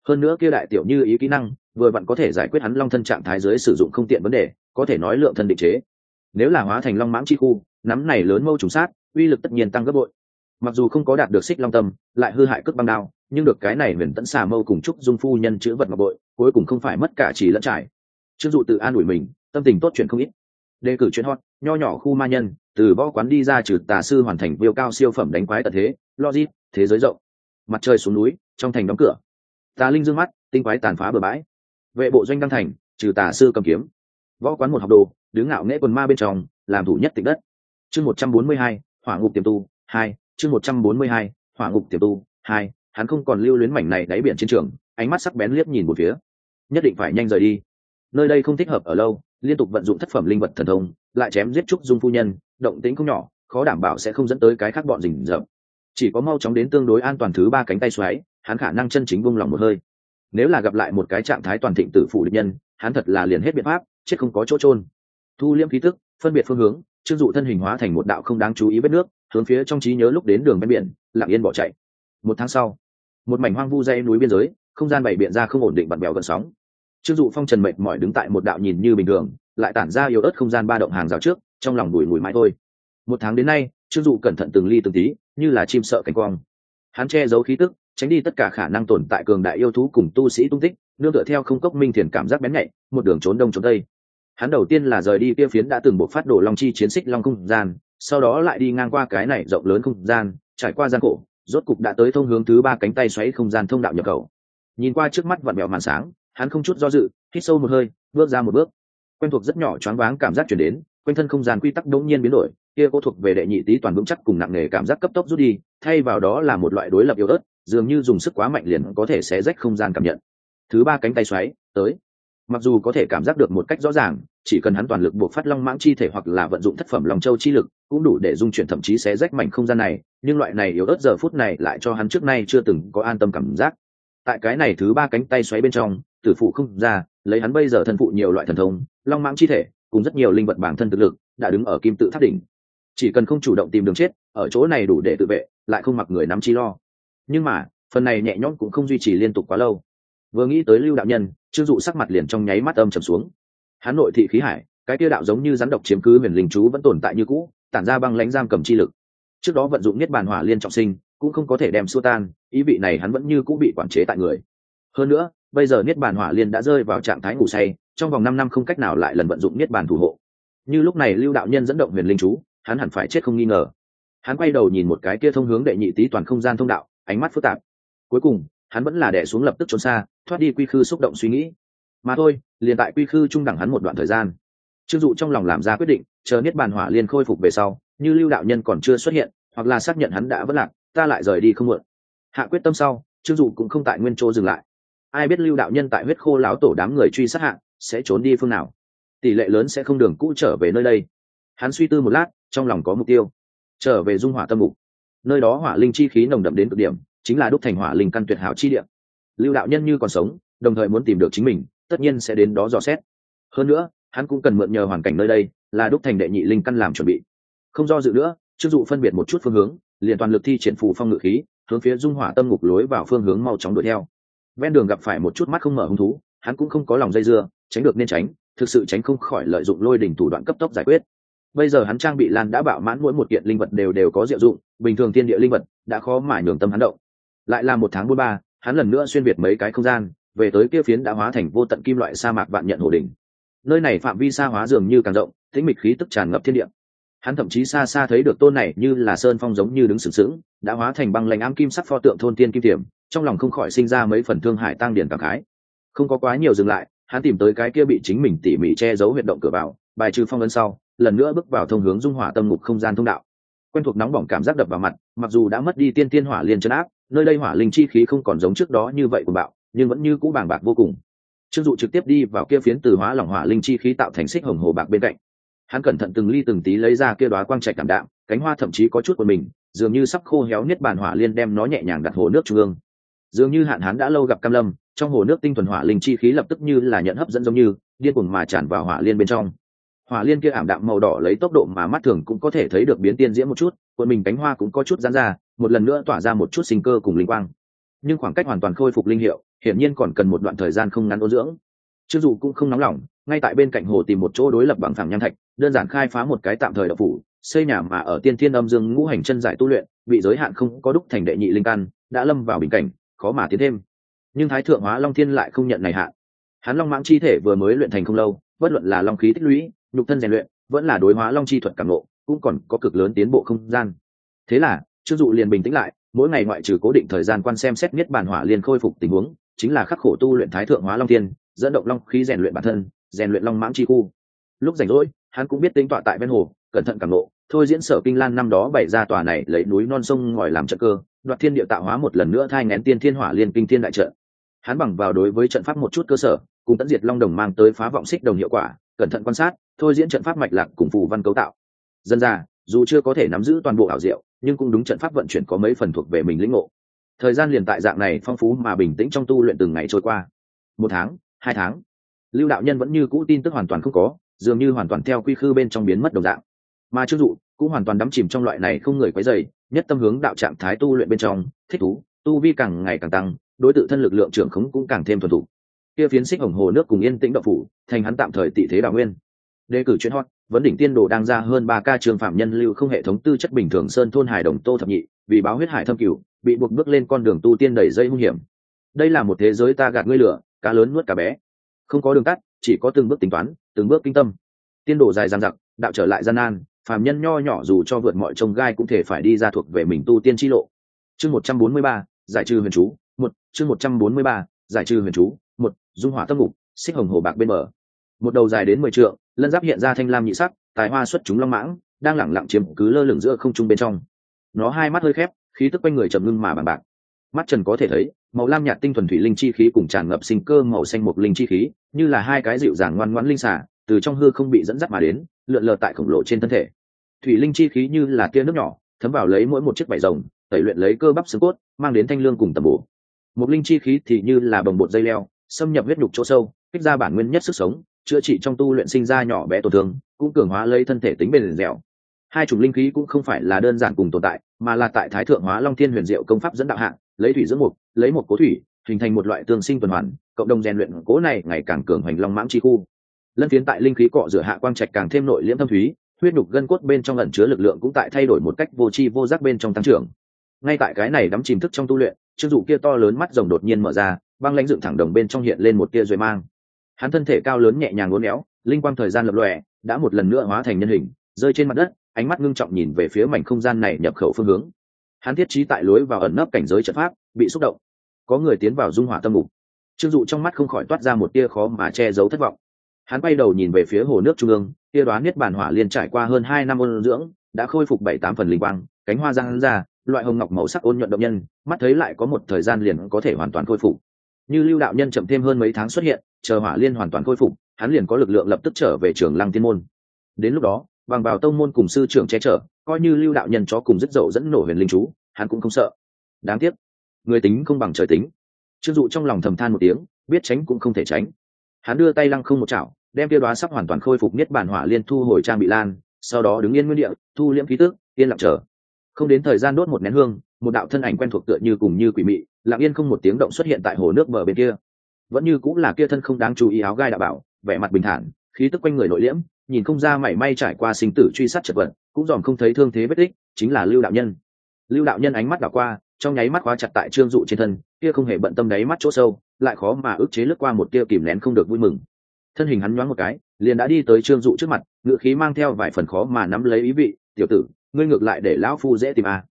Hơn nữa kia đại tiểu như ý kỹ năng, vừa vặn có thể giải quyết hắn long thân trạng thái dưới sử dụng không tiện vấn đề, có thể nói lượng thân định chế. Nếu là hóa thành long mãng chi khu, nắm này lớn mâu trùng sát, uy lực tất nhiên tăng gấp bội. Mặc dù không có đạt được xích long tâm, lại hư hại cước băng đao, nhưng được cái này huyền tẫn xà mâu cùng chúc dung phu nhân chữ vật ngọc bội, cuối cùng không phải mất cả chỉ lẫn trải. Chưng dụ tự an ủi mình tâm tình tốt chuyện không ít. Đề cử chuyện hot, nho nhỏ khu ma nhân, từ võ quán đi ra trừ tà sư hoàn thành viêu cao siêu phẩm đánh quái tật thế, logic, thế giới rộng. Mặt trời xuống núi, trong thành đóng cửa. Tà linh dương mắt, tinh quái tàn phá bờ bãi. Vệ bộ doanh đăng thành, trừ tà sư cầm kiếm. Võ quán một học đồ, đứng ngạo nghễ quần ma bên trong, làm thủ nhất tịch đất. Chương một trăm bốn mươi hai, hỏa ngục tiềm tu, hai, chương một trăm bốn mươi hai, hỏa ngục tiềm tu, hai, hắn không còn lưu luyến mảnh này đáy biển chiến trường, ánh mắt sắc bén liếc nhìn một phía. Nhất định phải nhanh rời đi nơi đây không thích hợp ở lâu, liên tục vận dụng thất phẩm linh vật thần thông, lại chém giết trúc dung phu nhân, động tính không nhỏ, khó đảm bảo sẽ không dẫn tới cái khác bọn rình rậm chỉ có mau chóng đến tương đối an toàn thứ ba cánh tay xoáy, hắn khả năng chân chính vung lòng một hơi. Nếu là gặp lại một cái trạng thái toàn thịnh tử phụ địch nhân, hắn thật là liền hết biện pháp, chết không có chỗ trôn thu liêm khí tức, phân biệt phương hướng trương dụ thân hình hóa thành một đạo không đáng chú ý vết nước, hướng phía trong trí nhớ lúc đến đường ven biển, lặng yên bỏ chạy. Một tháng sau, một mảnh hoang vu dây núi biên giới, không gian bày biện ra không ổn định bặn bèo gần sóng trương dụ phong trần mệt mỏi đứng tại một đạo nhìn như bình thường, lại tản ra yếu ớt không gian ba động hàng rào trước, trong lòng đùi mùi mãi thôi. Một tháng đến nay, trương dụ cẩn thận từng ly từng tí, như là chim sợ cánh quang. Hắn che giấu khí tức, tránh đi tất cả khả năng tồn tại cường đại yêu thú cùng tu sĩ tung tích, nương tựa theo không cốc minh thiền cảm giác bén nhạy, một đường trốn đông trốn tây. Hắn đầu tiên là rời đi kia phiến đã từng buộc phát đổ long chi chiến xích long không gian, sau đó lại đi ngang qua cái này rộng lớn không gian, trải qua gian cổ rốt cục đã tới thông hướng thứ ba cánh tay xoáy không gian thông đạo nhập khẩu. Nhìn qua trước mắt vặn mèo màn sáng hắn không chút do dự, hít sâu một hơi, bước ra một bước. Quen thuộc rất nhỏ choáng váng cảm giác chuyển đến, quanh thân không gian quy tắc đống nhiên biến đổi, kia cô thuộc về đệ nhị tý toàn vững chắc cùng nặng nề cảm giác cấp tốc rút đi, thay vào đó là một loại đối lập yếu ớt, dường như dùng sức quá mạnh liền có thể xé rách không gian cảm nhận. Thứ ba cánh tay xoáy, tới. Mặc dù có thể cảm giác được một cách rõ ràng, chỉ cần hắn toàn lực buộc phát long mãng chi thể hoặc là vận dụng thất phẩm lòng châu chi lực, cũng đủ để dung chuyển thậm chí xé rách mảnh không gian này, nhưng loại này yếu ớt giờ phút này lại cho hắn trước nay chưa từng có an tâm cảm giác tại cái này thứ ba cánh tay xoáy bên trong, tử phụ không ra, lấy hắn bây giờ thân phụ nhiều loại thần thông, long mãng chi thể, cùng rất nhiều linh vật bản thân thực lực, đã đứng ở kim tự tháp đỉnh. Chỉ cần không chủ động tìm đường chết, ở chỗ này đủ để tự vệ, lại không mặc người nắm chi lo. Nhưng mà, phần này nhẹ nhõm cũng không duy trì liên tục quá lâu. Vừa nghĩ tới lưu đạo nhân, trương dụ sắc mặt liền trong nháy mắt âm trầm xuống. Hắn nội thị khí hải, cái kia đạo giống như rắn độc chiếm cứ huyền linh chú vẫn tồn tại như cũ, tản ra băng lãnh giam cầm chi lực. Trước đó vận dụng nhất bản hỏa liên trọng sinh, cũng không có thể đem xua tan ý vị này hắn vẫn như cũ bị quản chế tại người. Hơn nữa, bây giờ niết bàn hỏa liên đã rơi vào trạng thái ngủ say, trong vòng năm năm không cách nào lại lần vận dụng niết bàn thủ hộ. Như lúc này lưu đạo nhân dẫn động huyền linh chú, hắn hẳn phải chết không nghi ngờ. Hắn quay đầu nhìn một cái kia thông hướng đệ nhị tý toàn không gian thông đạo, ánh mắt phức tạp. Cuối cùng, hắn vẫn là đẻ xuống lập tức trốn xa, thoát đi quy khư xúc động suy nghĩ. Mà thôi, liền tại quy khư trung đẳng hắn một đoạn thời gian. Chưng dụ trong lòng làm ra quyết định, chờ niết bàn hỏa liên khôi phục về sau, như lưu đạo nhân còn chưa xuất hiện, hoặc là xác nhận hắn đã vất lạc, ta lại rời đi không muộn hạ quyết tâm sau, trương dụ cũng không tại nguyên chỗ dừng lại. Ai biết lưu đạo nhân tại huyết khô láo tổ đám người truy sát hạng sẽ trốn đi phương nào? Tỷ lệ lớn sẽ không đường cũ trở về nơi đây. Hắn suy tư một lát, trong lòng có mục tiêu. Trở về dung hỏa tâm mục. Nơi đó hỏa linh chi khí nồng đậm đến cực điểm, chính là đúc thành hỏa linh căn tuyệt hảo chi địa. Lưu đạo nhân như còn sống, đồng thời muốn tìm được chính mình, tất nhiên sẽ đến đó dò xét. Hơn nữa, hắn cũng cần mượn nhờ hoàn cảnh nơi đây, là đúc thành đệ nhị linh căn làm chuẩn bị. Không do dự nữa chức dụ phân biệt một chút phương hướng, liền toàn lực thi triển phù phong ngự khí hướng phía dung hỏa tâm ngục lối vào phương hướng mau chóng đuổi theo. Ven đường gặp phải một chút mắt không mở hứng thú, hắn cũng không có lòng dây dưa, tránh được nên tránh, thực sự tránh không khỏi lợi dụng lôi đỉnh thủ đoạn cấp tốc giải quyết. Bây giờ hắn trang bị lan đã bạo mãn mỗi một kiện linh vật đều đều có diệu dụng, bình thường thiên địa linh vật đã khó mà nhường tâm hắn động. Lại là một tháng bốn ba, hắn lần nữa xuyên việt mấy cái không gian, về tới kia phiến đã hóa thành vô tận kim loại sa mạc vạn nhận hồ đỉnh. Nơi này phạm vi xa hóa dường như càng rộng, tĩnh mịch khí tức tràn ngập thiên địa hắn thậm chí xa xa thấy được tôn này như là sơn phong giống như đứng sừng sững, đã hóa thành băng lạnh ám kim sắc pho tượng thôn tiên kim tiềm, trong lòng không khỏi sinh ra mấy phần thương hải tăng điển cảm khái. Không có quá nhiều dừng lại, hắn tìm tới cái kia bị chính mình tỉ mỉ che giấu huyệt động cửa vào, bài trừ phong ấn sau, lần nữa bước vào thông hướng dung hỏa tâm ngục không gian thông đạo. Quen thuộc nóng bỏng cảm giác đập vào mặt, mặc dù đã mất đi tiên tiên hỏa liên chân áp, nơi đây hỏa linh chi khí không còn giống trước đó như vậy của bạo, nhưng vẫn như cũ bàng bạc vô cùng. Trương dụ trực tiếp đi vào kia phiến từ hóa lỏng hỏa linh chi khí tạo thành xích hồng hồ bạc bên cạnh hắn cẩn thận từng ly từng tí lấy ra kia đoá quang trạch cảm đạm, cánh hoa thậm chí có chút của mình, dường như sắp khô héo nhất bản hỏa liên đem nó nhẹ nhàng đặt hồ nước trung ương. Dường như hạn hán đã lâu gặp cam lâm, trong hồ nước tinh thuần hỏa linh chi khí lập tức như là nhận hấp dẫn giống như, điên cuồng mà tràn vào hỏa liên bên trong. Hỏa liên kia ảm đạm màu đỏ lấy tốc độ mà mắt thường cũng có thể thấy được biến tiên diễm một chút quần mình cánh hoa cũng có chút giãn ra, một lần nữa tỏa ra một chút sinh cơ cùng linh quang. Nhưng khoảng cách hoàn toàn khôi phục linh hiệu, hiển nhiên còn cần một đoạn thời gian không ngắn ô dưỡng. Chưng dù cũng không nóng lòng ngay tại bên cạnh hồ tìm một chỗ đối lập bằng phẳng nham thạch, đơn giản khai phá một cái tạm thời đậu phủ, xây nhà mà ở tiên thiên âm dương ngũ hành chân giải tu luyện bị giới hạn không có đúc thành đệ nhị linh căn, đã lâm vào bình cảnh, khó mà tiến thêm. Nhưng thái thượng hóa long thiên lại không nhận này hạn hắn long mãng chi thể vừa mới luyện thành không lâu, bất luận là long khí tích lũy, nhục thân rèn luyện, vẫn là đối hóa long chi thuật cảm ngộ, cũng còn có cực lớn tiến bộ không gian. Thế là chưng dụ liền bình tĩnh lại, mỗi ngày ngoại trừ cố định thời gian quan xem xét nhất bản hỏa liền khôi phục tình huống, chính là khắc khổ tu luyện thái thượng hóa long thiên, dẫn động long khí rèn luyện bản thân rèn luyện long mãng chi khu. Lúc rảnh rỗi, hắn cũng biết tính tọa tại ven hồ, cẩn thận cảm lộ. thôi diễn sở kinh lan năm đó bày ra tòa này lấy núi non sông ngòi làm trận cơ, đoạt thiên địa tạo hóa một lần nữa thai ngén tiên thiên hỏa liên kinh thiên đại trận. Hắn bằng vào đối với trận pháp một chút cơ sở, cùng tận diệt long đồng mang tới phá vọng xích đồng hiệu quả, cẩn thận quan sát, thôi diễn trận pháp mạch lạc cùng phù văn cấu tạo. Dân ra, dù chưa có thể nắm giữ toàn bộ ảo diệu, nhưng cũng đúng trận pháp vận chuyển có mấy phần thuộc về mình lĩnh ngộ. Thời gian liền tại dạng này phong phú mà bình tĩnh trong tu luyện từng ngày trôi qua. Một tháng, hai tháng lưu đạo nhân vẫn như cũ tin tức hoàn toàn không có, dường như hoàn toàn theo quy khư bên trong biến mất đồng dạng. Mà chưng dụ cũng hoàn toàn đắm chìm trong loại này không người quấy dày nhất tâm hướng đạo trạng thái tu luyện bên trong, thích thú, tu vi càng ngày càng tăng, đối tự thân lực lượng trưởng khống cũng càng thêm thuần thủ kia phiến xích hồng hồ nước cùng yên tĩnh đậu phủ, thành hắn tạm thời tị thế đạo nguyên. Đề cử chuyên hot, vấn đỉnh tiên đồ đang ra hơn ba ca trường phạm nhân lưu không hệ thống tư chất bình thường sơn thôn hải đồng tô thập nhị, vì báo huyết hải thâm cửu, bị buộc bước lên con đường tu tiên đầy dây hung hiểm. Đây là một thế giới ta gạt ngươi lửa, cá lớn nuốt cá bé không có đường tắt, chỉ có từng bước tính toán, từng bước kinh tâm. Tiên đồ dài dằng dặc, đạo trở lại gian nan, phàm nhân nho nhỏ dù cho vượt mọi trông gai cũng thể phải đi ra thuộc về mình tu tiên chi lộ. Chương một trăm bốn mươi ba, giải trừ huyền chú, một, chương một trăm bốn mươi ba, giải trừ huyền chú, một, dung hỏa tâm ngục, xích hồng hồ bạc bên bờ. Một đầu dài đến mười trượng, lân giáp hiện ra thanh lam nhị sắc, tài hoa xuất chúng long mãng, đang lẳng lặng chiếm cứ lơ lửng giữa không trung bên trong. Nó hai mắt hơi khép, khí tức quanh người trầm ngưng mà bằng bạc. Mắt trần có thể thấy màu lam nhạt tinh thuần thủy linh chi khí cùng tràn ngập sinh cơ màu xanh mộc linh chi khí, như là hai cái dịu dàng ngoan ngoãn linh xả từ trong hư không bị dẫn dắt mà đến, lượn lờ tại khổng lồ trên thân thể. Thủy linh chi khí như là tia nước nhỏ, thấm vào lấy mỗi một chiếc vải rồng, tẩy luyện lấy cơ bắp xương cốt, mang đến thanh lương cùng tầm bổ. Một linh chi khí thì như là bồng bột dây leo, xâm nhập huyết nhục chỗ sâu, kích ra bản nguyên nhất sức sống, chữa trị trong tu luyện sinh ra nhỏ bé tổn thương, cũng cường hóa lấy thân thể tính bền dẻo. Hai chủng linh khí cũng không phải là đơn giản cùng tồn tại, mà là tại thái thượng hóa long thiên huyền diệu công pháp dẫn đạo hạng lấy thủy dưỡng mục lấy một cố thủy, hình thành một loại tương sinh tuần hoàn, cộng đồng rèn luyện cố này ngày càng cường hoành long mãng chi khu. Lân phiến tại linh khí cọ rửa hạ quang trạch càng thêm nội liễm thâm thúy, huyết nhục gân cốt bên trong ẩn chứa lực lượng cũng tại thay đổi một cách vô tri vô giác bên trong tăng trưởng. Ngay tại cái này đắm chìm thức trong tu luyện chưng dụ kia to lớn mắt rồng đột nhiên mở ra, băng lãnh dựng thẳng đồng bên trong hiện lên một tia rồi mang. Hắn thân thể cao lớn nhẹ nhàng uốn éo, linh quang thời gian lập lòe, đã một lần nữa hóa thành nhân hình, rơi trên mặt đất, ánh mắt ngưng trọng nhìn về phía mảnh không gian này nhập khẩu phương hướng. Hắn thiết trí tại lối vào ẩn nấp cảnh giới trận pháp, bị xúc động có người tiến vào dung hỏa tâm mục trương dụ trong mắt không khỏi toát ra một tia khó mà che giấu thất vọng. Hắn bay đầu nhìn về phía hồ nước trung ương, tia đoán niết bản hỏa liên trải qua hơn hai năm ôn dưỡng, đã khôi phục bảy tám phần linh quang, cánh hoa giang ra, loại hồng ngọc màu sắc ôn nhuận động nhân, mắt thấy lại có một thời gian liền có thể hoàn toàn khôi phục. Như lưu đạo nhân chậm thêm hơn mấy tháng xuất hiện, chờ hỏa liên hoàn toàn khôi phục, hắn liền có lực lượng lập tức trở về trường lăng tiên môn. Đến lúc đó, bằng vào tông môn cùng sư trưởng che chở, coi như lưu đạo nhân chó cùng dứt dậu dẫn nổ huyền linh chú, hắn cũng không sợ. Đáng tiếc người tính không bằng trời tính. Trương dụ trong lòng thầm than một tiếng, biết tránh cũng không thể tránh. Hắn đưa tay lăng không một chảo, đem tiêu đoá sắp hoàn toàn khôi phục nhất bản hỏa liên thu hồi trang bị lan, sau đó đứng yên nguyên địa, thu liễm khí tức, yên lặng chờ. Không đến thời gian đốt một nén hương, một đạo thân ảnh quen thuộc tựa như cùng như quỷ mị, lặng yên không một tiếng động xuất hiện tại hồ nước bờ bên kia. Vẫn như cũng là kia thân không đáng chú ý áo gai đạo bảo, vẻ mặt bình thản, khí tức quanh người nội liễm, nhìn không ra mảy may trải qua sinh tử truy sát chật vật, cũng dòm không thấy thương thế vết tích, chính là lưu đạo nhân. Lưu đạo nhân ánh mắt đảo qua trong nháy mắt khóa chặt tại trương dụ trên thân, kia không hề bận tâm đáy mắt chỗ sâu, lại khó mà ức chế lướt qua một tia kìm nén không được vui mừng. Thân hình hắn nhoáng một cái, liền đã đi tới trương dụ trước mặt ngựa khí mang theo vài phần khó mà nắm lấy ý vị, tiểu tử, ngươi ngược lại để lão phu dễ tìm à.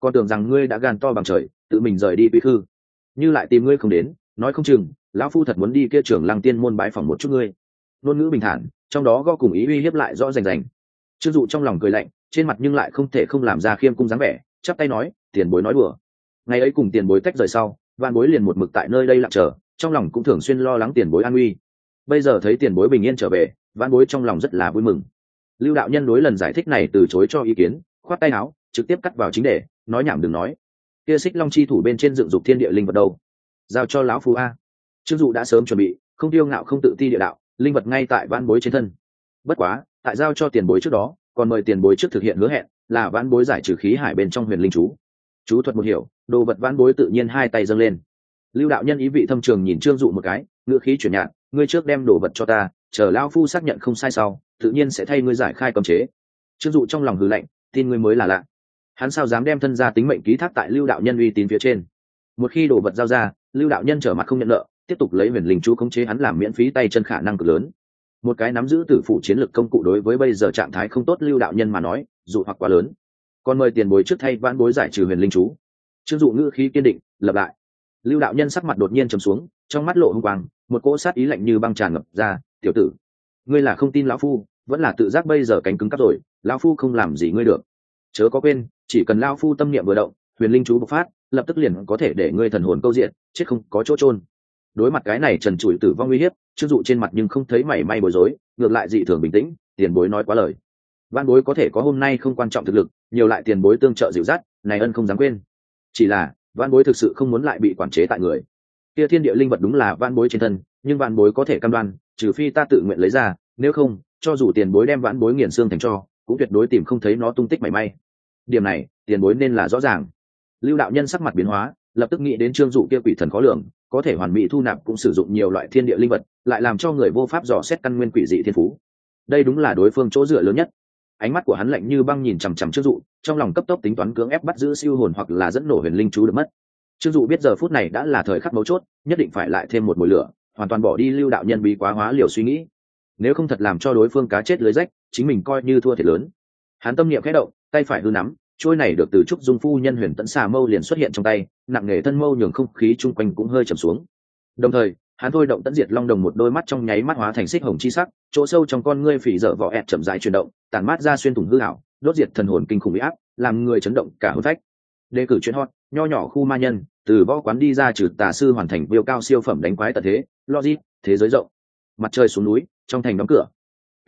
con tưởng rằng ngươi đã gan to bằng trời, tự mình rời đi bị khư như lại tìm ngươi không đến, nói không chừng, lão phu thật muốn đi kia trưởng lăng tiên môn bái phỏng một chút ngươi. Ngôn ngữ bình thản, trong đó go cùng ý uy hiếp lại rõ rành rành. Trương dụ trong lòng cười lạnh, trên mặt nhưng lại không thể không làm ra khiêm cung dáng vẻ, chắp tay nói, tiền bối nói đùa ngày ấy cùng tiền bối tách rời sau van bối liền một mực tại nơi đây lặng chờ, trong lòng cũng thường xuyên lo lắng tiền bối an nguy. bây giờ thấy tiền bối bình yên trở về van bối trong lòng rất là vui mừng. Lưu đạo nhân đối lần giải thích này từ chối cho ý kiến, khoát tay áo, trực tiếp cắt vào chính đề, nói nhảm đừng nói. Kia xích long chi thủ bên trên dựng dục thiên địa linh vật đâu? Giao cho lão phú a. Trương dụ đã sớm chuẩn bị, không tiêu ngạo không tự ti địa đạo, linh vật ngay tại van bối trên thân. Bất quá, tại giao cho tiền bối trước đó, còn mời tiền bối trước thực hiện hứa hẹn, là van bối giải trừ khí hải bên trong huyền linh chú chú thuật một hiểu, đồ vật vãn bối tự nhiên hai tay dâng lên. Lưu đạo nhân ý vị thâm trường nhìn trương dụ một cái ngựa khí chuyển nhạt, ngươi trước đem đồ vật cho ta, chờ lao phu xác nhận không sai sau, tự nhiên sẽ thay ngươi giải khai cấm chế. Trương dụ trong lòng hư lệnh tin ngươi mới là lạ. Hắn sao dám đem thân ra tính mệnh ký thác tại lưu đạo nhân uy tín phía trên? Một khi đồ vật giao ra, lưu đạo nhân trở mặt không nhận nợ, tiếp tục lấy huyền linh chú khống chế hắn làm miễn phí tay chân khả năng cực lớn. Một cái nắm giữ tử phụ chiến lược công cụ đối với bây giờ trạng thái không tốt lưu đạo nhân mà nói dụ hoặc quá lớn còn mời tiền bối trước thay vãn bối giải trừ huyền linh chú. Trương dụ ngữ khí kiên định, lập lại. Lưu đạo nhân sắc mặt đột nhiên trầm xuống, trong mắt lộ h ư n g quang, một cỗ sát ý lạnh như băng tràn ngập ra, tiểu tử, ngươi là không tin lão phu, vẫn là tự giác bây giờ cánh cứng cắp rồi, lão phu không làm gì ngươi được. Chớ có quên, chỉ cần lão phu tâm niệm vừa động, huyền linh chú bộc phát, lập tức liền có thể để ngươi thần hồn câu diện, chết không có chỗ trôn đối mặt cái này trần trụi tử vong uy hiếp chưng dụ trên mặt nhưng không thấy mảy may bối rối, ngược lại dị thường bình tĩnh, tiền bối nói quá lời văn bối có thể có hôm nay không quan trọng thực lực, nhiều lại tiền bối tương trợ dịu dắt, này ân không dám quên. Chỉ là văn bối thực sự không muốn lại bị quản chế tại người. Kia thiên địa linh vật đúng là văn bối trên thân, nhưng văn bối có thể cam đoan, trừ phi ta tự nguyện lấy ra, nếu không, cho dù tiền bối đem vãn bối nghiền xương thành cho, cũng tuyệt đối tìm không thấy nó tung tích mảy may. Điểm này, tiền bối nên là rõ ràng. Lưu đạo nhân sắc mặt biến hóa, lập tức nghĩ đến trương dụ kia quỷ thần khó lường, có thể hoàn mỹ thu nạp cũng sử dụng nhiều loại thiên địa linh vật, lại làm cho người vô pháp dò xét căn nguyên quỷ dị thiên phú. Đây đúng là đối phương chỗ dựa lớn nhất ánh mắt của hắn lạnh như băng nhìn chằm chằm trương dụ, trong lòng cấp tốc tính toán cưỡng ép bắt giữ siêu hồn hoặc là dẫn nổ huyền linh chú được mất. Trương dụ biết giờ phút này đã là thời khắc mấu chốt, nhất định phải lại thêm một mùi lửa, hoàn toàn bỏ đi lưu đạo nhân bí quá hóa liều suy nghĩ. Nếu không thật làm cho đối phương cá chết lưới rách, chính mình coi như thua thiệt lớn. Hắn tâm niệm khẽ động, tay phải hư nắm trôi này được từ trúc dung phu nhân huyền tẫn xà mâu liền xuất hiện trong tay, nặng nề thân mâu nhường không khí chung quanh cũng hơi trầm xuống. Đồng thời hắn thôi động tận diệt long đồng một đôi mắt trong nháy mắt hóa thành xích hồng chi sắc, chỗ sâu trong con ngươi phỉ dở vỏ ẹt chậm rãi chuyển động, tản mát ra xuyên thủng hư hảo đốt diệt thần hồn kinh khủng bị áp, làm người chấn động cả hôn phách. Đề cử chuyên hot, nho nhỏ khu ma nhân, từ võ quán đi ra trừ tà sư hoàn thành viêu cao siêu phẩm đánh quái tật thế, logic, thế giới rộng. Mặt trời xuống núi, trong thành đóng cửa.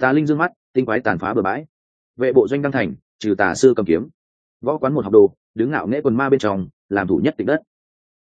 Tà linh dương mắt, tinh quái tàn phá bờ bãi. Vệ bộ doanh đăng thành, trừ tà sư cầm kiếm. Võ quán một học đồ, đứng ngạo nghễ quần ma bên trong, làm thủ nhất tỉnh đất.